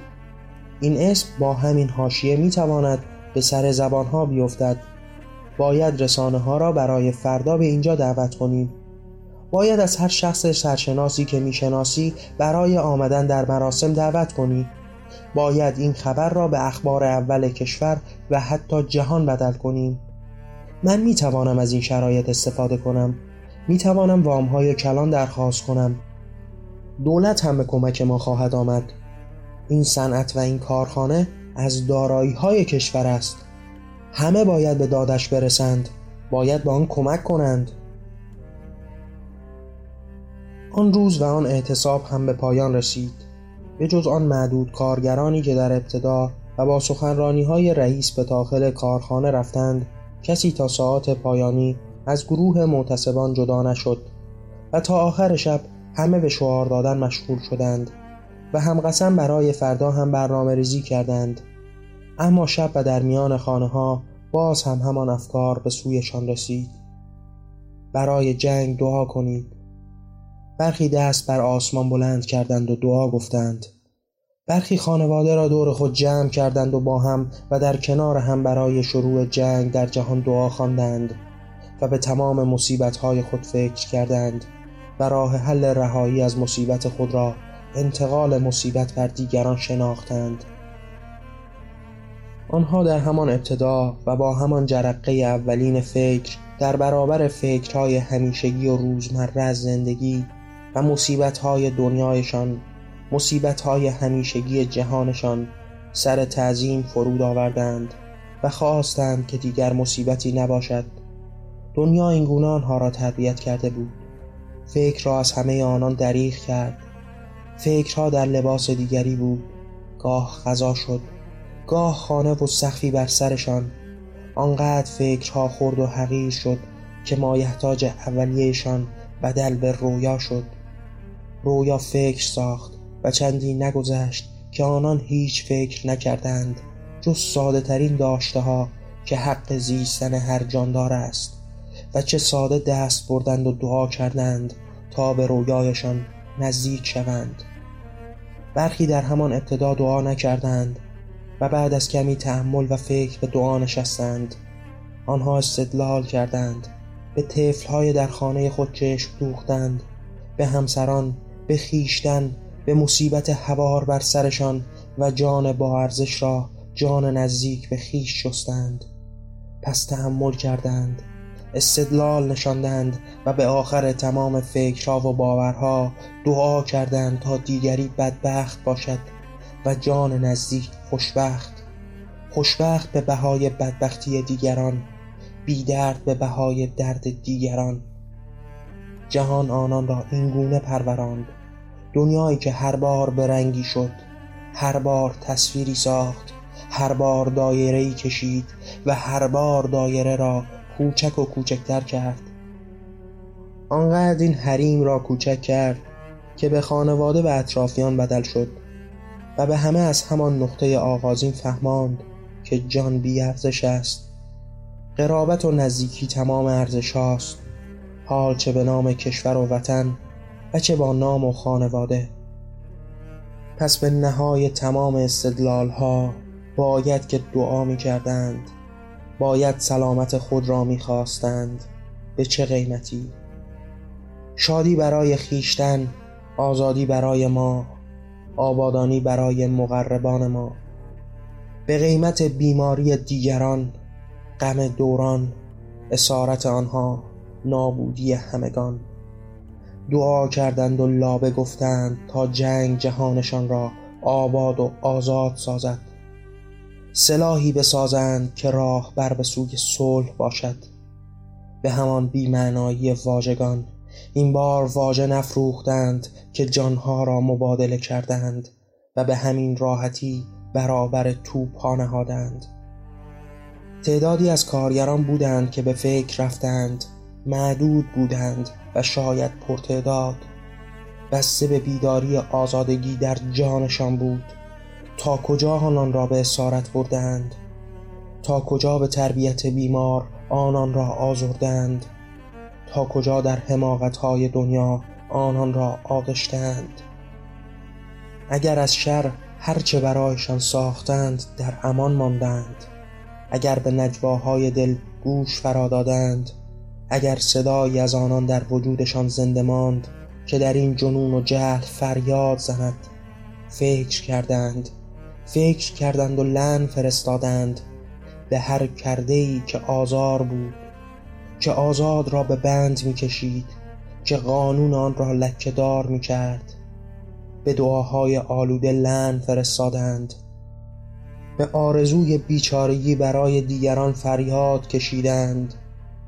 این اسم با همین حاشیه می تواند به سر زبان ها بیفتد. باید رسانه ها را برای فردا به اینجا دعوت کنیم. باید از هر شخص سرشناسی که می‌شناسی برای آمدن در مراسم دعوت کنی. باید این خبر را به اخبار اول کشور و حتی جهان بدل کنیم. من می توانم از این شرایط استفاده کنم. می توانم وام های کلان درخواست کنم. دولت هم به کمک ما خواهد آمد. این صنعت و این کارخانه از دارایی های کشور است. همه باید به دادش برسند باید به آن کمک کنند. آن روز و آن اعتصاب هم به پایان رسید. به جز آن معدود کارگرانی که در ابتدا و با سخنرانی های رئیس به داخل کارخانه رفتند کسی تا ساعت پایانی از گروه معتصبان جدا نشد و تا آخر شب همه به شعار دادن مشغول شدند. و هم قسم برای فردا هم برنامه ریزی کردند. اما شب و در میان خانه ها باز هم همان افکار به سویشان رسید. برای جنگ دعا کنید. برخی دست بر آسمان بلند کردند و دعا گفتند. برخی خانواده را دور خود جمع کردند و با هم و در کنار هم برای شروع جنگ در جهان دعا خواندند و به تمام مصیبت‌های خود فکر کردند و راه حل رهایی از مصیبت خود را انتقال مصیبت بر دیگران شناختند. آنها در همان ابتدا و با همان جرقه اولین فکر در برابر فکرهای همیشگی و روزمره از زندگی و مصیبتهای دنیایشان مصیبتهای همیشگی جهانشان سر تعظیم فرود آوردند و خواستند که دیگر مصیبتی نباشد. دنیا این گونه آنها را تربیت کرده بود. فکر را از همه آنان دریغ کرد. فکرها در لباس دیگری بود. گاه غذا شد. گاه خانه و سخفی بر سرشان. آنقدر فکرها خورد و حقیر شد که مایحتاج اولیهشان بدل به رویا شد. رویا فکر ساخت و چندی نگذشت که آنان هیچ فکر نکردند جز ساده ترین داشته ها که حق زیستن هر جاندار است و چه ساده دست بردند و دعا کردند تا به رویایشان نزدیک شوند. برخی در همان ابتدا دعا نکردند و بعد از کمی تحمل و فکر به دعا نشستند. آنها استدلال کردند به طفلهای در خانه خود چشم دوختند به همسران به خیشتن به مصیبت هوار بر سرشان و جان با ارزش را جان نزدیک به خیش شستند پس تحمل کردند. استدلال نشاندند و به آخر تمام فکرها و باورها دعا کردند تا دیگری بدبخت باشد و جان نزدیک خوشبخت. خوشبخت به بهای بدبختی دیگران بیدرد به بهای درد دیگران. جهان آنان را اینگونه پروراند دنیایی که هر بار به رنگی شد هر بار تصویری ساخت هر بار دایره‌ای کشید و هر بار دایره را کوچک و کوچکتر کرد. آنقدر این حریم را کوچک کرد که به خانواده و اطرافیان بدل شد و به همه از همان نقطه آغازین فهماند که جان بی ارزش است. قرابت و نزدیکی تمام ارزش هاست. حال چه به نام کشور و وطن و چه با نام و خانواده. پس به نهای تمام استدلال ها باید که دعا می کردند باید سلامت خود را می خواستند به چه قیمتی؟ شادی برای خیشتن آزادی برای ما آبادانی برای مقربان ما. به قیمت بیماری دیگران غم دوران اسارت آنها نابودی همگان. دعا کردند و لابه گفتند تا جنگ جهانشان را آباد و آزاد سازد. سلاحی بسازند که راه بر به سوی صلح باشد. به همان بیمعنایی واژگان این بار واژه نفروختند که جانها را مبادله کردند و به همین راحتی برابر توپ ها نهادند تعدادی از کارگران بودند که به فکر رفتند معدود بودند و شاید پرتعداد. بسته به بیداری آزادگی در جانشان بود. تا کجا آنان را به اسارت بردند تا کجا به تربیت بیمار آنان را آزردند تا کجا در های دنیا آنان را آغشتند اگر از شر هرچه برایشان ساختند در امان ماندند اگر به نجواهای دل گوش فرا دادند اگر صدایی از آنان در وجودشان زنده ماند که در این جنون و جهل فریاد زند فکر کردند فکر کردند و لن فرستادند. به هر کرده ای که آزار بود که آزاد را به بند می کشید که قانون آن را لکه دار می کرد به دعاهای آلوده لن فرستادند. به آرزوی بیچارگی برای دیگران فریاد کشیدند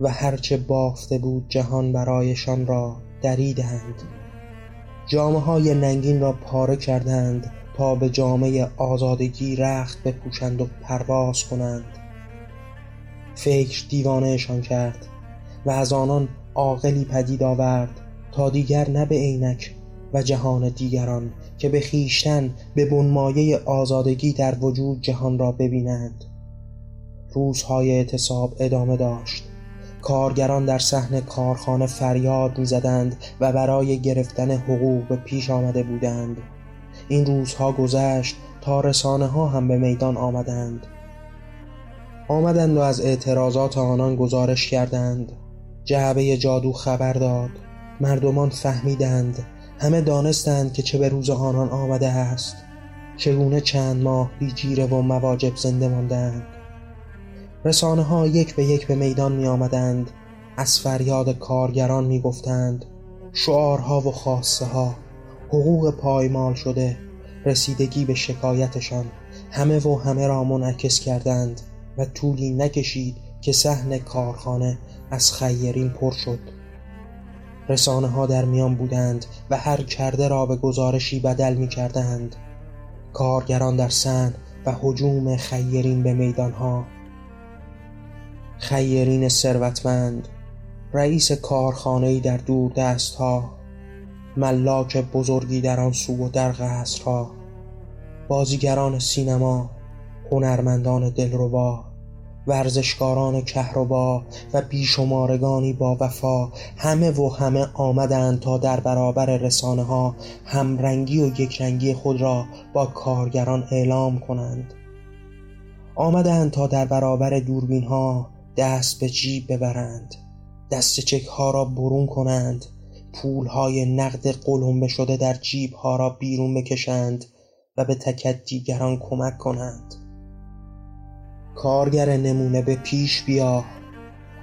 و هرچه بافته بود جهان برایشان را دریدند. جامعه های ننگین را پاره کردند. تا به جامعه آزادگی رخت بپوشند و پرواز کنند. فکر دیوانهشان کرد و از آنان عاقلی پدید آورد تا دیگر نه به عینک و جهان دیگران که به خیشتن به بنمایه آزادگی در وجود جهان را ببینند. روزهای اعتصاب ادامه داشت. کارگران در صحن کارخانه فریاد می‌زدند و برای گرفتن حقوق به پیش آمده بودند. این روزها گذشت تا رسانه ها هم به میدان آمدند. آمدند و از اعتراضات آنان گزارش کردند. جعبه جادو خبر داد. مردمان فهمیدند. همه دانستند که چه به روز آنان آمده است. چگونه چند ماه بی جیره و مواجب زنده ماندند. رسانه ها یک به یک به میدان می آمدند از فریاد کارگران می گفتند شعارها و خواسته ها حقوق پایمال شده رسیدگی به شکایتشان همه و همه را منعکس کردند و طولی نکشید که صحن کارخانه از خیرین پر شد. رسانه ها در میان بودند و هر کرده را به گزارشی بدل می کردند کارگران در سن و حجوم خیرین به میدان ها خیرین ثروتمند رئیس کارخانه‌ای در دور دست ها ملاک بزرگی در آن سو و در قصرها بازیگران سینما هنرمندان دلربا ورزشکاران کهربا و بیشمارگانی با وفا همه و همه آمدند تا در برابر رسانه ها همرنگی و یکرنگی خود را با کارگران اعلام کنند. آمدند تا در برابر دوربین ها دست به جیب ببرند دست چک ها را برون کنند پول های نقد قلمبه شده در جیب ها را بیرون بکشند و به تکت دیگران کمک کنند. کارگر نمونه به پیش بیا.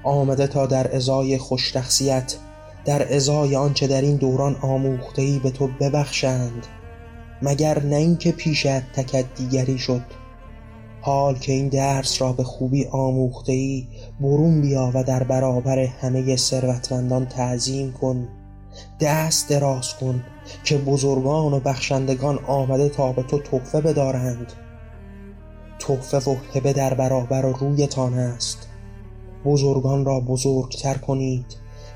آمده تا در ازای خوشرخصیت در ازای آنچه در این دوران آموختهی به تو ببخشند مگر نه اینکه پیشت تکت دیگری شد. حال که این درس را به خوبی آموختهی برون بیا و در برابر همه ثروتمندان تعظیم کن. دست دراز کن که بزرگان و بخشندگان آمده تا به تو تحفه بدارند. تحفه و هبه در برابر رویتان است. بزرگان را بزرگتر کنید.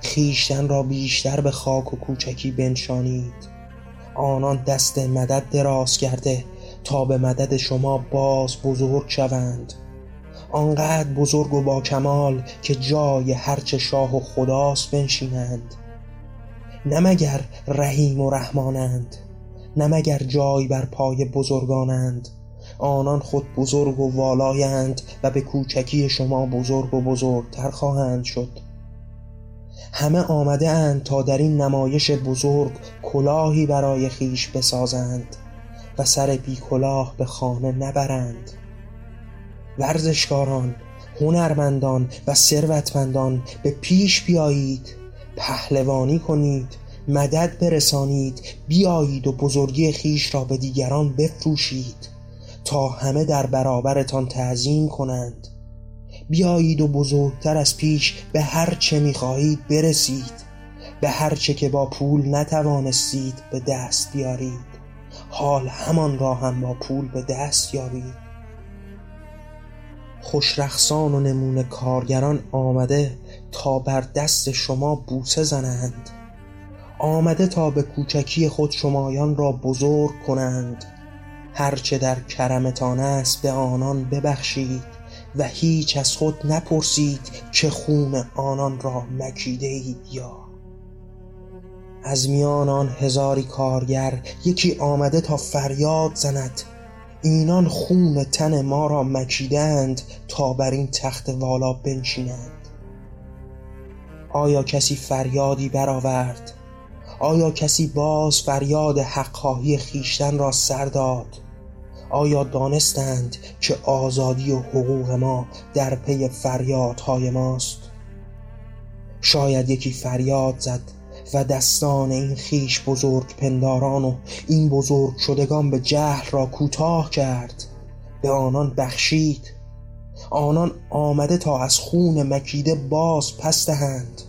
خیشتن را بیشتر به خاک و کوچکی بنشانید. آنان دست مدد دراز کرده تا به مدد شما باز بزرگ شوند. آنقدر بزرگ و با کمال که جای هرچه شاه و خداست بنشینند. نه مگر رحیم و رحمانند نه مگر جای بر پای بزرگانند. آنان خود بزرگ و والایند و به کوچکی شما بزرگ و بزرگتر خواهند شد. همه آمده اند تا در این نمایش بزرگ کلاهی برای خویش بسازند و سر بی کلاه به خانه نبرند. ورزشکاران هنرمندان و ثروتمندان به پیش بیایید. پهلوانی کنید مدد برسانید بیایید و بزرگی خیش را به دیگران بفروشید تا همه در برابرتان تعظیم کنند. بیایید و بزرگتر از پیش به هر چه می‌خواهید برسید به هر چه که با پول نتوانستید به دست بیارید. حال همان را هم با پول به دست یابید. خوشرخصان و نمونه کارگران آمده تا بر دست شما بوسه زنند. آمده تا به کوچکی خود شمایان را بزرگ کنند. هرچه در کرمتان است به آنان ببخشید و هیچ از خود نپرسید که خون آنان را مکیده اید یا. از میان آن هزاری کارگر یکی آمده تا فریاد زند. اینان خون تن ما را مکیدند تا بر این تخت والا بنشینند. آیا کسی فریادی برآورد؟ آیا کسی باز فریاد حقخواهی خیشتن را سر داد؟ آیا دانستند که آزادی و حقوق ما در پی فریادهای ماست؟ شاید یکی فریاد زد و دستان این خیش بزرگ پنداران و این بزرگ شدگان به جهل را کوتاه کرد. به آنان بخشید. آنان آمده تا از خون مکیده باز پس دهند.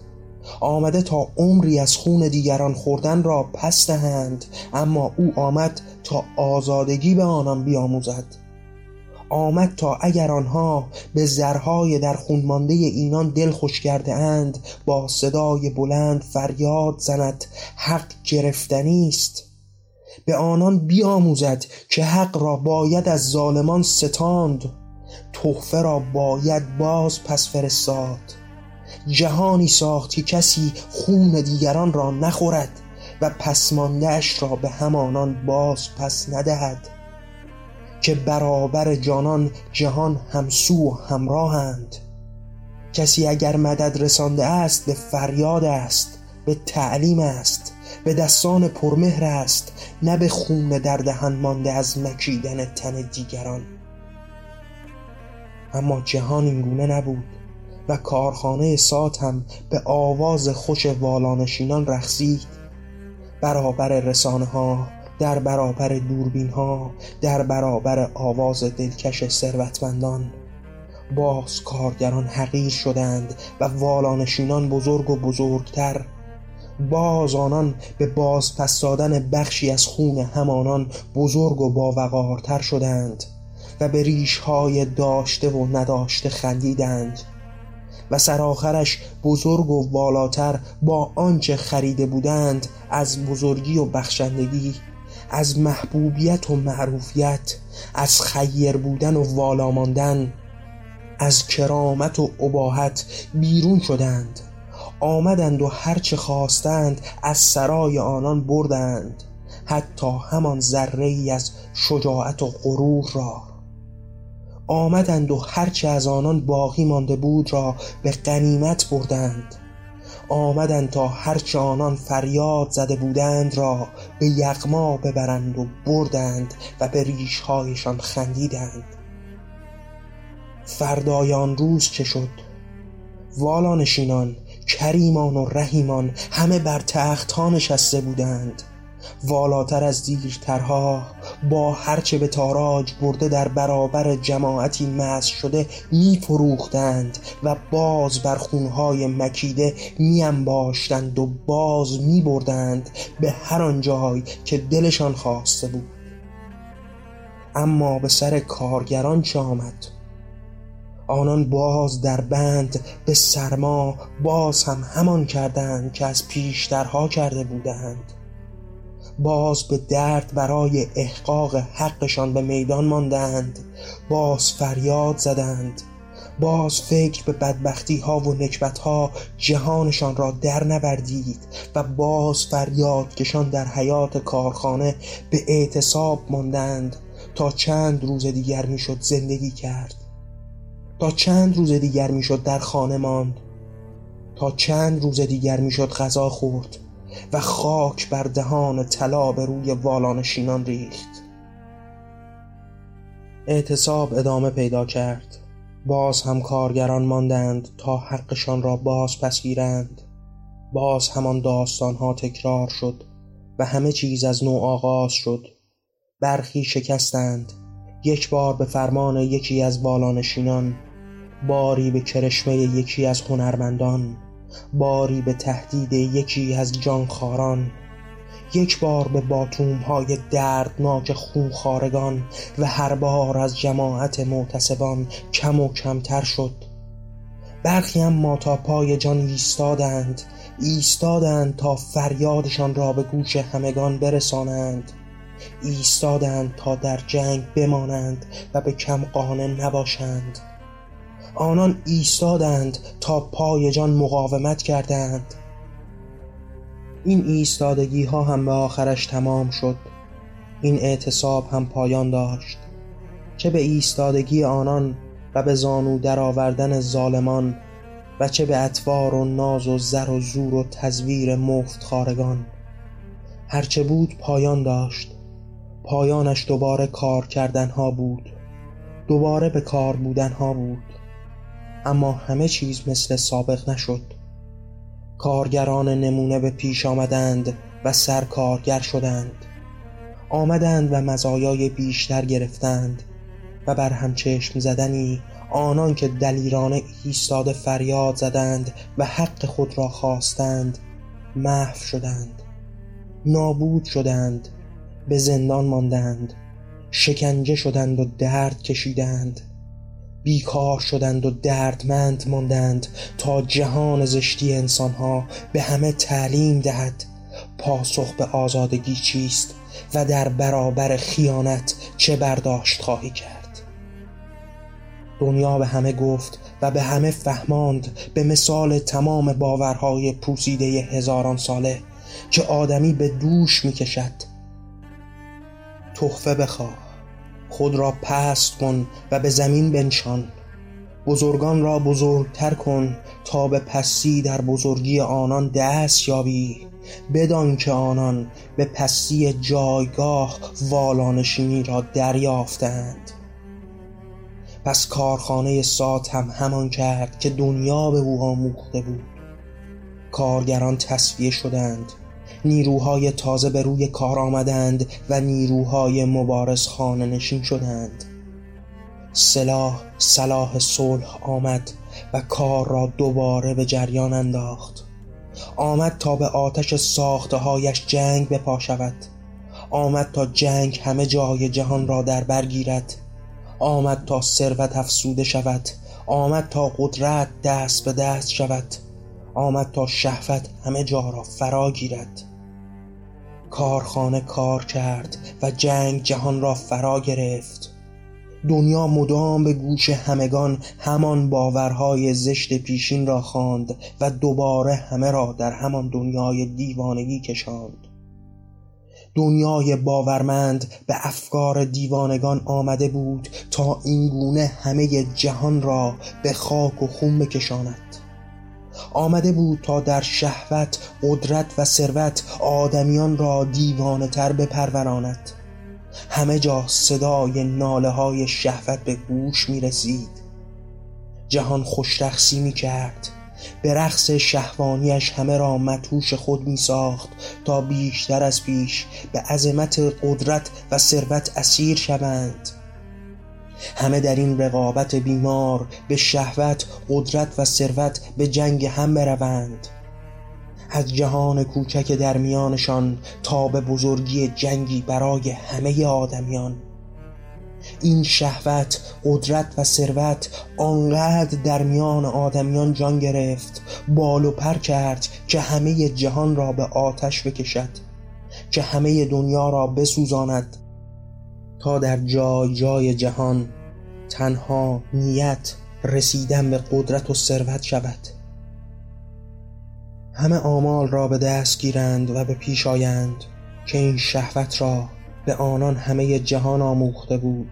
آمده تا عمری از خون دیگران خوردن را پس دهند اما او آمد تا آزادگی به آنان بیاموزد. آمد تا اگر آنها به زرهای در خون مانده اینان دل خوش کرده اند با صدای بلند فریاد زند حق گرفتنی است. به آنان بیاموزد که حق را باید از ظالمان ستاند. تحفه را باید باز پس فرستاد. جهانی ساخت که کسی خون دیگران را نخورد و پسماندهش را به همانان باز پس ندهد که برابر جانان جهان همسو و همراهند. کسی اگر مدد رسانده است به فریاد است به تعلیم است به دستان پرمهر است نه به خون در دهن مانده از مکیدن تن دیگران. اما جهان اینگونه نبود و کارخانه سات هم به آواز خوش والانشینان رخصید برابر رسانه ها در برابر دوربین ها در برابر آواز دلکش ثروتمندان. باز کارگران حقیر شدند و والانشینان بزرگ و بزرگتر. باز آنان به باز پس دادن بخشی از خون همانان بزرگ و باوقارتر شدند. و به ریش های داشته و نداشته خندیدند و سرآخرش بزرگ و والاتر با آنچه خریده بودند از بزرگی و بخشندگی از محبوبیت و معروفیت از خیر بودن و والا ماندن از کرامت و عباحت بیرون شدند آمدند و هرچه خواستند از سرای آنان بردند حتی همان ذره ای از شجاعت و غرور را. آمدند و هرچه از آنان باقی مانده بود را به غنیمت بردند. آمدند تا هرچه آنان فریاد زده بودند را به یغما ببرند و بردند و به ریشهایشان خندیدند. فردای آن روز چه شد؟ والانشینان کریمان و رحیمان همه بر تختها نشسته بودند. والاتر از دیرترها با هرچه به تاراج برده در برابر جماعتی مس شده می فروختند و باز بر خونهای مکیده می انباشتند و باز می بردند به هر آن جای که دلشان خواسته بود. اما به سر کارگران چه آمد؟ آنان باز در بند به سرما باز هم همان کردند که از پیشترها کرده بودند. باز به درد برای احقاق حقشان به میدان ماندند. باز فریاد زدند. باز فکر به بدبختی ها و نکبت ها جهانشان را در نوردید و باز فریاد کشان در حیات کارخانه به اعتصاب ماندند تا چند روز دیگر می‌شد زندگی کرد. تا چند روز دیگر می‌شد در خانه ماند. تا چند روز دیگر می‌شد غذا خورد. و خاک بر دهان طلا به روی والانشینان ریخت. اعتصاب ادامه پیدا کرد. باز هم کارگران ماندند تا حقشان را باز پس گیرند. باز همان داستان ها تکرار شد و همه چیز از نو آغاز شد. برخی شکستند. یک بار به فرمان یکی از بالانشینان باری به کرشمه یکی از هنرمندان. باری به تهدید یکی از جانخاران یک بار به باتوم های دردناک خونخارگان و هر بار از جماعت معتصبان کم و کمتر شد. برخی هم تا پای جان ایستادند ایستادند تا فریادشان را به گوش همگان برسانند. ایستادند تا در جنگ بمانند و به کم قانه نباشند. آنان ایستادند تا پای جان مقاومت کردند. این ایستادگی ها هم به آخرش تمام شد. این اعتصاب هم پایان داشت. چه به ایستادگی آنان و به زانو درآوردن ظالمان و چه به اطوار و ناز و زر و زور و تزویر مفت خارگان. هرچه بود پایان داشت. پایانش دوباره کار کردن ها بود. دوباره به کار بودن ها بود. اما همه چیز مثل سابق نشد. کارگران نمونه به پیش آمدند و سرکارگر شدند. آمدند و مزایای بیشتر گرفتند و بر هم چشم زدنی آنان که دلیرانه ایستاده فریاد زدند و حق خود را خواستند محو شدند نابود شدند به زندان ماندند شکنجه شدند و درد کشیدند. بیکار شدند و دردمند ماندند تا جهان زشتی انسانها به همه تعلیم دهد. پاسخ به آزادگی چیست و در برابر خیانت چه برداشت خواهی کرد؟ دنیا به همه گفت و به همه فهماند به مثال تمام باورهای پوسیده هزاران ساله که آدمی به دوش می‌کشد. تحفه بخواه. خود را پست کن و به زمین بنشان. بزرگان را بزرگتر کن تا به پستی در بزرگی آنان دست یابی. بدان که آنان به پستی جایگاه والانشینی را دریافتند. پس کارخانه سات هم همان کرد که دنیا به او آموخته بود. کارگران تصفیه شدند. نیروهای تازه به روی کار آمدند و نیروهای مبارز خانه نشین شدند. سلاح صلاح صلح آمد و کار را دوباره به جریان انداخت. آمد تا به آتش ساخته هایش جنگ بپا شود. آمد تا جنگ همه جای جهان را در بر گیرد. آمد تا ثروت افسوده شود. آمد تا قدرت دست به دست شود. آمد تا شهوت همه جا را فرا گیرد. کارخانه کار کرد و جنگ جهان را فرا گرفت. دنیا مدام به گوش همگان همان باورهای زشت پیشین را خواند و دوباره همه را در همان دنیای دیوانگی کشاند. دنیای باورمند به افکار دیوانگان آمده بود تا اینگونه همه جهان را به خاک و خون بکشاند. آمده بود تا در شهوت قدرت و ثروت آدمیان را دیوانه تر بپروراند. همه جا صدای ناله های شهوت به گوش می رسید. جهان خوشرخصی می کرد. به رقص شهوانیش همه را متوش خود می ساخت تا بیشتر از پیش به عظمت قدرت و ثروت اسیر شوند. همه در این رقابت بیمار به شهوت قدرت و ثروت به جنگ هم بروند. از جهان کوچک در میانشان تا به بزرگی جنگی برای همه آدمیان. این شهوت قدرت و ثروت آنقدر در میان آدمیان جان گرفت بال و پر کرد که همه جهان را به آتش بکشد که همه دنیا را بسوزاند تا در جای جای جهان تنها نیت رسیدن به قدرت و ثروت شود. همه آمال را به دست گیرند و به پیش آیند که این شهوت را به آنان همه جهان آموخته بود.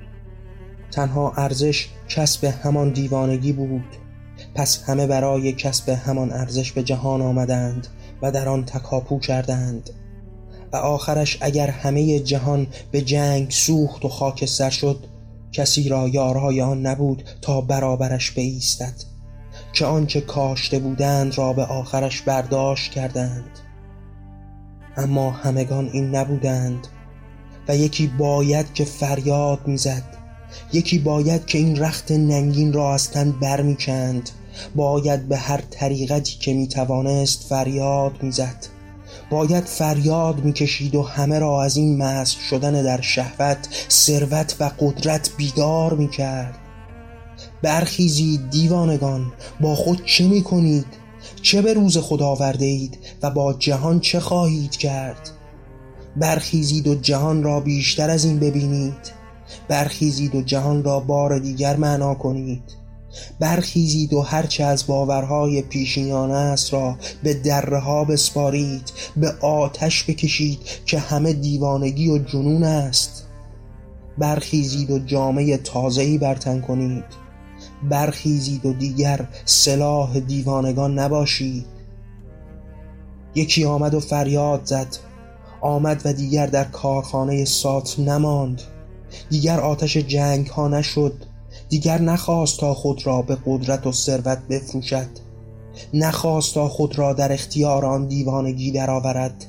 تنها ارزش کسب همان دیوانگی بود. پس همه برای کسب همان ارزش به جهان آمدند و در آن تکاپو کردند. و آخرش اگر همه جهان به جنگ سوخت و خاکستر شد کسی را یارای آن نبود تا برابرش بایستد که آنچه کاشته بودند را به آخرش برداشت کردند. اما همگان این نبودند و یکی باید که فریاد می‌زد یکی باید که این رخت ننگین را از تن برمیکند باید به هر طریقتی که می‌توانست فریاد می‌زد. باید فریاد می‌کشید و همه را از این مسخ شدن در شهوت ثروت و قدرت بیدار می‌کرد. برخیزید دیوانگان با خود چه می‌کنید؟ چه به روز خود آورده اید و با جهان چه خواهید کرد؟ برخیزید و جهان را بیشتر از این ببینید. برخیزید و جهان را بار دیگر معنا کنید. برخیزید و هرچه از باورهای پیشینیان است را به دره ها بسپارید به آتش بکشید که همه دیوانگی و جنون است. برخیزید و جامعه تازهی برتن کنید. برخیزید و دیگر سلاح دیوانگان نباشید. یکی آمد و فریاد زد. آمد و دیگر در کارخانه سات نماند. دیگر آتش جنگ ها نشد. دیگر نخواست تا خود را به قدرت و ثروت بفروشد. نخواست تا خود را در اختیار آن دیوانگی درآورد.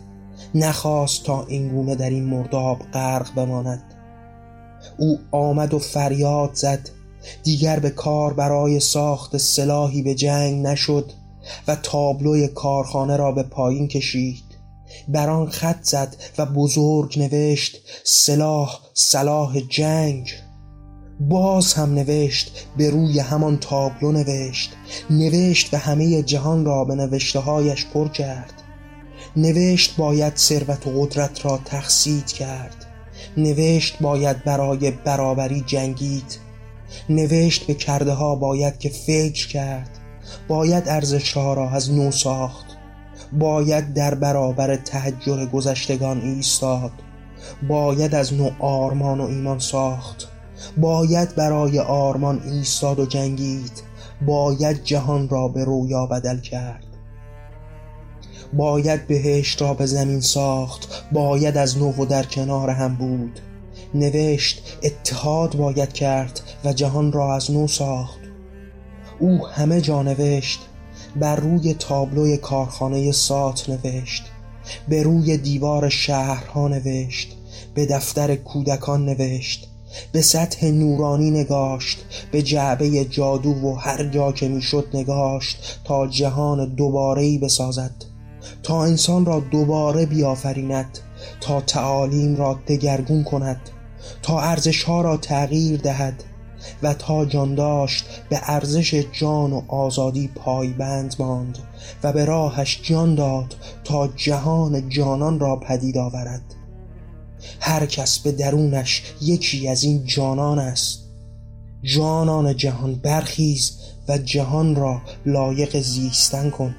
نخواست تا اینگونه در این مرداب غرق بماند. او آمد و فریاد زد. دیگر به کار برای ساخت سلاحی به جنگ نشد و تابلوی کارخانه را به پایین کشید. بر آن خط زد و بزرگ نوشت سلاح سلاح جنگ. باز هم نوشت به روی همان تابلو نوشت. نوشت و همه جهان را به نوشته هایش پر کرد. نوشت باید ثروت و قدرت را تخصید کرد. نوشت باید برای برابری جنگید. نوشت به کرده ها باید که فکر کرد. باید ارزش ها را از نو ساخت. باید در برابر تهجر گذشتگان ایستاد. باید از نو آرمان و ایمان ساخت. باید برای آرمان ایستاد و جنگید باید جهان را به رویا بدل کرد. باید بهشت را به زمین ساخت باید از نو و در کنار هم بود. نوشت اتحاد باید کرد و جهان را از نو ساخت. او همه جا نوشت بر روی تابلوی کارخانه سات نوشت. به روی دیوار شهرها نوشت به دفتر کودکان نوشت. به سطح نورانی نگاشت به جعبه جادو و هر جا که می‌شد نگاشت تا جهان دوباره بسازد. تا انسان را دوباره بیافریند تا تعالیم را دگرگون کند تا ارزش ها را تغییر دهد و تا جان داشت به ارزش جان و آزادی پایبند ماند و به راهش جان داد تا جهان جانان را پدید آورد. هر کس به درونش یکی از این جانان است. جانان جهان برخیز و جهان را لایق زیستن کن.